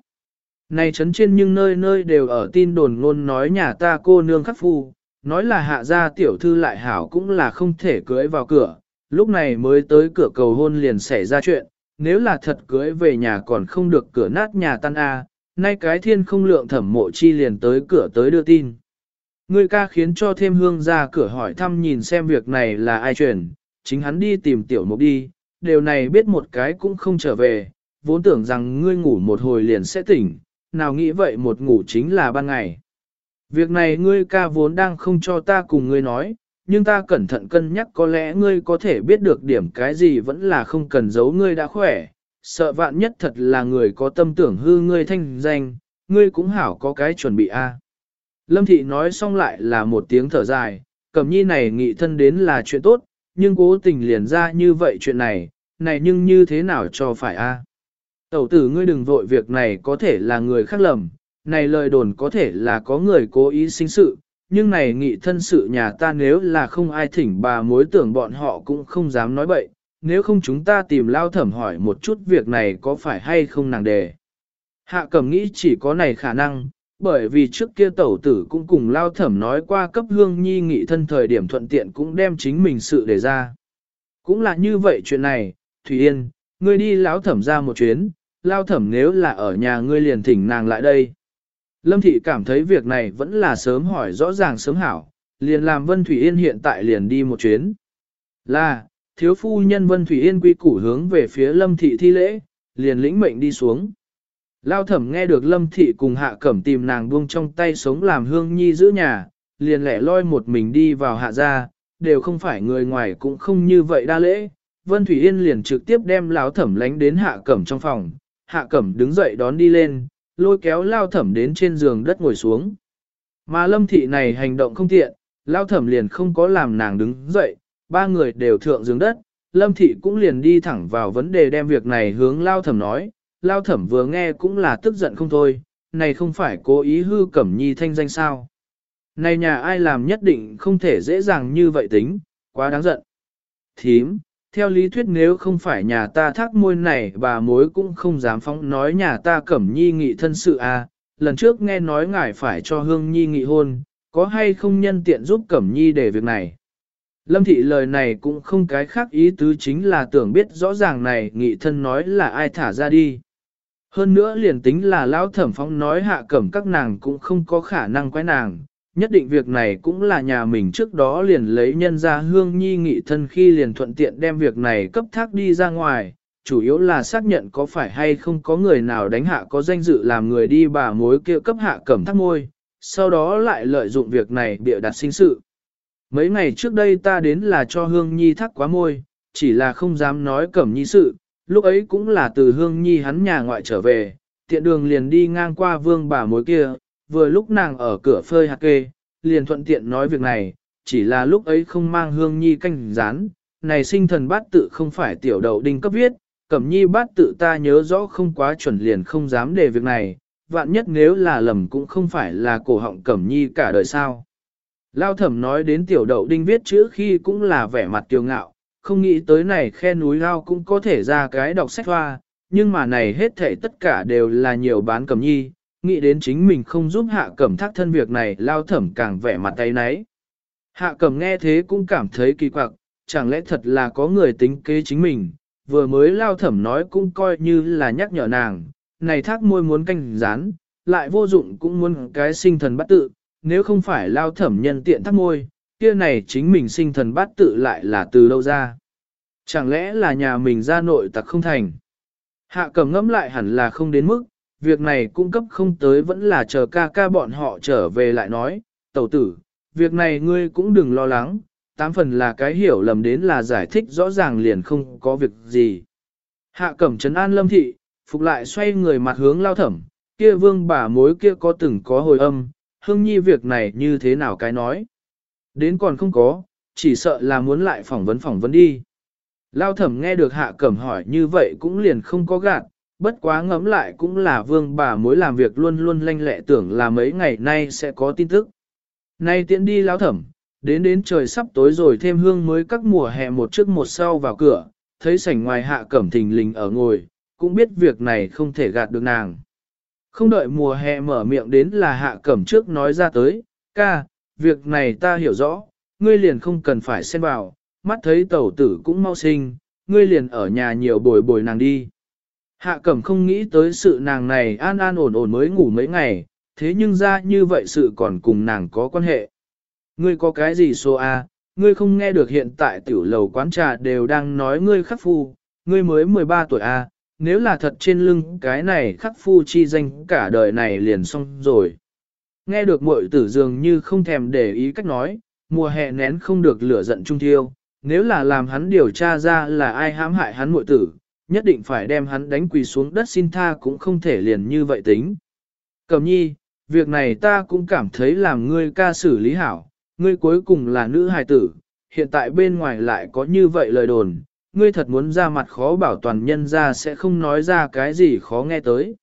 Này chấn trên nhưng nơi nơi đều ở tin đồn ngôn nói nhà ta cô nương khắc phu, nói là hạ gia tiểu thư lại hảo cũng là không thể cưới vào cửa, lúc này mới tới cửa cầu hôn liền xảy ra chuyện, nếu là thật cưới về nhà còn không được cửa nát nhà tan A, nay cái thiên không lượng thẩm mộ chi liền tới cửa tới đưa tin. Người ca khiến cho thêm hương ra cửa hỏi thăm nhìn xem việc này là ai truyền, chính hắn đi tìm tiểu mục đi, điều này biết một cái cũng không trở về, vốn tưởng rằng ngươi ngủ một hồi liền sẽ tỉnh, nào nghĩ vậy một ngủ chính là ban ngày. Việc này ngươi ca vốn đang không cho ta cùng ngươi nói, nhưng ta cẩn thận cân nhắc có lẽ ngươi có thể biết được điểm cái gì vẫn là không cần giấu ngươi đã khỏe, sợ vạn nhất thật là người có tâm tưởng hư ngươi thanh danh, ngươi cũng hảo có cái chuẩn bị a. Lâm thị nói xong lại là một tiếng thở dài, cẩm nhi này nghị thân đến là chuyện tốt, nhưng cố tình liền ra như vậy chuyện này, này nhưng như thế nào cho phải a? Tẩu tử ngươi đừng vội việc này có thể là người khác lầm, này lời đồn có thể là có người cố ý sinh sự, nhưng này nghị thân sự nhà ta nếu là không ai thỉnh bà mối tưởng bọn họ cũng không dám nói bậy, nếu không chúng ta tìm lao thẩm hỏi một chút việc này có phải hay không nàng đề. Hạ cẩm nghĩ chỉ có này khả năng, bởi vì trước kia tẩu tử cũng cùng lao thẩm nói qua cấp hương nhi nghị thân thời điểm thuận tiện cũng đem chính mình sự đề ra. Cũng là như vậy chuyện này, Thủy Yên, ngươi đi lão thẩm ra một chuyến, lao thẩm nếu là ở nhà ngươi liền thỉnh nàng lại đây. Lâm Thị cảm thấy việc này vẫn là sớm hỏi rõ ràng sớm hảo, liền làm Vân Thủy Yên hiện tại liền đi một chuyến. Là, thiếu phu nhân Vân Thủy Yên quy củ hướng về phía Lâm Thị thi lễ, liền lĩnh mệnh đi xuống. Lao thẩm nghe được Lâm Thị cùng hạ cẩm tìm nàng buông trong tay sống làm hương nhi giữ nhà, liền lẻ loi một mình đi vào hạ gia, đều không phải người ngoài cũng không như vậy đa lễ. Vân Thủy Yên liền trực tiếp đem Lão thẩm lánh đến hạ cẩm trong phòng, hạ cẩm đứng dậy đón đi lên, lôi kéo lao thẩm đến trên giường đất ngồi xuống. Mà lâm thị này hành động không tiện, lao thẩm liền không có làm nàng đứng dậy, ba người đều thượng giường đất, lâm thị cũng liền đi thẳng vào vấn đề đem việc này hướng lao thẩm nói, lao thẩm vừa nghe cũng là tức giận không thôi, này không phải cố ý hư cẩm nhi thanh danh sao. Này nhà ai làm nhất định không thể dễ dàng như vậy tính, quá đáng giận. Thím, theo lý thuyết nếu không phải nhà ta thác môi này bà mối cũng không dám phóng nói nhà ta cẩm nhi nghị thân sự à, lần trước nghe nói ngài phải cho hương nhi nghị hôn, có hay không nhân tiện giúp cẩm nhi để việc này. Lâm thị lời này cũng không cái khác ý tứ chính là tưởng biết rõ ràng này nghị thân nói là ai thả ra đi. Hơn nữa liền tính là lão thẩm phóng nói hạ cẩm các nàng cũng không có khả năng quái nàng, nhất định việc này cũng là nhà mình trước đó liền lấy nhân ra hương nhi nghị thân khi liền thuận tiện đem việc này cấp thác đi ra ngoài, chủ yếu là xác nhận có phải hay không có người nào đánh hạ có danh dự làm người đi bà mối kia cấp hạ cẩm thác môi, sau đó lại lợi dụng việc này bịa đặt sinh sự. Mấy ngày trước đây ta đến là cho hương nhi thác quá môi, chỉ là không dám nói cẩm nhi sự, lúc ấy cũng là từ hương nhi hắn nhà ngoại trở về, tiện đường liền đi ngang qua vương bà mối kia, vừa lúc nàng ở cửa phơi hạt kê, liền thuận tiện nói việc này, chỉ là lúc ấy không mang hương nhi canh rán, này sinh thần bát tự không phải tiểu đầu đinh cấp viết, cẩm nhi bát tự ta nhớ rõ không quá chuẩn liền không dám để việc này, vạn nhất nếu là lầm cũng không phải là cổ họng cẩm nhi cả đời sao. Lao thẩm nói đến tiểu đậu đinh viết chữ khi cũng là vẻ mặt kiêu ngạo, không nghĩ tới này khe núi lao cũng có thể ra cái đọc sách hoa, nhưng mà này hết thể tất cả đều là nhiều bán cẩm nhi, nghĩ đến chính mình không giúp hạ cẩm thác thân việc này lao thẩm càng vẻ mặt tay náy. Hạ cẩm nghe thế cũng cảm thấy kỳ quặc, chẳng lẽ thật là có người tính kế chính mình, vừa mới lao thẩm nói cũng coi như là nhắc nhở nàng, này thác môi muốn canh rán, lại vô dụng cũng muốn cái sinh thần bắt tự, nếu không phải lao thẩm nhân tiện thác môi, kia này chính mình sinh thần bắt tự lại là từ đâu ra. Chẳng lẽ là nhà mình ra nội tặc không thành. Hạ cẩm ngẫm lại hẳn là không đến mức, việc này cung cấp không tới vẫn là chờ ca ca bọn họ trở về lại nói, tẩu tử, việc này ngươi cũng đừng lo lắng, tám phần là cái hiểu lầm đến là giải thích rõ ràng liền không có việc gì. Hạ cẩm trấn an lâm thị, phục lại xoay người mặt hướng lao thẩm, kia vương bà mối kia có từng có hồi âm, hương nhi việc này như thế nào cái nói. Đến còn không có, chỉ sợ là muốn lại phỏng vấn phỏng vấn đi. Lao thẩm nghe được hạ cẩm hỏi như vậy cũng liền không có gạt, bất quá ngẫm lại cũng là vương bà mối làm việc luôn luôn lanh lẹ tưởng là mấy ngày nay sẽ có tin tức. Nay tiện đi lão thẩm, đến đến trời sắp tối rồi thêm hương mới các mùa hè một trước một sau vào cửa, thấy sảnh ngoài hạ cẩm thình lình ở ngồi, cũng biết việc này không thể gạt được nàng. Không đợi mùa hè mở miệng đến là hạ cẩm trước nói ra tới, ca, việc này ta hiểu rõ, ngươi liền không cần phải xen vào, mắt thấy tẩu tử cũng mau sinh, ngươi liền ở nhà nhiều bồi bồi nàng đi. Hạ cẩm không nghĩ tới sự nàng này an an ổn ổn mới ngủ mấy ngày, thế nhưng ra như vậy sự còn cùng nàng có quan hệ. Ngươi có cái gì xô A, ngươi không nghe được hiện tại tiểu lầu quán trà đều đang nói ngươi khắc phu, ngươi mới 13 tuổi A, nếu là thật trên lưng cái này khắc phu chi danh cả đời này liền xong rồi. Nghe được muội tử dường như không thèm để ý cách nói, mùa hè nén không được lửa giận trung thiêu, nếu là làm hắn điều tra ra là ai hãm hại hắn muội tử, nhất định phải đem hắn đánh quỳ xuống đất xin tha cũng không thể liền như vậy tính. Cẩm nhi, việc này ta cũng cảm thấy làm ngươi ca xử lý hảo, ngươi cuối cùng là nữ hài tử, hiện tại bên ngoài lại có như vậy lời đồn, ngươi thật muốn ra mặt khó bảo toàn nhân ra sẽ không nói ra cái gì khó nghe tới.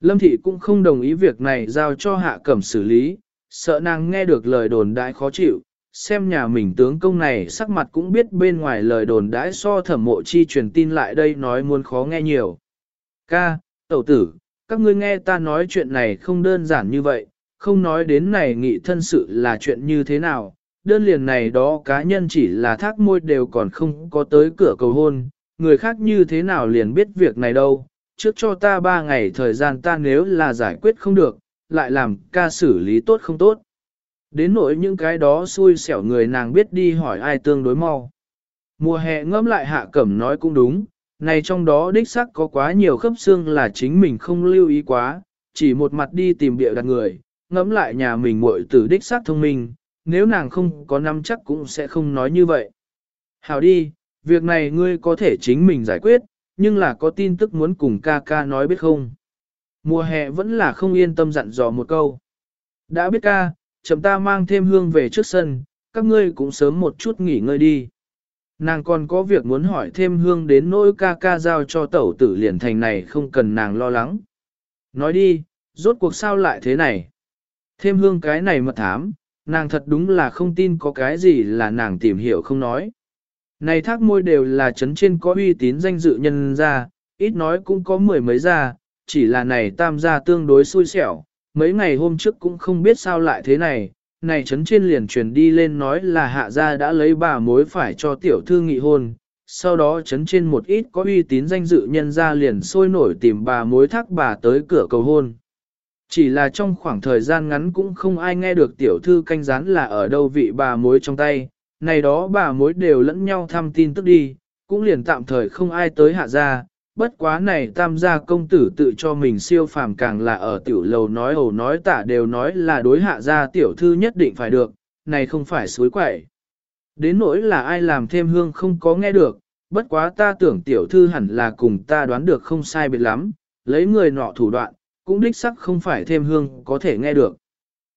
Lâm thị cũng không đồng ý việc này giao cho hạ cẩm xử lý, sợ nàng nghe được lời đồn đại khó chịu, xem nhà mình tướng công này sắc mặt cũng biết bên ngoài lời đồn đãi so thẩm mộ chi truyền tin lại đây nói muốn khó nghe nhiều. Ca, tẩu tử, các ngươi nghe ta nói chuyện này không đơn giản như vậy, không nói đến này nghị thân sự là chuyện như thế nào, đơn liền này đó cá nhân chỉ là thác môi đều còn không có tới cửa cầu hôn, người khác như thế nào liền biết việc này đâu, trước cho ta ba ngày thời gian ta nếu là giải quyết không được, lại làm ca xử lý tốt không tốt. Đến nỗi những cái đó xui xẻo người nàng biết đi hỏi ai tương đối mau. Mùa hè ngẫm lại hạ cẩm nói cũng đúng, này trong đó đích sắc có quá nhiều khớp xương là chính mình không lưu ý quá, chỉ một mặt đi tìm địa đặt người, ngẫm lại nhà mình muội tử đích sắc thông minh, nếu nàng không có nắm chắc cũng sẽ không nói như vậy. Hảo đi, việc này ngươi có thể chính mình giải quyết, nhưng là có tin tức muốn cùng ca ca nói biết không. Mùa hè vẫn là không yên tâm dặn dò một câu. Đã biết ca, chậm ta mang thêm hương về trước sân, các ngươi cũng sớm một chút nghỉ ngơi đi. Nàng còn có việc muốn hỏi thêm hương đến nỗi ca ca giao cho tẩu tử liền thành này không cần nàng lo lắng. Nói đi, rốt cuộc sao lại thế này? Thêm hương cái này mật thám, nàng thật đúng là không tin có cái gì là nàng tìm hiểu không nói. Này thác môi đều là chấn trên có uy tín danh dự nhân ra, ít nói cũng có mười mấy ra, chỉ là này tam gia tương đối xui xẻo, mấy ngày hôm trước cũng không biết sao lại thế này, này chấn trên liền truyền đi lên nói là hạ gia đã lấy bà mối phải cho tiểu thư nghị hôn, sau đó chấn trên một ít có uy tín danh dự nhân gia liền sôi nổi tìm bà mối thác bà tới cửa cầu hôn. Chỉ là trong khoảng thời gian ngắn cũng không ai nghe được tiểu thư canh rán là ở đâu vị bà mối trong tay, này đó bà mối đều lẫn nhau thăm tin tức đi, cũng liền tạm thời không ai tới hạ gia, bất quá này tam gia công tử tự cho mình siêu phàm càng là ở tiểu lầu nói ẩu nói tả đều nói là đối hạ gia tiểu thư nhất định phải được, này không phải suối quậy. Đến nỗi là ai làm thêm hương không có nghe được, bất quá ta tưởng tiểu thư hẳn là cùng ta đoán được không sai biệt lắm, lấy người nọ thủ đoạn, cũng đích sắc không phải thêm hương có thể nghe được.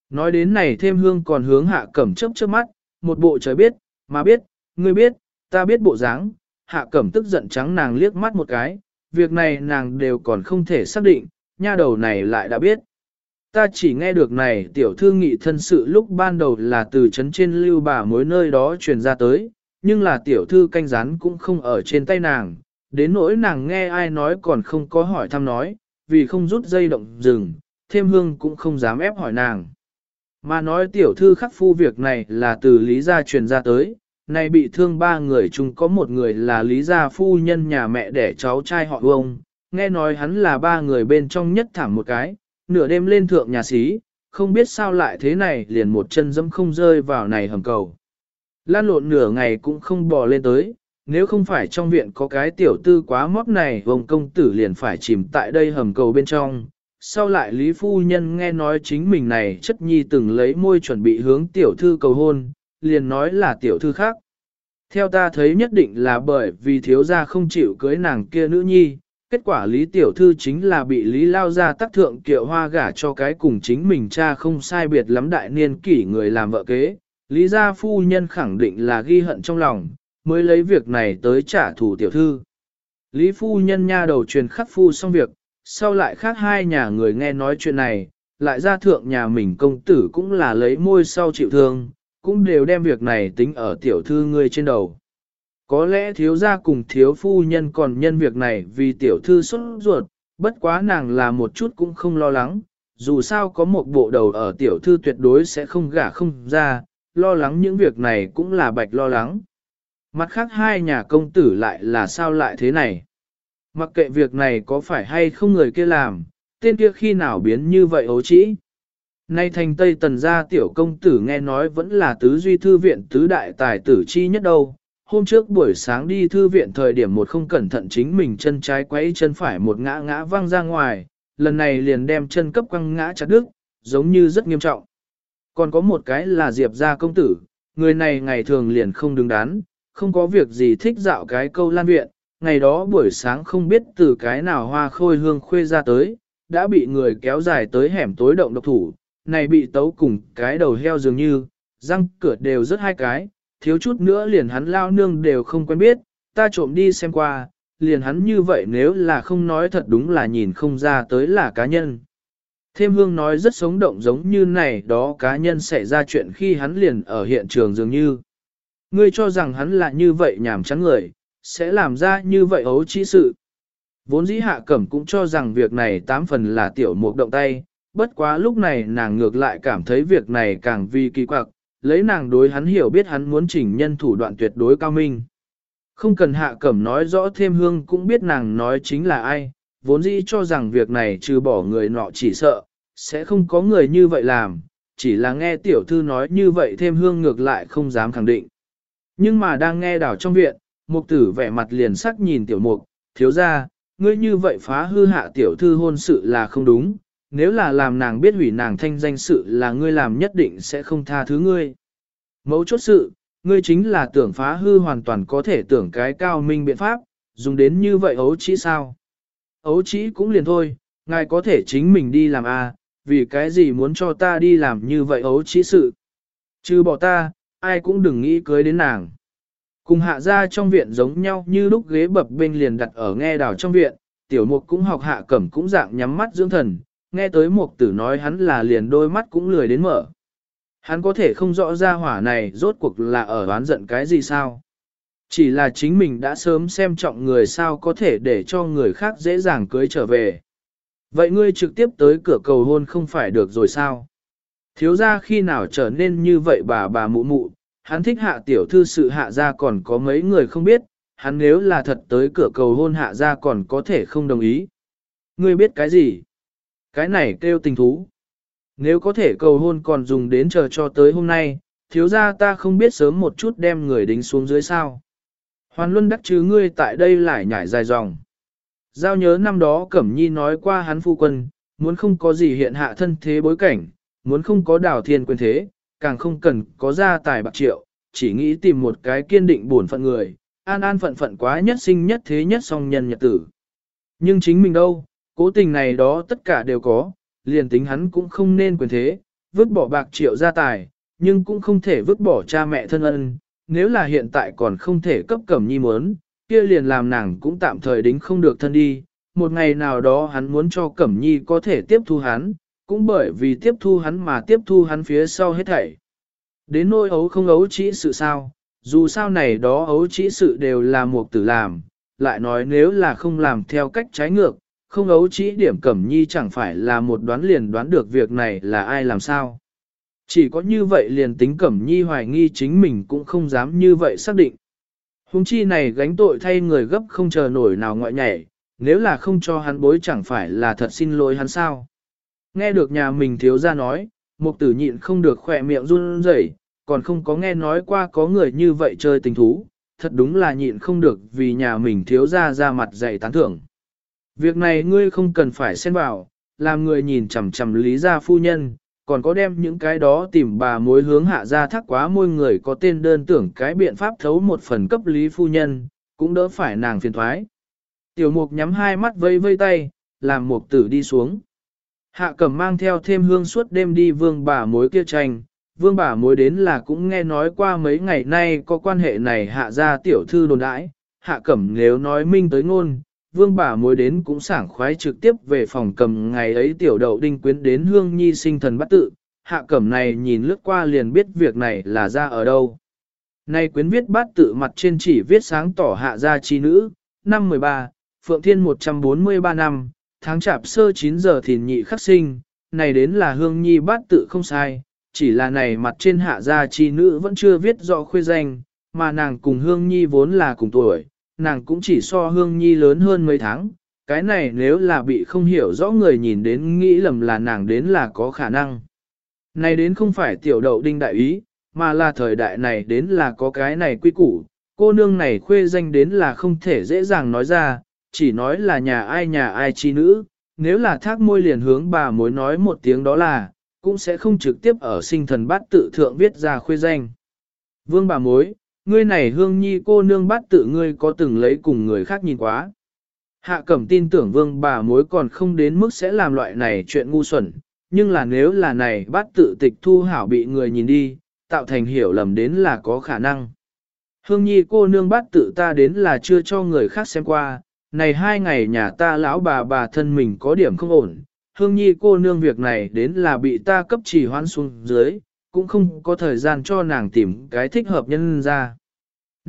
Nói đến này thêm hương còn hướng hạ cẩm chấp trước mắt, một bộ trời biết, mà biết, ngươi biết, ta biết bộ dáng, hạ cẩm tức giận trắng nàng liếc mắt một cái, việc này nàng đều còn không thể xác định, nha đầu này lại đã biết. Ta chỉ nghe được này tiểu thư nghị thân sự lúc ban đầu là từ chấn trên lưu bà mối nơi đó truyền ra tới, nhưng là tiểu thư canh rán cũng không ở trên tay nàng, đến nỗi nàng nghe ai nói còn không có hỏi thăm nói, vì không rút dây động rừng, thêm hương cũng không dám ép hỏi nàng. Mà nói tiểu thư khắc phu việc này là từ lý gia truyền ra tới, này bị thương ba người chung có một người là lý gia phu nhân nhà mẹ đẻ cháu trai họ ông, nghe nói hắn là ba người bên trong nhất thảm một cái, nửa đêm lên thượng nhà xí, không biết sao lại thế này liền một chân dẫm không rơi vào này hầm cầu. Lan lộn nửa ngày cũng không bò lên tới, nếu không phải trong viện có cái tiểu tư quá mót này vông công tử liền phải chìm tại đây hầm cầu bên trong. Sau lại Lý Phu Nhân nghe nói chính mình này chất nhi từng lấy môi chuẩn bị hướng tiểu thư cầu hôn, liền nói là tiểu thư khác. Theo ta thấy nhất định là bởi vì thiếu gia không chịu cưới nàng kia nữ nhi, kết quả Lý Tiểu Thư chính là bị Lý Lao ra tác thượng kiệu hoa gả cho cái cùng chính mình cha không sai biệt lắm đại niên kỷ người làm vợ kế. Lý gia phu nhân khẳng định là ghi hận trong lòng, mới lấy việc này tới trả thù Tiểu Thư. Lý phu nhân nha đầu truyền khắc phu xong việc, sau lại khác hai nhà người nghe nói chuyện này, lại ra thượng nhà mình công tử cũng là lấy môi sau chịu thương, cũng đều đem việc này tính ở tiểu thư ngươi trên đầu. Có lẽ thiếu gia cùng thiếu phu nhân còn nhân việc này vì tiểu thư xuất ruột, bất quá nàng là một chút cũng không lo lắng, dù sao có một bộ đầu ở tiểu thư tuyệt đối sẽ không gả không ra, lo lắng những việc này cũng là bạch lo lắng. Mặt khác hai nhà công tử lại là sao lại thế này? Mặc kệ việc này có phải hay không người kia làm, tên kia khi nào biến như vậy ấu trĩ? Nay thành Tây Tần gia tiểu công tử nghe nói vẫn là tứ duy thư viện tứ đại tài tử chi nhất đâu. Hôm trước buổi sáng đi thư viện thời điểm một không cẩn thận chính mình chân trái quấy chân phải một ngã ngã văng ra ngoài, lần này liền đem chân cấp quăng ngã chặt đứt, giống như rất nghiêm trọng. Còn có một cái là Diệp gia công tử, người này ngày thường liền không đứng đắn, không có việc gì thích dạo cái câu lan viện, ngày đó buổi sáng không biết từ cái nào hoa khôi hương khuê ra tới, đã bị người kéo dài tới hẻm tối động độc thủ, này bị tấu cùng cái đầu heo dường như, răng cửa đều rất hai cái, thiếu chút nữa liền hắn lao nương đều không quen biết, ta trộm đi xem qua, liền hắn như vậy nếu là không nói thật đúng là nhìn không ra tới là cá nhân. Thêm hương nói rất sống động giống như này đó cá nhân xảy ra chuyện khi hắn liền ở hiện trường dường như. Ngươi cho rằng hắn là như vậy nhảm chán người, sẽ làm ra như vậy ấu trĩ sự. Vốn dĩ hạ cẩm cũng cho rằng việc này tám phần là tiểu mục động tay, bất quá lúc này nàng ngược lại cảm thấy việc này càng vì kỳ quặc, lấy nàng đối hắn hiểu biết hắn muốn chỉnh nhân thủ đoạn tuyệt đối cao minh. Không cần hạ cẩm nói rõ thêm hương cũng biết nàng nói chính là ai, vốn dĩ cho rằng việc này trừ bỏ người nọ chỉ sợ, sẽ không có người như vậy làm, chỉ là nghe tiểu thư nói như vậy thêm hương ngược lại không dám khẳng định. Nhưng mà đang nghe đảo trong viện, mục tử vẻ mặt liền sắc nhìn tiểu mục, thiếu ra, ngươi như vậy phá hư hạ tiểu thư hôn sự là không đúng, nếu là làm nàng biết hủy nàng thanh danh sự là ngươi làm nhất định sẽ không tha thứ ngươi. Mấu chốt sự, ngươi chính là tưởng phá hư hoàn toàn có thể tưởng cái cao minh biện pháp, dùng đến như vậy ấu chỉ sao? Ấu chỉ cũng liền thôi, ngài có thể chính mình đi làm à, vì cái gì muốn cho ta đi làm như vậy ấu chỉ sự? Chứ bỏ ta, ai cũng đừng nghĩ cưới đến nàng. Cùng hạ ra trong viện giống nhau như lúc ghế bập bên liền đặt ở nghe đào trong viện, tiểu mục cũng học hạ cẩm cũng dạng nhắm mắt dưỡng thần, nghe tới mục tử nói hắn là liền đôi mắt cũng lười đến mở. Hắn có thể không rõ ra hỏa này rốt cuộc là ở đoán giận cái gì sao. Chỉ là chính mình đã sớm xem trọng người sao có thể để cho người khác dễ dàng cưới trở về. Vậy ngươi trực tiếp tới cửa cầu hôn không phải được rồi sao? Thiếu ra khi nào trở nên như vậy bà bà mụ mụ, hắn thích hạ tiểu thư sự hạ ra còn có mấy người không biết, hắn nếu là thật tới cửa cầu hôn hạ ra còn có thể không đồng ý. Ngươi biết cái gì? Cái này kêu tình thú. Nếu có thể cầu hôn còn dùng đến chờ cho tới hôm nay, thiếu ra ta không biết sớm một chút đem người đính xuống dưới sao. Hoàn luân đắc chứ ngươi tại đây lại nhảy dài dòng. Giao nhớ năm đó Cẩm Nhi nói qua hắn phu quân, muốn không có gì hiện hạ thân thế bối cảnh, muốn không có đảo thiên quyền thế, càng không cần có gia tài bạc triệu, chỉ nghĩ tìm một cái kiên định buồn phận người, an an phận phận quá nhất sinh nhất thế nhất song nhân nhật tử. Nhưng chính mình đâu, cố tình này đó tất cả đều có, liền tính hắn cũng không nên quyền thế, vứt bỏ bạc triệu gia tài, nhưng cũng không thể vứt bỏ cha mẹ thân ân, nếu là hiện tại còn không thể cấp cẩm nhi muốn, kia liền làm nàng cũng tạm thời đính không được thân đi, một ngày nào đó hắn muốn cho cẩm nhi có thể tiếp thu hắn, cũng bởi vì tiếp thu hắn mà tiếp thu hắn phía sau hết thảy. Đến nỗi ấu không ấu chỉ sự sao, dù sao này đó ấu chỉ sự đều là một tử làm, lại nói nếu là không làm theo cách trái ngược, không ấu chỉ điểm cẩm nhi chẳng phải là một đoán liền đoán được việc này là ai làm sao. Chỉ có như vậy liền tính cẩm nhi hoài nghi chính mình cũng không dám như vậy xác định. Hùng chi này gánh tội thay người gấp không chờ nổi nào ngoại nhảy, nếu là không cho hắn bối chẳng phải là thật xin lỗi hắn sao. Nghe được nhà mình thiếu ra nói, mục tử nhịn không được khỏe miệng run rẩy, còn không có nghe nói qua có người như vậy chơi tình thú, thật đúng là nhịn không được vì nhà mình thiếu ra ra mặt dạy tán thưởng. Việc này ngươi không cần phải xen vào, làm người nhìn chằm chằm lý gia phu nhân, còn có đem những cái đó tìm bà mối hướng hạ ra thắc quá môi người có tên đơn tưởng cái biện pháp thấu một phần cấp lý phu nhân, cũng đỡ phải nàng phiền thoái. Tiểu mục nhắm hai mắt vây vây tay, làm mục tử đi xuống. Hạ cẩm mang theo thêm hương suốt đêm đi vương bà mối kia tranh, vương bà mối đến là cũng nghe nói qua mấy ngày nay có quan hệ này hạ ra tiểu thư đồn đãi, hạ cẩm nếu nói minh tới ngôn, vương bà mối đến cũng sảng khoái trực tiếp về phòng cầm ngày ấy tiểu đậu đinh quyến đến hương nhi sinh thần bắt tự, hạ cẩm này nhìn lướt qua liền biết việc này là ra ở đâu. Nay quyến viết bát tự mặt trên chỉ viết sáng tỏ hạ gia chi nữ, năm 13, Phượng Thiên 143 năm, tháng chạp sơ 9 giờ thìn nhị khắc sinh, này đến là hương nhi bát tự không sai, chỉ là này mặt trên hạ gia chi nữ vẫn chưa viết rõ khuê danh, mà nàng cùng hương nhi vốn là cùng tuổi, nàng cũng chỉ so hương nhi lớn hơn mấy tháng, cái này nếu là bị không hiểu rõ người nhìn đến nghĩ lầm là nàng đến là có khả năng. Này đến không phải tiểu đậu đinh đại ý, mà là thời đại này đến là có cái này quy củ, cô nương này khuê danh đến là không thể dễ dàng nói ra, chỉ nói là nhà ai nhà ai chi nữ, nếu là thác môi liền hướng bà mối nói một tiếng đó là, cũng sẽ không trực tiếp ở sinh thần bát tự thượng viết ra khuê danh. Vương bà mối, ngươi này hương nhi cô nương bát tự ngươi có từng lấy cùng người khác nhìn quá. Hạ cẩm tin tưởng vương bà mối còn không đến mức sẽ làm loại này chuyện ngu xuẩn, nhưng là nếu là này bát tự tịch thu hảo bị người nhìn đi, tạo thành hiểu lầm đến là có khả năng. Hương nhi cô nương bát tự ta đến là chưa cho người khác xem qua, này hai ngày nhà ta lão bà bà thân mình có điểm không ổn, hương nhi cô nương việc này đến là bị ta cấp trì hoãn xuống dưới, cũng không có thời gian cho nàng tìm cái thích hợp nhân ra.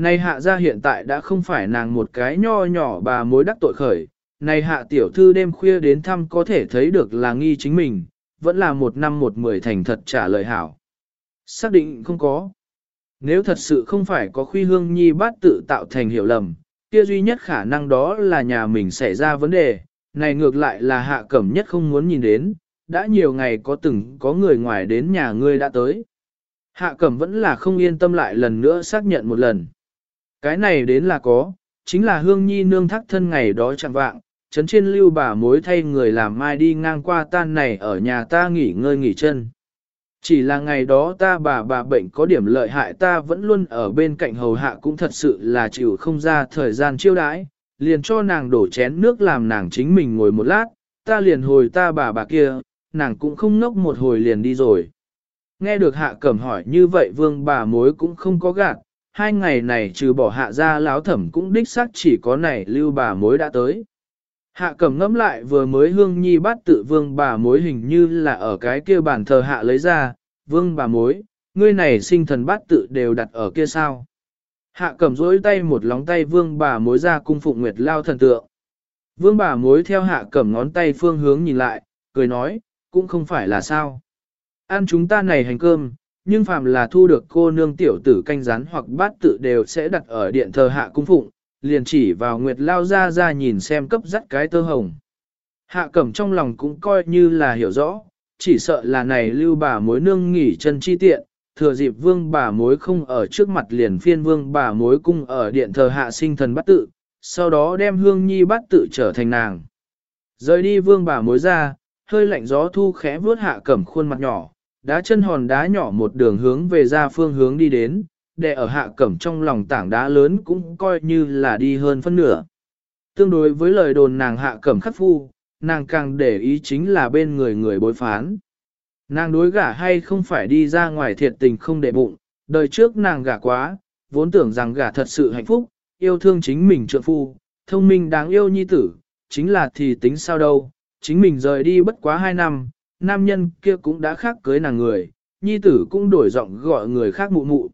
Này hạ ra hiện tại đã không phải nàng một cái nho nhỏ bà mối đắc tội khởi, này hạ tiểu thư đêm khuya đến thăm có thể thấy được là nghi chính mình, vẫn là một năm một mười thành thật trả lời hảo. Xác định không có. Nếu thật sự không phải có khuy hương nhi bát tự tạo thành hiểu lầm, kia duy nhất khả năng đó là nhà mình xảy ra vấn đề, này ngược lại là hạ cẩm nhất không muốn nhìn đến, đã nhiều ngày có từng có người ngoài đến nhà ngươi đã tới. Hạ cẩm vẫn là không yên tâm lại lần nữa xác nhận một lần. Cái này đến là có, chính là hương nhi nương thắc thân ngày đó chẳng vạng, chấn trên lưu bà mối thay người làm mai đi ngang qua tan này ở nhà ta nghỉ ngơi nghỉ chân. Chỉ là ngày đó ta bà bà bệnh có điểm lợi hại ta vẫn luôn ở bên cạnh hầu hạ cũng thật sự là chịu không ra thời gian chiêu đãi, liền cho nàng đổ chén nước làm nàng chính mình ngồi một lát, ta liền hồi ta bà bà kia, nàng cũng không ngốc một hồi liền đi rồi. Nghe được hạ cẩm hỏi như vậy vương bà mối cũng không có gạt, hai ngày này trừ bỏ hạ ra láo thẩm cũng đích xác chỉ có này lưu bà mối đã tới. Hạ cẩm ngẫm lại vừa mới hương nhi bắt tự vương bà mối hình như là ở cái kia bàn thờ hạ lấy ra, vương bà mối, ngươi này sinh thần bát tự đều đặt ở kia sao. Hạ cẩm dối tay một lóng tay vương bà mối ra cung phụng nguyệt lao thần tượng. Vương bà mối theo hạ cẩm ngón tay phương hướng nhìn lại, cười nói, cũng không phải là sao. Ăn chúng ta này hành cơm, nhưng phàm là thu được cô nương tiểu tử canh rán hoặc bát tự đều sẽ đặt ở điện thờ hạ cung phụng, liền chỉ vào nguyệt lao ra ra nhìn xem cấp dắt cái tơ hồng. Hạ cẩm trong lòng cũng coi như là hiểu rõ, chỉ sợ là này lưu bà mối nương nghỉ chân chi tiện, thừa dịp vương bà mối không ở trước mặt liền phiên vương bà mối cung ở điện thờ hạ sinh thần bát tự, sau đó đem hương nhi bát tự trở thành nàng. Rời đi vương bà mối ra, hơi lạnh gió thu khẽ vuốt hạ cẩm khuôn mặt nhỏ, đá chân hòn đá nhỏ một đường hướng về ra phương hướng đi đến, để ở hạ cẩm trong lòng tảng đá lớn cũng coi như là đi hơn phân nửa. Tương đối với lời đồn nàng hạ cẩm khắc phu, nàng càng để ý chính là bên người người bối phán. Nàng đối gả hay không phải đi ra ngoài thiệt tình không để bụng, đời trước nàng gả quá, vốn tưởng rằng gả thật sự hạnh phúc, yêu thương chính mình trượng phu, thông minh đáng yêu nhi tử, chính là thì tính sao đâu, chính mình rời đi bất quá hai năm, nam nhân kia cũng đã khác cưới nàng người, nhi tử cũng đổi giọng gọi người khác mụ mụ.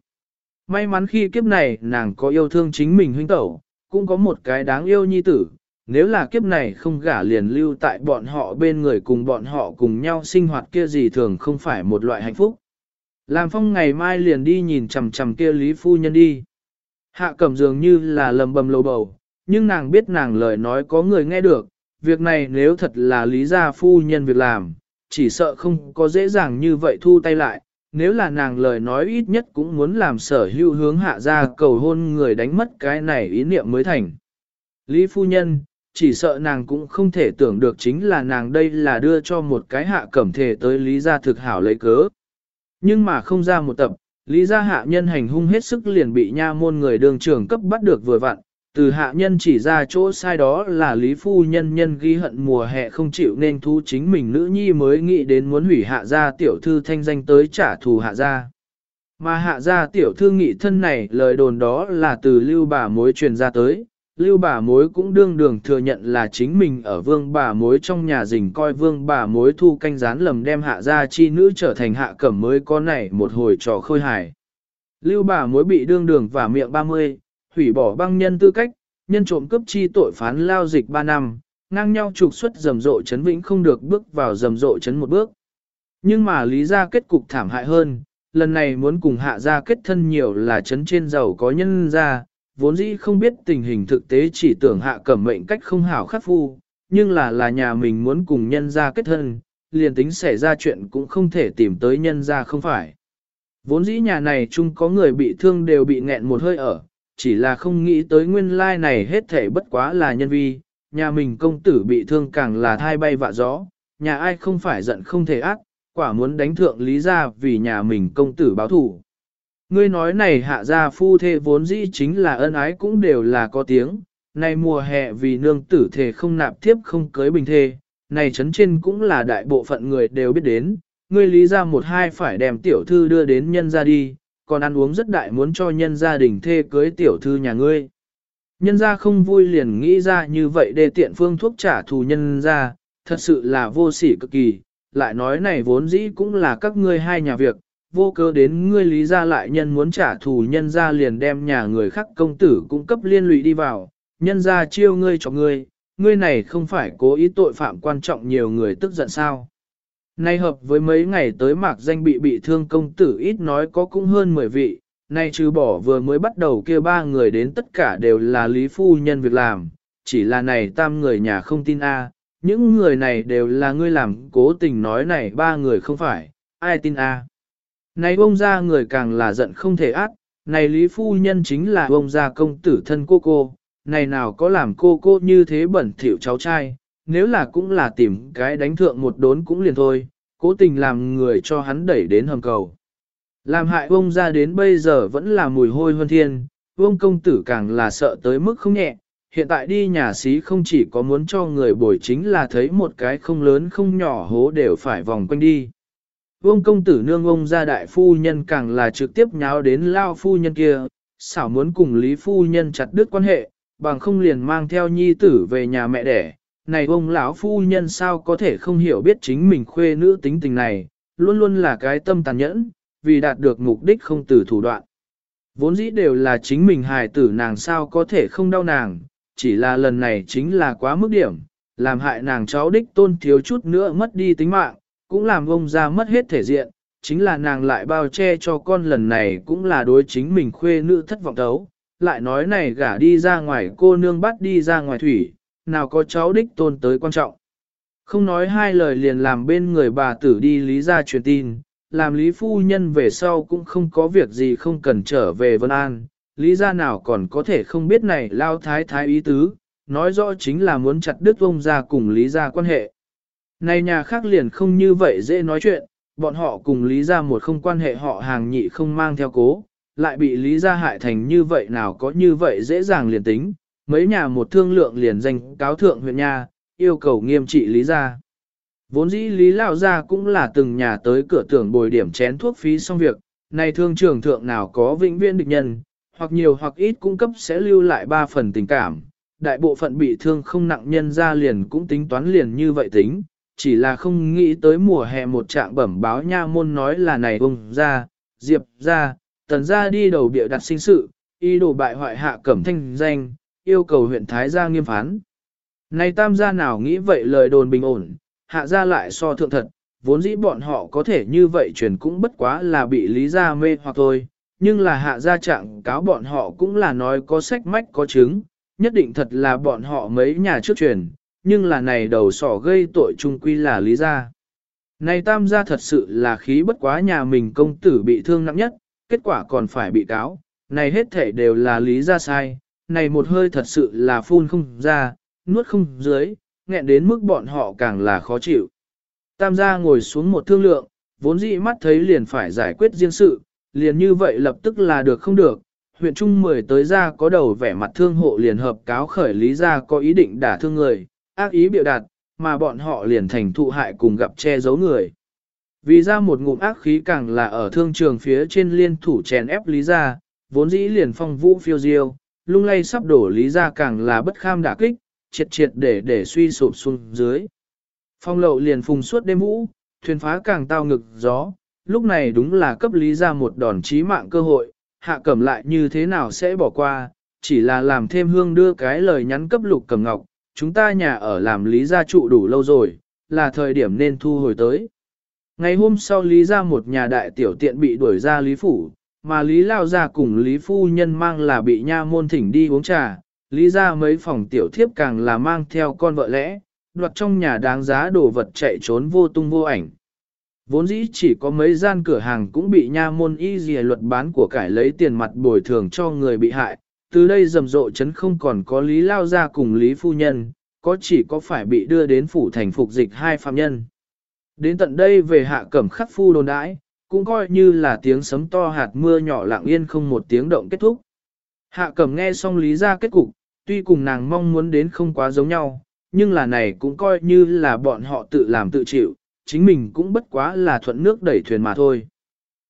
May mắn khi kiếp này nàng có yêu thương chính mình huynh tẩu, cũng có một cái đáng yêu nhi tử, nếu là kiếp này không gả liền lưu tại bọn họ bên người cùng bọn họ cùng nhau sinh hoạt kia gì thường không phải một loại hạnh phúc. Làm phong ngày mai liền đi nhìn chằm chằm kia Lý Phu Nhân đi. Hạ cẩm dường như là lầm bầm lầu bầu, nhưng nàng biết nàng lời nói có người nghe được, việc này nếu thật là Lý Gia Phu Nhân việc làm, chỉ sợ không có dễ dàng như vậy thu tay lại. Nếu là nàng lời nói ít nhất cũng muốn làm sở hữu hướng hạ ra cầu hôn người đánh mất cái này ý niệm mới thành. Lý Phu Nhân, chỉ sợ nàng cũng không thể tưởng được chính là nàng đây là đưa cho một cái hạ cẩm thể tới lý gia thực hảo lấy cớ. Nhưng mà không ra một tập, lý gia hạ nhân hành hung hết sức liền bị nha môn người đường trưởng cấp bắt được vừa vặn, từ hạ nhân chỉ ra chỗ sai đó là lý phu nhân nhân ghi hận mùa hè không chịu nên thu chính mình nữ nhi mới nghĩ đến muốn hủy hạ gia tiểu thư thanh danh tới trả thù hạ gia. Mà hạ gia tiểu thư nghị thân này lời đồn đó là từ lưu bà mối truyền ra tới, lưu bà mối cũng đương đường thừa nhận là chính mình ở vương bà mối trong nhà rình coi vương bà mối thu canh rán lầm đem hạ gia chi nữ trở thành hạ cẩm mới có này một hồi trò khôi hài. Lưu bà mối bị đương đường và miệng 30, hủy bỏ băng nhân tư cách, nhân trộm cướp chi tội phán lao dịch 3 năm, ngang nhau trục xuất rầm rộ chấn vĩnh không được bước vào rầm rộ chấn một bước. Nhưng mà lý ra kết cục thảm hại hơn, lần này muốn cùng hạ gia kết thân nhiều là chấn trên giàu có nhân ra, vốn dĩ không biết tình hình thực tế chỉ tưởng hạ cẩm mệnh cách không hảo khắc phu, nhưng là là nhà mình muốn cùng nhân ra kết thân, liền tính xảy ra chuyện cũng không thể tìm tới nhân ra không phải. Vốn dĩ nhà này chung có người bị thương đều bị nghẹn một hơi ở, chỉ là không nghĩ tới nguyên lai này hết thể bất quá là nhân vi, nhà mình công tử bị thương càng là thai bay vạ gió, nhà ai không phải giận không thể ác, quả muốn đánh thượng lý ra vì nhà mình công tử báo thủ. Ngươi nói này hạ gia phu thê vốn dĩ chính là ân ái cũng đều là có tiếng, nay mùa hè vì nương tử thể không nạp tiếp không cưới bình thê, này chấn trên cũng là đại bộ phận người đều biết đến, ngươi lý ra một hai phải đem tiểu thư đưa đến nhân ra đi, còn ăn uống rất đại muốn cho nhân gia đình thê cưới tiểu thư nhà ngươi. Nhân gia không vui liền nghĩ ra như vậy để tiện phương thuốc trả thù nhân gia, thật sự là vô sỉ cực kỳ, lại nói này vốn dĩ cũng là các ngươi hai nhà việc, vô cớ đến ngươi lý gia lại nhân muốn trả thù nhân gia liền đem nhà người khác công tử cung cấp liên lụy đi vào, nhân gia chiêu ngươi cho ngươi, ngươi này không phải cố ý tội phạm quan trọng nhiều người tức giận sao. Nay hợp với mấy ngày tới mạc danh bị bị thương công tử ít nói có cũng hơn 10 vị, nay trừ bỏ vừa mới bắt đầu kia ba người đến tất cả đều là lý phu nhân việc làm, chỉ là này tam người nhà không tin a, những người này đều là ngươi làm cố tình nói này ba người không phải, ai tin a. Này ông ra người càng là giận không thể át, này lý phu nhân chính là ông ra công tử thân cô cô, này nào có làm cô cô như thế bẩn thỉu cháu trai, nếu là cũng là tìm cái đánh thượng một đốn cũng liền thôi, cố tình làm người cho hắn đẩy đến hầm cầu. Làm hại ông ra đến bây giờ vẫn là mùi hôi hơn thiên, ông công tử càng là sợ tới mức không nhẹ, hiện tại đi nhà xí không chỉ có muốn cho người bồi chính là thấy một cái không lớn không nhỏ hố đều phải vòng quanh đi. Vương công tử nương ông ra đại phu nhân càng là trực tiếp nháo đến lao phu nhân kia, xảo muốn cùng Lý phu nhân chặt đứt quan hệ, bằng không liền mang theo nhi tử về nhà mẹ đẻ. Này ông lão phu nhân sao có thể không hiểu biết chính mình khuê nữ tính tình này, luôn luôn là cái tâm tàn nhẫn, vì đạt được mục đích không từ thủ đoạn. Vốn dĩ đều là chính mình hài tử nàng sao có thể không đau nàng, chỉ là lần này chính là quá mức điểm, làm hại nàng cháu đích tôn thiếu chút nữa mất đi tính mạng, cũng làm ông ra mất hết thể diện, chính là nàng lại bao che cho con lần này cũng là đối chính mình khuê nữ thất vọng đấu, lại nói này gả đi ra ngoài cô nương bắt đi ra ngoài thủy, nào có cháu đích tôn tới quan trọng. Không nói hai lời liền làm bên người bà tử đi lý ra truyền tin, làm lý phu nhân về sau cũng không có việc gì không cần trở về Vân An, lý ra nào còn có thể không biết này lao thái thái ý tứ, nói rõ chính là muốn chặt đứt ông ra cùng lý ra quan hệ. Này nhà khác liền không như vậy dễ nói chuyện, bọn họ cùng lý ra một không quan hệ họ hàng nhị không mang theo cố, lại bị lý ra hại thành như vậy nào có như vậy dễ dàng liền tính, mấy nhà một thương lượng liền danh cáo thượng huyện nha, yêu cầu nghiêm trị lý gia. Vốn dĩ lý lão gia cũng là từng nhà tới cửa tưởng bồi điểm chén thuốc phí xong việc, này thương trường thượng nào có vĩnh viễn địch nhân, hoặc nhiều hoặc ít cung cấp sẽ lưu lại ba phần tình cảm, đại bộ phận bị thương không nặng nhân ra liền cũng tính toán liền như vậy tính, chỉ là không nghĩ tới mùa hè một trạng bẩm báo nha môn nói là này ông ra, diệp ra, tần ra đi đầu bịa đặt sinh sự, y đồ bại hoại hạ cẩm thanh danh, yêu cầu huyện Thái gia nghiêm phán. Này tam gia nào nghĩ vậy lời đồn bình ổn, hạ gia lại so thượng thật, vốn dĩ bọn họ có thể như vậy truyền cũng bất quá là bị lý gia mê hoặc thôi, nhưng là hạ gia trạng cáo bọn họ cũng là nói có sách mách có chứng, nhất định thật là bọn họ mấy nhà trước truyền, nhưng là này đầu sỏ gây tội trung quy là lý gia. Này tam gia thật sự là khí bất quá nhà mình công tử bị thương nặng nhất, kết quả còn phải bị cáo, này hết thể đều là lý gia sai, này một hơi thật sự là phun không ra, nuốt không dưới, nghẹn đến mức bọn họ càng là khó chịu. Tam gia ngồi xuống một thương lượng, vốn dĩ mắt thấy liền phải giải quyết riêng sự, liền như vậy lập tức là được không được. Huyện Trung mười tới ra có đầu vẻ mặt thương hộ liền hợp cáo khởi lý ra có ý định đả thương người, ác ý biểu đạt, mà bọn họ liền thành thụ hại cùng gặp che giấu người. Vì ra một ngụm ác khí càng là ở thương trường phía trên liên thủ chèn ép lý ra, vốn dĩ liền phong vũ phiêu diêu, lung lay sắp đổ lý ra càng là bất kham đả kích, triệt triệt để để suy sụp xuống dưới. Phong lậu liền phùng suốt đêm vũ, thuyền phá càng tao ngực gió, lúc này đúng là cấp lý ra một đòn chí mạng cơ hội, hạ cẩm lại như thế nào sẽ bỏ qua, chỉ là làm thêm hương đưa cái lời nhắn cấp lục cẩm ngọc, chúng ta nhà ở làm lý gia trụ đủ lâu rồi, là thời điểm nên thu hồi tới. Ngày hôm sau lý ra một nhà đại tiểu tiện bị đuổi ra lý phủ, mà lý lao gia cùng lý phu nhân mang là bị nha môn thỉnh đi uống trà, lý ra mấy phòng tiểu thiếp càng là mang theo con vợ lẽ, đoạt trong nhà đáng giá đồ vật chạy trốn vô tung vô ảnh. Vốn dĩ chỉ có mấy gian cửa hàng cũng bị nha môn y dì luật bán của cải lấy tiền mặt bồi thường cho người bị hại, từ đây rầm rộ chấn không còn có lý lao gia cùng lý phu nhân, có chỉ có phải bị đưa đến phủ thành phục dịch hai phạm nhân. Đến tận đây về hạ cẩm khắc phu đồn đãi, cũng coi như là tiếng sấm to hạt mưa nhỏ lặng yên không một tiếng động kết thúc. Hạ cẩm nghe xong lý ra kết cục, tuy cùng nàng mong muốn đến không quá giống nhau, nhưng là này cũng coi như là bọn họ tự làm tự chịu, chính mình cũng bất quá là thuận nước đẩy thuyền mà thôi.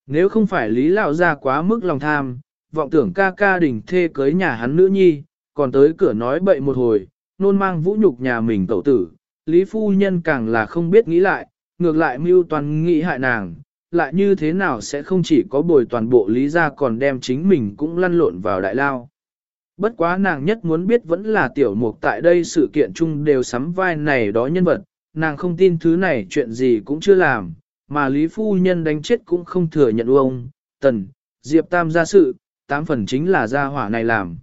Nếu không phải lý lão ra quá mức lòng tham, vọng tưởng ca ca đình thê cưới nhà hắn nữ nhi, còn tới cửa nói bậy một hồi, nôn mang vũ nhục nhà mình tẩu tử, lý phu nhân càng là không biết nghĩ lại, ngược lại mưu toàn nghĩ hại nàng, lại như thế nào sẽ không chỉ có bồi toàn bộ lý ra còn đem chính mình cũng lăn lộn vào đại lao. Bất quá nàng nhất muốn biết vẫn là tiểu mục tại đây sự kiện chung đều sắm vai này đó nhân vật, nàng không tin thứ này chuyện gì cũng chưa làm, mà Lý Phu Nhân đánh chết cũng không thừa nhận ông, Tần, Diệp Tam ra sự, tám phần chính là gia hỏa này làm.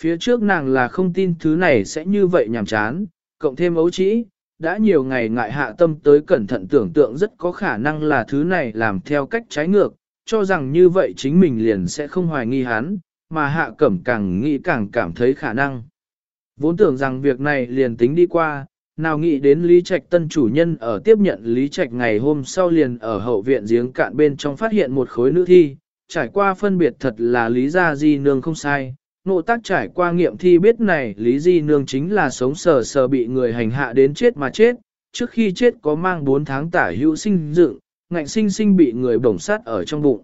Phía trước nàng là không tin thứ này sẽ như vậy nhàm chán, cộng thêm ấu trĩ, đã nhiều ngày ngại hạ tâm tới cẩn thận tưởng tượng rất có khả năng là thứ này làm theo cách trái ngược, cho rằng như vậy chính mình liền sẽ không hoài nghi hắn, mà hạ cẩm càng nghĩ càng cảm thấy khả năng. Vốn tưởng rằng việc này liền tính đi qua, nào nghĩ đến Lý Trạch tân chủ nhân ở tiếp nhận Lý Trạch ngày hôm sau liền ở hậu viện giếng cạn bên trong phát hiện một khối nữ thi, trải qua phân biệt thật là Lý Gia Di Nương không sai. Nộ tác trải qua nghiệm thi biết này Lý Di Nương chính là sống sờ sờ bị người hành hạ đến chết mà chết, trước khi chết có mang 4 tháng tả hữu sinh dựng, ngạnh sinh sinh bị người bổng sát ở trong bụng.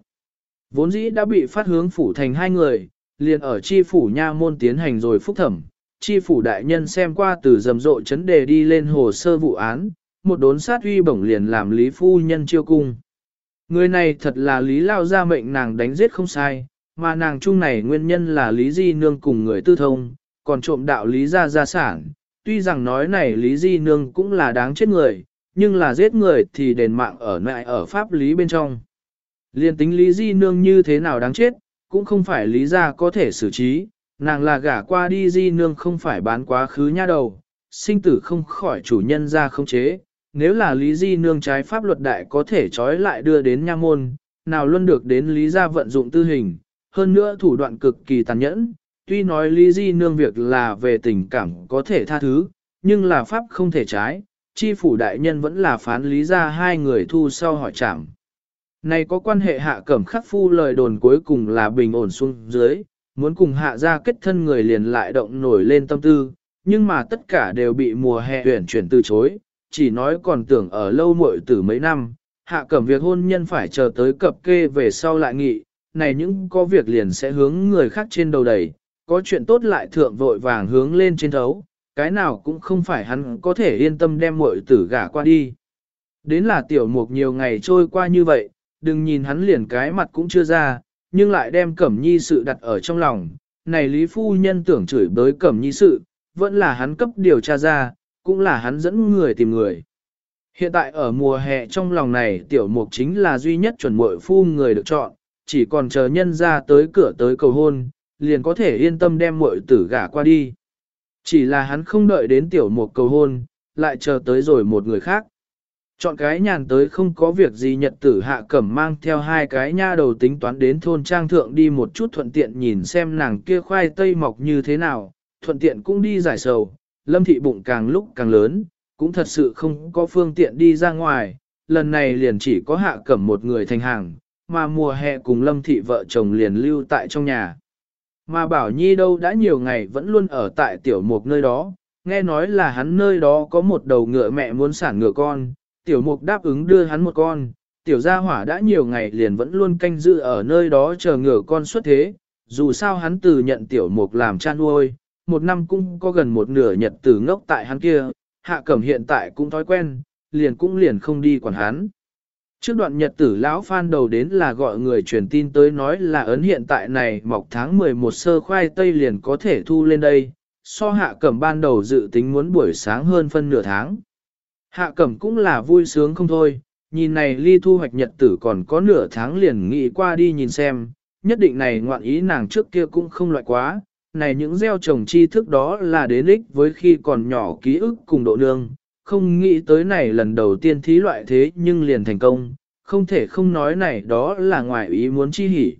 Vốn dĩ đã bị phát hướng phủ thành hai người, liền ở chi phủ nha môn tiến hành rồi phúc thẩm, chi phủ đại nhân xem qua từ rầm rộ chấn đề đi lên hồ sơ vụ án, một đốn sát uy bổng liền làm lý phu nhân chiêu cung. Người này thật là lý lao ra mệnh nàng đánh giết không sai, mà nàng chung này nguyên nhân là lý di nương cùng người tư thông, còn trộm đạo lý gia gia sản. Tuy rằng nói này lý di nương cũng là đáng chết người, nhưng là giết người thì đền mạng ở lại ở pháp lý bên trong. Liên tính lý di nương như thế nào đáng chết, cũng không phải lý gia có thể xử trí, nàng là gả qua đi di nương không phải bán quá khứ nha đầu, sinh tử không khỏi chủ nhân ra không chế. Nếu là lý di nương trái pháp luật đại có thể trói lại đưa đến nha môn, nào luôn được đến lý gia vận dụng tư hình, hơn nữa thủ đoạn cực kỳ tàn nhẫn, tuy nói lý di nương việc là về tình cảm có thể tha thứ, nhưng là pháp không thể trái, chi phủ đại nhân vẫn là phán lý ra hai người thu sau hỏi trảm. Này có quan hệ hạ cẩm khắc phu lời đồn cuối cùng là bình ổn xuống dưới, muốn cùng hạ ra kết thân người liền lại động nổi lên tâm tư, nhưng mà tất cả đều bị mùa hè tuyển chuyển từ chối, chỉ nói còn tưởng ở lâu muội từ mấy năm, hạ cẩm việc hôn nhân phải chờ tới cập kê về sau lại nghị, này những có việc liền sẽ hướng người khác trên đầu đẩy, có chuyện tốt lại thượng vội vàng hướng lên trên thấu, cái nào cũng không phải hắn có thể yên tâm đem muội tử gả qua đi. Đến là tiểu mục nhiều ngày trôi qua như vậy, đừng nhìn hắn liền cái mặt cũng chưa ra, nhưng lại đem Cẩm Nhi sự đặt ở trong lòng. Này Lý Phu Nhân tưởng chửi bới Cẩm Nhi sự, vẫn là hắn cấp điều tra ra, cũng là hắn dẫn người tìm người. Hiện tại ở mùa hè trong lòng này tiểu mục chính là duy nhất chuẩn muội phu người được chọn, chỉ còn chờ nhân ra tới cửa tới cầu hôn, liền có thể yên tâm đem muội tử gả qua đi. Chỉ là hắn không đợi đến tiểu mục cầu hôn, lại chờ tới rồi một người khác. Chọn cái nhàn tới không có việc gì nhật tử hạ cẩm mang theo hai cái nha đầu tính toán đến thôn trang thượng đi một chút thuận tiện nhìn xem nàng kia khoai tây mọc như thế nào, thuận tiện cũng đi giải sầu, lâm thị bụng càng lúc càng lớn, cũng thật sự không có phương tiện đi ra ngoài, lần này liền chỉ có hạ cẩm một người thành hàng, mà mùa hè cùng lâm thị vợ chồng liền lưu tại trong nhà. Mà bảo nhi đâu đã nhiều ngày vẫn luôn ở tại tiểu mục nơi đó, nghe nói là hắn nơi đó có một đầu ngựa mẹ muốn sản ngựa con, tiểu mục đáp ứng đưa hắn một con, tiểu gia hỏa đã nhiều ngày liền vẫn luôn canh giữ ở nơi đó chờ ngựa con xuất thế, dù sao hắn từ nhận tiểu mục làm cha nuôi, một năm cũng có gần một nửa nhật tử ngốc tại hắn kia, hạ cẩm hiện tại cũng thói quen, liền cũng liền không đi quản hắn. Trước đoạn nhật tử lão phan đầu đến là gọi người truyền tin tới nói là ấn hiện tại này mọc tháng 11 sơ khoai tây liền có thể thu lên đây, so hạ cẩm ban đầu dự tính muốn buổi sáng hơn phân nửa tháng. Hạ cẩm cũng là vui sướng không thôi, nhìn này ly thu hoạch nhật tử còn có nửa tháng liền nghĩ qua đi nhìn xem, nhất định này ngoạn ý nàng trước kia cũng không loại quá, này những gieo trồng tri thức đó là đến ích với khi còn nhỏ ký ức cùng độ nương, không nghĩ tới này lần đầu tiên thí loại thế nhưng liền thành công, không thể không nói này đó là ngoài ý muốn chi hỉ.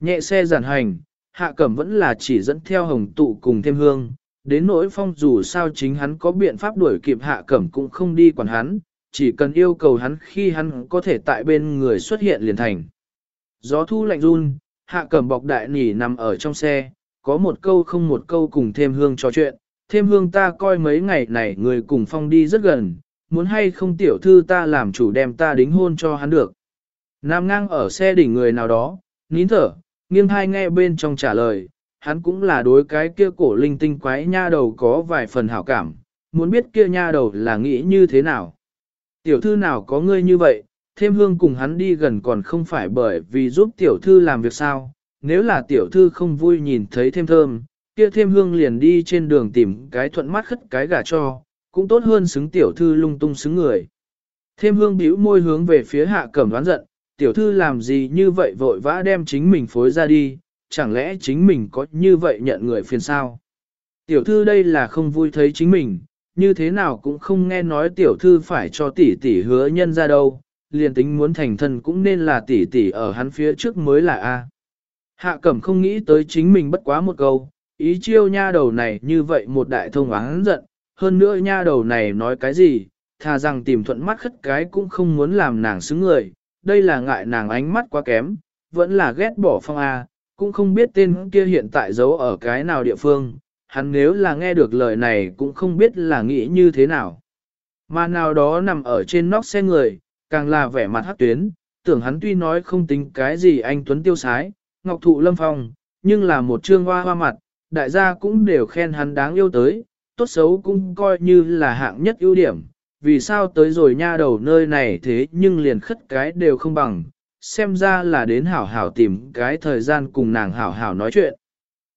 Nhẹ xe giản hành, hạ cẩm vẫn là chỉ dẫn theo hồng tụ cùng thêm hương, đến nỗi phong dù sao chính hắn có biện pháp đuổi kịp hạ cẩm cũng không đi quản hắn, chỉ cần yêu cầu hắn khi hắn có thể tại bên người xuất hiện liền thành. Gió thu lạnh run, hạ cẩm bọc đại nỉ nằm ở trong xe, có một câu không một câu cùng thêm hương trò chuyện, thêm hương ta coi mấy ngày này người cùng phong đi rất gần, muốn hay không tiểu thư ta làm chủ đem ta đính hôn cho hắn được. Nam ngang ở xe đỉnh người nào đó, nín thở, nghiêng hai nghe bên trong trả lời, hắn cũng là đối cái kia cổ linh tinh quái nha đầu có vài phần hảo cảm, muốn biết kia nha đầu là nghĩ như thế nào. Tiểu thư nào có ngươi như vậy, thêm hương cùng hắn đi gần còn không phải bởi vì giúp tiểu thư làm việc sao, nếu là tiểu thư không vui nhìn thấy thêm thơm, kia thêm hương liền đi trên đường tìm cái thuận mắt khất cái gà cho, cũng tốt hơn xứng tiểu thư lung tung xứng người. Thêm hương bĩu môi hướng về phía hạ cẩm đoán giận, tiểu thư làm gì như vậy vội vã đem chính mình phối ra đi, chẳng lẽ chính mình có như vậy nhận người phiền sao? Tiểu thư đây là không vui thấy chính mình, như thế nào cũng không nghe nói tiểu thư phải cho tỷ tỷ hứa nhân ra đâu, liền tính muốn thành thân cũng nên là tỷ tỷ ở hắn phía trước mới là A. Hạ cẩm không nghĩ tới chính mình bất quá một câu, ý chiêu nha đầu này như vậy một đại thông oán giận, hơn nữa nha đầu này nói cái gì, thà rằng tìm thuận mắt khất cái cũng không muốn làm nàng xứng người, đây là ngại nàng ánh mắt quá kém, vẫn là ghét bỏ phong A, cũng không biết tên kia hiện tại giấu ở cái nào địa phương, hắn nếu là nghe được lời này cũng không biết là nghĩ như thế nào. Mà nào đó nằm ở trên nóc xe người, càng là vẻ mặt hắc tuyến, tưởng hắn tuy nói không tính cái gì anh Tuấn tiêu sái, ngọc thụ lâm phong, nhưng là một trương hoa hoa mặt, đại gia cũng đều khen hắn đáng yêu tới, tốt xấu cũng coi như là hạng nhất ưu điểm, vì sao tới rồi nha đầu nơi này thế nhưng liền khất cái đều không bằng, xem ra là đến hảo hảo tìm cái thời gian cùng nàng hảo hảo nói chuyện.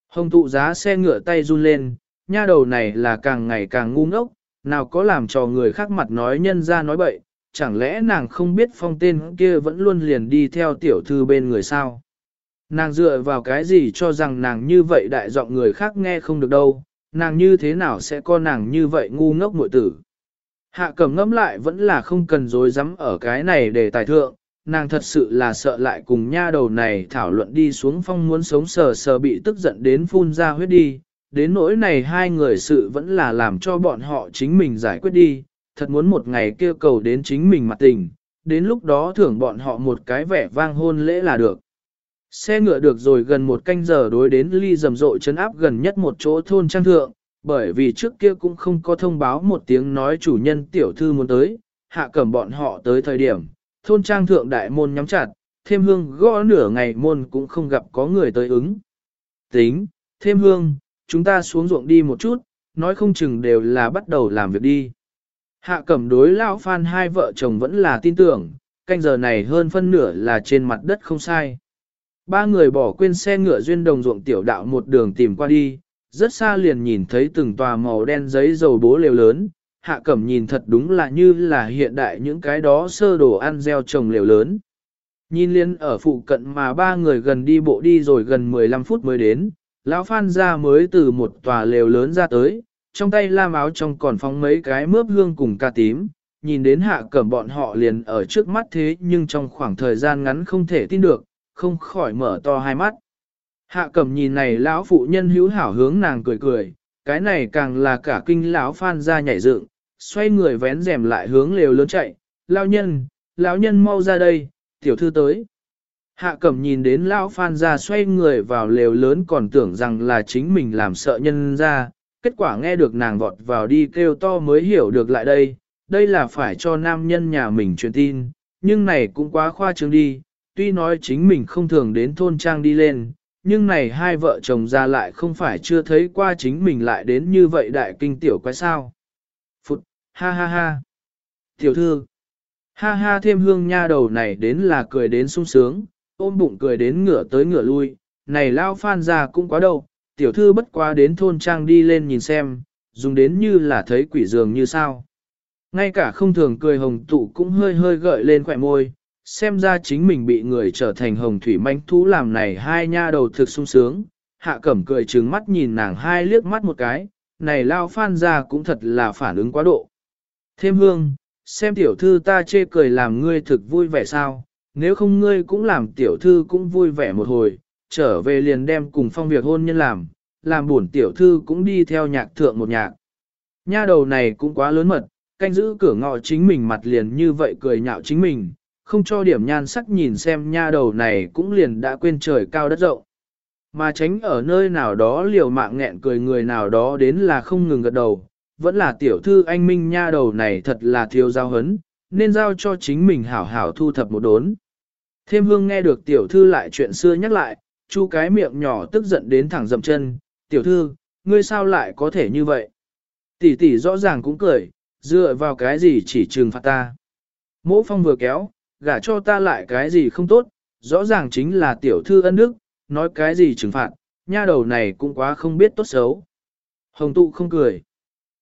Hồng tụ giá xe ngựa tay run lên, nha đầu này là càng ngày càng ngu ngốc, nào có làm cho người khác mặt nói nhân ra nói bậy, chẳng lẽ nàng không biết phong tên kia vẫn luôn liền đi theo tiểu thư bên người sao? Nàng dựa vào cái gì cho rằng nàng như vậy đại giọng người khác nghe không được đâu, nàng như thế nào sẽ có nàng như vậy ngu ngốc muội tử. Hạ cẩm ngẫm lại vẫn là không cần dối rắm ở cái này để tài thượng, nàng thật sự là sợ lại cùng nha đầu này thảo luận đi xuống phong muốn sống sờ sờ bị tức giận đến phun ra huyết đi, đến nỗi này hai người sự vẫn là làm cho bọn họ chính mình giải quyết đi, thật muốn một ngày kêu cầu đến chính mình mặt tình, đến lúc đó thưởng bọn họ một cái vẻ vang hôn lễ là được. Xe ngựa được rồi gần một canh giờ đối đến ly rầm rộ chấn áp gần nhất một chỗ thôn trang thượng, bởi vì trước kia cũng không có thông báo một tiếng nói chủ nhân tiểu thư muốn tới, hạ cẩm bọn họ tới thời điểm, thôn trang thượng đại môn nhắm chặt, thêm hương gõ nửa ngày môn cũng không gặp có người tới ứng. Tính, thêm hương, chúng ta xuống ruộng đi một chút, nói không chừng đều là bắt đầu làm việc đi. Hạ cẩm đối lão phan hai vợ chồng vẫn là tin tưởng, canh giờ này hơn phân nửa là trên mặt đất không sai. Ba người bỏ quên xe ngựa duyên đồng ruộng tiểu đạo một đường tìm qua đi, rất xa liền nhìn thấy từng tòa màu đen giấy dầu bố lều lớn, hạ cẩm nhìn thật đúng là như là hiện đại những cái đó sơ đồ ăn gieo trồng lều lớn. Nhìn liên ở phụ cận mà ba người gần đi bộ đi rồi gần 15 phút mới đến, lão phan ra mới từ một tòa lều lớn ra tới, trong tay lam áo trong còn phóng mấy cái mướp hương cùng ca tím, nhìn đến hạ cẩm bọn họ liền ở trước mắt thế nhưng trong khoảng thời gian ngắn không thể tin được, không khỏi mở to hai mắt. Hạ cẩm nhìn này lão phụ nhân hữu hảo hướng nàng cười cười, cái này càng là cả kinh lão phan ra nhảy dựng, xoay người vén rèm lại hướng lều lớn chạy, lão nhân, lão nhân mau ra đây, tiểu thư tới. Hạ cẩm nhìn đến lão phan ra xoay người vào lều lớn còn tưởng rằng là chính mình làm sợ nhân ra, kết quả nghe được nàng vọt vào đi kêu to mới hiểu được lại đây, đây là phải cho nam nhân nhà mình truyền tin, nhưng này cũng quá khoa trương đi, tuy nói chính mình không thường đến thôn trang đi lên, nhưng này hai vợ chồng ra lại không phải chưa thấy qua chính mình lại đến như vậy đại kinh tiểu quái sao. Phụt, ha ha ha. Tiểu thư, ha ha thêm hương nha đầu này đến là cười đến sung sướng, ôm bụng cười đến ngửa tới ngửa lui, này lao phan ra cũng quá đâu, tiểu thư bất quá đến thôn trang đi lên nhìn xem, dùng đến như là thấy quỷ dường như sao. Ngay cả không thường cười hồng tụ cũng hơi hơi gợi lên khỏe môi, xem ra chính mình bị người trở thành hồng thủy manh thú làm này hai nha đầu thực sung sướng. Hạ cẩm cười trừng mắt nhìn nàng hai liếc mắt một cái, này lao phan ra cũng thật là phản ứng quá độ. Thêm hương, xem tiểu thư ta chê cười làm ngươi thực vui vẻ sao, nếu không ngươi cũng làm tiểu thư cũng vui vẻ một hồi, trở về liền đem cùng phong việc hôn nhân làm, làm buồn tiểu thư cũng đi theo nhạc thượng một nhạc. Nha đầu này cũng quá lớn mật, canh giữ cửa ngọ chính mình mặt liền như vậy cười nhạo chính mình, không cho điểm nhan sắc nhìn xem nha đầu này cũng liền đã quên trời cao đất rộng. Mà tránh ở nơi nào đó liều mạng nghẹn cười người nào đó đến là không ngừng gật đầu, vẫn là tiểu thư anh minh nha đầu này thật là thiếu giao hấn, nên giao cho chính mình hảo hảo thu thập một đốn. Thêm hương nghe được tiểu thư lại chuyện xưa nhắc lại, chu cái miệng nhỏ tức giận đến thẳng dậm chân, tiểu thư, ngươi sao lại có thể như vậy? Tỷ tỷ rõ ràng cũng cười, dựa vào cái gì chỉ trừng phạt ta. Mỗ phong vừa kéo, gả cho ta lại cái gì không tốt, rõ ràng chính là tiểu thư ân đức, nói cái gì trừng phạt, nha đầu này cũng quá không biết tốt xấu. Hồng tụ không cười.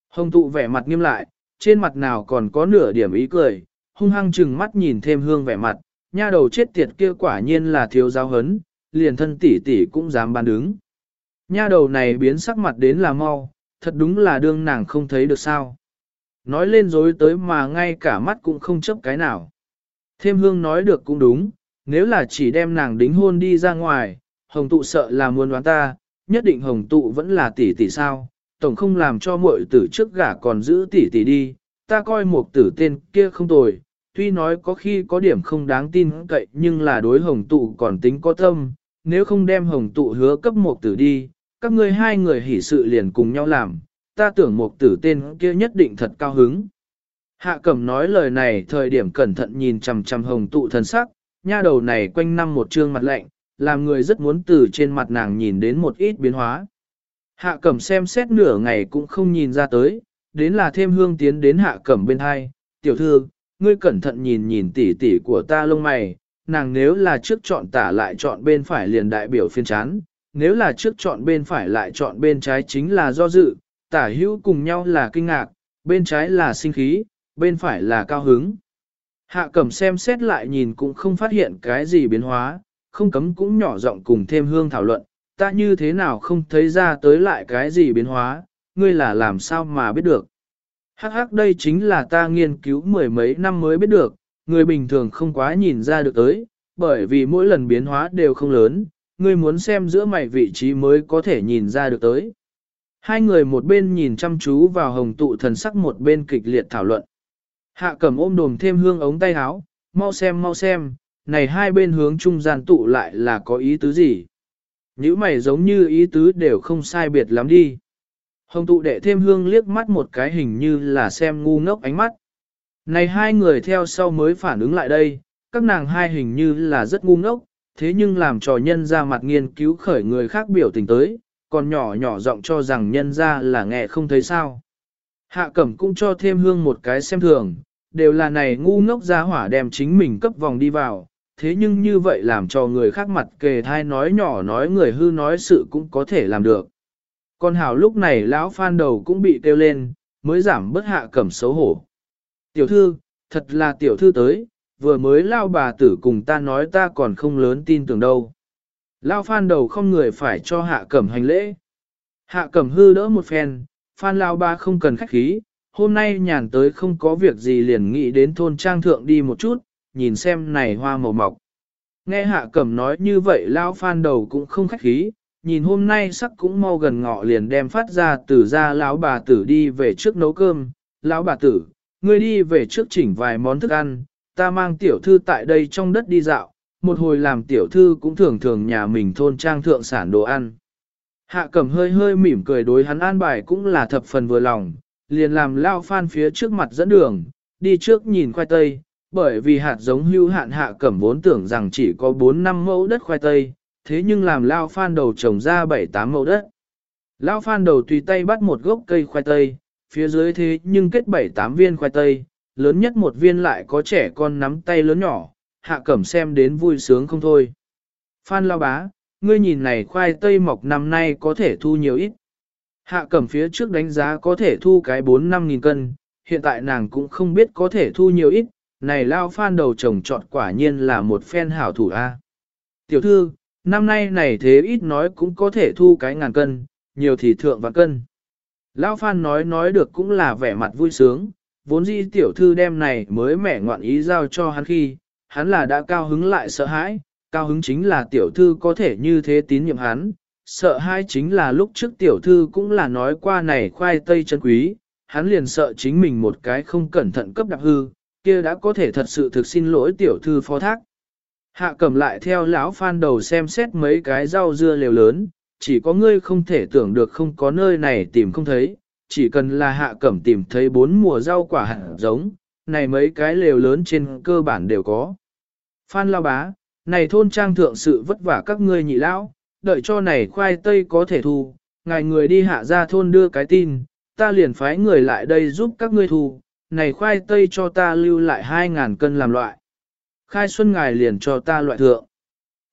Hồng tụ vẻ mặt nghiêm lại, trên mặt nào còn có nửa điểm ý cười, hung hăng chừng mắt nhìn thêm hương vẻ mặt, nha đầu chết tiệt kia quả nhiên là thiếu giáo hấn, liền thân tỷ tỷ cũng dám ban đứng. Nha đầu này biến sắc mặt đến là mau, thật đúng là đương nàng không thấy được sao. Nói lên dối tới mà ngay cả mắt cũng không chấp cái nào. Thêm hương nói được cũng đúng, nếu là chỉ đem nàng đính hôn đi ra ngoài, hồng tụ sợ là muốn đoán ta, nhất định hồng tụ vẫn là tỷ tỷ sao, tổng không làm cho muội tử trước gả còn giữ tỷ tỷ đi, ta coi một tử tên kia không tồi, tuy nói có khi có điểm không đáng tin cậy nhưng là đối hồng tụ còn tính có tâm, nếu không đem hồng tụ hứa cấp một tử đi, các ngươi hai người hỉ sự liền cùng nhau làm, ta tưởng một tử tên kia nhất định thật cao hứng. Hạ cẩm nói lời này thời điểm cẩn thận nhìn chằm chằm hồng tụ thần sắc, nha đầu này quanh năm một trương mặt lạnh, làm người rất muốn từ trên mặt nàng nhìn đến một ít biến hóa. Hạ cẩm xem xét nửa ngày cũng không nhìn ra tới, đến là thêm hương tiến đến hạ cẩm bên hai, tiểu thư, ngươi cẩn thận nhìn nhìn tỉ tỉ của ta lông mày, nàng nếu là trước chọn tả lại chọn bên phải liền đại biểu phiên chán, nếu là trước chọn bên phải lại chọn bên trái chính là do dự, tả hữu cùng nhau là kinh ngạc, bên trái là sinh khí, bên phải là cao hứng. Hạ cẩm xem xét lại nhìn cũng không phát hiện cái gì biến hóa, không cấm cũng nhỏ giọng cùng thêm hương thảo luận, ta như thế nào không thấy ra tới lại cái gì biến hóa, ngươi là làm sao mà biết được. Hắc hắc đây chính là ta nghiên cứu mười mấy năm mới biết được, người bình thường không quá nhìn ra được tới, bởi vì mỗi lần biến hóa đều không lớn, ngươi muốn xem giữa mày vị trí mới có thể nhìn ra được tới. Hai người một bên nhìn chăm chú vào hồng tụ thần sắc một bên kịch liệt thảo luận. Hạ cẩm ôm đồm thêm hương ống tay áo, mau xem mau xem, này hai bên hướng trung gian tụ lại là có ý tứ gì. Những mày giống như ý tứ đều không sai biệt lắm đi. Hồng tụ đệ thêm hương liếc mắt một cái hình như là xem ngu ngốc ánh mắt. Này hai người theo sau mới phản ứng lại đây, các nàng hai hình như là rất ngu ngốc, thế nhưng làm trò nhân ra mặt nghiên cứu khởi người khác biểu tình tới, còn nhỏ nhỏ giọng cho rằng nhân ra là nghe không thấy sao. Hạ cẩm cũng cho thêm hương một cái xem thường, đều là này ngu ngốc ra hỏa đem chính mình cấp vòng đi vào, thế nhưng như vậy làm cho người khác mặt kề thai nói nhỏ nói người hư nói sự cũng có thể làm được. Còn hảo lúc này lão phan đầu cũng bị kêu lên, mới giảm bớt hạ cẩm xấu hổ. Tiểu thư, thật là tiểu thư tới, vừa mới lao bà tử cùng ta nói ta còn không lớn tin tưởng đâu. Lao phan đầu không người phải cho hạ cẩm hành lễ. Hạ cẩm hư đỡ một phen, phan lao ba không cần khách khí, hôm nay nhàn tới không có việc gì liền nghĩ đến thôn trang thượng đi một chút, nhìn xem này hoa màu mọc. Nghe hạ cẩm nói như vậy lão phan đầu cũng không khách khí, nhìn hôm nay sắc cũng mau gần ngọ liền đem phát ra từ ra lão bà tử đi về trước nấu cơm. Lão bà tử, ngươi đi về trước chỉnh vài món thức ăn, ta mang tiểu thư tại đây trong đất đi dạo, một hồi làm tiểu thư cũng thường thường nhà mình thôn trang thượng sản đồ ăn. Hạ cẩm hơi hơi mỉm cười đối hắn an bài cũng là thập phần vừa lòng, liền làm lao phan phía trước mặt dẫn đường, đi trước nhìn khoai tây, bởi vì hạt giống hưu hạn hạ cẩm vốn tưởng rằng chỉ có 4 năm mẫu đất khoai tây, thế nhưng làm lao phan đầu trồng ra 7-8 mẫu đất. Lao phan đầu tùy tay bắt một gốc cây khoai tây, phía dưới thế nhưng kết 7-8 viên khoai tây, lớn nhất một viên lại có trẻ con nắm tay lớn nhỏ, hạ cẩm xem đến vui sướng không thôi. Phan lao bá, ngươi nhìn này khoai tây mọc năm nay có thể thu nhiều ít. Hạ cẩm phía trước đánh giá có thể thu cái 4-5 nghìn cân, hiện tại nàng cũng không biết có thể thu nhiều ít, này lao phan đầu trồng trọt quả nhiên là một phen hảo thủ A. Tiểu thư, năm nay này thế ít nói cũng có thể thu cái ngàn cân, nhiều thì thượng vạn cân. Lao phan nói nói được cũng là vẻ mặt vui sướng, vốn dĩ tiểu thư đem này mới mẻ ngoạn ý giao cho hắn khi, hắn là đã cao hứng lại sợ hãi, cao hứng chính là tiểu thư có thể như thế tín nhiệm hắn, sợ hai chính là lúc trước tiểu thư cũng là nói qua này khoai tây chân quý, hắn liền sợ chính mình một cái không cẩn thận cấp đặc hư, kia đã có thể thật sự thực xin lỗi tiểu thư phó thác. Hạ cẩm lại theo lão phan đầu xem xét mấy cái rau dưa liều lớn, chỉ có ngươi không thể tưởng được không có nơi này tìm không thấy, chỉ cần là hạ cẩm tìm thấy bốn mùa rau quả hạt giống, này mấy cái lều lớn trên cơ bản đều có. Phan lao bá, này thôn trang thượng sự vất vả các ngươi nhị lão, đợi cho này khoai tây có thể thu, ngài người đi hạ ra thôn đưa cái tin, ta liền phái người lại đây giúp các ngươi thu, này khoai tây cho ta lưu lại 2.000 cân làm loại. Khai xuân ngài liền cho ta loại thượng.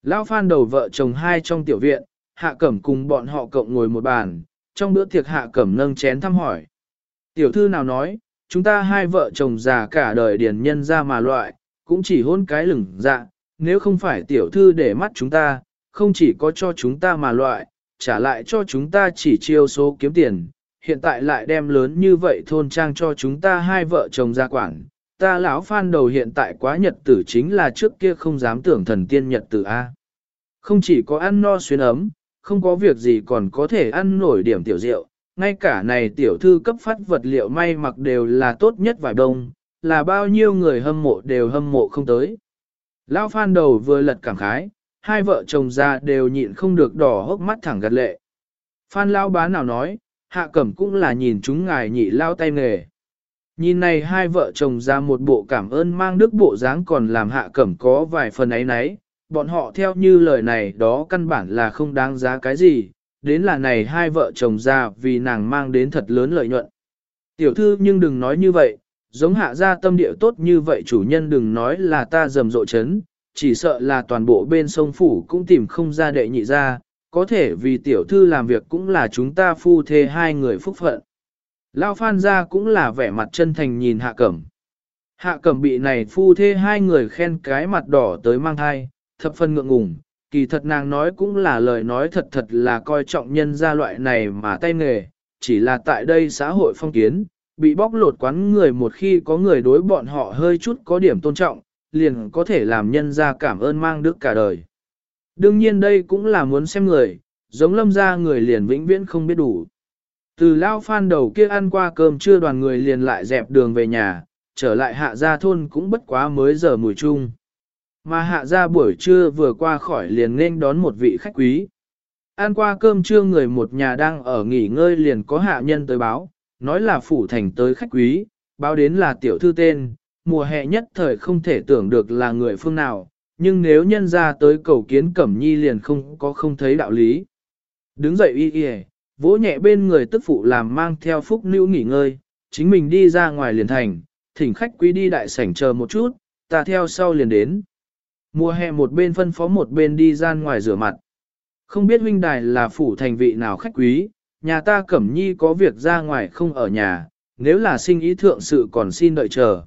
Lão phan đầu vợ chồng hai trong tiểu viện, hạ cẩm cùng bọn họ cộng ngồi một bàn, trong bữa tiệc hạ cẩm nâng chén thăm hỏi. Tiểu thư nào nói, chúng ta hai vợ chồng già cả đời điển nhân ra mà loại, cũng chỉ hôn cái lửng dạ, nếu không phải tiểu thư để mắt chúng ta, không chỉ có cho chúng ta mà loại, trả lại cho chúng ta chỉ chiêu số kiếm tiền, hiện tại lại đem lớn như vậy thôn trang cho chúng ta hai vợ chồng ra quản. Ta lão phan đầu hiện tại quá nhật tử chính là trước kia không dám tưởng thần tiên nhật tử A. Không chỉ có ăn no xuyên ấm, không có việc gì còn có thể ăn nổi điểm tiểu rượu, ngay cả này tiểu thư cấp phát vật liệu may mặc đều là tốt nhất vài đông, là bao nhiêu người hâm mộ đều hâm mộ không tới. Lão phan đầu vừa lật cảm khái, hai vợ chồng già đều nhịn không được đỏ hốc mắt thẳng gật lệ. Phan lão bá nào nói, hạ cẩm cũng là nhìn chúng ngài nhị lao tay nghề. Nhìn này hai vợ chồng ra một bộ cảm ơn mang đức bộ dáng còn làm hạ cẩm có vài phần ấy nấy, bọn họ theo như lời này đó căn bản là không đáng giá cái gì, đến là này hai vợ chồng ra vì nàng mang đến thật lớn lợi nhuận. Tiểu thư nhưng đừng nói như vậy, giống hạ gia tâm địa tốt như vậy chủ nhân đừng nói là ta rầm rộ chấn, chỉ sợ là toàn bộ bên sông phủ cũng tìm không ra đệ nhị ra, có thể vì tiểu thư làm việc cũng là chúng ta phu thê hai người phúc phận. Lao phan ra cũng là vẻ mặt chân thành nhìn hạ cẩm. Hạ cẩm bị này phu thê hai người khen cái mặt đỏ tới mang thai, thập phân ngượng ngùng, kỳ thật nàng nói cũng là lời nói thật thật là coi trọng nhân gia loại này mà tay nghề, chỉ là tại đây xã hội phong kiến, bị bóc lột quán người một khi có người đối bọn họ hơi chút có điểm tôn trọng, liền có thể làm nhân gia cảm ơn mang đức cả đời. Đương nhiên đây cũng là muốn xem người, giống lâm gia người liền vĩnh viễn không biết đủ. Từ lao phan đầu kia ăn qua cơm trưa đoàn người liền lại dẹp đường về nhà, trở lại hạ gia thôn cũng bất quá mới giờ mùi chung. Mà hạ gia buổi trưa vừa qua khỏi liền nên đón một vị khách quý. Ăn qua cơm trưa người một nhà đang ở nghỉ ngơi liền có hạ nhân tới báo, nói là phủ thành tới khách quý, báo đến là tiểu thư tên, mùa hè nhất thời không thể tưởng được là người phương nào, nhưng nếu nhân ra tới cầu kiến Cẩm Nhi liền không có không thấy đạo lý. Đứng dậy y y, vỗ nhẹ bên người tức phụ làm mang theo phúc nữ nghỉ ngơi, chính mình đi ra ngoài liền thành, thỉnh khách quý đi đại sảnh chờ một chút, ta theo sau liền đến. Mùa hè một bên phân phó một bên đi ra ngoài rửa mặt. Không biết huynh đài là phủ thành vị nào khách quý, nhà ta Cẩm Nhi có việc ra ngoài không ở nhà, nếu là sinh ý thượng sự còn xin đợi chờ.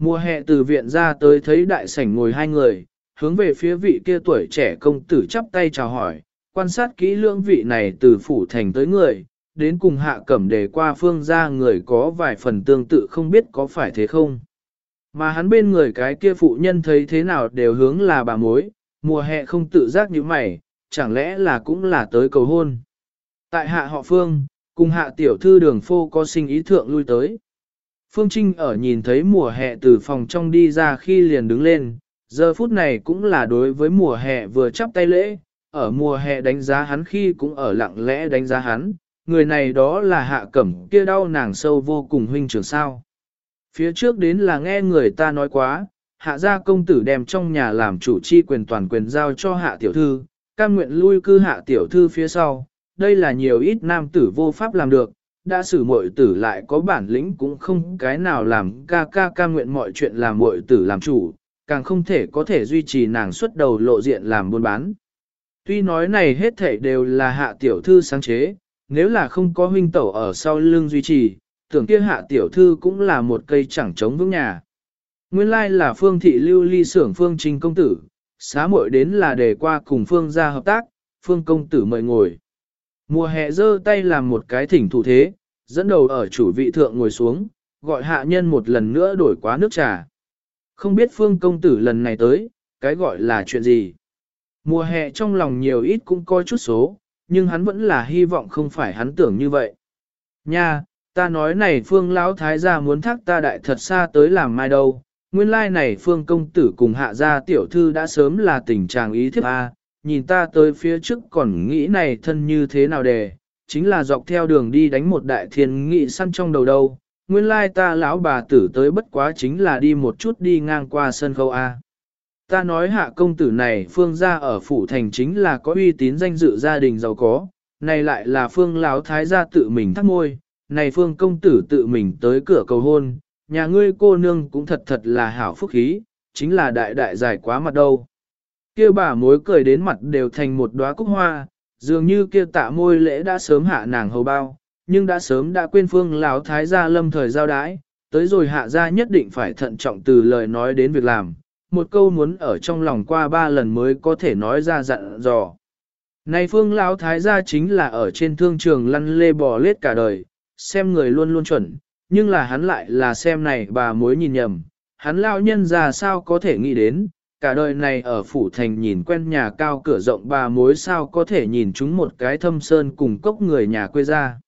Mùa hè từ viện ra tới thấy đại sảnh ngồi hai người, hướng về phía vị kia tuổi trẻ công tử chắp tay chào hỏi, quan sát kỹ lưỡng vị này từ phủ thành tới người, đến cùng hạ cẩm đề qua phương ra người có vài phần tương tự không biết có phải thế không. Mà hắn bên người cái kia phụ nhân thấy thế nào đều hướng là bà mối, mùa hè không tự giác như mày, chẳng lẽ là cũng là tới cầu hôn. Tại hạ họ phương, cùng hạ tiểu thư đường phô có sinh ý thượng lui tới. Phương Trinh ở nhìn thấy mùa hè từ phòng trong đi ra khi liền đứng lên, giờ phút này cũng là đối với mùa hè vừa chắp tay lễ, ở mùa hè đánh giá hắn khi cũng ở lặng lẽ đánh giá hắn, người này đó là hạ cẩm kia đau nàng sâu vô cùng huynh trưởng sao. Phía trước đến là nghe người ta nói quá, hạ gia công tử đem trong nhà làm chủ chi quyền toàn quyền giao cho hạ tiểu thư, cam nguyện lui cư hạ tiểu thư phía sau, đây là nhiều ít nam tử vô pháp làm được, đã xử muội tử lại có bản lĩnh cũng không cái nào làm ca ca ca nguyện mọi chuyện làm muội tử làm chủ, càng không thể có thể duy trì nàng xuất đầu lộ diện làm buôn bán. Tuy nói này hết thảy đều là hạ tiểu thư sáng chế, nếu là không có huynh tẩu ở sau lưng duy trì, tưởng kia hạ tiểu thư cũng là một cây chẳng chống vững nhà. Nguyên lai là phương thị lưu ly xưởng phương trình công tử, xá muội đến là để qua cùng phương ra hợp tác, phương công tử mời ngồi. Mùa hè giơ tay làm một cái thỉnh thủ thế, dẫn đầu ở chủ vị thượng ngồi xuống, gọi hạ nhân một lần nữa đổi quá nước trà. Không biết phương công tử lần này tới, cái gọi là chuyện gì. Mùa hè trong lòng nhiều ít cũng coi chút số, nhưng hắn vẫn là hy vọng không phải hắn tưởng như vậy. Nha, ta nói này phương lão thái gia muốn thác ta đại thật xa tới làm mai đâu, nguyên lai này phương công tử cùng hạ gia tiểu thư đã sớm là tình trạng ý thiếp a nhìn ta tới phía trước còn nghĩ này thân như thế nào đề, chính là dọc theo đường đi đánh một đại thiên nghị săn trong đầu đâu, nguyên lai ta lão bà tử tới bất quá chính là đi một chút đi ngang qua sân khấu A. Ta nói hạ công tử này phương gia ở phủ thành chính là có uy tín danh dự gia đình giàu có, này lại là phương lão thái gia tự mình thắt môi, này phương công tử tự mình tới cửa cầu hôn, nhà ngươi cô nương cũng thật thật là hảo phúc khí, chính là đại đại dài quá mặt đâu. Kia bà mối cười đến mặt đều thành một đóa cúc hoa, dường như kia tạ môi lễ đã sớm hạ nàng hầu bao, nhưng đã sớm đã quên phương lão thái gia lâm thời giao đái, tới rồi hạ gia nhất định phải thận trọng từ lời nói đến việc làm, một câu muốn ở trong lòng qua ba lần mới có thể nói ra dặn dò. Này phương lão thái gia chính là ở trên thương trường lăn lê bò lết cả đời, xem người luôn luôn chuẩn, nhưng là hắn lại là xem này bà mối nhìn nhầm, hắn lão nhân già sao có thể nghĩ đến, cả đời này ở phủ thành nhìn quen nhà cao cửa rộng bà mối sao có thể nhìn chúng một cái thâm sơn cùng cốc người nhà quê ra.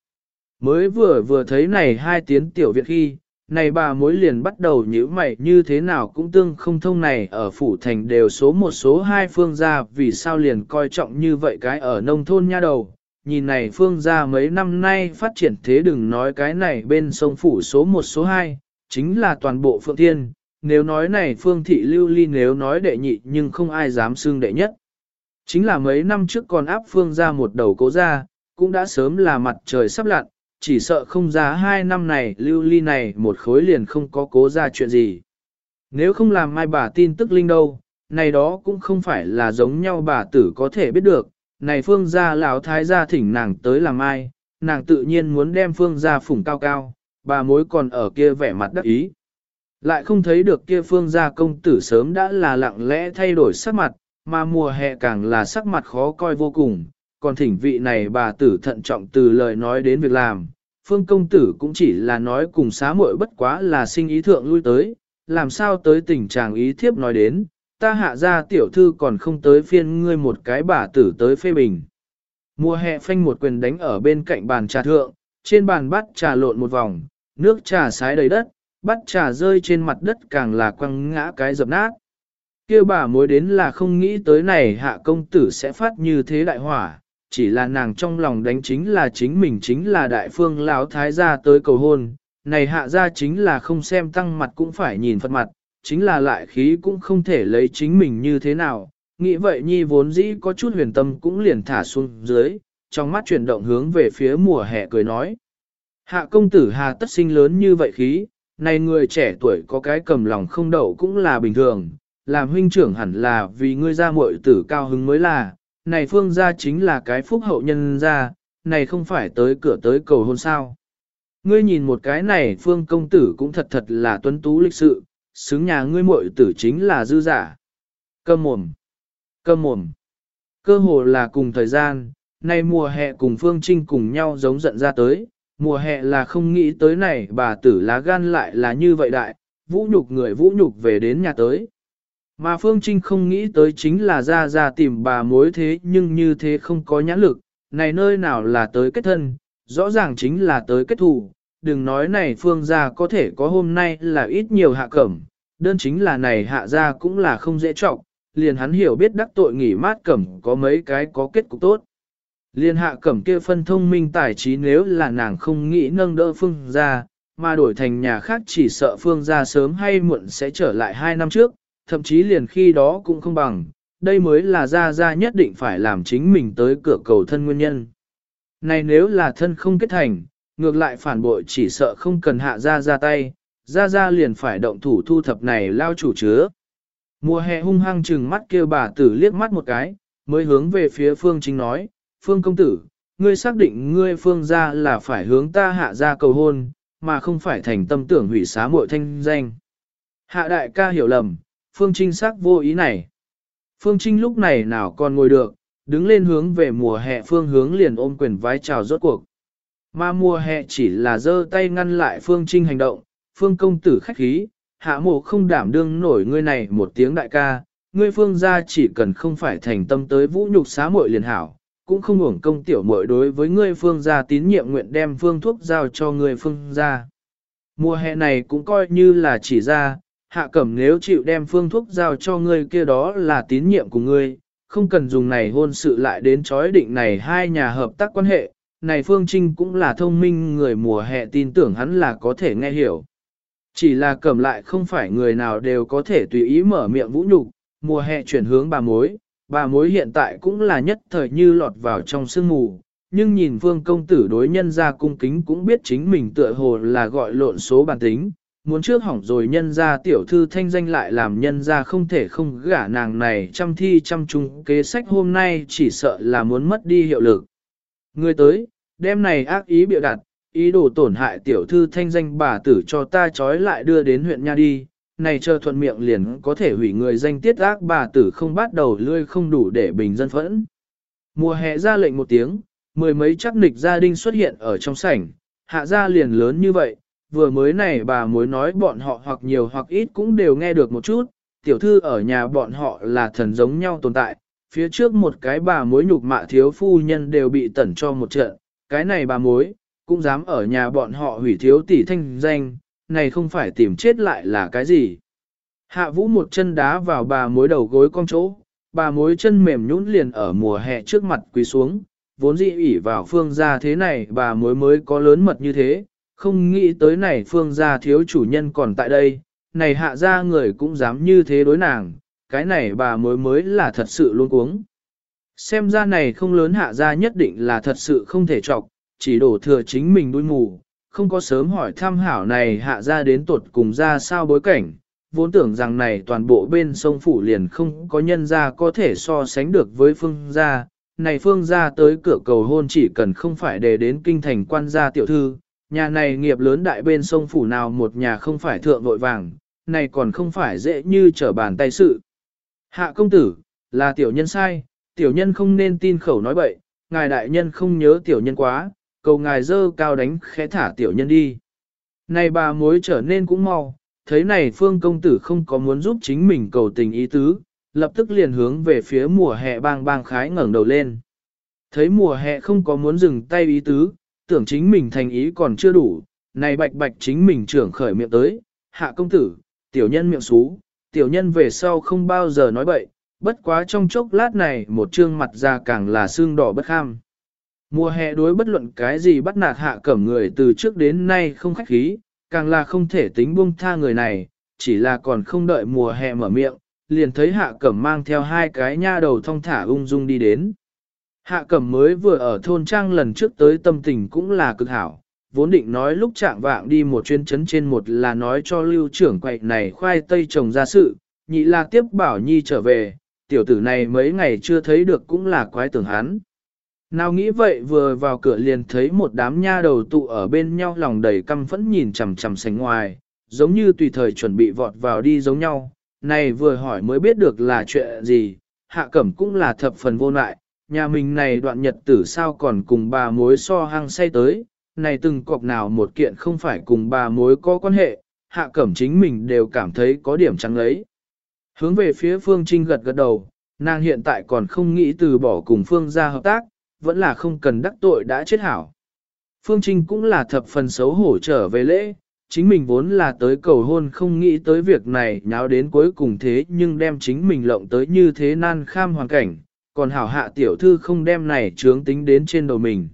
Mới vừa vừa thấy này hai tiếng tiểu viện khi, này bà mối liền bắt đầu nhíu mày như thế nào cũng tương không thông này ở phủ thành đều số một số hai phương gia vì sao liền coi trọng như vậy cái ở nông thôn nha đầu. Nhìn này phương gia mấy năm nay phát triển thế đừng nói cái này bên sông phủ số một số hai, chính là toàn bộ phượng thiên, nếu nói này phương thị lưu ly nếu nói đệ nhị nhưng không ai dám xưng đệ nhất. Chính là mấy năm trước còn áp phương ra một đầu cố ra, cũng đã sớm là mặt trời sắp lặn, chỉ sợ không ra hai năm này lưu ly này một khối liền không có cố ra chuyện gì. Nếu không làm mai bà tin tức linh đâu, này đó cũng không phải là giống nhau bà tử có thể biết được, này phương gia lão thái gia thỉnh nàng tới làm ai, nàng tự nhiên muốn đem phương gia phủng cao cao, bà mối còn ở kia vẻ mặt đắc ý. Lại không thấy được kia phương gia công tử sớm đã là lặng lẽ thay đổi sắc mặt, mà mùa hè càng là sắc mặt khó coi vô cùng, còn thỉnh vị này bà tử thận trọng từ lời nói đến việc làm. Phương công tử cũng chỉ là nói cùng xá muội bất quá là sinh ý thượng lui tới, làm sao tới tình trạng ý thiếp nói đến, ta hạ ra tiểu thư còn không tới phiên ngươi một cái bà tử tới phê bình. Mùa hè phanh một quyền đánh ở bên cạnh bàn trà thượng, trên bàn bắt trà lộn một vòng, nước trà sái đầy đất, bắt trà rơi trên mặt đất càng là quăng ngã cái dập nát. Kêu bà mối đến là không nghĩ tới này hạ công tử sẽ phát như thế đại hỏa, chỉ là nàng trong lòng đánh chính là chính mình chính là đại phương lão thái gia tới cầu hôn, này hạ gia chính là không xem tăng mặt cũng phải nhìn phật mặt, chính là lại khí cũng không thể lấy chính mình như thế nào, nghĩ vậy nhi vốn dĩ có chút huyền tâm cũng liền thả xuống dưới, trong mắt chuyển động hướng về phía mùa hè cười nói. Hạ công tử hà tất sinh lớn như vậy khí, này người trẻ tuổi có cái cầm lòng không đậu cũng là bình thường, làm huynh trưởng hẳn là vì ngươi ra muội tử cao hứng mới là, này phương gia chính là cái phúc hậu nhân gia, này không phải tới cửa tới cầu hôn sao. Ngươi nhìn một cái này phương công tử cũng thật thật là tuấn tú lịch sự, xứng nhà ngươi muội tử chính là dư giả. Cơm mồm, cơm mồm, cơ hồ là cùng thời gian, nay mùa hè cùng phương trinh cùng nhau giống giận ra tới, mùa hè là không nghĩ tới này bà tử lá gan lại là như vậy đại, vũ nhục người vũ nhục về đến nhà tới. Mà Phương Trinh không nghĩ tới chính là ra ra tìm bà mối thế nhưng như thế không có nhãn lực, này nơi nào là tới kết thân, rõ ràng chính là tới kết thù, đừng nói này Phương gia có thể có hôm nay là ít nhiều hạ cẩm, đơn chính là này hạ gia cũng là không dễ trọng, liền hắn hiểu biết đắc tội nghỉ mát cẩm có mấy cái có kết cục tốt. Liên hạ cẩm kia phân thông minh tài trí nếu là nàng không nghĩ nâng đỡ phương gia, mà đổi thành nhà khác chỉ sợ phương gia sớm hay muộn sẽ trở lại hai năm trước, thậm chí liền khi đó cũng không bằng, đây mới là gia gia nhất định phải làm chính mình tới cửa cầu thân nguyên nhân. Này nếu là thân không kết thành, ngược lại phản bội chỉ sợ không cần hạ gia ra tay, gia gia liền phải động thủ thu thập này lao chủ chứa. Mùa hè hung hăng chừng mắt kêu bà tử liếc mắt một cái, mới hướng về phía phương chính nói, phương công tử, ngươi xác định ngươi phương gia là phải hướng ta hạ gia cầu hôn, mà không phải thành tâm tưởng hủy xá muội thanh danh. Hạ đại ca hiểu lầm, phương trinh xác vô ý này. Phương trinh lúc này nào còn ngồi được, đứng lên hướng về mùa hè phương hướng liền ôm quyền vái chào rốt cuộc. Mà mùa hè chỉ là giơ tay ngăn lại phương trinh hành động, phương công tử khách khí, hạ mộ không đảm đương nổi ngươi này một tiếng đại ca, ngươi phương gia chỉ cần không phải thành tâm tới vũ nhục xá muội liền hảo, cũng không uổng công tiểu muội đối với ngươi phương gia tín nhiệm nguyện đem phương thuốc giao cho ngươi phương gia. Mùa hè này cũng coi như là chỉ ra, hạ cẩm nếu chịu đem phương thuốc giao cho ngươi kia đó là tín nhiệm của ngươi, không cần dùng này hôn sự lại đến chói định này hai nhà hợp tác quan hệ, này Phương Trinh cũng là thông minh người mùa hè tin tưởng hắn là có thể nghe hiểu. Chỉ là cẩm lại không phải người nào đều có thể tùy ý mở miệng vũ nhục, mùa hè chuyển hướng bà mối, bà mối hiện tại cũng là nhất thời như lọt vào trong sương mù, nhưng nhìn vương công tử đối nhân ra cung kính cũng biết chính mình tựa hồ là gọi lộn số bản tính, muốn trước hỏng rồi nhân ra tiểu thư thanh danh lại làm nhân ra không thể không gả nàng này chăm thi chăm chung kế sách hôm nay chỉ sợ là muốn mất đi hiệu lực. Người tới, đêm này ác ý biểu đặt, ý đồ tổn hại tiểu thư thanh danh bà tử cho ta trói lại đưa đến huyện nha đi, này chờ thuận miệng liền có thể hủy người danh tiết ác bà tử không bắt đầu lươi không đủ để bình dân phẫn. Mùa hè ra lệnh một tiếng, mười mấy chắc nịch gia đình xuất hiện ở trong sảnh, hạ gia liền lớn như vậy, vừa mới này bà mối nói bọn họ hoặc nhiều hoặc ít cũng đều nghe được một chút, tiểu thư ở nhà bọn họ là thần giống nhau tồn tại, phía trước một cái bà mối nhục mạ thiếu phu nhân đều bị tẩn cho một trận, cái này bà mối, cũng dám ở nhà bọn họ hủy thiếu tỷ thanh danh, này không phải tìm chết lại là cái gì. Hạ vũ một chân đá vào bà mối đầu gối con chỗ, bà mối chân mềm nhũn liền ở mùa hè trước mặt quỳ xuống, vốn dị ủy vào phương gia thế này bà mối mới có lớn mật như thế, không nghĩ tới này phương gia thiếu chủ nhân còn tại đây, này hạ gia người cũng dám như thế đối nàng, cái này bà mối mới là thật sự luôn cuống. Xem ra này không lớn hạ gia nhất định là thật sự không thể trọc, chỉ đổ thừa chính mình đuôi mù, không có sớm hỏi tham hảo này hạ gia đến tột cùng ra sao bối cảnh, vốn tưởng rằng này toàn bộ bên sông phủ liền không có nhân gia có thể so sánh được với phương gia, này phương gia tới cửa cầu hôn chỉ cần không phải để đến kinh thành quan gia tiểu thư, nhà này nghiệp lớn đại bên sông phủ nào một nhà không phải thượng vội vàng, này còn không phải dễ như trở bàn tay sự. Hạ công tử, là tiểu nhân sai, tiểu nhân không nên tin khẩu nói bậy, ngài đại nhân không nhớ tiểu nhân quá, cầu ngài dơ cao đánh khẽ thả tiểu nhân đi. Này bà mối trở nên cũng mau, thấy này phương công tử không có muốn giúp chính mình cầu tình ý tứ, lập tức liền hướng về phía mùa hè bang bang khái ngẩng đầu lên. Thấy mùa hè không có muốn dừng tay ý tứ, tưởng chính mình thành ý còn chưa đủ, này bạch bạch chính mình trưởng khởi miệng tới, hạ công tử, tiểu nhân miệng xú, tiểu nhân về sau không bao giờ nói bậy, bất quá trong chốc lát này một trương mặt ra càng là xương đỏ bất kham. Mùa hè đối bất luận cái gì bắt nạt hạ cẩm người từ trước đến nay không khách khí, càng là không thể tính buông tha người này, chỉ là còn không đợi mùa hè mở miệng, liền thấy hạ cẩm mang theo hai cái nha đầu thong thả ung dung đi đến. Hạ cẩm mới vừa ở thôn trang lần trước tới tâm tình cũng là cực hảo, vốn định nói lúc trạng vạng đi một chuyên chấn trên một là nói cho lưu trưởng quậy này khoai tây trồng ra sự, nhị là tiếp bảo nhi trở về, tiểu tử này mấy ngày chưa thấy được cũng là quái tưởng hắn. Nào nghĩ vậy vừa vào cửa liền thấy một đám nha đầu tụ ở bên nhau lòng đầy căm phẫn nhìn chằm chằm sánh ngoài, giống như tùy thời chuẩn bị vọt vào đi giống nhau. Này vừa hỏi mới biết được là chuyện gì, hạ cẩm cũng là thập phần vô lại, nhà mình này đoạn nhật tử sao còn cùng bà mối so hăng say tới, này từng cọc nào một kiện không phải cùng bà mối có quan hệ, hạ cẩm chính mình đều cảm thấy có điểm trắng lấy. Hướng về phía Phương Trinh gật gật đầu, nàng hiện tại còn không nghĩ từ bỏ cùng Phương ra hợp tác, vẫn là không cần đắc tội đã chết hảo. Phương Trinh cũng là thập phần xấu hổ trở về lễ, chính mình vốn là tới cầu hôn không nghĩ tới việc này nháo đến cuối cùng thế nhưng đem chính mình lộng tới như thế nan kham hoàn cảnh, còn hảo hạ tiểu thư không đem này trướng tính đến trên đầu mình.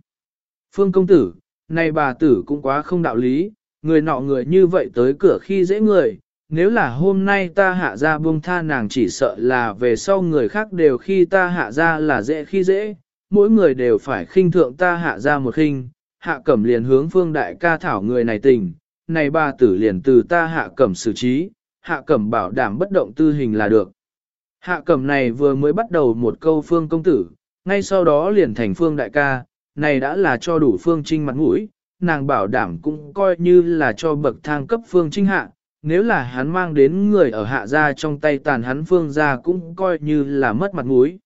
Phương công tử, này bà tử cũng quá không đạo lý, người nọ người như vậy tới cửa khi dễ người, nếu là hôm nay ta hạ ra buông tha nàng chỉ sợ là về sau người khác đều khi ta hạ ra là dễ khi dễ, mỗi người đều phải khinh thượng ta hạ ra một khinh, hạ cẩm liền hướng phương đại ca thảo người này tình, này ba tử liền từ ta hạ cẩm xử trí, hạ cẩm bảo đảm bất động tư hình là được. Hạ cẩm này vừa mới bắt đầu một câu phương công tử, ngay sau đó liền thành phương đại ca, này đã là cho đủ phương trinh mặt mũi, nàng bảo đảm cũng coi như là cho bậc thang cấp phương trinh hạ, nếu là hắn mang đến người ở hạ gia trong tay tàn hắn phương gia cũng coi như là mất mặt mũi.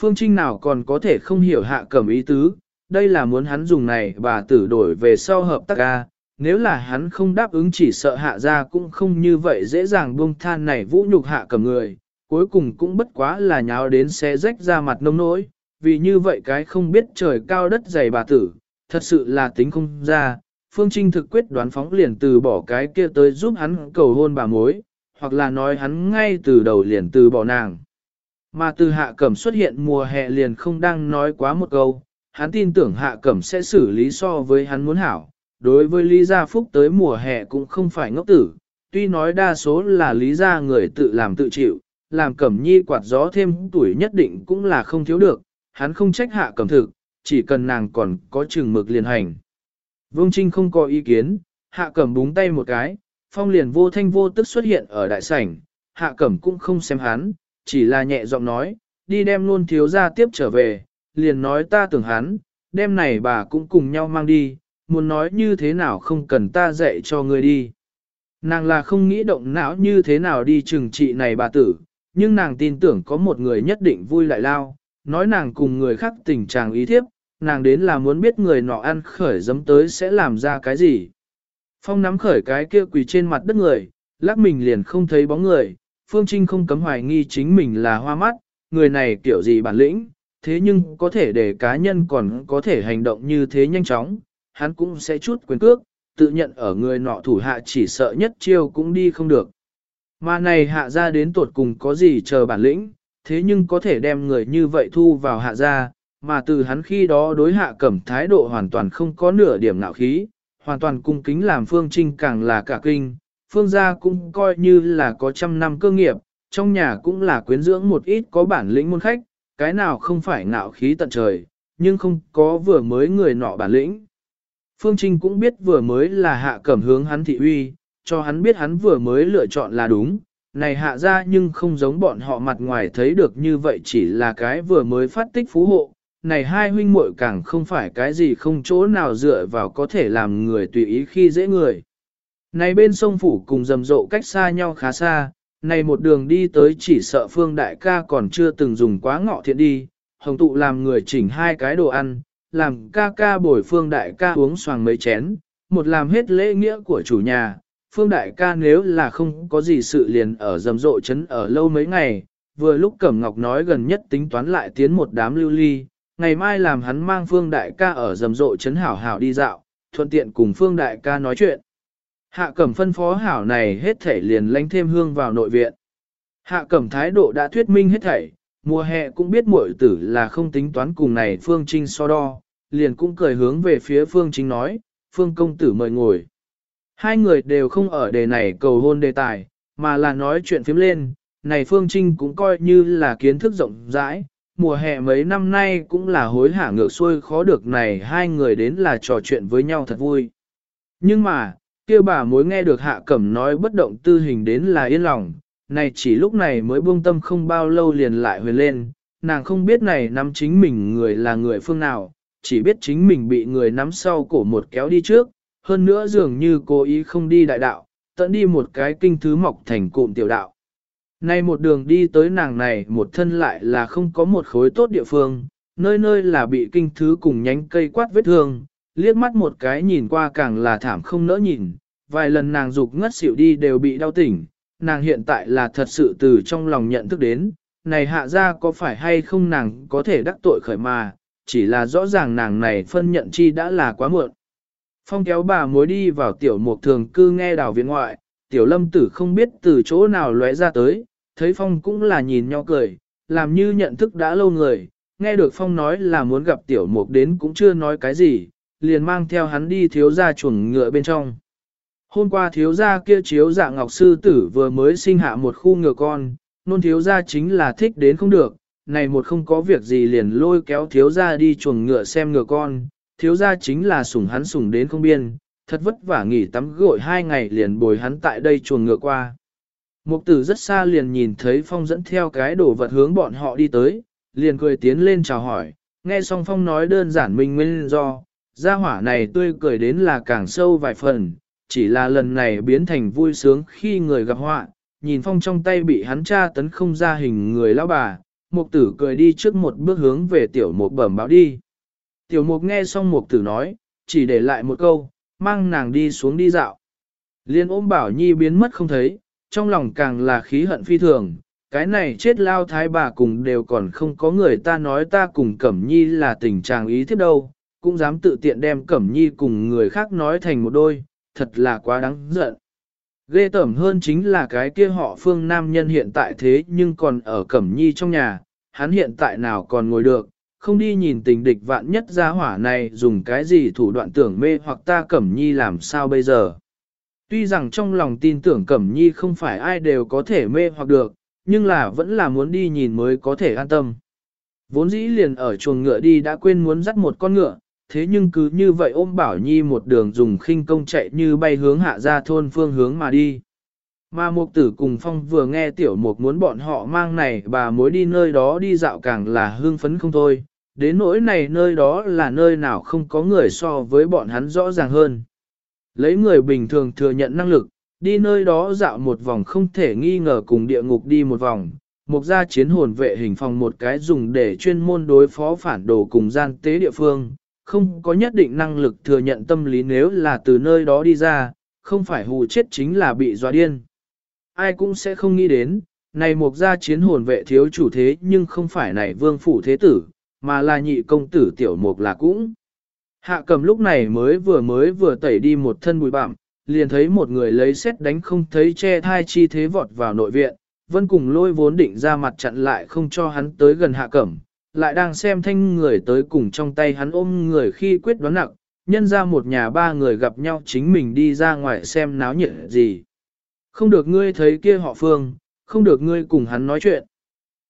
Phương Trinh nào còn có thể không hiểu hạ cẩm ý tứ, đây là muốn hắn dùng này bà tử đổi về sau hợp tác ca, nếu là hắn không đáp ứng chỉ sợ hạ gia cũng không như vậy dễ dàng buông than này vũ nhục hạ cẩm người, cuối cùng cũng bất quá là nháo đến xe rách ra mặt nông nỗi, vì như vậy cái không biết trời cao đất dày bà tử, thật sự là tính không ra. Phương Trinh thực quyết đoán phóng liền từ bỏ cái kia tới giúp hắn cầu hôn bà mối, hoặc là nói hắn ngay từ đầu liền từ bỏ nàng. Mà từ hạ cẩm xuất hiện mùa hè liền không đang nói quá một câu, hắn tin tưởng hạ cẩm sẽ xử lý so với hắn muốn hảo. Đối với Lý Gia Phúc tới mùa hè cũng không phải ngốc tử, tuy nói đa số là Lý Gia người tự làm tự chịu, làm cẩm nhi quạt gió thêm tuổi nhất định cũng là không thiếu được, hắn không trách hạ cẩm thực, chỉ cần nàng còn có chừng mực liền hành. Vương Trinh không có ý kiến, hạ cẩm búng tay một cái, phong liền vô thanh vô tức xuất hiện ở đại sảnh, hạ cẩm cũng không xem hắn, chỉ là nhẹ giọng nói, đi đem luôn thiếu ra tiếp trở về, liền nói ta tưởng hắn, đem này bà cũng cùng nhau mang đi, muốn nói như thế nào không cần ta dạy cho người đi. Nàng là không nghĩ động não như thế nào đi trừng trị này bà tử, nhưng nàng tin tưởng có một người nhất định vui lại lao, nói nàng cùng người khác tình trạng ý thiếp, nàng đến là muốn biết người nọ ăn khởi dấm tới sẽ làm ra cái gì. Phong nắm khởi cái kia quỳ trên mặt đất người, lắc mình liền không thấy bóng người, Phương Trinh không cấm hoài nghi chính mình là hoa mắt, người này kiểu gì bản lĩnh, thế nhưng có thể để cá nhân còn có thể hành động như thế nhanh chóng, hắn cũng sẽ chút quyền cước, tự nhận ở người nọ thủ hạ chỉ sợ nhất chiêu cũng đi không được. Mà này hạ ra đến tuột cùng có gì chờ bản lĩnh, thế nhưng có thể đem người như vậy thu vào hạ ra, mà từ hắn khi đó đối hạ cẩm thái độ hoàn toàn không có nửa điểm nạo khí, hoàn toàn cung kính làm phương trinh càng là cả kinh, phương gia cũng coi như là có trăm năm cơ nghiệp, trong nhà cũng là quyến dưỡng một ít có bản lĩnh môn khách, cái nào không phải nạo khí tận trời, nhưng không có vừa mới người nọ bản lĩnh. Phương Trinh cũng biết vừa mới là hạ cẩm hướng hắn thị uy, cho hắn biết hắn vừa mới lựa chọn là đúng, này hạ ra nhưng không giống bọn họ mặt ngoài thấy được như vậy chỉ là cái vừa mới phát tích phú hộ, này hai huynh muội càng không phải cái gì không chỗ nào dựa vào có thể làm người tùy ý khi dễ người. Này bên sông Phủ cùng rầm rộ cách xa nhau khá xa, này một đường đi tới chỉ sợ phương đại ca còn chưa từng dùng quá ngọ thiện đi, hồng tụ làm người chỉnh hai cái đồ ăn, làm ca ca bồi phương đại ca uống xoàng mấy chén, một làm hết lễ nghĩa của chủ nhà. Phương đại ca nếu là không có gì sự liền ở rầm rộ chấn ở lâu mấy ngày, vừa lúc Cẩm Ngọc nói gần nhất tính toán lại tiến một đám lưu ly, ngày mai làm hắn mang Phương đại ca ở rầm rộ chấn hảo hảo đi dạo, thuận tiện cùng Phương đại ca nói chuyện. Hạ Cẩm phân phó hảo này hết thảy liền lánh thêm hương vào nội viện. Hạ Cẩm thái độ đã thuyết minh hết thảy, mùa hè cũng biết muội tử là không tính toán cùng này Phương Trinh so đo, liền cũng cười hướng về phía Phương trinh nói, Phương công tử mời ngồi. Hai người đều không ở đề này cầu hôn đề tài, mà là nói chuyện phím lên, này Phương Trinh cũng coi như là kiến thức rộng rãi, mùa hè mấy năm nay cũng là hối hả ngược xuôi khó được này hai người đến là trò chuyện với nhau thật vui. Nhưng mà, kia bà mối nghe được hạ cẩm nói bất động tư hình đến là yên lòng, này chỉ lúc này mới buông tâm không bao lâu liền lại huyền lên, nàng không biết này nắm chính mình người là người phương nào, chỉ biết chính mình bị người nắm sau cổ một kéo đi trước, hơn nữa dường như cố ý không đi đại đạo, tận đi một cái kinh thứ mọc thành cụm tiểu đạo. Nay một đường đi tới nàng này một thân lại là không có một khối tốt địa phương, nơi nơi là bị kinh thứ cùng nhánh cây quát vết thương, liếc mắt một cái nhìn qua càng là thảm không nỡ nhìn, vài lần nàng dục ngất xỉu đi đều bị đau tỉnh, nàng hiện tại là thật sự từ trong lòng nhận thức đến, này hạ ra có phải hay không nàng có thể đắc tội khởi mà, chỉ là rõ ràng nàng này phân nhận chi đã là quá muộn. Phong kéo bà mối đi vào tiểu mục thường cư nghe đào viện ngoại, tiểu lâm tử không biết từ chỗ nào lóe ra tới, thấy Phong cũng là nhìn nhau cười, làm như nhận thức đã lâu người, nghe được Phong nói là muốn gặp tiểu mục đến cũng chưa nói cái gì, liền mang theo hắn đi thiếu gia chuồng ngựa bên trong. Hôm qua thiếu gia kia chiếu dạ ngọc sư tử vừa mới sinh hạ một khu ngựa con, nôn thiếu gia chính là thích đến không được, này một không có việc gì liền lôi kéo thiếu gia đi chuồng ngựa xem ngựa con, thiếu gia chính là sủng hắn sủng đến không biên, thật vất vả nghỉ tắm gội hai ngày liền bồi hắn tại đây chuồng ngựa qua. Mục tử rất xa liền nhìn thấy Phong dẫn theo cái đồ vật hướng bọn họ đi tới, liền cười tiến lên chào hỏi, nghe xong Phong nói đơn giản mình nguyên do, gia hỏa này tươi cười đến là càng sâu vài phần, chỉ là lần này biến thành vui sướng khi người gặp họa, nhìn Phong trong tay bị hắn tra tấn không ra hình người lão bà, mục tử cười đi trước một bước hướng về tiểu mục bẩm báo đi. Tiểu mục nghe xong mục tử nói, chỉ để lại một câu, mang nàng đi xuống đi dạo. Liên ôm bảo nhi biến mất không thấy, trong lòng càng là khí hận phi thường, cái này chết lao thái bà cùng đều còn không có người ta nói ta cùng Cẩm Nhi là tình trạng ý thiết đâu, cũng dám tự tiện đem Cẩm Nhi cùng người khác nói thành một đôi, thật là quá đáng giận. Ghê tởm hơn chính là cái kia họ phương nam nhân hiện tại thế nhưng còn ở Cẩm Nhi trong nhà, hắn hiện tại nào còn ngồi được, không đi nhìn tình địch vạn nhất gia hỏa này dùng cái gì thủ đoạn tưởng mê hoặc ta Cẩm Nhi làm sao bây giờ. Tuy rằng trong lòng tin tưởng Cẩm Nhi không phải ai đều có thể mê hoặc được, nhưng là vẫn là muốn đi nhìn mới có thể an tâm. Vốn dĩ liền ở chuồng ngựa đi đã quên muốn dắt một con ngựa, thế nhưng cứ như vậy ôm Bảo Nhi một đường dùng khinh công chạy như bay hướng hạ ra thôn phương hướng mà đi. Mà mục tử cùng phong vừa nghe tiểu mục muốn bọn họ mang này bà mối đi nơi đó đi dạo càng là hương phấn không thôi, đến nỗi này nơi đó là nơi nào không có người so với bọn hắn rõ ràng hơn. Lấy người bình thường thừa nhận năng lực, đi nơi đó dạo một vòng không thể nghi ngờ cùng địa ngục đi một vòng, mục gia chiến hồn vệ hình phòng một cái dùng để chuyên môn đối phó phản đồ cùng gian tế địa phương, không có nhất định năng lực thừa nhận tâm lý nếu là từ nơi đó đi ra, không phải hù chết chính là bị dọa điên. Ai cũng sẽ không nghĩ đến, này mục gia chiến hồn vệ thiếu chủ thế nhưng không phải này vương phủ thế tử, mà là nhị công tử tiểu mục là cũng. Hạ cầm lúc này mới vừa mới vừa tẩy đi một thân bụi bặm, liền thấy một người lấy xét đánh không thấy che thai chi thế vọt vào nội viện, vân cùng lôi vốn định ra mặt chặn lại không cho hắn tới gần hạ cẩm, lại đang xem thanh người tới cùng trong tay hắn ôm người khi quyết đoán nặng, nhân ra một nhà ba người gặp nhau chính mình đi ra ngoài xem náo nhiệt gì. Không được ngươi thấy kia họ phương, không được ngươi cùng hắn nói chuyện.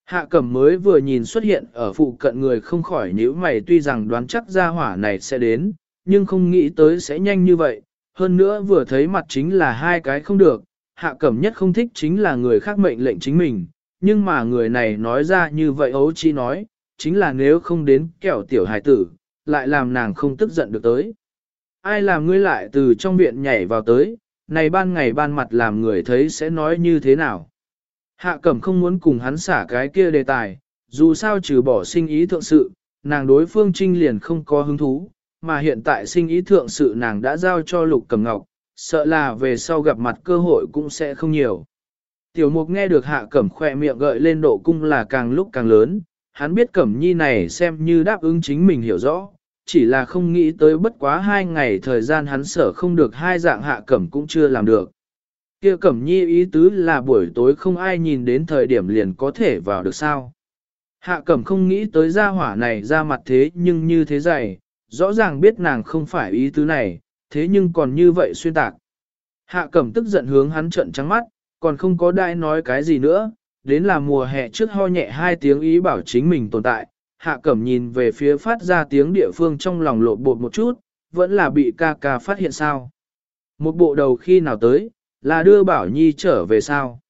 Hạ cẩm mới vừa nhìn xuất hiện ở phụ cận người không khỏi nhíu mày tuy rằng đoán chắc ra hỏa này sẽ đến, nhưng không nghĩ tới sẽ nhanh như vậy, hơn nữa vừa thấy mặt chính là hai cái không được, hạ cẩm nhất không thích chính là người khác mệnh lệnh chính mình, nhưng mà người này nói ra như vậy ấu chi nói, chính là nếu không đến kẹo tiểu hài tử, lại làm nàng không tức giận được tới. Ai làm ngươi lại từ trong viện nhảy vào tới, này ban ngày ban mặt làm người thấy sẽ nói như thế nào. Hạ cẩm không muốn cùng hắn xả cái kia đề tài, dù sao trừ bỏ sinh ý thượng sự, nàng đối phương trinh liền không có hứng thú, mà hiện tại sinh ý thượng sự nàng đã giao cho lục cẩm ngọc, sợ là về sau gặp mặt cơ hội cũng sẽ không nhiều. Tiểu mục nghe được hạ cẩm khỏe miệng gợi lên độ cung là càng lúc càng lớn, hắn biết cẩm nhi này xem như đáp ứng chính mình hiểu rõ, chỉ là không nghĩ tới bất quá hai ngày thời gian hắn sở không được hai dạng hạ cẩm cũng chưa làm được. kia cẩm nhi ý tứ là buổi tối không ai nhìn đến thời điểm liền có thể vào được sao. Hạ cẩm không nghĩ tới gia hỏa này ra mặt thế nhưng như thế dày, rõ ràng biết nàng không phải ý tứ này, thế nhưng còn như vậy xuyên tạc. Hạ cẩm tức giận hướng hắn trận trắng mắt, còn không có đại nói cái gì nữa, đến là mùa hè trước ho nhẹ hai tiếng ý bảo chính mình tồn tại. Hạ cẩm nhìn về phía phát ra tiếng địa phương trong lòng lộ bột một chút, vẫn là bị ca ca phát hiện sao. Một bộ đầu khi nào tới, là đưa Bảo Nhi trở về sao.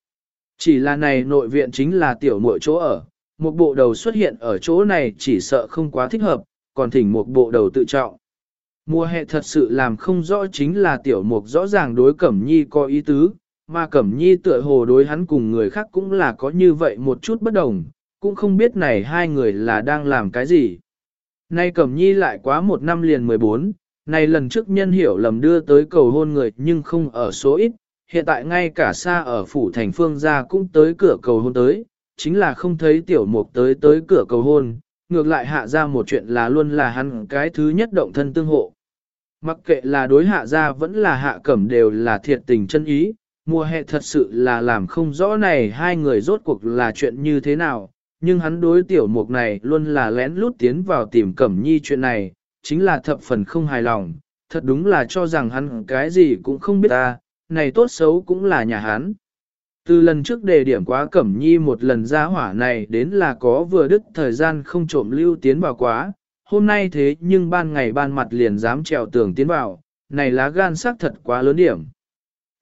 Chỉ là này nội viện chính là tiểu muội chỗ ở, một bộ đầu xuất hiện ở chỗ này chỉ sợ không quá thích hợp, còn thỉnh một bộ đầu tự trọng. Mùa hè thật sự làm không rõ chính là tiểu mục rõ ràng đối Cẩm Nhi có ý tứ, mà Cẩm Nhi tựa hồ đối hắn cùng người khác cũng là có như vậy một chút bất đồng, cũng không biết này hai người là đang làm cái gì. Nay Cẩm Nhi lại quá một năm liền 14, này lần trước nhân hiểu lầm đưa tới cầu hôn người nhưng không ở số ít, hiện tại ngay cả xa ở phủ thành phương gia cũng tới cửa cầu hôn tới, chính là không thấy tiểu mục tới tới cửa cầu hôn, ngược lại hạ ra một chuyện là luôn là hắn cái thứ nhất động thân tương hộ. Mặc kệ là đối hạ ra vẫn là hạ cẩm đều là thiệt tình chân ý, mùa hè thật sự là làm không rõ này hai người rốt cuộc là chuyện như thế nào, nhưng hắn đối tiểu mục này luôn là lén lút tiến vào tìm cẩm nhi chuyện này, chính là thập phần không hài lòng, thật đúng là cho rằng hắn cái gì cũng không biết ta, này tốt xấu cũng là nhà hắn. Từ lần trước đề điểm quá Cẩm Nhi một lần ra hỏa này đến là có vừa đứt thời gian không trộm lưu tiến vào quá, hôm nay thế nhưng ban ngày ban mặt liền dám trèo tường tiến vào, này lá gan xác thật quá lớn điểm.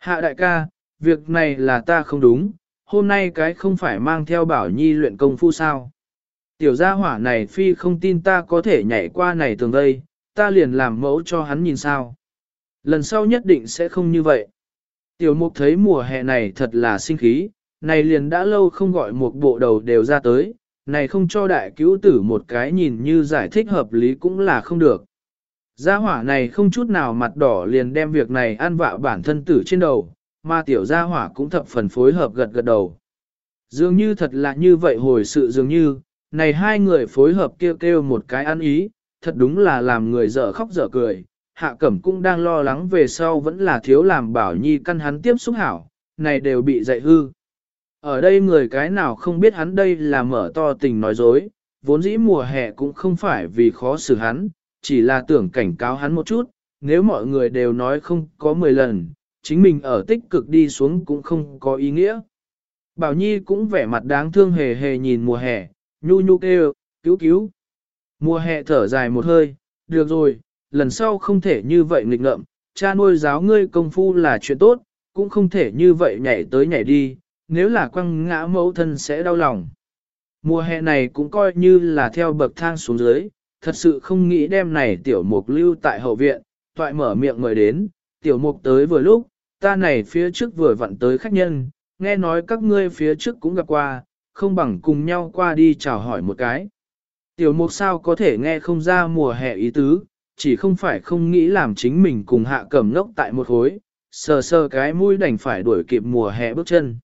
Hạ đại ca, việc này là ta không đúng, hôm nay cái không phải mang theo bảo nhi luyện công phu sao. Tiểu gia hỏa này phi không tin ta có thể nhảy qua này tường đây, ta liền làm mẫu cho hắn nhìn sao. Lần sau nhất định sẽ không như vậy. Tiểu mục thấy mùa hè này thật là sinh khí, này liền đã lâu không gọi một bộ đầu đều ra tới, này không cho đại cứu tử một cái nhìn như giải thích hợp lý cũng là không được. Gia hỏa này không chút nào mặt đỏ liền đem việc này an vạ bản thân tử trên đầu, mà tiểu gia hỏa cũng thập phần phối hợp gật gật đầu. Dường như thật là như vậy hồi sự dường như, này hai người phối hợp kêu kêu một cái ăn ý, thật đúng là làm người dở khóc dở cười. Hạ Cẩm cũng đang lo lắng về sau vẫn là thiếu làm bảo nhi căn hắn tiếp xúc hảo, này đều bị dạy hư. Ở đây người cái nào không biết hắn đây là mở to tình nói dối, vốn dĩ mùa hè cũng không phải vì khó xử hắn, chỉ là tưởng cảnh cáo hắn một chút, nếu mọi người đều nói không có 10 lần, chính mình ở tích cực đi xuống cũng không có ý nghĩa. Bảo Nhi cũng vẻ mặt đáng thương hề hề nhìn mùa hè, nhu nhu kêu, cứu cứu. Mùa hè thở dài một hơi, được rồi, lần sau không thể như vậy nghịch ngợm, cha nuôi giáo ngươi công phu là chuyện tốt, cũng không thể như vậy nhảy tới nhảy đi, nếu là quăng ngã mẫu thân sẽ đau lòng. Mùa hè này cũng coi như là theo bậc thang xuống dưới, thật sự không nghĩ đem này tiểu mục lưu tại hậu viện, toại mở miệng mời đến, tiểu mục tới vừa lúc, ta này phía trước vừa vặn tới khách nhân, nghe nói các ngươi phía trước cũng gặp qua, không bằng cùng nhau qua đi chào hỏi một cái. Tiểu mục sao có thể nghe không ra mùa hè ý tứ, chỉ không phải không nghĩ làm chính mình cùng hạ cẩm ngốc tại một hối, sờ sờ cái mũi đành phải đuổi kịp mùa hè bước chân.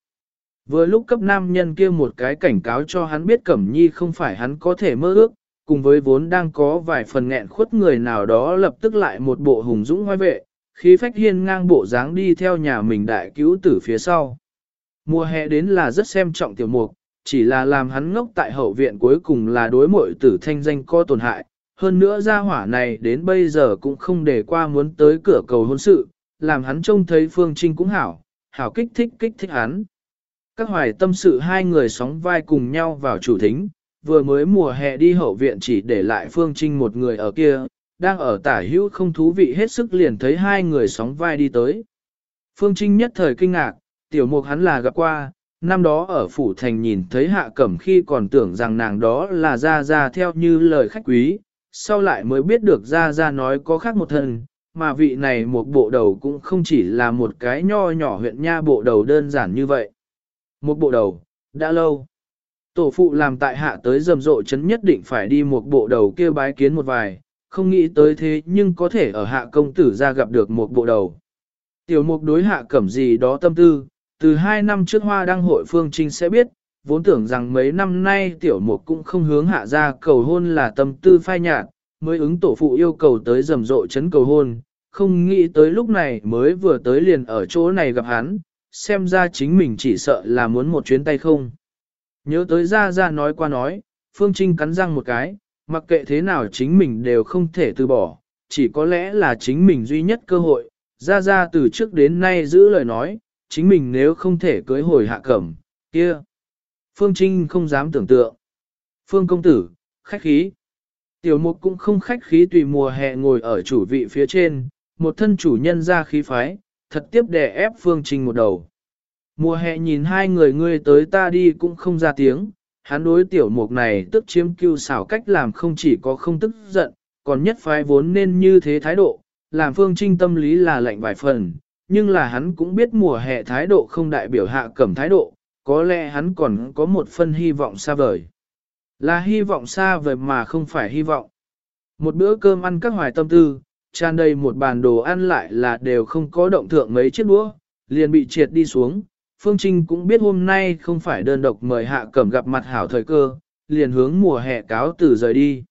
Vừa lúc cấp nam nhân kia một cái cảnh cáo cho hắn biết Cẩm Nhi không phải hắn có thể mơ ước, cùng với vốn đang có vài phần nghẹn khuất người nào đó lập tức lại một bộ hùng dũng hoài vệ, khí phách hiên ngang bộ dáng đi theo nhà mình đại cứu tử phía sau. Mùa hè đến là rất xem trọng tiểu mục, chỉ là làm hắn ngốc tại hậu viện cuối cùng là đối mội tử thanh danh co tổn hại. Hơn nữa gia hỏa này đến bây giờ cũng không để qua muốn tới cửa cầu hôn sự, làm hắn trông thấy Phương Trinh cũng hảo, hảo kích thích kích thích hắn. Các hoài tâm sự hai người sóng vai cùng nhau vào chủ thính, vừa mới mùa hè đi hậu viện chỉ để lại Phương Trinh một người ở kia, đang ở tả hữu không thú vị hết sức liền thấy hai người sóng vai đi tới. Phương Trinh nhất thời kinh ngạc, tiểu mục hắn là gặp qua, năm đó ở phủ thành nhìn thấy hạ cẩm khi còn tưởng rằng nàng đó là ra ra theo như lời khách quý, sau lại mới biết được ra ra nói có khác một thần mà vị này một bộ đầu cũng không chỉ là một cái nho nhỏ huyện nha bộ đầu đơn giản như vậy. Một bộ đầu, đã lâu. Tổ phụ làm tại hạ tới rầm rộ chấn nhất định phải đi một bộ đầu kia bái kiến một vài, không nghĩ tới thế nhưng có thể ở hạ công tử ra gặp được một bộ đầu. Tiểu mục đối hạ cẩm gì đó tâm tư, từ hai năm trước hoa đăng hội phương trinh sẽ biết, vốn tưởng rằng mấy năm nay tiểu mục cũng không hướng hạ ra cầu hôn là tâm tư phai nhạt, mới ứng tổ phụ yêu cầu tới rầm rộ chấn cầu hôn, không nghĩ tới lúc này mới vừa tới liền ở chỗ này gặp hắn, xem ra chính mình chỉ sợ là muốn một chuyến tay không. Nhớ tới ra ra nói qua nói, Phương Trinh cắn răng một cái, mặc kệ thế nào chính mình đều không thể từ bỏ, chỉ có lẽ là chính mình duy nhất cơ hội, ra ra từ trước đến nay giữ lời nói, chính mình nếu không thể cưới hồi hạ cẩm, kia. Phương Trinh không dám tưởng tượng. Phương công tử, khách khí. Tiểu mục cũng không khách khí tùy mùa hè ngồi ở chủ vị phía trên, một thân chủ nhân ra khí phái, thật tiếp đè ép Phương Trinh một đầu. Mùa hè nhìn hai người ngươi tới ta đi cũng không ra tiếng, hắn đối tiểu mục này tức chiếm cưu xảo cách làm không chỉ có không tức giận, còn nhất phái vốn nên như thế thái độ, làm Phương Trinh tâm lý là lạnh vài phần, nhưng là hắn cũng biết mùa hè thái độ không đại biểu hạ cẩm thái độ, có lẽ hắn còn có một phân hy vọng xa vời. Là hy vọng xa vời mà không phải hy vọng. Một bữa cơm ăn các hoài tâm tư, tràn đầy một bàn đồ ăn lại là đều không có động thượng mấy chiếc đũa, liền bị triệt đi xuống. Phương Trinh cũng biết hôm nay không phải đơn độc mời hạ cẩm gặp mặt hảo thời cơ, liền hướng mùa hè cáo từ rời đi.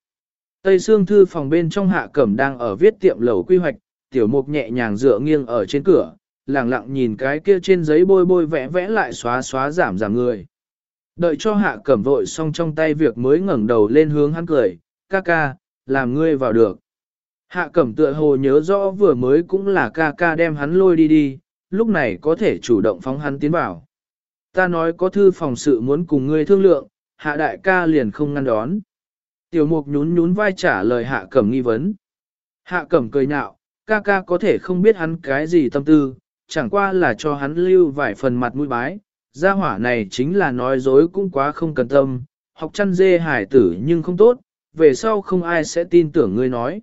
Tây Sương Thư phòng bên trong hạ cẩm đang ở viết tiệm lầu quy hoạch, tiểu mục nhẹ nhàng dựa nghiêng ở trên cửa, lặng lặng nhìn cái kia trên giấy bôi bôi vẽ vẽ lại xóa xóa giảm giảm người. Đợi cho hạ cẩm vội xong trong tay việc mới ngẩng đầu lên hướng hắn cười, ca ca, làm ngươi vào được. Hạ cẩm tựa hồ nhớ rõ vừa mới cũng là ca ca đem hắn lôi đi đi, lúc này có thể chủ động phóng hắn tiến vào. Ta nói có thư phòng sự muốn cùng ngươi thương lượng, hạ đại ca liền không ngăn đón. Tiểu mục nhún nhún vai trả lời hạ cẩm nghi vấn. Hạ cẩm cười nhạo, ca ca có thể không biết hắn cái gì tâm tư, chẳng qua là cho hắn lưu vài phần mặt mũi bái. Gia hỏa này chính là nói dối cũng quá không cần tâm, học chăn dê hải tử nhưng không tốt, về sau không ai sẽ tin tưởng ngươi nói.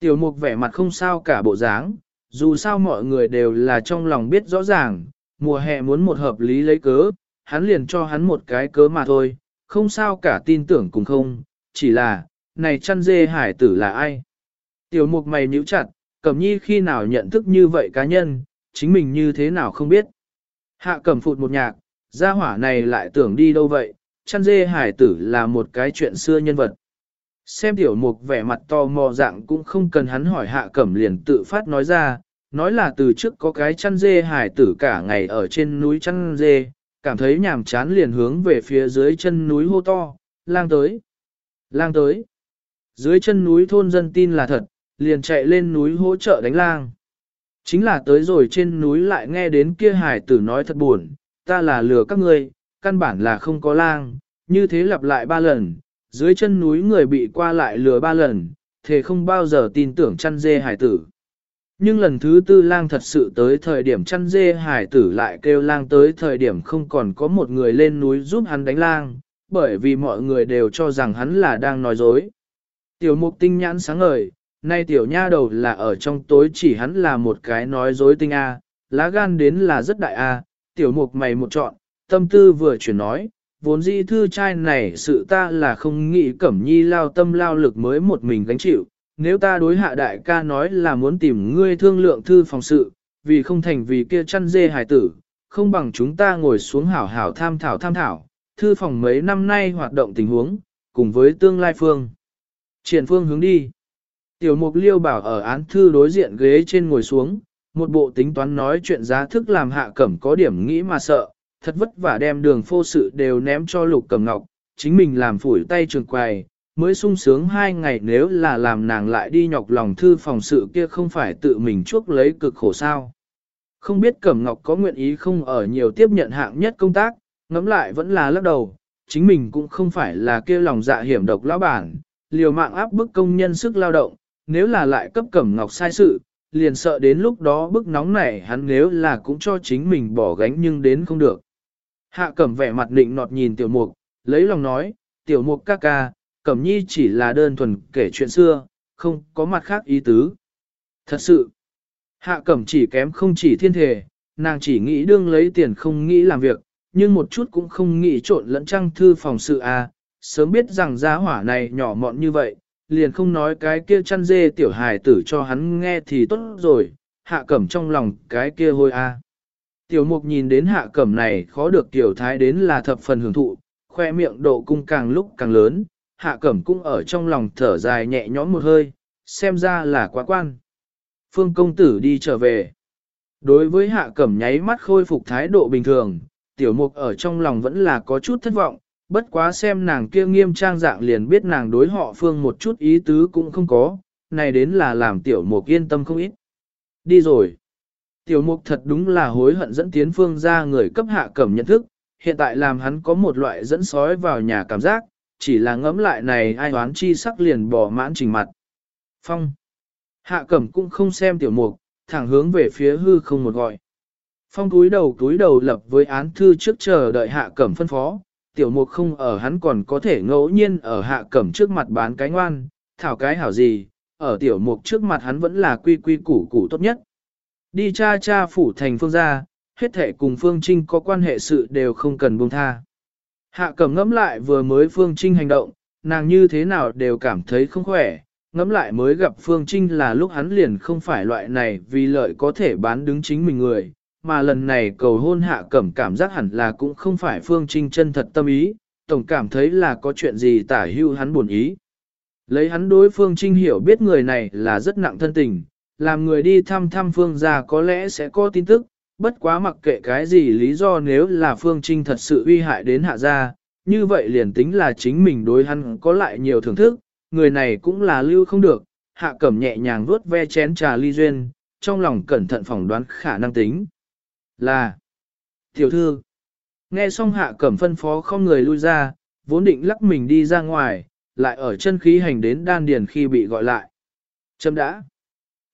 Tiểu mục vẻ mặt không sao cả bộ dáng, dù sao mọi người đều là trong lòng biết rõ ràng, mùa hè muốn một hợp lý lấy cớ, hắn liền cho hắn một cái cớ mà thôi, không sao cả tin tưởng cùng không, chỉ là, này chăn dê hải tử là ai? Tiểu mục mày nhíu chặt, cẩm nhi khi nào nhận thức như vậy cá nhân, chính mình như thế nào không biết. Hạ cẩm phụt một nhạc, gia hỏa này lại tưởng đi đâu vậy, chăn dê hải tử là một cái chuyện xưa nhân vật. Xem tiểu mục vẻ mặt to mò dạng cũng không cần hắn hỏi hạ cẩm liền tự phát nói ra, nói là từ trước có cái chăn dê hải tử cả ngày ở trên núi chăn dê, cảm thấy nhàm chán liền hướng về phía dưới chân núi hô to, lang tới, lang tới. Dưới chân núi thôn dân tin là thật, liền chạy lên núi hỗ trợ đánh lang. Chính là tới rồi trên núi lại nghe đến kia hải tử nói thật buồn, ta là lừa các ngươi, căn bản là không có lang, như thế lặp lại ba lần, dưới chân núi người bị qua lại lừa ba lần, thề không bao giờ tin tưởng chăn dê hải tử. Nhưng lần thứ tư lang thật sự tới thời điểm chăn dê hải tử lại kêu lang tới thời điểm không còn có một người lên núi giúp hắn đánh lang, bởi vì mọi người đều cho rằng hắn là đang nói dối. Tiểu mục tinh nhãn sáng ngời, nay tiểu nha đầu là ở trong tối chỉ hắn là một cái nói dối tinh A, lá gan đến là rất đại A, tiểu mục mày một chọn, tâm tư vừa chuyển nói, vốn dĩ thư trai này sự ta là không nghĩ cẩm nhi lao tâm lao lực mới một mình gánh chịu, nếu ta đối hạ đại ca nói là muốn tìm ngươi thương lượng thư phòng sự, vì không thành vì kia chăn dê hài tử, không bằng chúng ta ngồi xuống hảo hảo tham thảo tham thảo, thư phòng mấy năm nay hoạt động tình huống, cùng với tương lai phương. Triển phương hướng đi. Tiểu mục liêu bảo ở án thư đối diện ghế trên ngồi xuống, một bộ tính toán nói chuyện giá thức làm hạ cẩm có điểm nghĩ mà sợ, thật vất vả đem đường phô sự đều ném cho lục cẩm ngọc, chính mình làm phủi tay trường quài, mới sung sướng hai ngày nếu là làm nàng lại đi nhọc lòng thư phòng sự kia không phải tự mình chuốc lấy cực khổ sao. Không biết Cẩm Ngọc có nguyện ý không ở nhiều tiếp nhận hạng nhất công tác, ngẫm lại vẫn là lắc đầu, chính mình cũng không phải là kia lòng dạ hiểm độc lão bản, liều mạng áp bức công nhân sức lao động, nếu là lại cấp Cẩm Ngọc sai sự, liền sợ đến lúc đó bức nóng này hắn nếu là cũng cho chính mình bỏ gánh nhưng đến không được. Hạ Cẩm vẻ mặt định nọt nhìn Tiểu Mục, lấy lòng nói, Tiểu Mục ca ca, Cẩm Nhi chỉ là đơn thuần kể chuyện xưa, không có mặt khác ý tứ. Thật sự, Hạ Cẩm chỉ kém không chỉ thiên thể, nàng chỉ nghĩ đương lấy tiền không nghĩ làm việc, nhưng một chút cũng không nghĩ trộn lẫn trăng thư phòng sự a. À. sớm biết rằng giá hỏa này nhỏ mọn như vậy, liền không nói cái kia chăn dê tiểu hài tử cho hắn nghe thì tốt rồi, hạ cẩm trong lòng cái kia hôi a. À. Tiểu mục nhìn đến hạ cẩm này khó được tiểu thái đến là thập phần hưởng thụ, khoe miệng độ cung càng lúc càng lớn, hạ cẩm cũng ở trong lòng thở dài nhẹ nhõm một hơi, xem ra là quá quan. Phương công tử đi trở về. Đối với hạ cẩm nháy mắt khôi phục thái độ bình thường, tiểu mục ở trong lòng vẫn là có chút thất vọng, bất quá xem nàng kia nghiêm trang dạng liền biết nàng đối họ phương một chút ý tứ cũng không có, này đến là làm tiểu mục yên tâm không ít. Đi rồi. Tiểu mục thật đúng là hối hận dẫn tiến phương ra người cấp hạ cẩm nhận thức, hiện tại làm hắn có một loại dẫn sói vào nhà cảm giác, chỉ là ngẫm lại này ai đoán chi sắc liền bỏ mãn trình mặt. Phong. Hạ cẩm cũng không xem tiểu mục, thẳng hướng về phía hư không một gọi. Phong túi đầu túi đầu lập với án thư trước chờ đợi hạ cẩm phân phó, tiểu mục không ở hắn còn có thể ngẫu nhiên ở hạ cẩm trước mặt bán cái ngoan, thảo cái hảo gì, ở tiểu mục trước mặt hắn vẫn là quy quy củ củ tốt nhất. Đi cha cha phủ thành phương gia, hết thể cùng phương trinh có quan hệ sự đều không cần buông tha. Hạ cẩm ngẫm lại vừa mới phương trinh hành động, nàng như thế nào đều cảm thấy không khỏe, ngẫm lại mới gặp phương trinh là lúc hắn liền không phải loại này vì lợi có thể bán đứng chính mình người mà lần này cầu hôn hạ cẩm cảm giác hẳn là cũng không phải phương trinh chân thật tâm ý, tổng cảm thấy là có chuyện gì tả hưu hắn buồn ý. Lấy hắn đối phương trinh hiểu biết người này là rất nặng thân tình, làm người đi thăm thăm phương gia có lẽ sẽ có tin tức, bất quá mặc kệ cái gì lý do nếu là phương trinh thật sự uy hại đến hạ gia, như vậy liền tính là chính mình đối hắn có lại nhiều thưởng thức, người này cũng là lưu không được, hạ cẩm nhẹ nhàng vuốt ve chén trà ly duyên, trong lòng cẩn thận phỏng đoán khả năng tính. Là, tiểu thư, nghe xong hạ cẩm phân phó không người lui ra, vốn định lắc mình đi ra ngoài, lại ở chân khí hành đến đan điền khi bị gọi lại. Chấm đã.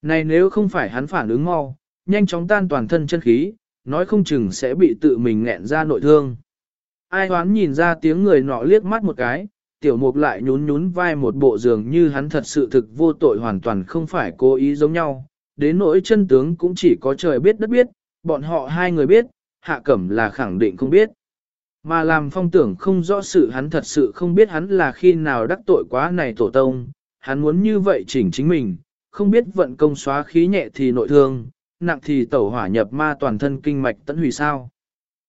Này nếu không phải hắn phản ứng mau, nhanh chóng tan toàn thân chân khí, nói không chừng sẽ bị tự mình nghẹn ra nội thương. Ai hoán nhìn ra tiếng người nọ liếc mắt một cái, tiểu mục lại nhún nhún vai một bộ giường như hắn thật sự thực vô tội hoàn toàn không phải cố ý giống nhau, đến nỗi chân tướng cũng chỉ có trời biết đất biết, bọn họ hai người biết, hạ cẩm là khẳng định không biết. Mà làm phong tưởng không rõ sự hắn thật sự không biết hắn là khi nào đắc tội quá này tổ tông, hắn muốn như vậy chỉnh chính mình, không biết vận công xóa khí nhẹ thì nội thương, nặng thì tẩu hỏa nhập ma toàn thân kinh mạch tận hủy sao.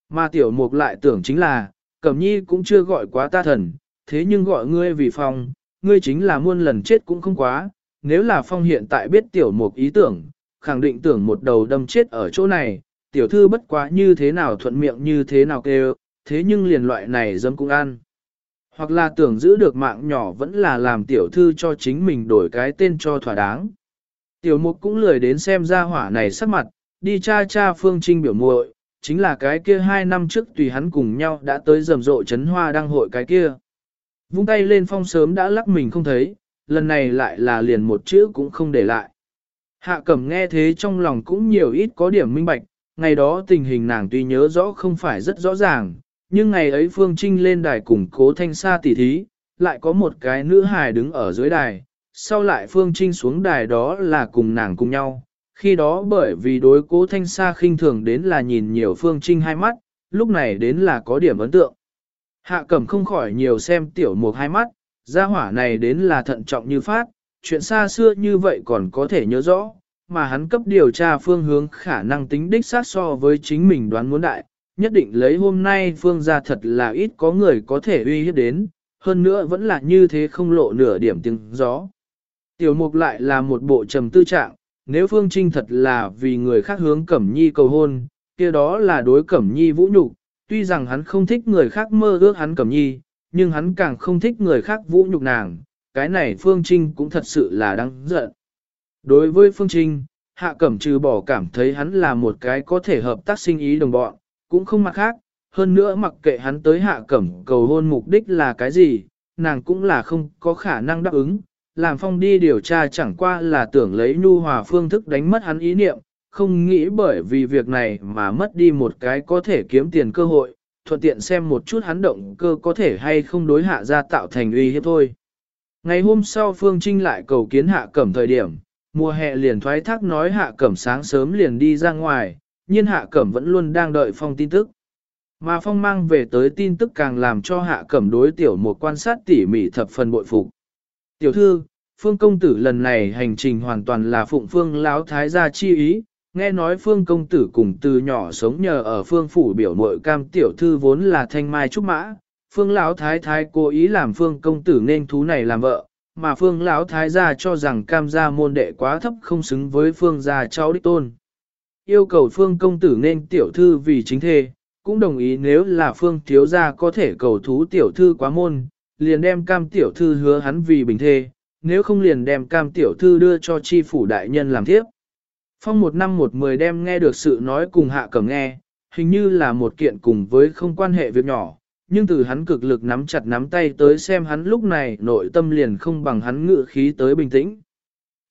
Mà tiểu mục lại tưởng chính là, cẩm nhi cũng chưa gọi quá ta thần, thế nhưng gọi ngươi vì phong, ngươi chính là muôn lần chết cũng không quá, nếu là phong hiện tại biết tiểu mục ý tưởng, khẳng định tưởng một đầu đâm chết ở chỗ này, tiểu thư bất quá như thế nào thuận miệng như thế nào kêu, thế nhưng liền loại này dâm cũng ăn. Hoặc là tưởng giữ được mạng nhỏ vẫn là làm tiểu thư cho chính mình đổi cái tên cho thỏa đáng. Tiểu mục cũng lười đến xem ra hỏa này sắc mặt, đi cha cha phương trinh biểu muội chính là cái kia hai năm trước tùy hắn cùng nhau đã tới rầm rộ chấn hoa đăng hội cái kia. Vung tay lên phong sớm đã lắc mình không thấy, lần này lại là liền một chữ cũng không để lại. Hạ cẩm nghe thế trong lòng cũng nhiều ít có điểm minh bạch, ngày đó tình hình nàng tuy nhớ rõ không phải rất rõ ràng, nhưng ngày ấy Phương Trinh lên đài cùng cố thanh sa tỉ thí, lại có một cái nữ hài đứng ở dưới đài, sau lại Phương Trinh xuống đài đó là cùng nàng cùng nhau. Khi đó bởi vì đối cố thanh sa khinh thường đến là nhìn nhiều Phương Trinh hai mắt, lúc này đến là có điểm ấn tượng. Hạ cẩm không khỏi nhiều xem tiểu mục hai mắt, gia hỏa này đến là thận trọng như phát, chuyện xa xưa như vậy còn có thể nhớ rõ, mà hắn cấp điều tra phương hướng khả năng tính đích sát so với chính mình đoán muốn đại, nhất định lấy hôm nay phương ra thật là ít có người có thể uy hiếp đến, hơn nữa vẫn là như thế không lộ nửa điểm tiếng gió. Tiểu mục lại là một bộ trầm tư trạng, nếu phương trinh thật là vì người khác hướng cẩm nhi cầu hôn, kia đó là đối cẩm nhi vũ nhục, tuy rằng hắn không thích người khác mơ ước hắn cẩm nhi, nhưng hắn càng không thích người khác vũ nhục nàng, cái này phương trinh cũng thật sự là đáng giận. Đối với phương trinh, hạ cẩm trừ bỏ cảm thấy hắn là một cái có thể hợp tác sinh ý đồng bọn, cũng không mặt khác, hơn nữa mặc kệ hắn tới hạ cẩm cầu hôn mục đích là cái gì, nàng cũng là không có khả năng đáp ứng, làm phong đi điều tra chẳng qua là tưởng lấy nhu hòa phương thức đánh mất hắn ý niệm, không nghĩ bởi vì việc này mà mất đi một cái có thể kiếm tiền cơ hội, thuận tiện xem một chút hắn động cơ có thể hay không đối hạ ra tạo thành uy hiếp thôi. Ngày hôm sau Phương Trinh lại cầu kiến hạ cẩm thời điểm, mùa hè liền thoái thác nói hạ cẩm sáng sớm liền đi ra ngoài, nhiên hạ cẩm vẫn luôn đang đợi phong tin tức. Mà phong mang về tới tin tức càng làm cho hạ cẩm đối tiểu một quan sát tỉ mỉ thập phần bội phục. Tiểu thư, phương công tử lần này hành trình hoàn toàn là phụng phương lão thái gia chi ý, nghe nói phương công tử cùng từ nhỏ sống nhờ ở phương phủ biểu mội cam tiểu thư vốn là thanh mai trúc mã, phương lão thái thái cố ý làm phương công tử nên thú này làm vợ, mà phương lão thái gia cho rằng cam gia môn đệ quá thấp không xứng với phương gia cháu đích tôn yêu cầu phương công tử nên tiểu thư vì chính thê, cũng đồng ý nếu là phương thiếu gia có thể cầu thú tiểu thư quá môn, liền đem cam tiểu thư hứa hắn vì bình thê, nếu không liền đem cam tiểu thư đưa cho chi phủ đại nhân làm tiếp. Phong một năm một mười đem nghe được sự nói cùng hạ cẩm nghe, hình như là một kiện cùng với không quan hệ việc nhỏ, nhưng từ hắn cực lực nắm chặt nắm tay tới xem hắn lúc này nội tâm liền không bằng hắn ngự khí tới bình tĩnh.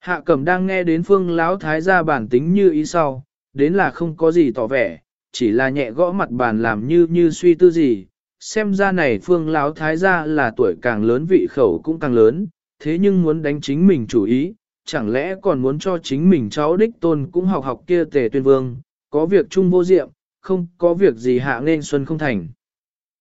Hạ cẩm đang nghe đến phương lão thái gia bản tính như ý sau, đến là không có gì tỏ vẻ, chỉ là nhẹ gõ mặt bàn làm như như suy tư gì. Xem ra này phương lão thái gia là tuổi càng lớn vị khẩu cũng càng lớn, thế nhưng muốn đánh chính mình chủ ý, chẳng lẽ còn muốn cho chính mình cháu đích tôn cũng học học kia tề tuyên vương, có việc chung vô diệm, không có việc gì hạ nên xuân không thành.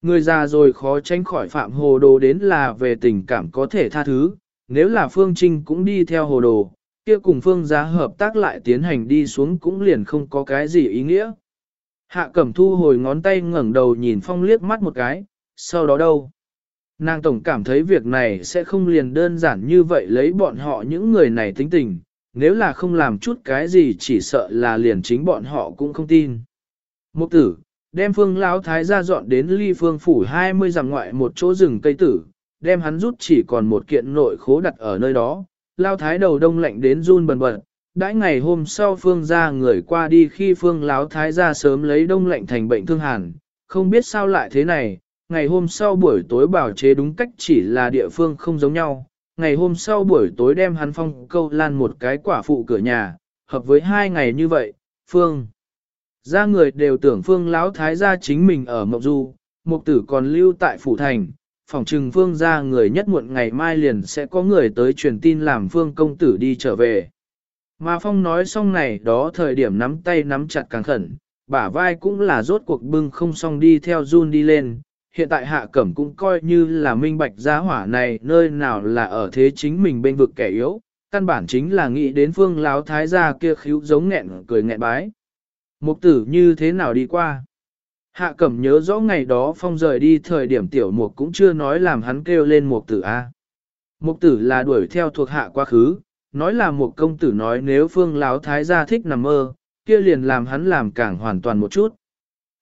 Người già rồi khó tránh khỏi phạm hồ đồ đến là về tình cảm có thể tha thứ, nếu là phương trinh cũng đi theo hồ đồ, kia cùng phương giá hợp tác lại tiến hành đi xuống cũng liền không có cái gì ý nghĩa. Hạ cẩm thu hồi ngón tay ngẩng đầu nhìn phong liếc mắt một cái, sau đó đâu? Nàng tổng cảm thấy việc này sẽ không liền đơn giản như vậy lấy bọn họ những người này tính tình, nếu là không làm chút cái gì chỉ sợ là liền chính bọn họ cũng không tin. Mục tử, đem phương lão thái ra dọn đến ly phương phủ 20 dặm ngoại một chỗ rừng cây tử, đem hắn rút chỉ còn một kiện nội khố đặt ở nơi đó, lao thái đầu đông lạnh đến run bần bật. Đãi ngày hôm sau phương ra người qua đi khi phương láo thái ra sớm lấy đông lạnh thành bệnh thương hàn, không biết sao lại thế này, ngày hôm sau buổi tối bảo chế đúng cách chỉ là địa phương không giống nhau, ngày hôm sau buổi tối đem hắn phong câu lan một cái quả phụ cửa nhà, hợp với hai ngày như vậy, phương. Ra người đều tưởng phương láo thái gia chính mình ở Mộc Du, mục tử còn lưu tại phủ thành, phòng trừng phương ra người nhất muộn ngày mai liền sẽ có người tới truyền tin làm phương công tử đi trở về. Mà phong nói xong này đó thời điểm nắm tay nắm chặt càng khẩn, bả vai cũng là rốt cuộc bưng không xong đi theo run đi lên. Hiện tại hạ cẩm cũng coi như là minh bạch giá hỏa này nơi nào là ở thế chính mình bên vực kẻ yếu, căn bản chính là nghĩ đến phương láo thái gia kia khíu giống nghẹn cười nghẹn bái. Mục tử như thế nào đi qua? Hạ cẩm nhớ rõ ngày đó phong rời đi thời điểm tiểu mục cũng chưa nói làm hắn kêu lên mục tử A. Mục tử là đuổi theo thuộc hạ quá khứ, nói là một công tử nói nếu phương láo thái gia thích nằm mơ, kia liền làm hắn làm càng hoàn toàn một chút.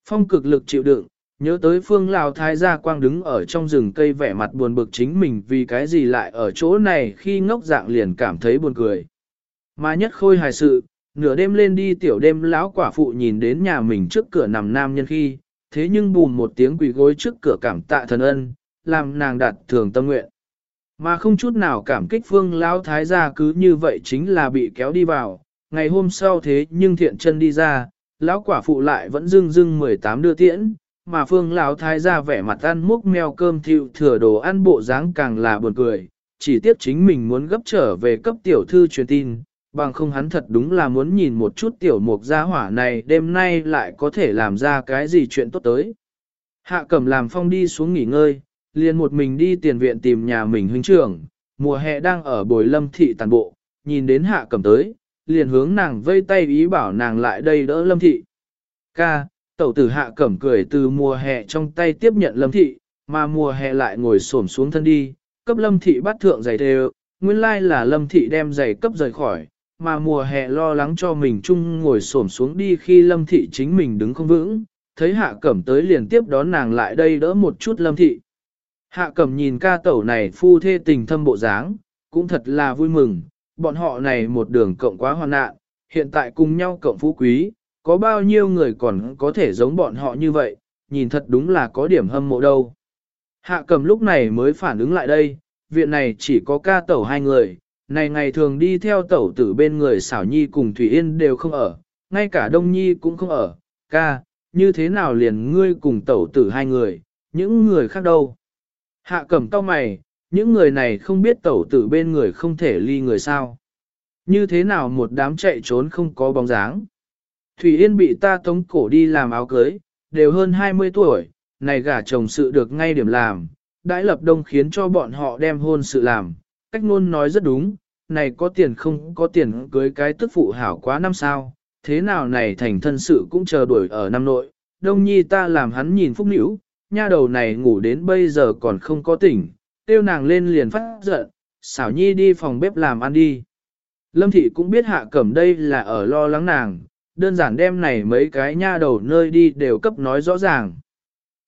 Phong cực lực chịu đựng, nhớ tới phương lào thái gia quang đứng ở trong rừng cây vẻ mặt buồn bực chính mình vì cái gì lại ở chỗ này khi ngốc dạng liền cảm thấy buồn cười. Mà nhất khôi hài sự, nửa đêm lên đi tiểu đêm lão quả phụ nhìn đến nhà mình trước cửa nằm nam nhân khi, thế nhưng bùn một tiếng quỳ gối trước cửa cảm tạ thần ân, làm nàng đạt thường tâm nguyện. Mà không chút nào cảm kích phương lão thái gia cứ như vậy chính là bị kéo đi vào, ngày hôm sau thế nhưng thiện chân đi ra, lão quả phụ lại vẫn dưng dưng 18 đưa tiễn, mà phương lão thái gia vẻ mặt ăn múc mèo cơm thiệu thừa đồ ăn bộ dáng càng là buồn cười, chỉ tiếc chính mình muốn gấp trở về cấp tiểu thư truyền tin, bằng không hắn thật đúng là muốn nhìn một chút tiểu mục gia hỏa này đêm nay lại có thể làm ra cái gì chuyện tốt tới. Hạ cẩm làm phong đi xuống nghỉ ngơi, liền một mình đi tiền viện tìm nhà mình huynh trưởng, mùa hè đang ở bồi lâm thị tàn bộ, nhìn đến hạ cẩm tới, liền hướng nàng vây tay ý bảo nàng lại đây đỡ lâm thị. Ca, tẩu tử hạ cẩm cười từ mùa hè trong tay tiếp nhận lâm thị, mà mùa hè lại ngồi xổm xuống thân đi, cấp lâm thị bắt thượng giày đều, nguyên lai là lâm thị đem giày cấp rời khỏi, mà mùa hè lo lắng cho mình chung ngồi xổm xuống đi khi lâm thị chính mình đứng không vững, thấy hạ cẩm tới liền tiếp đón nàng lại đây đỡ một chút lâm thị. Hạ cẩm nhìn ca tẩu này phu thê tình thâm bộ dáng, cũng thật là vui mừng, bọn họ này một đường cộng quá hoàn nạn, hiện tại cùng nhau cộng phú quý, có bao nhiêu người còn có thể giống bọn họ như vậy, nhìn thật đúng là có điểm hâm mộ đâu. Hạ cầm lúc này mới phản ứng lại đây, viện này chỉ có ca tẩu hai người, này ngày thường đi theo tẩu tử bên người xảo nhi cùng Thủy Yên đều không ở, ngay cả Đông Nhi cũng không ở, ca, như thế nào liền ngươi cùng tẩu tử hai người, những người khác đâu. Hạ cẩm tao mày, những người này không biết tẩu tử bên người không thể ly người sao. Như thế nào một đám chạy trốn không có bóng dáng. Thủy Yên bị ta tống cổ đi làm áo cưới, đều hơn 20 tuổi, này gả chồng sự được ngay điểm làm, đãi lập đông khiến cho bọn họ đem hôn sự làm. Cách ngôn nói rất đúng, này có tiền không có tiền cưới cái tức phụ hảo quá năm sao, thế nào này thành thân sự cũng chờ đuổi ở năm nội. Đông nhi ta làm hắn nhìn phúc nữ, nha đầu này ngủ đến bây giờ còn không có tỉnh, tiêu nàng lên liền phát giận, xảo nhi đi phòng bếp làm ăn đi. Lâm thị cũng biết hạ cẩm đây là ở lo lắng nàng, đơn giản đem này mấy cái nha đầu nơi đi đều cấp nói rõ ràng.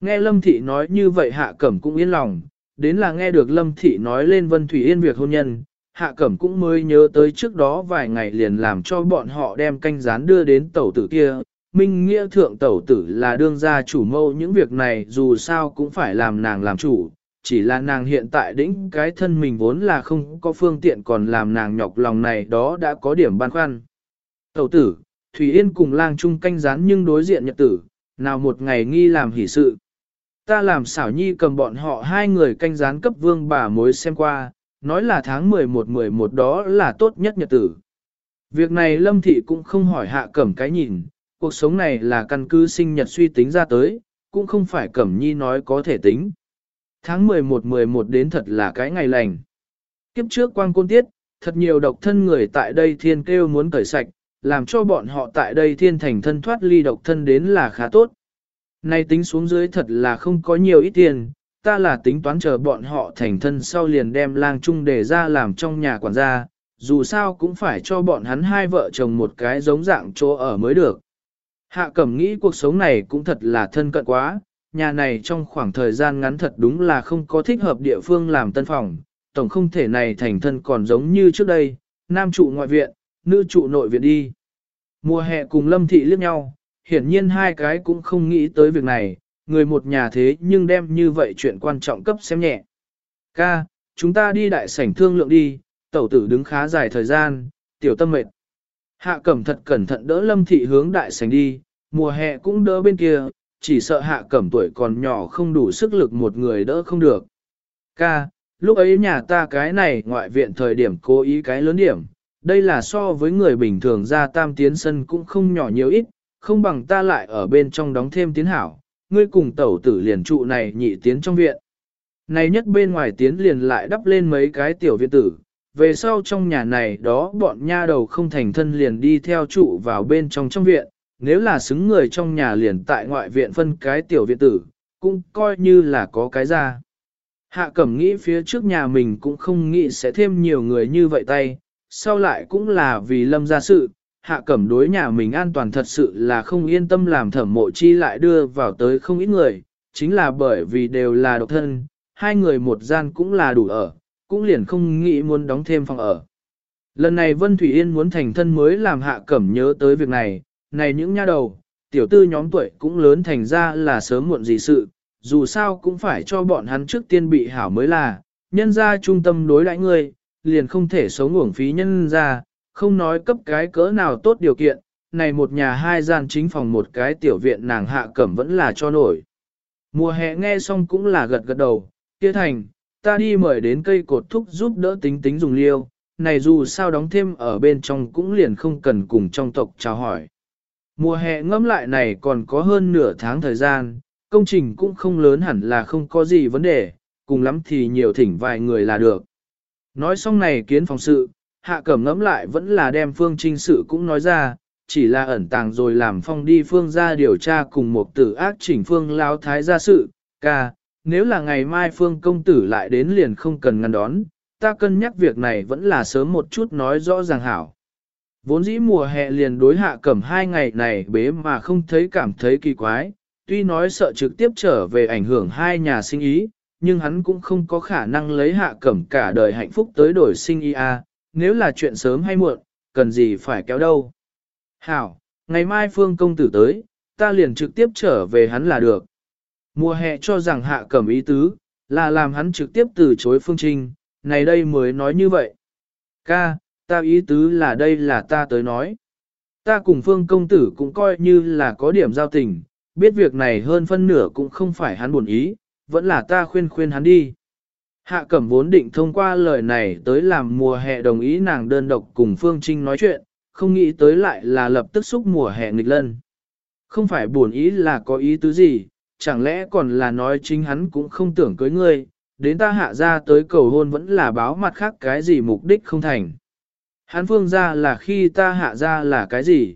Nghe Lâm thị nói như vậy hạ cẩm cũng yên lòng, đến là nghe được Lâm thị nói lên Vân Thủy Yên việc hôn nhân, hạ cẩm cũng mới nhớ tới trước đó vài ngày liền làm cho bọn họ đem canh rán đưa đến tẩu tử kia, Minh nghĩa thượng tẩu tử là đương gia chủ mâu những việc này dù sao cũng phải làm nàng làm chủ, chỉ là nàng hiện tại đĩnh cái thân mình vốn là không có phương tiện còn làm nàng nhọc lòng này đó đã có điểm băn khoăn. Tẩu tử, Thủy Yên cùng lang chung canh rán nhưng đối diện nhật tử, nào một ngày nghi làm hỷ sự. Ta làm xảo nhi cầm bọn họ hai người canh rán cấp vương bà mối xem qua, nói là tháng 11-11 đó là tốt nhất nhật tử. Việc này Lâm Thị cũng không hỏi hạ cẩm cái nhìn, cuộc sống này là căn cứ sinh nhật suy tính ra tới, cũng không phải Cẩm Nhi nói có thể tính. Tháng 11-11 đến thật là cái ngày lành. Kiếp trước quang côn tiết, thật nhiều độc thân người tại đây thiên kêu muốn cởi sạch, làm cho bọn họ tại đây thiên thành thân thoát ly độc thân đến là khá tốt. Này tính xuống dưới thật là không có nhiều ít tiền, ta là tính toán chờ bọn họ thành thân sau liền đem lang trung để ra làm trong nhà quản gia, dù sao cũng phải cho bọn hắn hai vợ chồng một cái giống dạng chỗ ở mới được. Hạ cẩm nghĩ cuộc sống này cũng thật là thân cận quá, nhà này trong khoảng thời gian ngắn thật đúng là không có thích hợp địa phương làm tân phòng, tổng không thể này thành thân còn giống như trước đây, nam trụ ngoại viện, nữ trụ nội viện đi. Mùa hè cùng lâm thị liếc nhau, hiển nhiên hai cái cũng không nghĩ tới việc này, người một nhà thế nhưng đem như vậy chuyện quan trọng cấp xem nhẹ. Ca, chúng ta đi đại sảnh thương lượng đi, tẩu tử đứng khá dài thời gian, tiểu tâm mệt. Hạ cẩm thật cẩn thận đỡ lâm thị hướng đại sảnh đi, mùa hè cũng đỡ bên kia, chỉ sợ hạ cẩm tuổi còn nhỏ không đủ sức lực một người đỡ không được. Ca, lúc ấy nhà ta cái này ngoại viện thời điểm cố ý cái lớn điểm, đây là so với người bình thường ra tam tiến sân cũng không nhỏ nhiều ít, không bằng ta lại ở bên trong đóng thêm tiến hảo, ngươi cùng tẩu tử liền trụ này nhị tiến trong viện. Này nhất bên ngoài tiến liền lại đắp lên mấy cái tiểu viện tử, về sau trong nhà này đó bọn nha đầu không thành thân liền đi theo trụ vào bên trong trong viện, nếu là xứng người trong nhà liền tại ngoại viện phân cái tiểu viện tử, cũng coi như là có cái ra. Hạ cẩm nghĩ phía trước nhà mình cũng không nghĩ sẽ thêm nhiều người như vậy tay, sau lại cũng là vì lâm gia sự, hạ cẩm đối nhà mình an toàn thật sự là không yên tâm làm thẩm mộ chi lại đưa vào tới không ít người, chính là bởi vì đều là độc thân, hai người một gian cũng là đủ ở, cũng liền không nghĩ muốn đóng thêm phòng ở. Lần này Vân Thủy Yên muốn thành thân mới làm hạ cẩm nhớ tới việc này, này những nha đầu, tiểu tư nhóm tuổi cũng lớn thành ra là sớm muộn gì sự, dù sao cũng phải cho bọn hắn trước tiên bị hảo mới là, nhân ra trung tâm đối đãi ngươi, liền không thể sống uổng phí nhân ra, không nói cấp cái cỡ nào tốt điều kiện, này một nhà hai gian chính phòng một cái tiểu viện nàng hạ cẩm vẫn là cho nổi. Mùa hè nghe xong cũng là gật gật đầu, kia thành, ta đi mời đến cây cột thúc giúp đỡ tính tính dùng liêu, này dù sao đóng thêm ở bên trong cũng liền không cần cùng trong tộc chào hỏi. Mùa hè ngâm lại này còn có hơn nửa tháng thời gian, công trình cũng không lớn hẳn là không có gì vấn đề, cùng lắm thì nhiều thỉnh vài người là được. Nói xong này kiến phòng sự, hạ cẩm ngẫm lại vẫn là đem phương trinh sự cũng nói ra, chỉ là ẩn tàng rồi làm phong đi phương ra điều tra cùng một tử ác chỉnh phương lao thái ra sự, ca, nếu là ngày mai phương công tử lại đến liền không cần ngăn đón, ta cân nhắc việc này vẫn là sớm một chút nói rõ ràng hảo. Vốn dĩ mùa hè liền đối hạ cẩm hai ngày này bế mà không thấy cảm thấy kỳ quái, tuy nói sợ trực tiếp trở về ảnh hưởng hai nhà sinh ý, nhưng hắn cũng không có khả năng lấy hạ cẩm cả đời hạnh phúc tới đổi sinh ý a nếu là chuyện sớm hay muộn, cần gì phải kéo đâu. Hảo, ngày mai phương công tử tới, ta liền trực tiếp trở về hắn là được. Mùa hè cho rằng hạ cẩm ý tứ, là làm hắn trực tiếp từ chối phương trinh, này đây mới nói như vậy. Ca, ta ý tứ là đây là ta tới nói. Ta cùng phương công tử cũng coi như là có điểm giao tình, biết việc này hơn phân nửa cũng không phải hắn buồn ý, vẫn là ta khuyên khuyên hắn đi. Hạ cẩm vốn định thông qua lời này tới làm mùa hè đồng ý nàng đơn độc cùng Phương Trinh nói chuyện, không nghĩ tới lại là lập tức xúc mùa hè nghịch lân. Không phải buồn ý là có ý tứ gì, chẳng lẽ còn là nói chính hắn cũng không tưởng cưới ngươi, đến ta hạ ra tới cầu hôn vẫn là báo mặt khác cái gì mục đích không thành. Hắn phương ra là khi ta hạ ra là cái gì?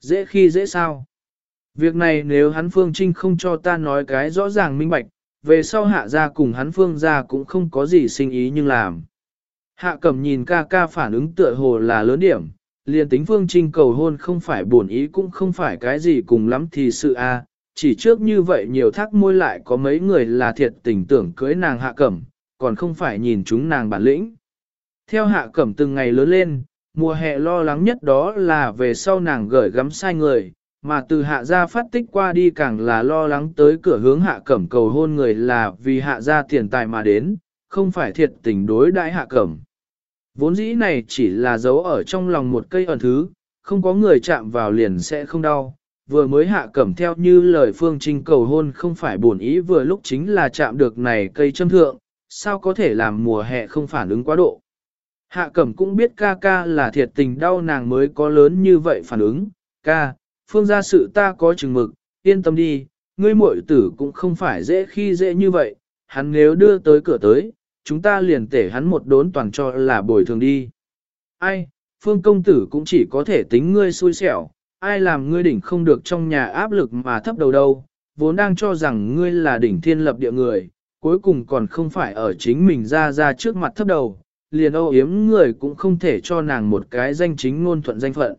Dễ khi dễ sao? Việc này nếu hắn phương trinh không cho ta nói cái rõ ràng minh bạch, về sau hạ ra cùng hắn phương ra cũng không có gì sinh ý nhưng làm. Hạ cẩm nhìn ca ca phản ứng tựa hồ là lớn điểm, liền tính phương trinh cầu hôn không phải buồn ý cũng không phải cái gì cùng lắm thì sự a chỉ trước như vậy nhiều thác môi lại có mấy người là thiệt tình tưởng cưới nàng hạ cẩm, còn không phải nhìn chúng nàng bản lĩnh. Theo hạ cẩm từng ngày lớn lên, mùa hè lo lắng nhất đó là về sau nàng gửi gắm sai người, mà từ hạ gia phát tích qua đi càng là lo lắng tới cửa hướng hạ cẩm cầu hôn người là vì hạ gia tiền tài mà đến, không phải thiệt tình đối đại hạ cẩm. Vốn dĩ này chỉ là dấu ở trong lòng một cây ẩn thứ, không có người chạm vào liền sẽ không đau. Vừa mới hạ cẩm theo như lời phương trinh cầu hôn không phải buồn ý vừa lúc chính là chạm được này cây châm thượng, sao có thể làm mùa hè không phản ứng quá độ. Hạ cẩm cũng biết ca ca là thiệt tình đau nàng mới có lớn như vậy phản ứng, ca, phương gia sự ta có chừng mực, yên tâm đi, ngươi muội tử cũng không phải dễ khi dễ như vậy, hắn nếu đưa tới cửa tới, chúng ta liền tể hắn một đốn toàn cho là bồi thường đi. Ai, phương công tử cũng chỉ có thể tính ngươi xui xẻo, ai làm ngươi đỉnh không được trong nhà áp lực mà thấp đầu đâu, vốn đang cho rằng ngươi là đỉnh thiên lập địa người, cuối cùng còn không phải ở chính mình ra ra trước mặt thấp đầu, liền âu yếm người cũng không thể cho nàng một cái danh chính ngôn thuận danh phận.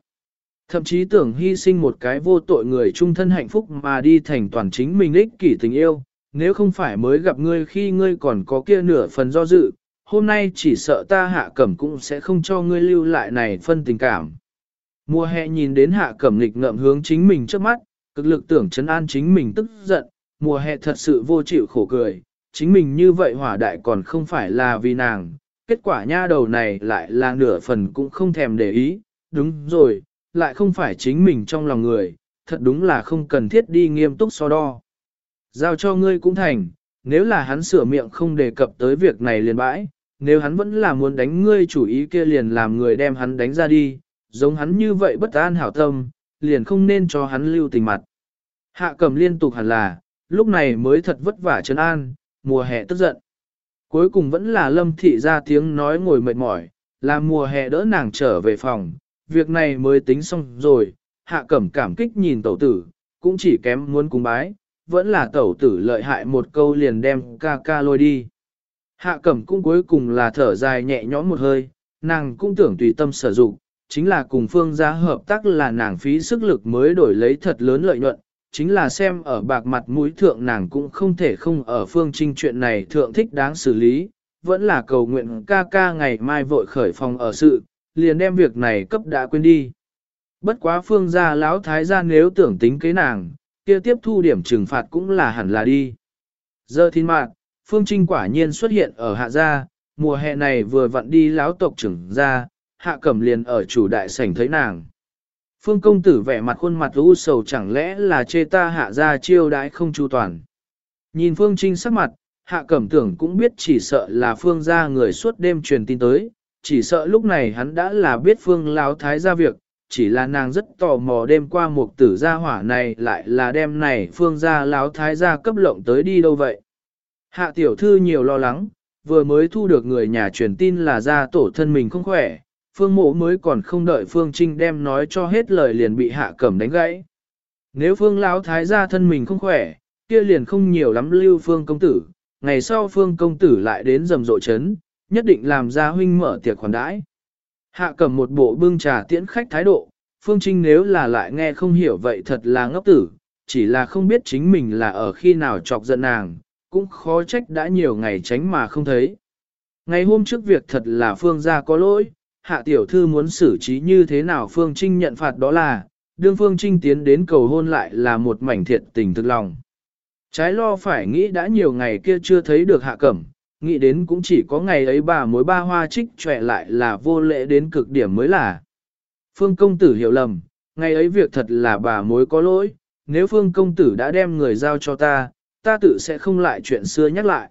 Thậm chí tưởng hy sinh một cái vô tội người trung thân hạnh phúc mà đi thành toàn chính mình ích kỷ tình yêu, nếu không phải mới gặp ngươi khi ngươi còn có kia nửa phần do dự, hôm nay chỉ sợ ta hạ cẩm cũng sẽ không cho ngươi lưu lại này phân tình cảm. Mùa hè nhìn đến hạ cẩm nghịch ngợm hướng chính mình trước mắt, cực lực tưởng chấn an chính mình tức giận, mùa hè thật sự vô chịu khổ cười, chính mình như vậy hỏa đại còn không phải là vì nàng, kết quả nha đầu này lại là nửa phần cũng không thèm để ý, đúng rồi, lại không phải chính mình trong lòng người, thật đúng là không cần thiết đi nghiêm túc so đo. Giao cho ngươi cũng thành, nếu là hắn sửa miệng không đề cập tới việc này liền bãi, nếu hắn vẫn là muốn đánh ngươi chủ ý kia liền làm người đem hắn đánh ra đi, giống hắn như vậy bất an hảo tâm, liền không nên cho hắn lưu tình mặt. Hạ cầm liên tục hẳn là, lúc này mới thật vất vả trấn an, mùa hè tức giận. Cuối cùng vẫn là lâm thị ra tiếng nói ngồi mệt mỏi, làm mùa hè đỡ nàng trở về phòng, việc này mới tính xong rồi, hạ cẩm cảm kích nhìn tẩu tử, cũng chỉ kém muốn cúng bái, vẫn là tẩu tử lợi hại một câu liền đem ca ca lôi đi. Hạ cẩm cũng cuối cùng là thở dài nhẹ nhõm một hơi, nàng cũng tưởng tùy tâm sử dụng, chính là cùng phương gia hợp tác là nàng phí sức lực mới đổi lấy thật lớn lợi nhuận, chính là xem ở bạc mặt mũi thượng nàng cũng không thể không ở phương trinh chuyện này thượng thích đáng xử lý, vẫn là cầu nguyện ca ca ngày mai vội khởi phòng ở sự, liền đem việc này cấp đã quên đi. Bất quá phương gia lão thái gia nếu tưởng tính kế nàng, kia tiếp thu điểm trừng phạt cũng là hẳn là đi. Giờ thiên mạng, phương trinh quả nhiên xuất hiện ở hạ gia, mùa hè này vừa vặn đi lão tộc trưởng gia hạ cẩm liền ở chủ đại sảnh thấy nàng. Phương công tử vẻ mặt khuôn mặt u sầu chẳng lẽ là chê ta hạ gia chiêu đãi không chu toàn. Nhìn Phương Trinh sắc mặt, hạ cẩm tưởng cũng biết chỉ sợ là Phương gia người suốt đêm truyền tin tới, chỉ sợ lúc này hắn đã là biết Phương Lão Thái ra việc, chỉ là nàng rất tò mò đêm qua một tử gia hỏa này lại là đêm này Phương gia Lão Thái gia cấp lộng tới đi đâu vậy. Hạ tiểu thư nhiều lo lắng, vừa mới thu được người nhà truyền tin là gia tổ thân mình không khỏe, phương mộ mới còn không đợi phương trinh đem nói cho hết lời liền bị hạ cẩm đánh gãy. Nếu phương lão thái gia thân mình không khỏe, kia liền không nhiều lắm lưu phương công tử, ngày sau phương công tử lại đến rầm rộ chấn, nhất định làm ra huynh mở tiệc khoản đãi. Hạ cẩm một bộ bưng trà tiễn khách thái độ, phương trinh nếu là lại nghe không hiểu vậy thật là ngốc tử, chỉ là không biết chính mình là ở khi nào chọc giận nàng, cũng khó trách đã nhiều ngày tránh mà không thấy. Ngày hôm trước việc thật là phương gia có lỗi, hạ tiểu thư muốn xử trí như thế nào Phương Trinh nhận phạt đó là, đương Phương Trinh tiến đến cầu hôn lại là một mảnh thiệt tình thực lòng. Trái lo phải nghĩ đã nhiều ngày kia chưa thấy được hạ cẩm, nghĩ đến cũng chỉ có ngày ấy bà mối ba hoa trích trẻ lại là vô lễ đến cực điểm mới là. Phương công tử hiểu lầm, ngày ấy việc thật là bà mối có lỗi, nếu phương công tử đã đem người giao cho ta, ta tự sẽ không lại chuyện xưa nhắc lại.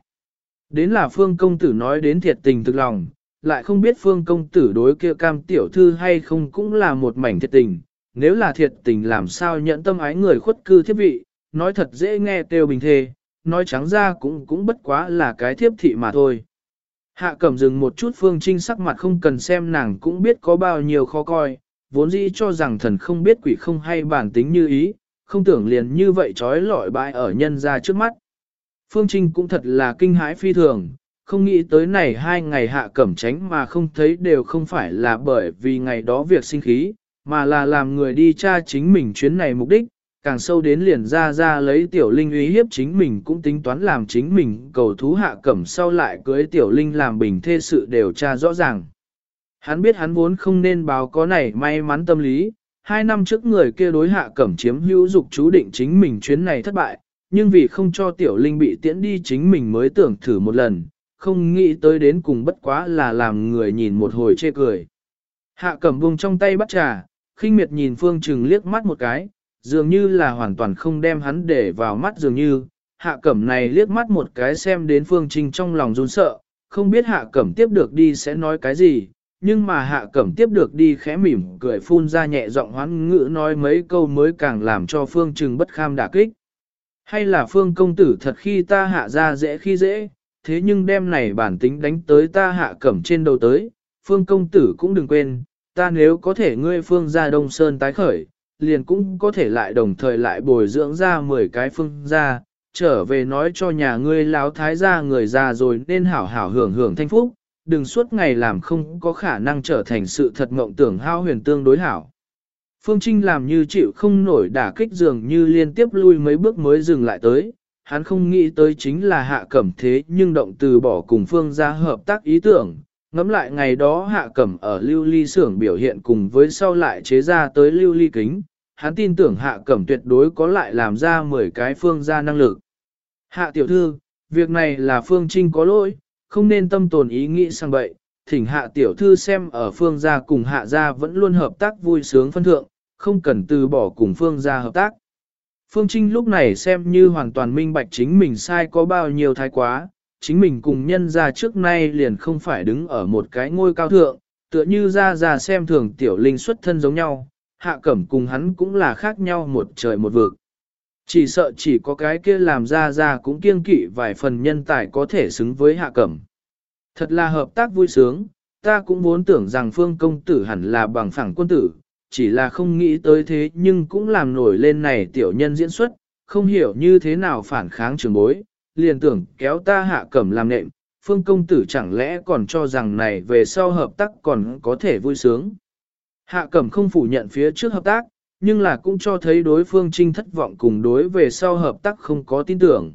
Đến là phương công tử nói đến thiệt tình thực lòng, lại không biết phương công tử đối kia cam tiểu thư hay không cũng là một mảnh thiệt tình, nếu là thiệt tình làm sao nhận tâm ái người khuất cư thiết vị, nói thật dễ nghe tiêu bình thề, nói trắng ra cũng cũng bất quá là cái thiếp thị mà thôi. Hạ cẩm dừng một chút phương trinh sắc mặt không cần xem nàng cũng biết có bao nhiêu khó coi, vốn dĩ cho rằng thần không biết quỷ không hay bản tính như ý, không tưởng liền như vậy trói lọi bại ở nhân ra trước mắt. Phương Trinh cũng thật là kinh hãi phi thường, không nghĩ tới này hai ngày hạ cẩm tránh mà không thấy đều không phải là bởi vì ngày đó việc sinh khí, mà là làm người đi tra chính mình chuyến này mục đích, càng sâu đến liền ra ra lấy tiểu linh uy hiếp chính mình cũng tính toán làm chính mình cầu thú hạ cẩm sau lại cưới tiểu linh làm bình thê sự đều tra rõ ràng. Hắn biết hắn vốn không nên báo có này may mắn tâm lý, hai năm trước người kia đối hạ cẩm chiếm hữu dục chú định chính mình chuyến này thất bại, nhưng vì không cho tiểu linh bị tiễn đi chính mình mới tưởng thử một lần, không nghĩ tới đến cùng bất quá là làm người nhìn một hồi chê cười. Hạ cẩm vùng trong tay bắt trà, khinh miệt nhìn phương trừng liếc mắt một cái, dường như là hoàn toàn không đem hắn để vào mắt dường như, hạ cẩm này liếc mắt một cái xem đến phương trinh trong lòng run sợ, không biết hạ cẩm tiếp được đi sẽ nói cái gì, nhưng mà hạ cẩm tiếp được đi khẽ mỉm cười phun ra nhẹ giọng hoán ngữ nói mấy câu mới càng làm cho phương trừng bất kham đả kích. Hay là phương công tử thật khi ta hạ ra dễ khi dễ, thế nhưng đêm này bản tính đánh tới ta hạ cẩm trên đầu tới, phương công tử cũng đừng quên, ta nếu có thể ngươi phương ra đông sơn tái khởi, liền cũng có thể lại đồng thời lại bồi dưỡng ra 10 cái phương gia trở về nói cho nhà ngươi láo thái gia người già rồi nên hảo hảo hưởng hưởng thanh phúc, đừng suốt ngày làm không có khả năng trở thành sự thật mộng tưởng hao huyền tương đối hảo. Phương Trinh làm như chịu không nổi đả kích dường như liên tiếp lui mấy bước mới dừng lại tới, hắn không nghĩ tới chính là hạ cẩm thế nhưng động từ bỏ cùng phương ra hợp tác ý tưởng. Ngắm lại ngày đó hạ cẩm ở lưu ly xưởng biểu hiện cùng với sau lại chế ra tới lưu ly kính, hắn tin tưởng hạ cẩm tuyệt đối có lại làm ra 10 cái phương ra năng lực. Hạ tiểu thư, việc này là phương trinh có lỗi, không nên tâm tồn ý nghĩ sang bậy, thỉnh hạ tiểu thư xem ở phương gia cùng hạ gia vẫn luôn hợp tác vui sướng phân thượng, không cần từ bỏ cùng phương gia hợp tác. Phương Trinh lúc này xem như hoàn toàn minh bạch chính mình sai có bao nhiêu thái quá, chính mình cùng nhân ra trước nay liền không phải đứng ở một cái ngôi cao thượng, tựa như ra ra xem thường tiểu linh xuất thân giống nhau, hạ cẩm cùng hắn cũng là khác nhau một trời một vực. Chỉ sợ chỉ có cái kia làm ra ra cũng kiêng kỵ vài phần nhân tài có thể xứng với hạ cẩm. Thật là hợp tác vui sướng, ta cũng muốn tưởng rằng phương công tử hẳn là bằng phẳng quân tử, chỉ là không nghĩ tới thế nhưng cũng làm nổi lên này tiểu nhân diễn xuất, không hiểu như thế nào phản kháng trường bối, liền tưởng kéo ta hạ cẩm làm nệm, phương công tử chẳng lẽ còn cho rằng này về sau hợp tác còn có thể vui sướng. Hạ cẩm không phủ nhận phía trước hợp tác, nhưng là cũng cho thấy đối phương trinh thất vọng cùng đối về sau hợp tác không có tin tưởng.